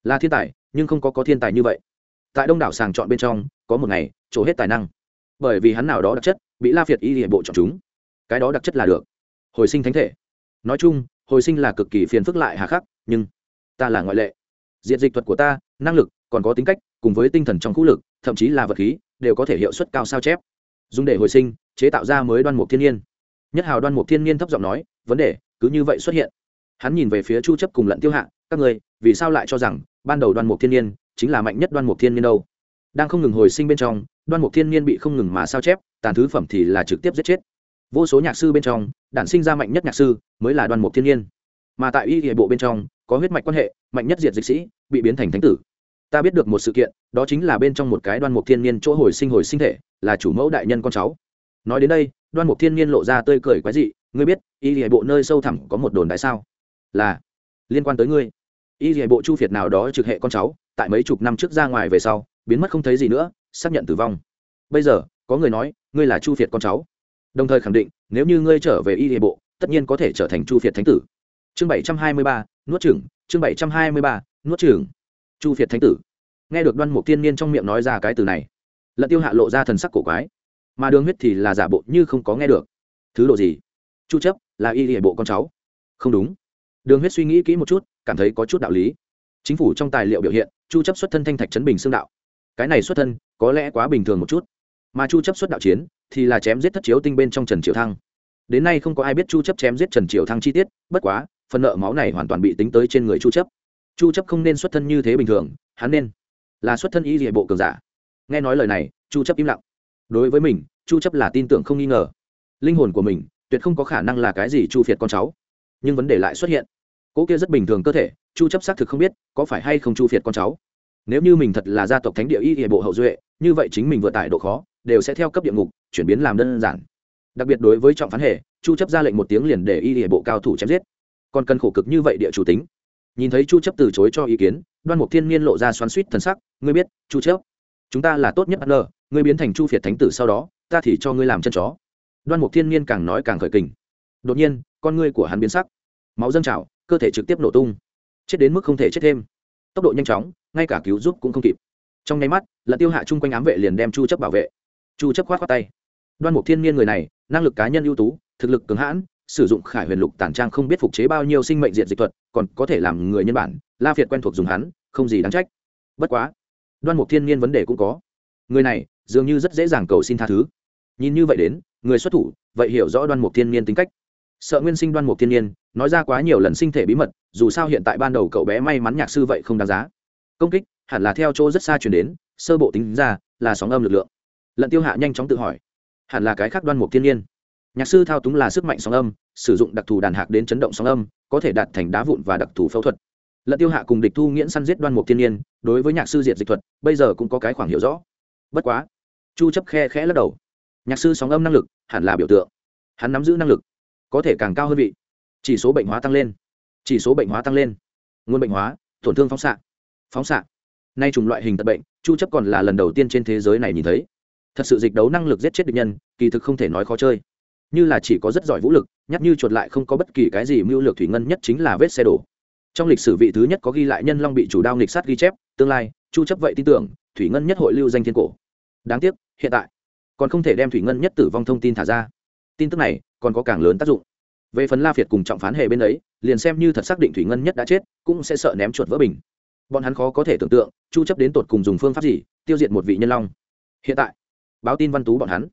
Là thiên tài, nhưng không có có thiên tài như vậy. Tại đông đảo sàng chọn bên trong có một ngày chỗ hết tài năng. Bởi vì hắn nào đó đặc chất, bị la phiệt y địa bộ chọn chúng. Cái đó đặc chất là được. Hồi sinh thánh thể. Nói chung, hồi sinh là cực kỳ phiền phức lại hà khắc, nhưng ta là ngoại lệ. Diện dịch thuật của ta, năng lực, còn có tính cách, cùng với tinh thần trong khu lực, thậm chí là vật khí, đều có thể hiệu suất cao sao chép. Dùng để hồi sinh, chế tạo ra mới đoan mục thiên nhiên. Nhất hào đoan mục thiên nhiên thấp giọng nói, vấn đề, cứ như vậy xuất hiện. Hắn nhìn về phía chu chấp cùng lận tiêu hạ, các người vì sao lại cho rằng ban đầu đoan mục thiên nhiên chính là mạnh nhất đoan mục thiên nhiên đâu? Đang không ngừng hồi sinh bên trong, đoan mục thiên niên bị không ngừng mà sao chép, tàn thứ phẩm thì là trực tiếp giết chết. Vô số nhạc sư bên trong, đản sinh ra mạnh nhất nhạc sư mới là đoan mục thiên niên. mà tại y hệ bộ bên trong, có huyết mạch quan hệ, mạnh nhất diệt dịch sĩ, bị biến thành thánh tử. Ta biết được một sự kiện, đó chính là bên trong một cái đoan mục thiên niên chỗ hồi sinh hồi sinh thể, là chủ mẫu đại nhân con cháu. Nói đến đây, đoan mục thiên niên lộ ra tươi cười quái dị, ngươi biết, y hệ bộ nơi sâu thẳm có một đồn đại sao? Là, liên quan tới ngươi. Y hệ bộ chu việt nào đó trực hệ con cháu, tại mấy chục năm trước ra ngoài về sau biến mất không thấy gì nữa, xác nhận tử vong. Bây giờ, có người nói, ngươi là chu việt con cháu. Đồng thời khẳng định, nếu như ngươi trở về y hệ bộ, tất nhiên có thể trở thành chu việt thánh tử. Chương bảy trăm hai mươi ba, nuốt trưởng chương bảy trăm hai mươi ba, nuốt trưởng chu việt thánh tử. Nghe được đoan mục tiên niên trong miệng nói ra cái từ này, lận tiêu hạ lộ ra thần sắc cổ quái. Mà đường huyết thì là giả bộ như không có nghe được. Thứ độ gì? Chu chấp, là y hệ bộ con cháu. Không đúng. Đường huyết suy nghĩ kỹ một chút, cảm thấy có chút đạo lý. Chính phủ trong tài liệu biểu hiện, chu chấp xuất thân thanh thạch trấn bình xương đạo cái này xuất thân, có lẽ quá bình thường một chút. Mà chu chấp xuất đạo chiến, thì là chém giết thất chiếu tinh bên trong trần triều thăng. Đến nay không có ai biết chu chấp chém giết trần triều thăng chi tiết, bất quá, phần nợ máu này hoàn toàn bị tính tới trên người chu chấp. Chu chấp không nên xuất thân như thế bình thường, hắn nên là xuất thân y địa bộ cường giả. Nghe nói lời này, chu chấp im lặng. Đối với mình, chu chấp là tin tưởng không nghi ngờ. Linh hồn của mình, tuyệt không có khả năng là cái gì chu phiệt con cháu. Nhưng vấn đề lại xuất hiện. Cỗ kia rất bình thường cơ thể, chu chấp xác thực không biết có phải hay không chu phiệt con cháu nếu như mình thật là gia tộc thánh địa y địa bộ hậu duệ, như vậy chính mình vừa tải độ khó, đều sẽ theo cấp địa ngục, chuyển biến làm đơn giản. Đặc biệt đối với trọng phán hệ, chu chấp ra lệnh một tiếng liền để y địa bộ cao thủ chém giết. Còn cần khổ cực như vậy địa chủ tính. Nhìn thấy chu chấp từ chối cho ý kiến, đoan mục thiên niên lộ ra xoắn xuýt thần sắc, ngươi biết, chu chấp, chúng ta là tốt nhất ăn lờ ngươi biến thành chu phiệt thánh tử sau đó, ta thì cho ngươi làm chân chó. Đoan mục thiên niên càng nói càng khởi kình. Đột nhiên, con ngươi của hắn biến sắc. Máu dâng trào, cơ thể trực tiếp nổ tung. Chết đến mức không thể chết thêm. Tốc độ nhanh chóng ngay cả cứu giúp cũng không kịp. Trong nháy mắt là tiêu hạ chung quanh ám vệ liền đem chu chấp bảo vệ. Chu chấp khoát khoát tay. Đoan mục thiên niên người này, năng lực cá nhân ưu tú, thực lực cứng hãn, sử dụng khải huyền lục tản trang không biết phục chế bao nhiêu sinh mệnh diện dịch thuật, còn có thể làm người nhân bản, la việt quen thuộc dùng hắn, không gì đáng trách. Bất quá, đoan mục thiên niên vấn đề cũng có. Người này, dường như rất dễ dàng cầu xin tha thứ. Nhìn như vậy đến, người xuất thủ, vậy hiểu rõ đoan mục thiên niên tính cách. Sợ nguyên sinh đoan mục thiên niên, nói ra quá nhiều lần sinh thể bí mật, dù sao hiện tại ban đầu cậu bé may mắn nhạc sư vậy không đáng giá công kích, hẳn là theo chỗ rất xa chuyển đến, sơ bộ tính ra, là sóng âm lực lượng. Lận tiêu hạ nhanh chóng tự hỏi, hẳn là cái khác đoan mục thiên nhiên. Nhạc sư thao túng là sức mạnh sóng âm, sử dụng đặc thù đàn hạc đến chấn động sóng âm, có thể đạt thành đá vụn và đặc thù phẫu thuật. Lận tiêu hạ cùng địch thu nghiễn săn giết đoan mục thiên nhiên, đối với nhạc sư diệt dịch thuật, bây giờ cũng có cái khoảng hiểu rõ. Bất quá, chu chấp khe khẽ lắc đầu. Nhạc sư sóng âm năng lực, hẳn là biểu tượng. Hắn nắm giữ năng lực, có thể càng cao hơn vị. Chỉ số bệnh hóa tăng lên. Chỉ số bệnh hóa tăng lên. Nguồn bệnh hóa, tổn thương phóng xạ phóng xạ. Nay trùng loại hình tật bệnh, chu chấp còn là lần đầu tiên trên thế giới này nhìn thấy. Thật sự dịch đấu năng lực giết chết địch nhân, kỳ thực không thể nói khó chơi. Như là chỉ có rất giỏi vũ lực, nhắc như chuột lại không có bất kỳ cái gì mưu lược thủy ngân nhất chính là vết xe đổ. Trong lịch sử vị thứ nhất có ghi lại nhân long bị chủ đao nghịch sát ghi chép, tương lai, chu chấp vậy tin tưởng, thủy ngân nhất hội lưu danh thiên cổ. Đáng tiếc, hiện tại, còn không thể đem thủy ngân nhất tử vong thông tin thả ra. Tin tức này, còn có càng lớn tác dụng. Về phần la việt cùng trọng phán hề bên ấy, liền xem như thật xác định thủy ngân nhất đã chết, cũng sẽ sợ ném chuột vỡ bình bọn hắn khó có thể tưởng tượng, chu chấp đến tột cùng dùng phương pháp gì, tiêu diệt một vị nhân long. Hiện tại, báo tin văn tú bọn hắn.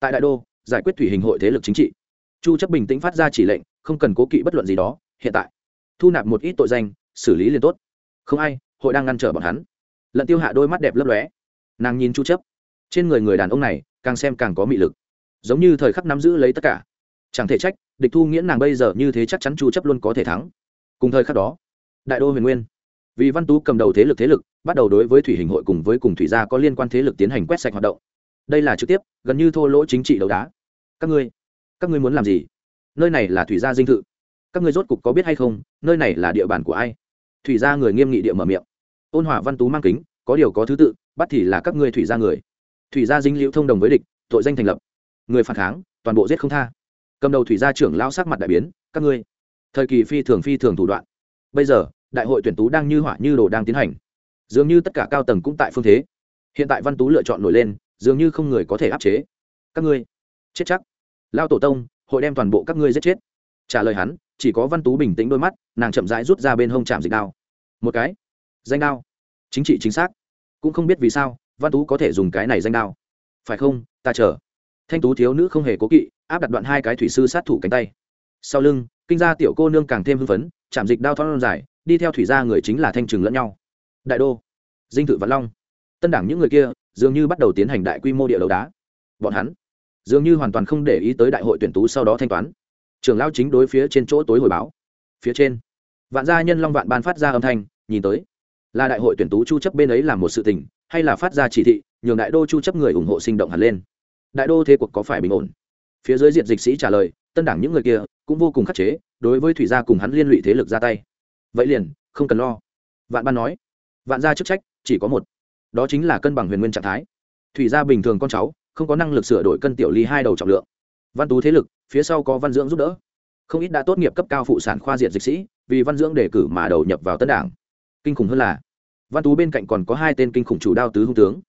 Tại đại đô, giải quyết thủy hình hội thế lực chính trị. Chu chấp bình tĩnh phát ra chỉ lệnh, không cần cố kỵ bất luận gì đó, hiện tại, thu nạp một ít tội danh, xử lý liền tốt. Không ai, hội đang ngăn trở bọn hắn. Lận tiêu hạ đôi mắt đẹp lấp lóe. Nàng nhìn chu chấp. Trên người người đàn ông này, càng xem càng có mị lực. Giống như thời khắc nắm giữ lấy tất cả. Chẳng thể trách, địch thu nghĩa nàng bây giờ như thế chắc chắn chu chấp luôn có thể thắng. Cùng thời khắc đó, đại đô huyền nguyên vì văn tú cầm đầu thế lực thế lực, bắt đầu đối với thủy hình hội cùng với cùng thủy gia có liên quan thế lực tiến hành quét sạch hoạt động. Đây là trực tiếp, gần như thô lỗ chính trị đấu đá. Các ngươi các ngươi muốn làm gì? Nơi này là thủy gia dinh thự. Các ngươi rốt cục có biết hay không, nơi này là địa bàn của ai? Thủy gia người nghiêm nghị địa mở miệng. Ôn hòa văn tú mang kính, có điều có thứ tự, bắt thì là các ngươi thủy gia người. Thủy gia dinh liễu thông đồng với địch, tội danh thành lập. Người phản kháng, toàn bộ giết không tha. Cầm đầu thủy gia trưởng lao sắc mặt đại biến, các ngươi, thời kỳ phi thường phi thường thủ đoạn. Bây giờ đại hội tuyển tú đang như hỏa như đồ đang tiến hành. Dường như tất cả cao tầng cũng tại phương thế. Hiện tại văn tú lựa chọn nổi lên, dường như không người có thể áp chế. Các ngươi, chết chắc. Lao tổ tông, hội đem toàn bộ các ngươi giết chết. Trả lời hắn, chỉ có văn tú bình tĩnh đôi mắt, nàng chậm rãi rút ra bên hông chạm dịch đao. Một cái, danh đao. Chính trị chính xác. Cũng không biết vì sao, văn tú có thể dùng cái này danh đao. Phải không, ta chờ. Thanh tú thiếu nữ không hề cố kỵ, áp đặt đoạn hai cái thủy sư sát thủ cánh tay. Sau lưng, kinh gia tiểu cô nương càng thêm hưng phấn chạm dịch đao thon dài đi theo thủy gia người chính là thanh trừng lẫn nhau. Đại đô, dinh thự vạn long. Tân đảng những người kia dường như bắt đầu tiến hành đại quy mô địa đấu đá. Bọn hắn dường như hoàn toàn không để ý tới đại hội tuyển tú sau đó thanh toán. Trưởng lao chính đối phía trên chỗ tối hồi báo. Phía trên, vạn gia nhân long vạn ban phát ra âm thanh, nhìn tới. Là đại hội tuyển tú chu chấp bên ấy làm một sự tình, hay là phát ra chỉ thị, nhường đại đô chu chấp người ủng hộ sinh động hẳn lên. Đại đô thế cuộc có phải bình ổn? Phía dưới diện dịch sĩ trả lời, tân đảng những người kia cũng vô cùng khắc chế, đối với thủy gia cùng hắn liên lụy thế lực ra tay vậy liền, không cần lo. Vạn ban nói. Vạn gia chức trách, chỉ có một. Đó chính là cân bằng huyền nguyên trạng thái. Thủy gia bình thường con cháu, không có năng lực sửa đổi cân tiểu ly hai đầu trọng lượng. Văn tú thế lực, phía sau có văn dưỡng giúp đỡ. Không ít đã tốt nghiệp cấp cao phụ sản khoa diệt dịch sĩ, vì văn dưỡng đề cử mà đầu nhập vào tân đảng. Kinh khủng hơn là, văn tú bên cạnh còn có hai tên kinh khủng chủ đao tứ hung tướng.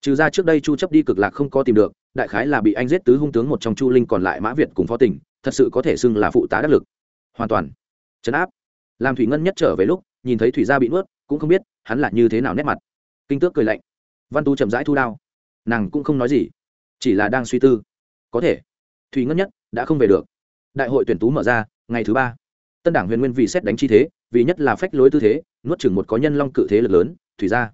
Trừ ra trước đây chu chấp đi cực lạc không có tìm được, đại khái là bị anh giết tứ hung tướng một trong chu linh còn lại mã việt cùng phó tỉnh, thật sự có thể xưng là phụ tá đắc lực. Hoàn toàn. Chấn áp làm thủy ngân nhất trở về lúc, nhìn thấy thủy gia bị nuốt, cũng không biết hắn là như thế nào nét mặt. Kinh tước cười lạnh. Văn tu chậm rãi thu đao. Nàng cũng không nói gì, chỉ là đang suy tư. Có thể, thủy ngân nhất đã không về được. Đại hội tuyển tú mở ra, ngày thứ ba. Tân đảng huyền nguyên vì xét đánh chi thế, vì nhất là phách lối tư thế, nuốt chừng một có nhân long cự thế lực lớn, thủy gia.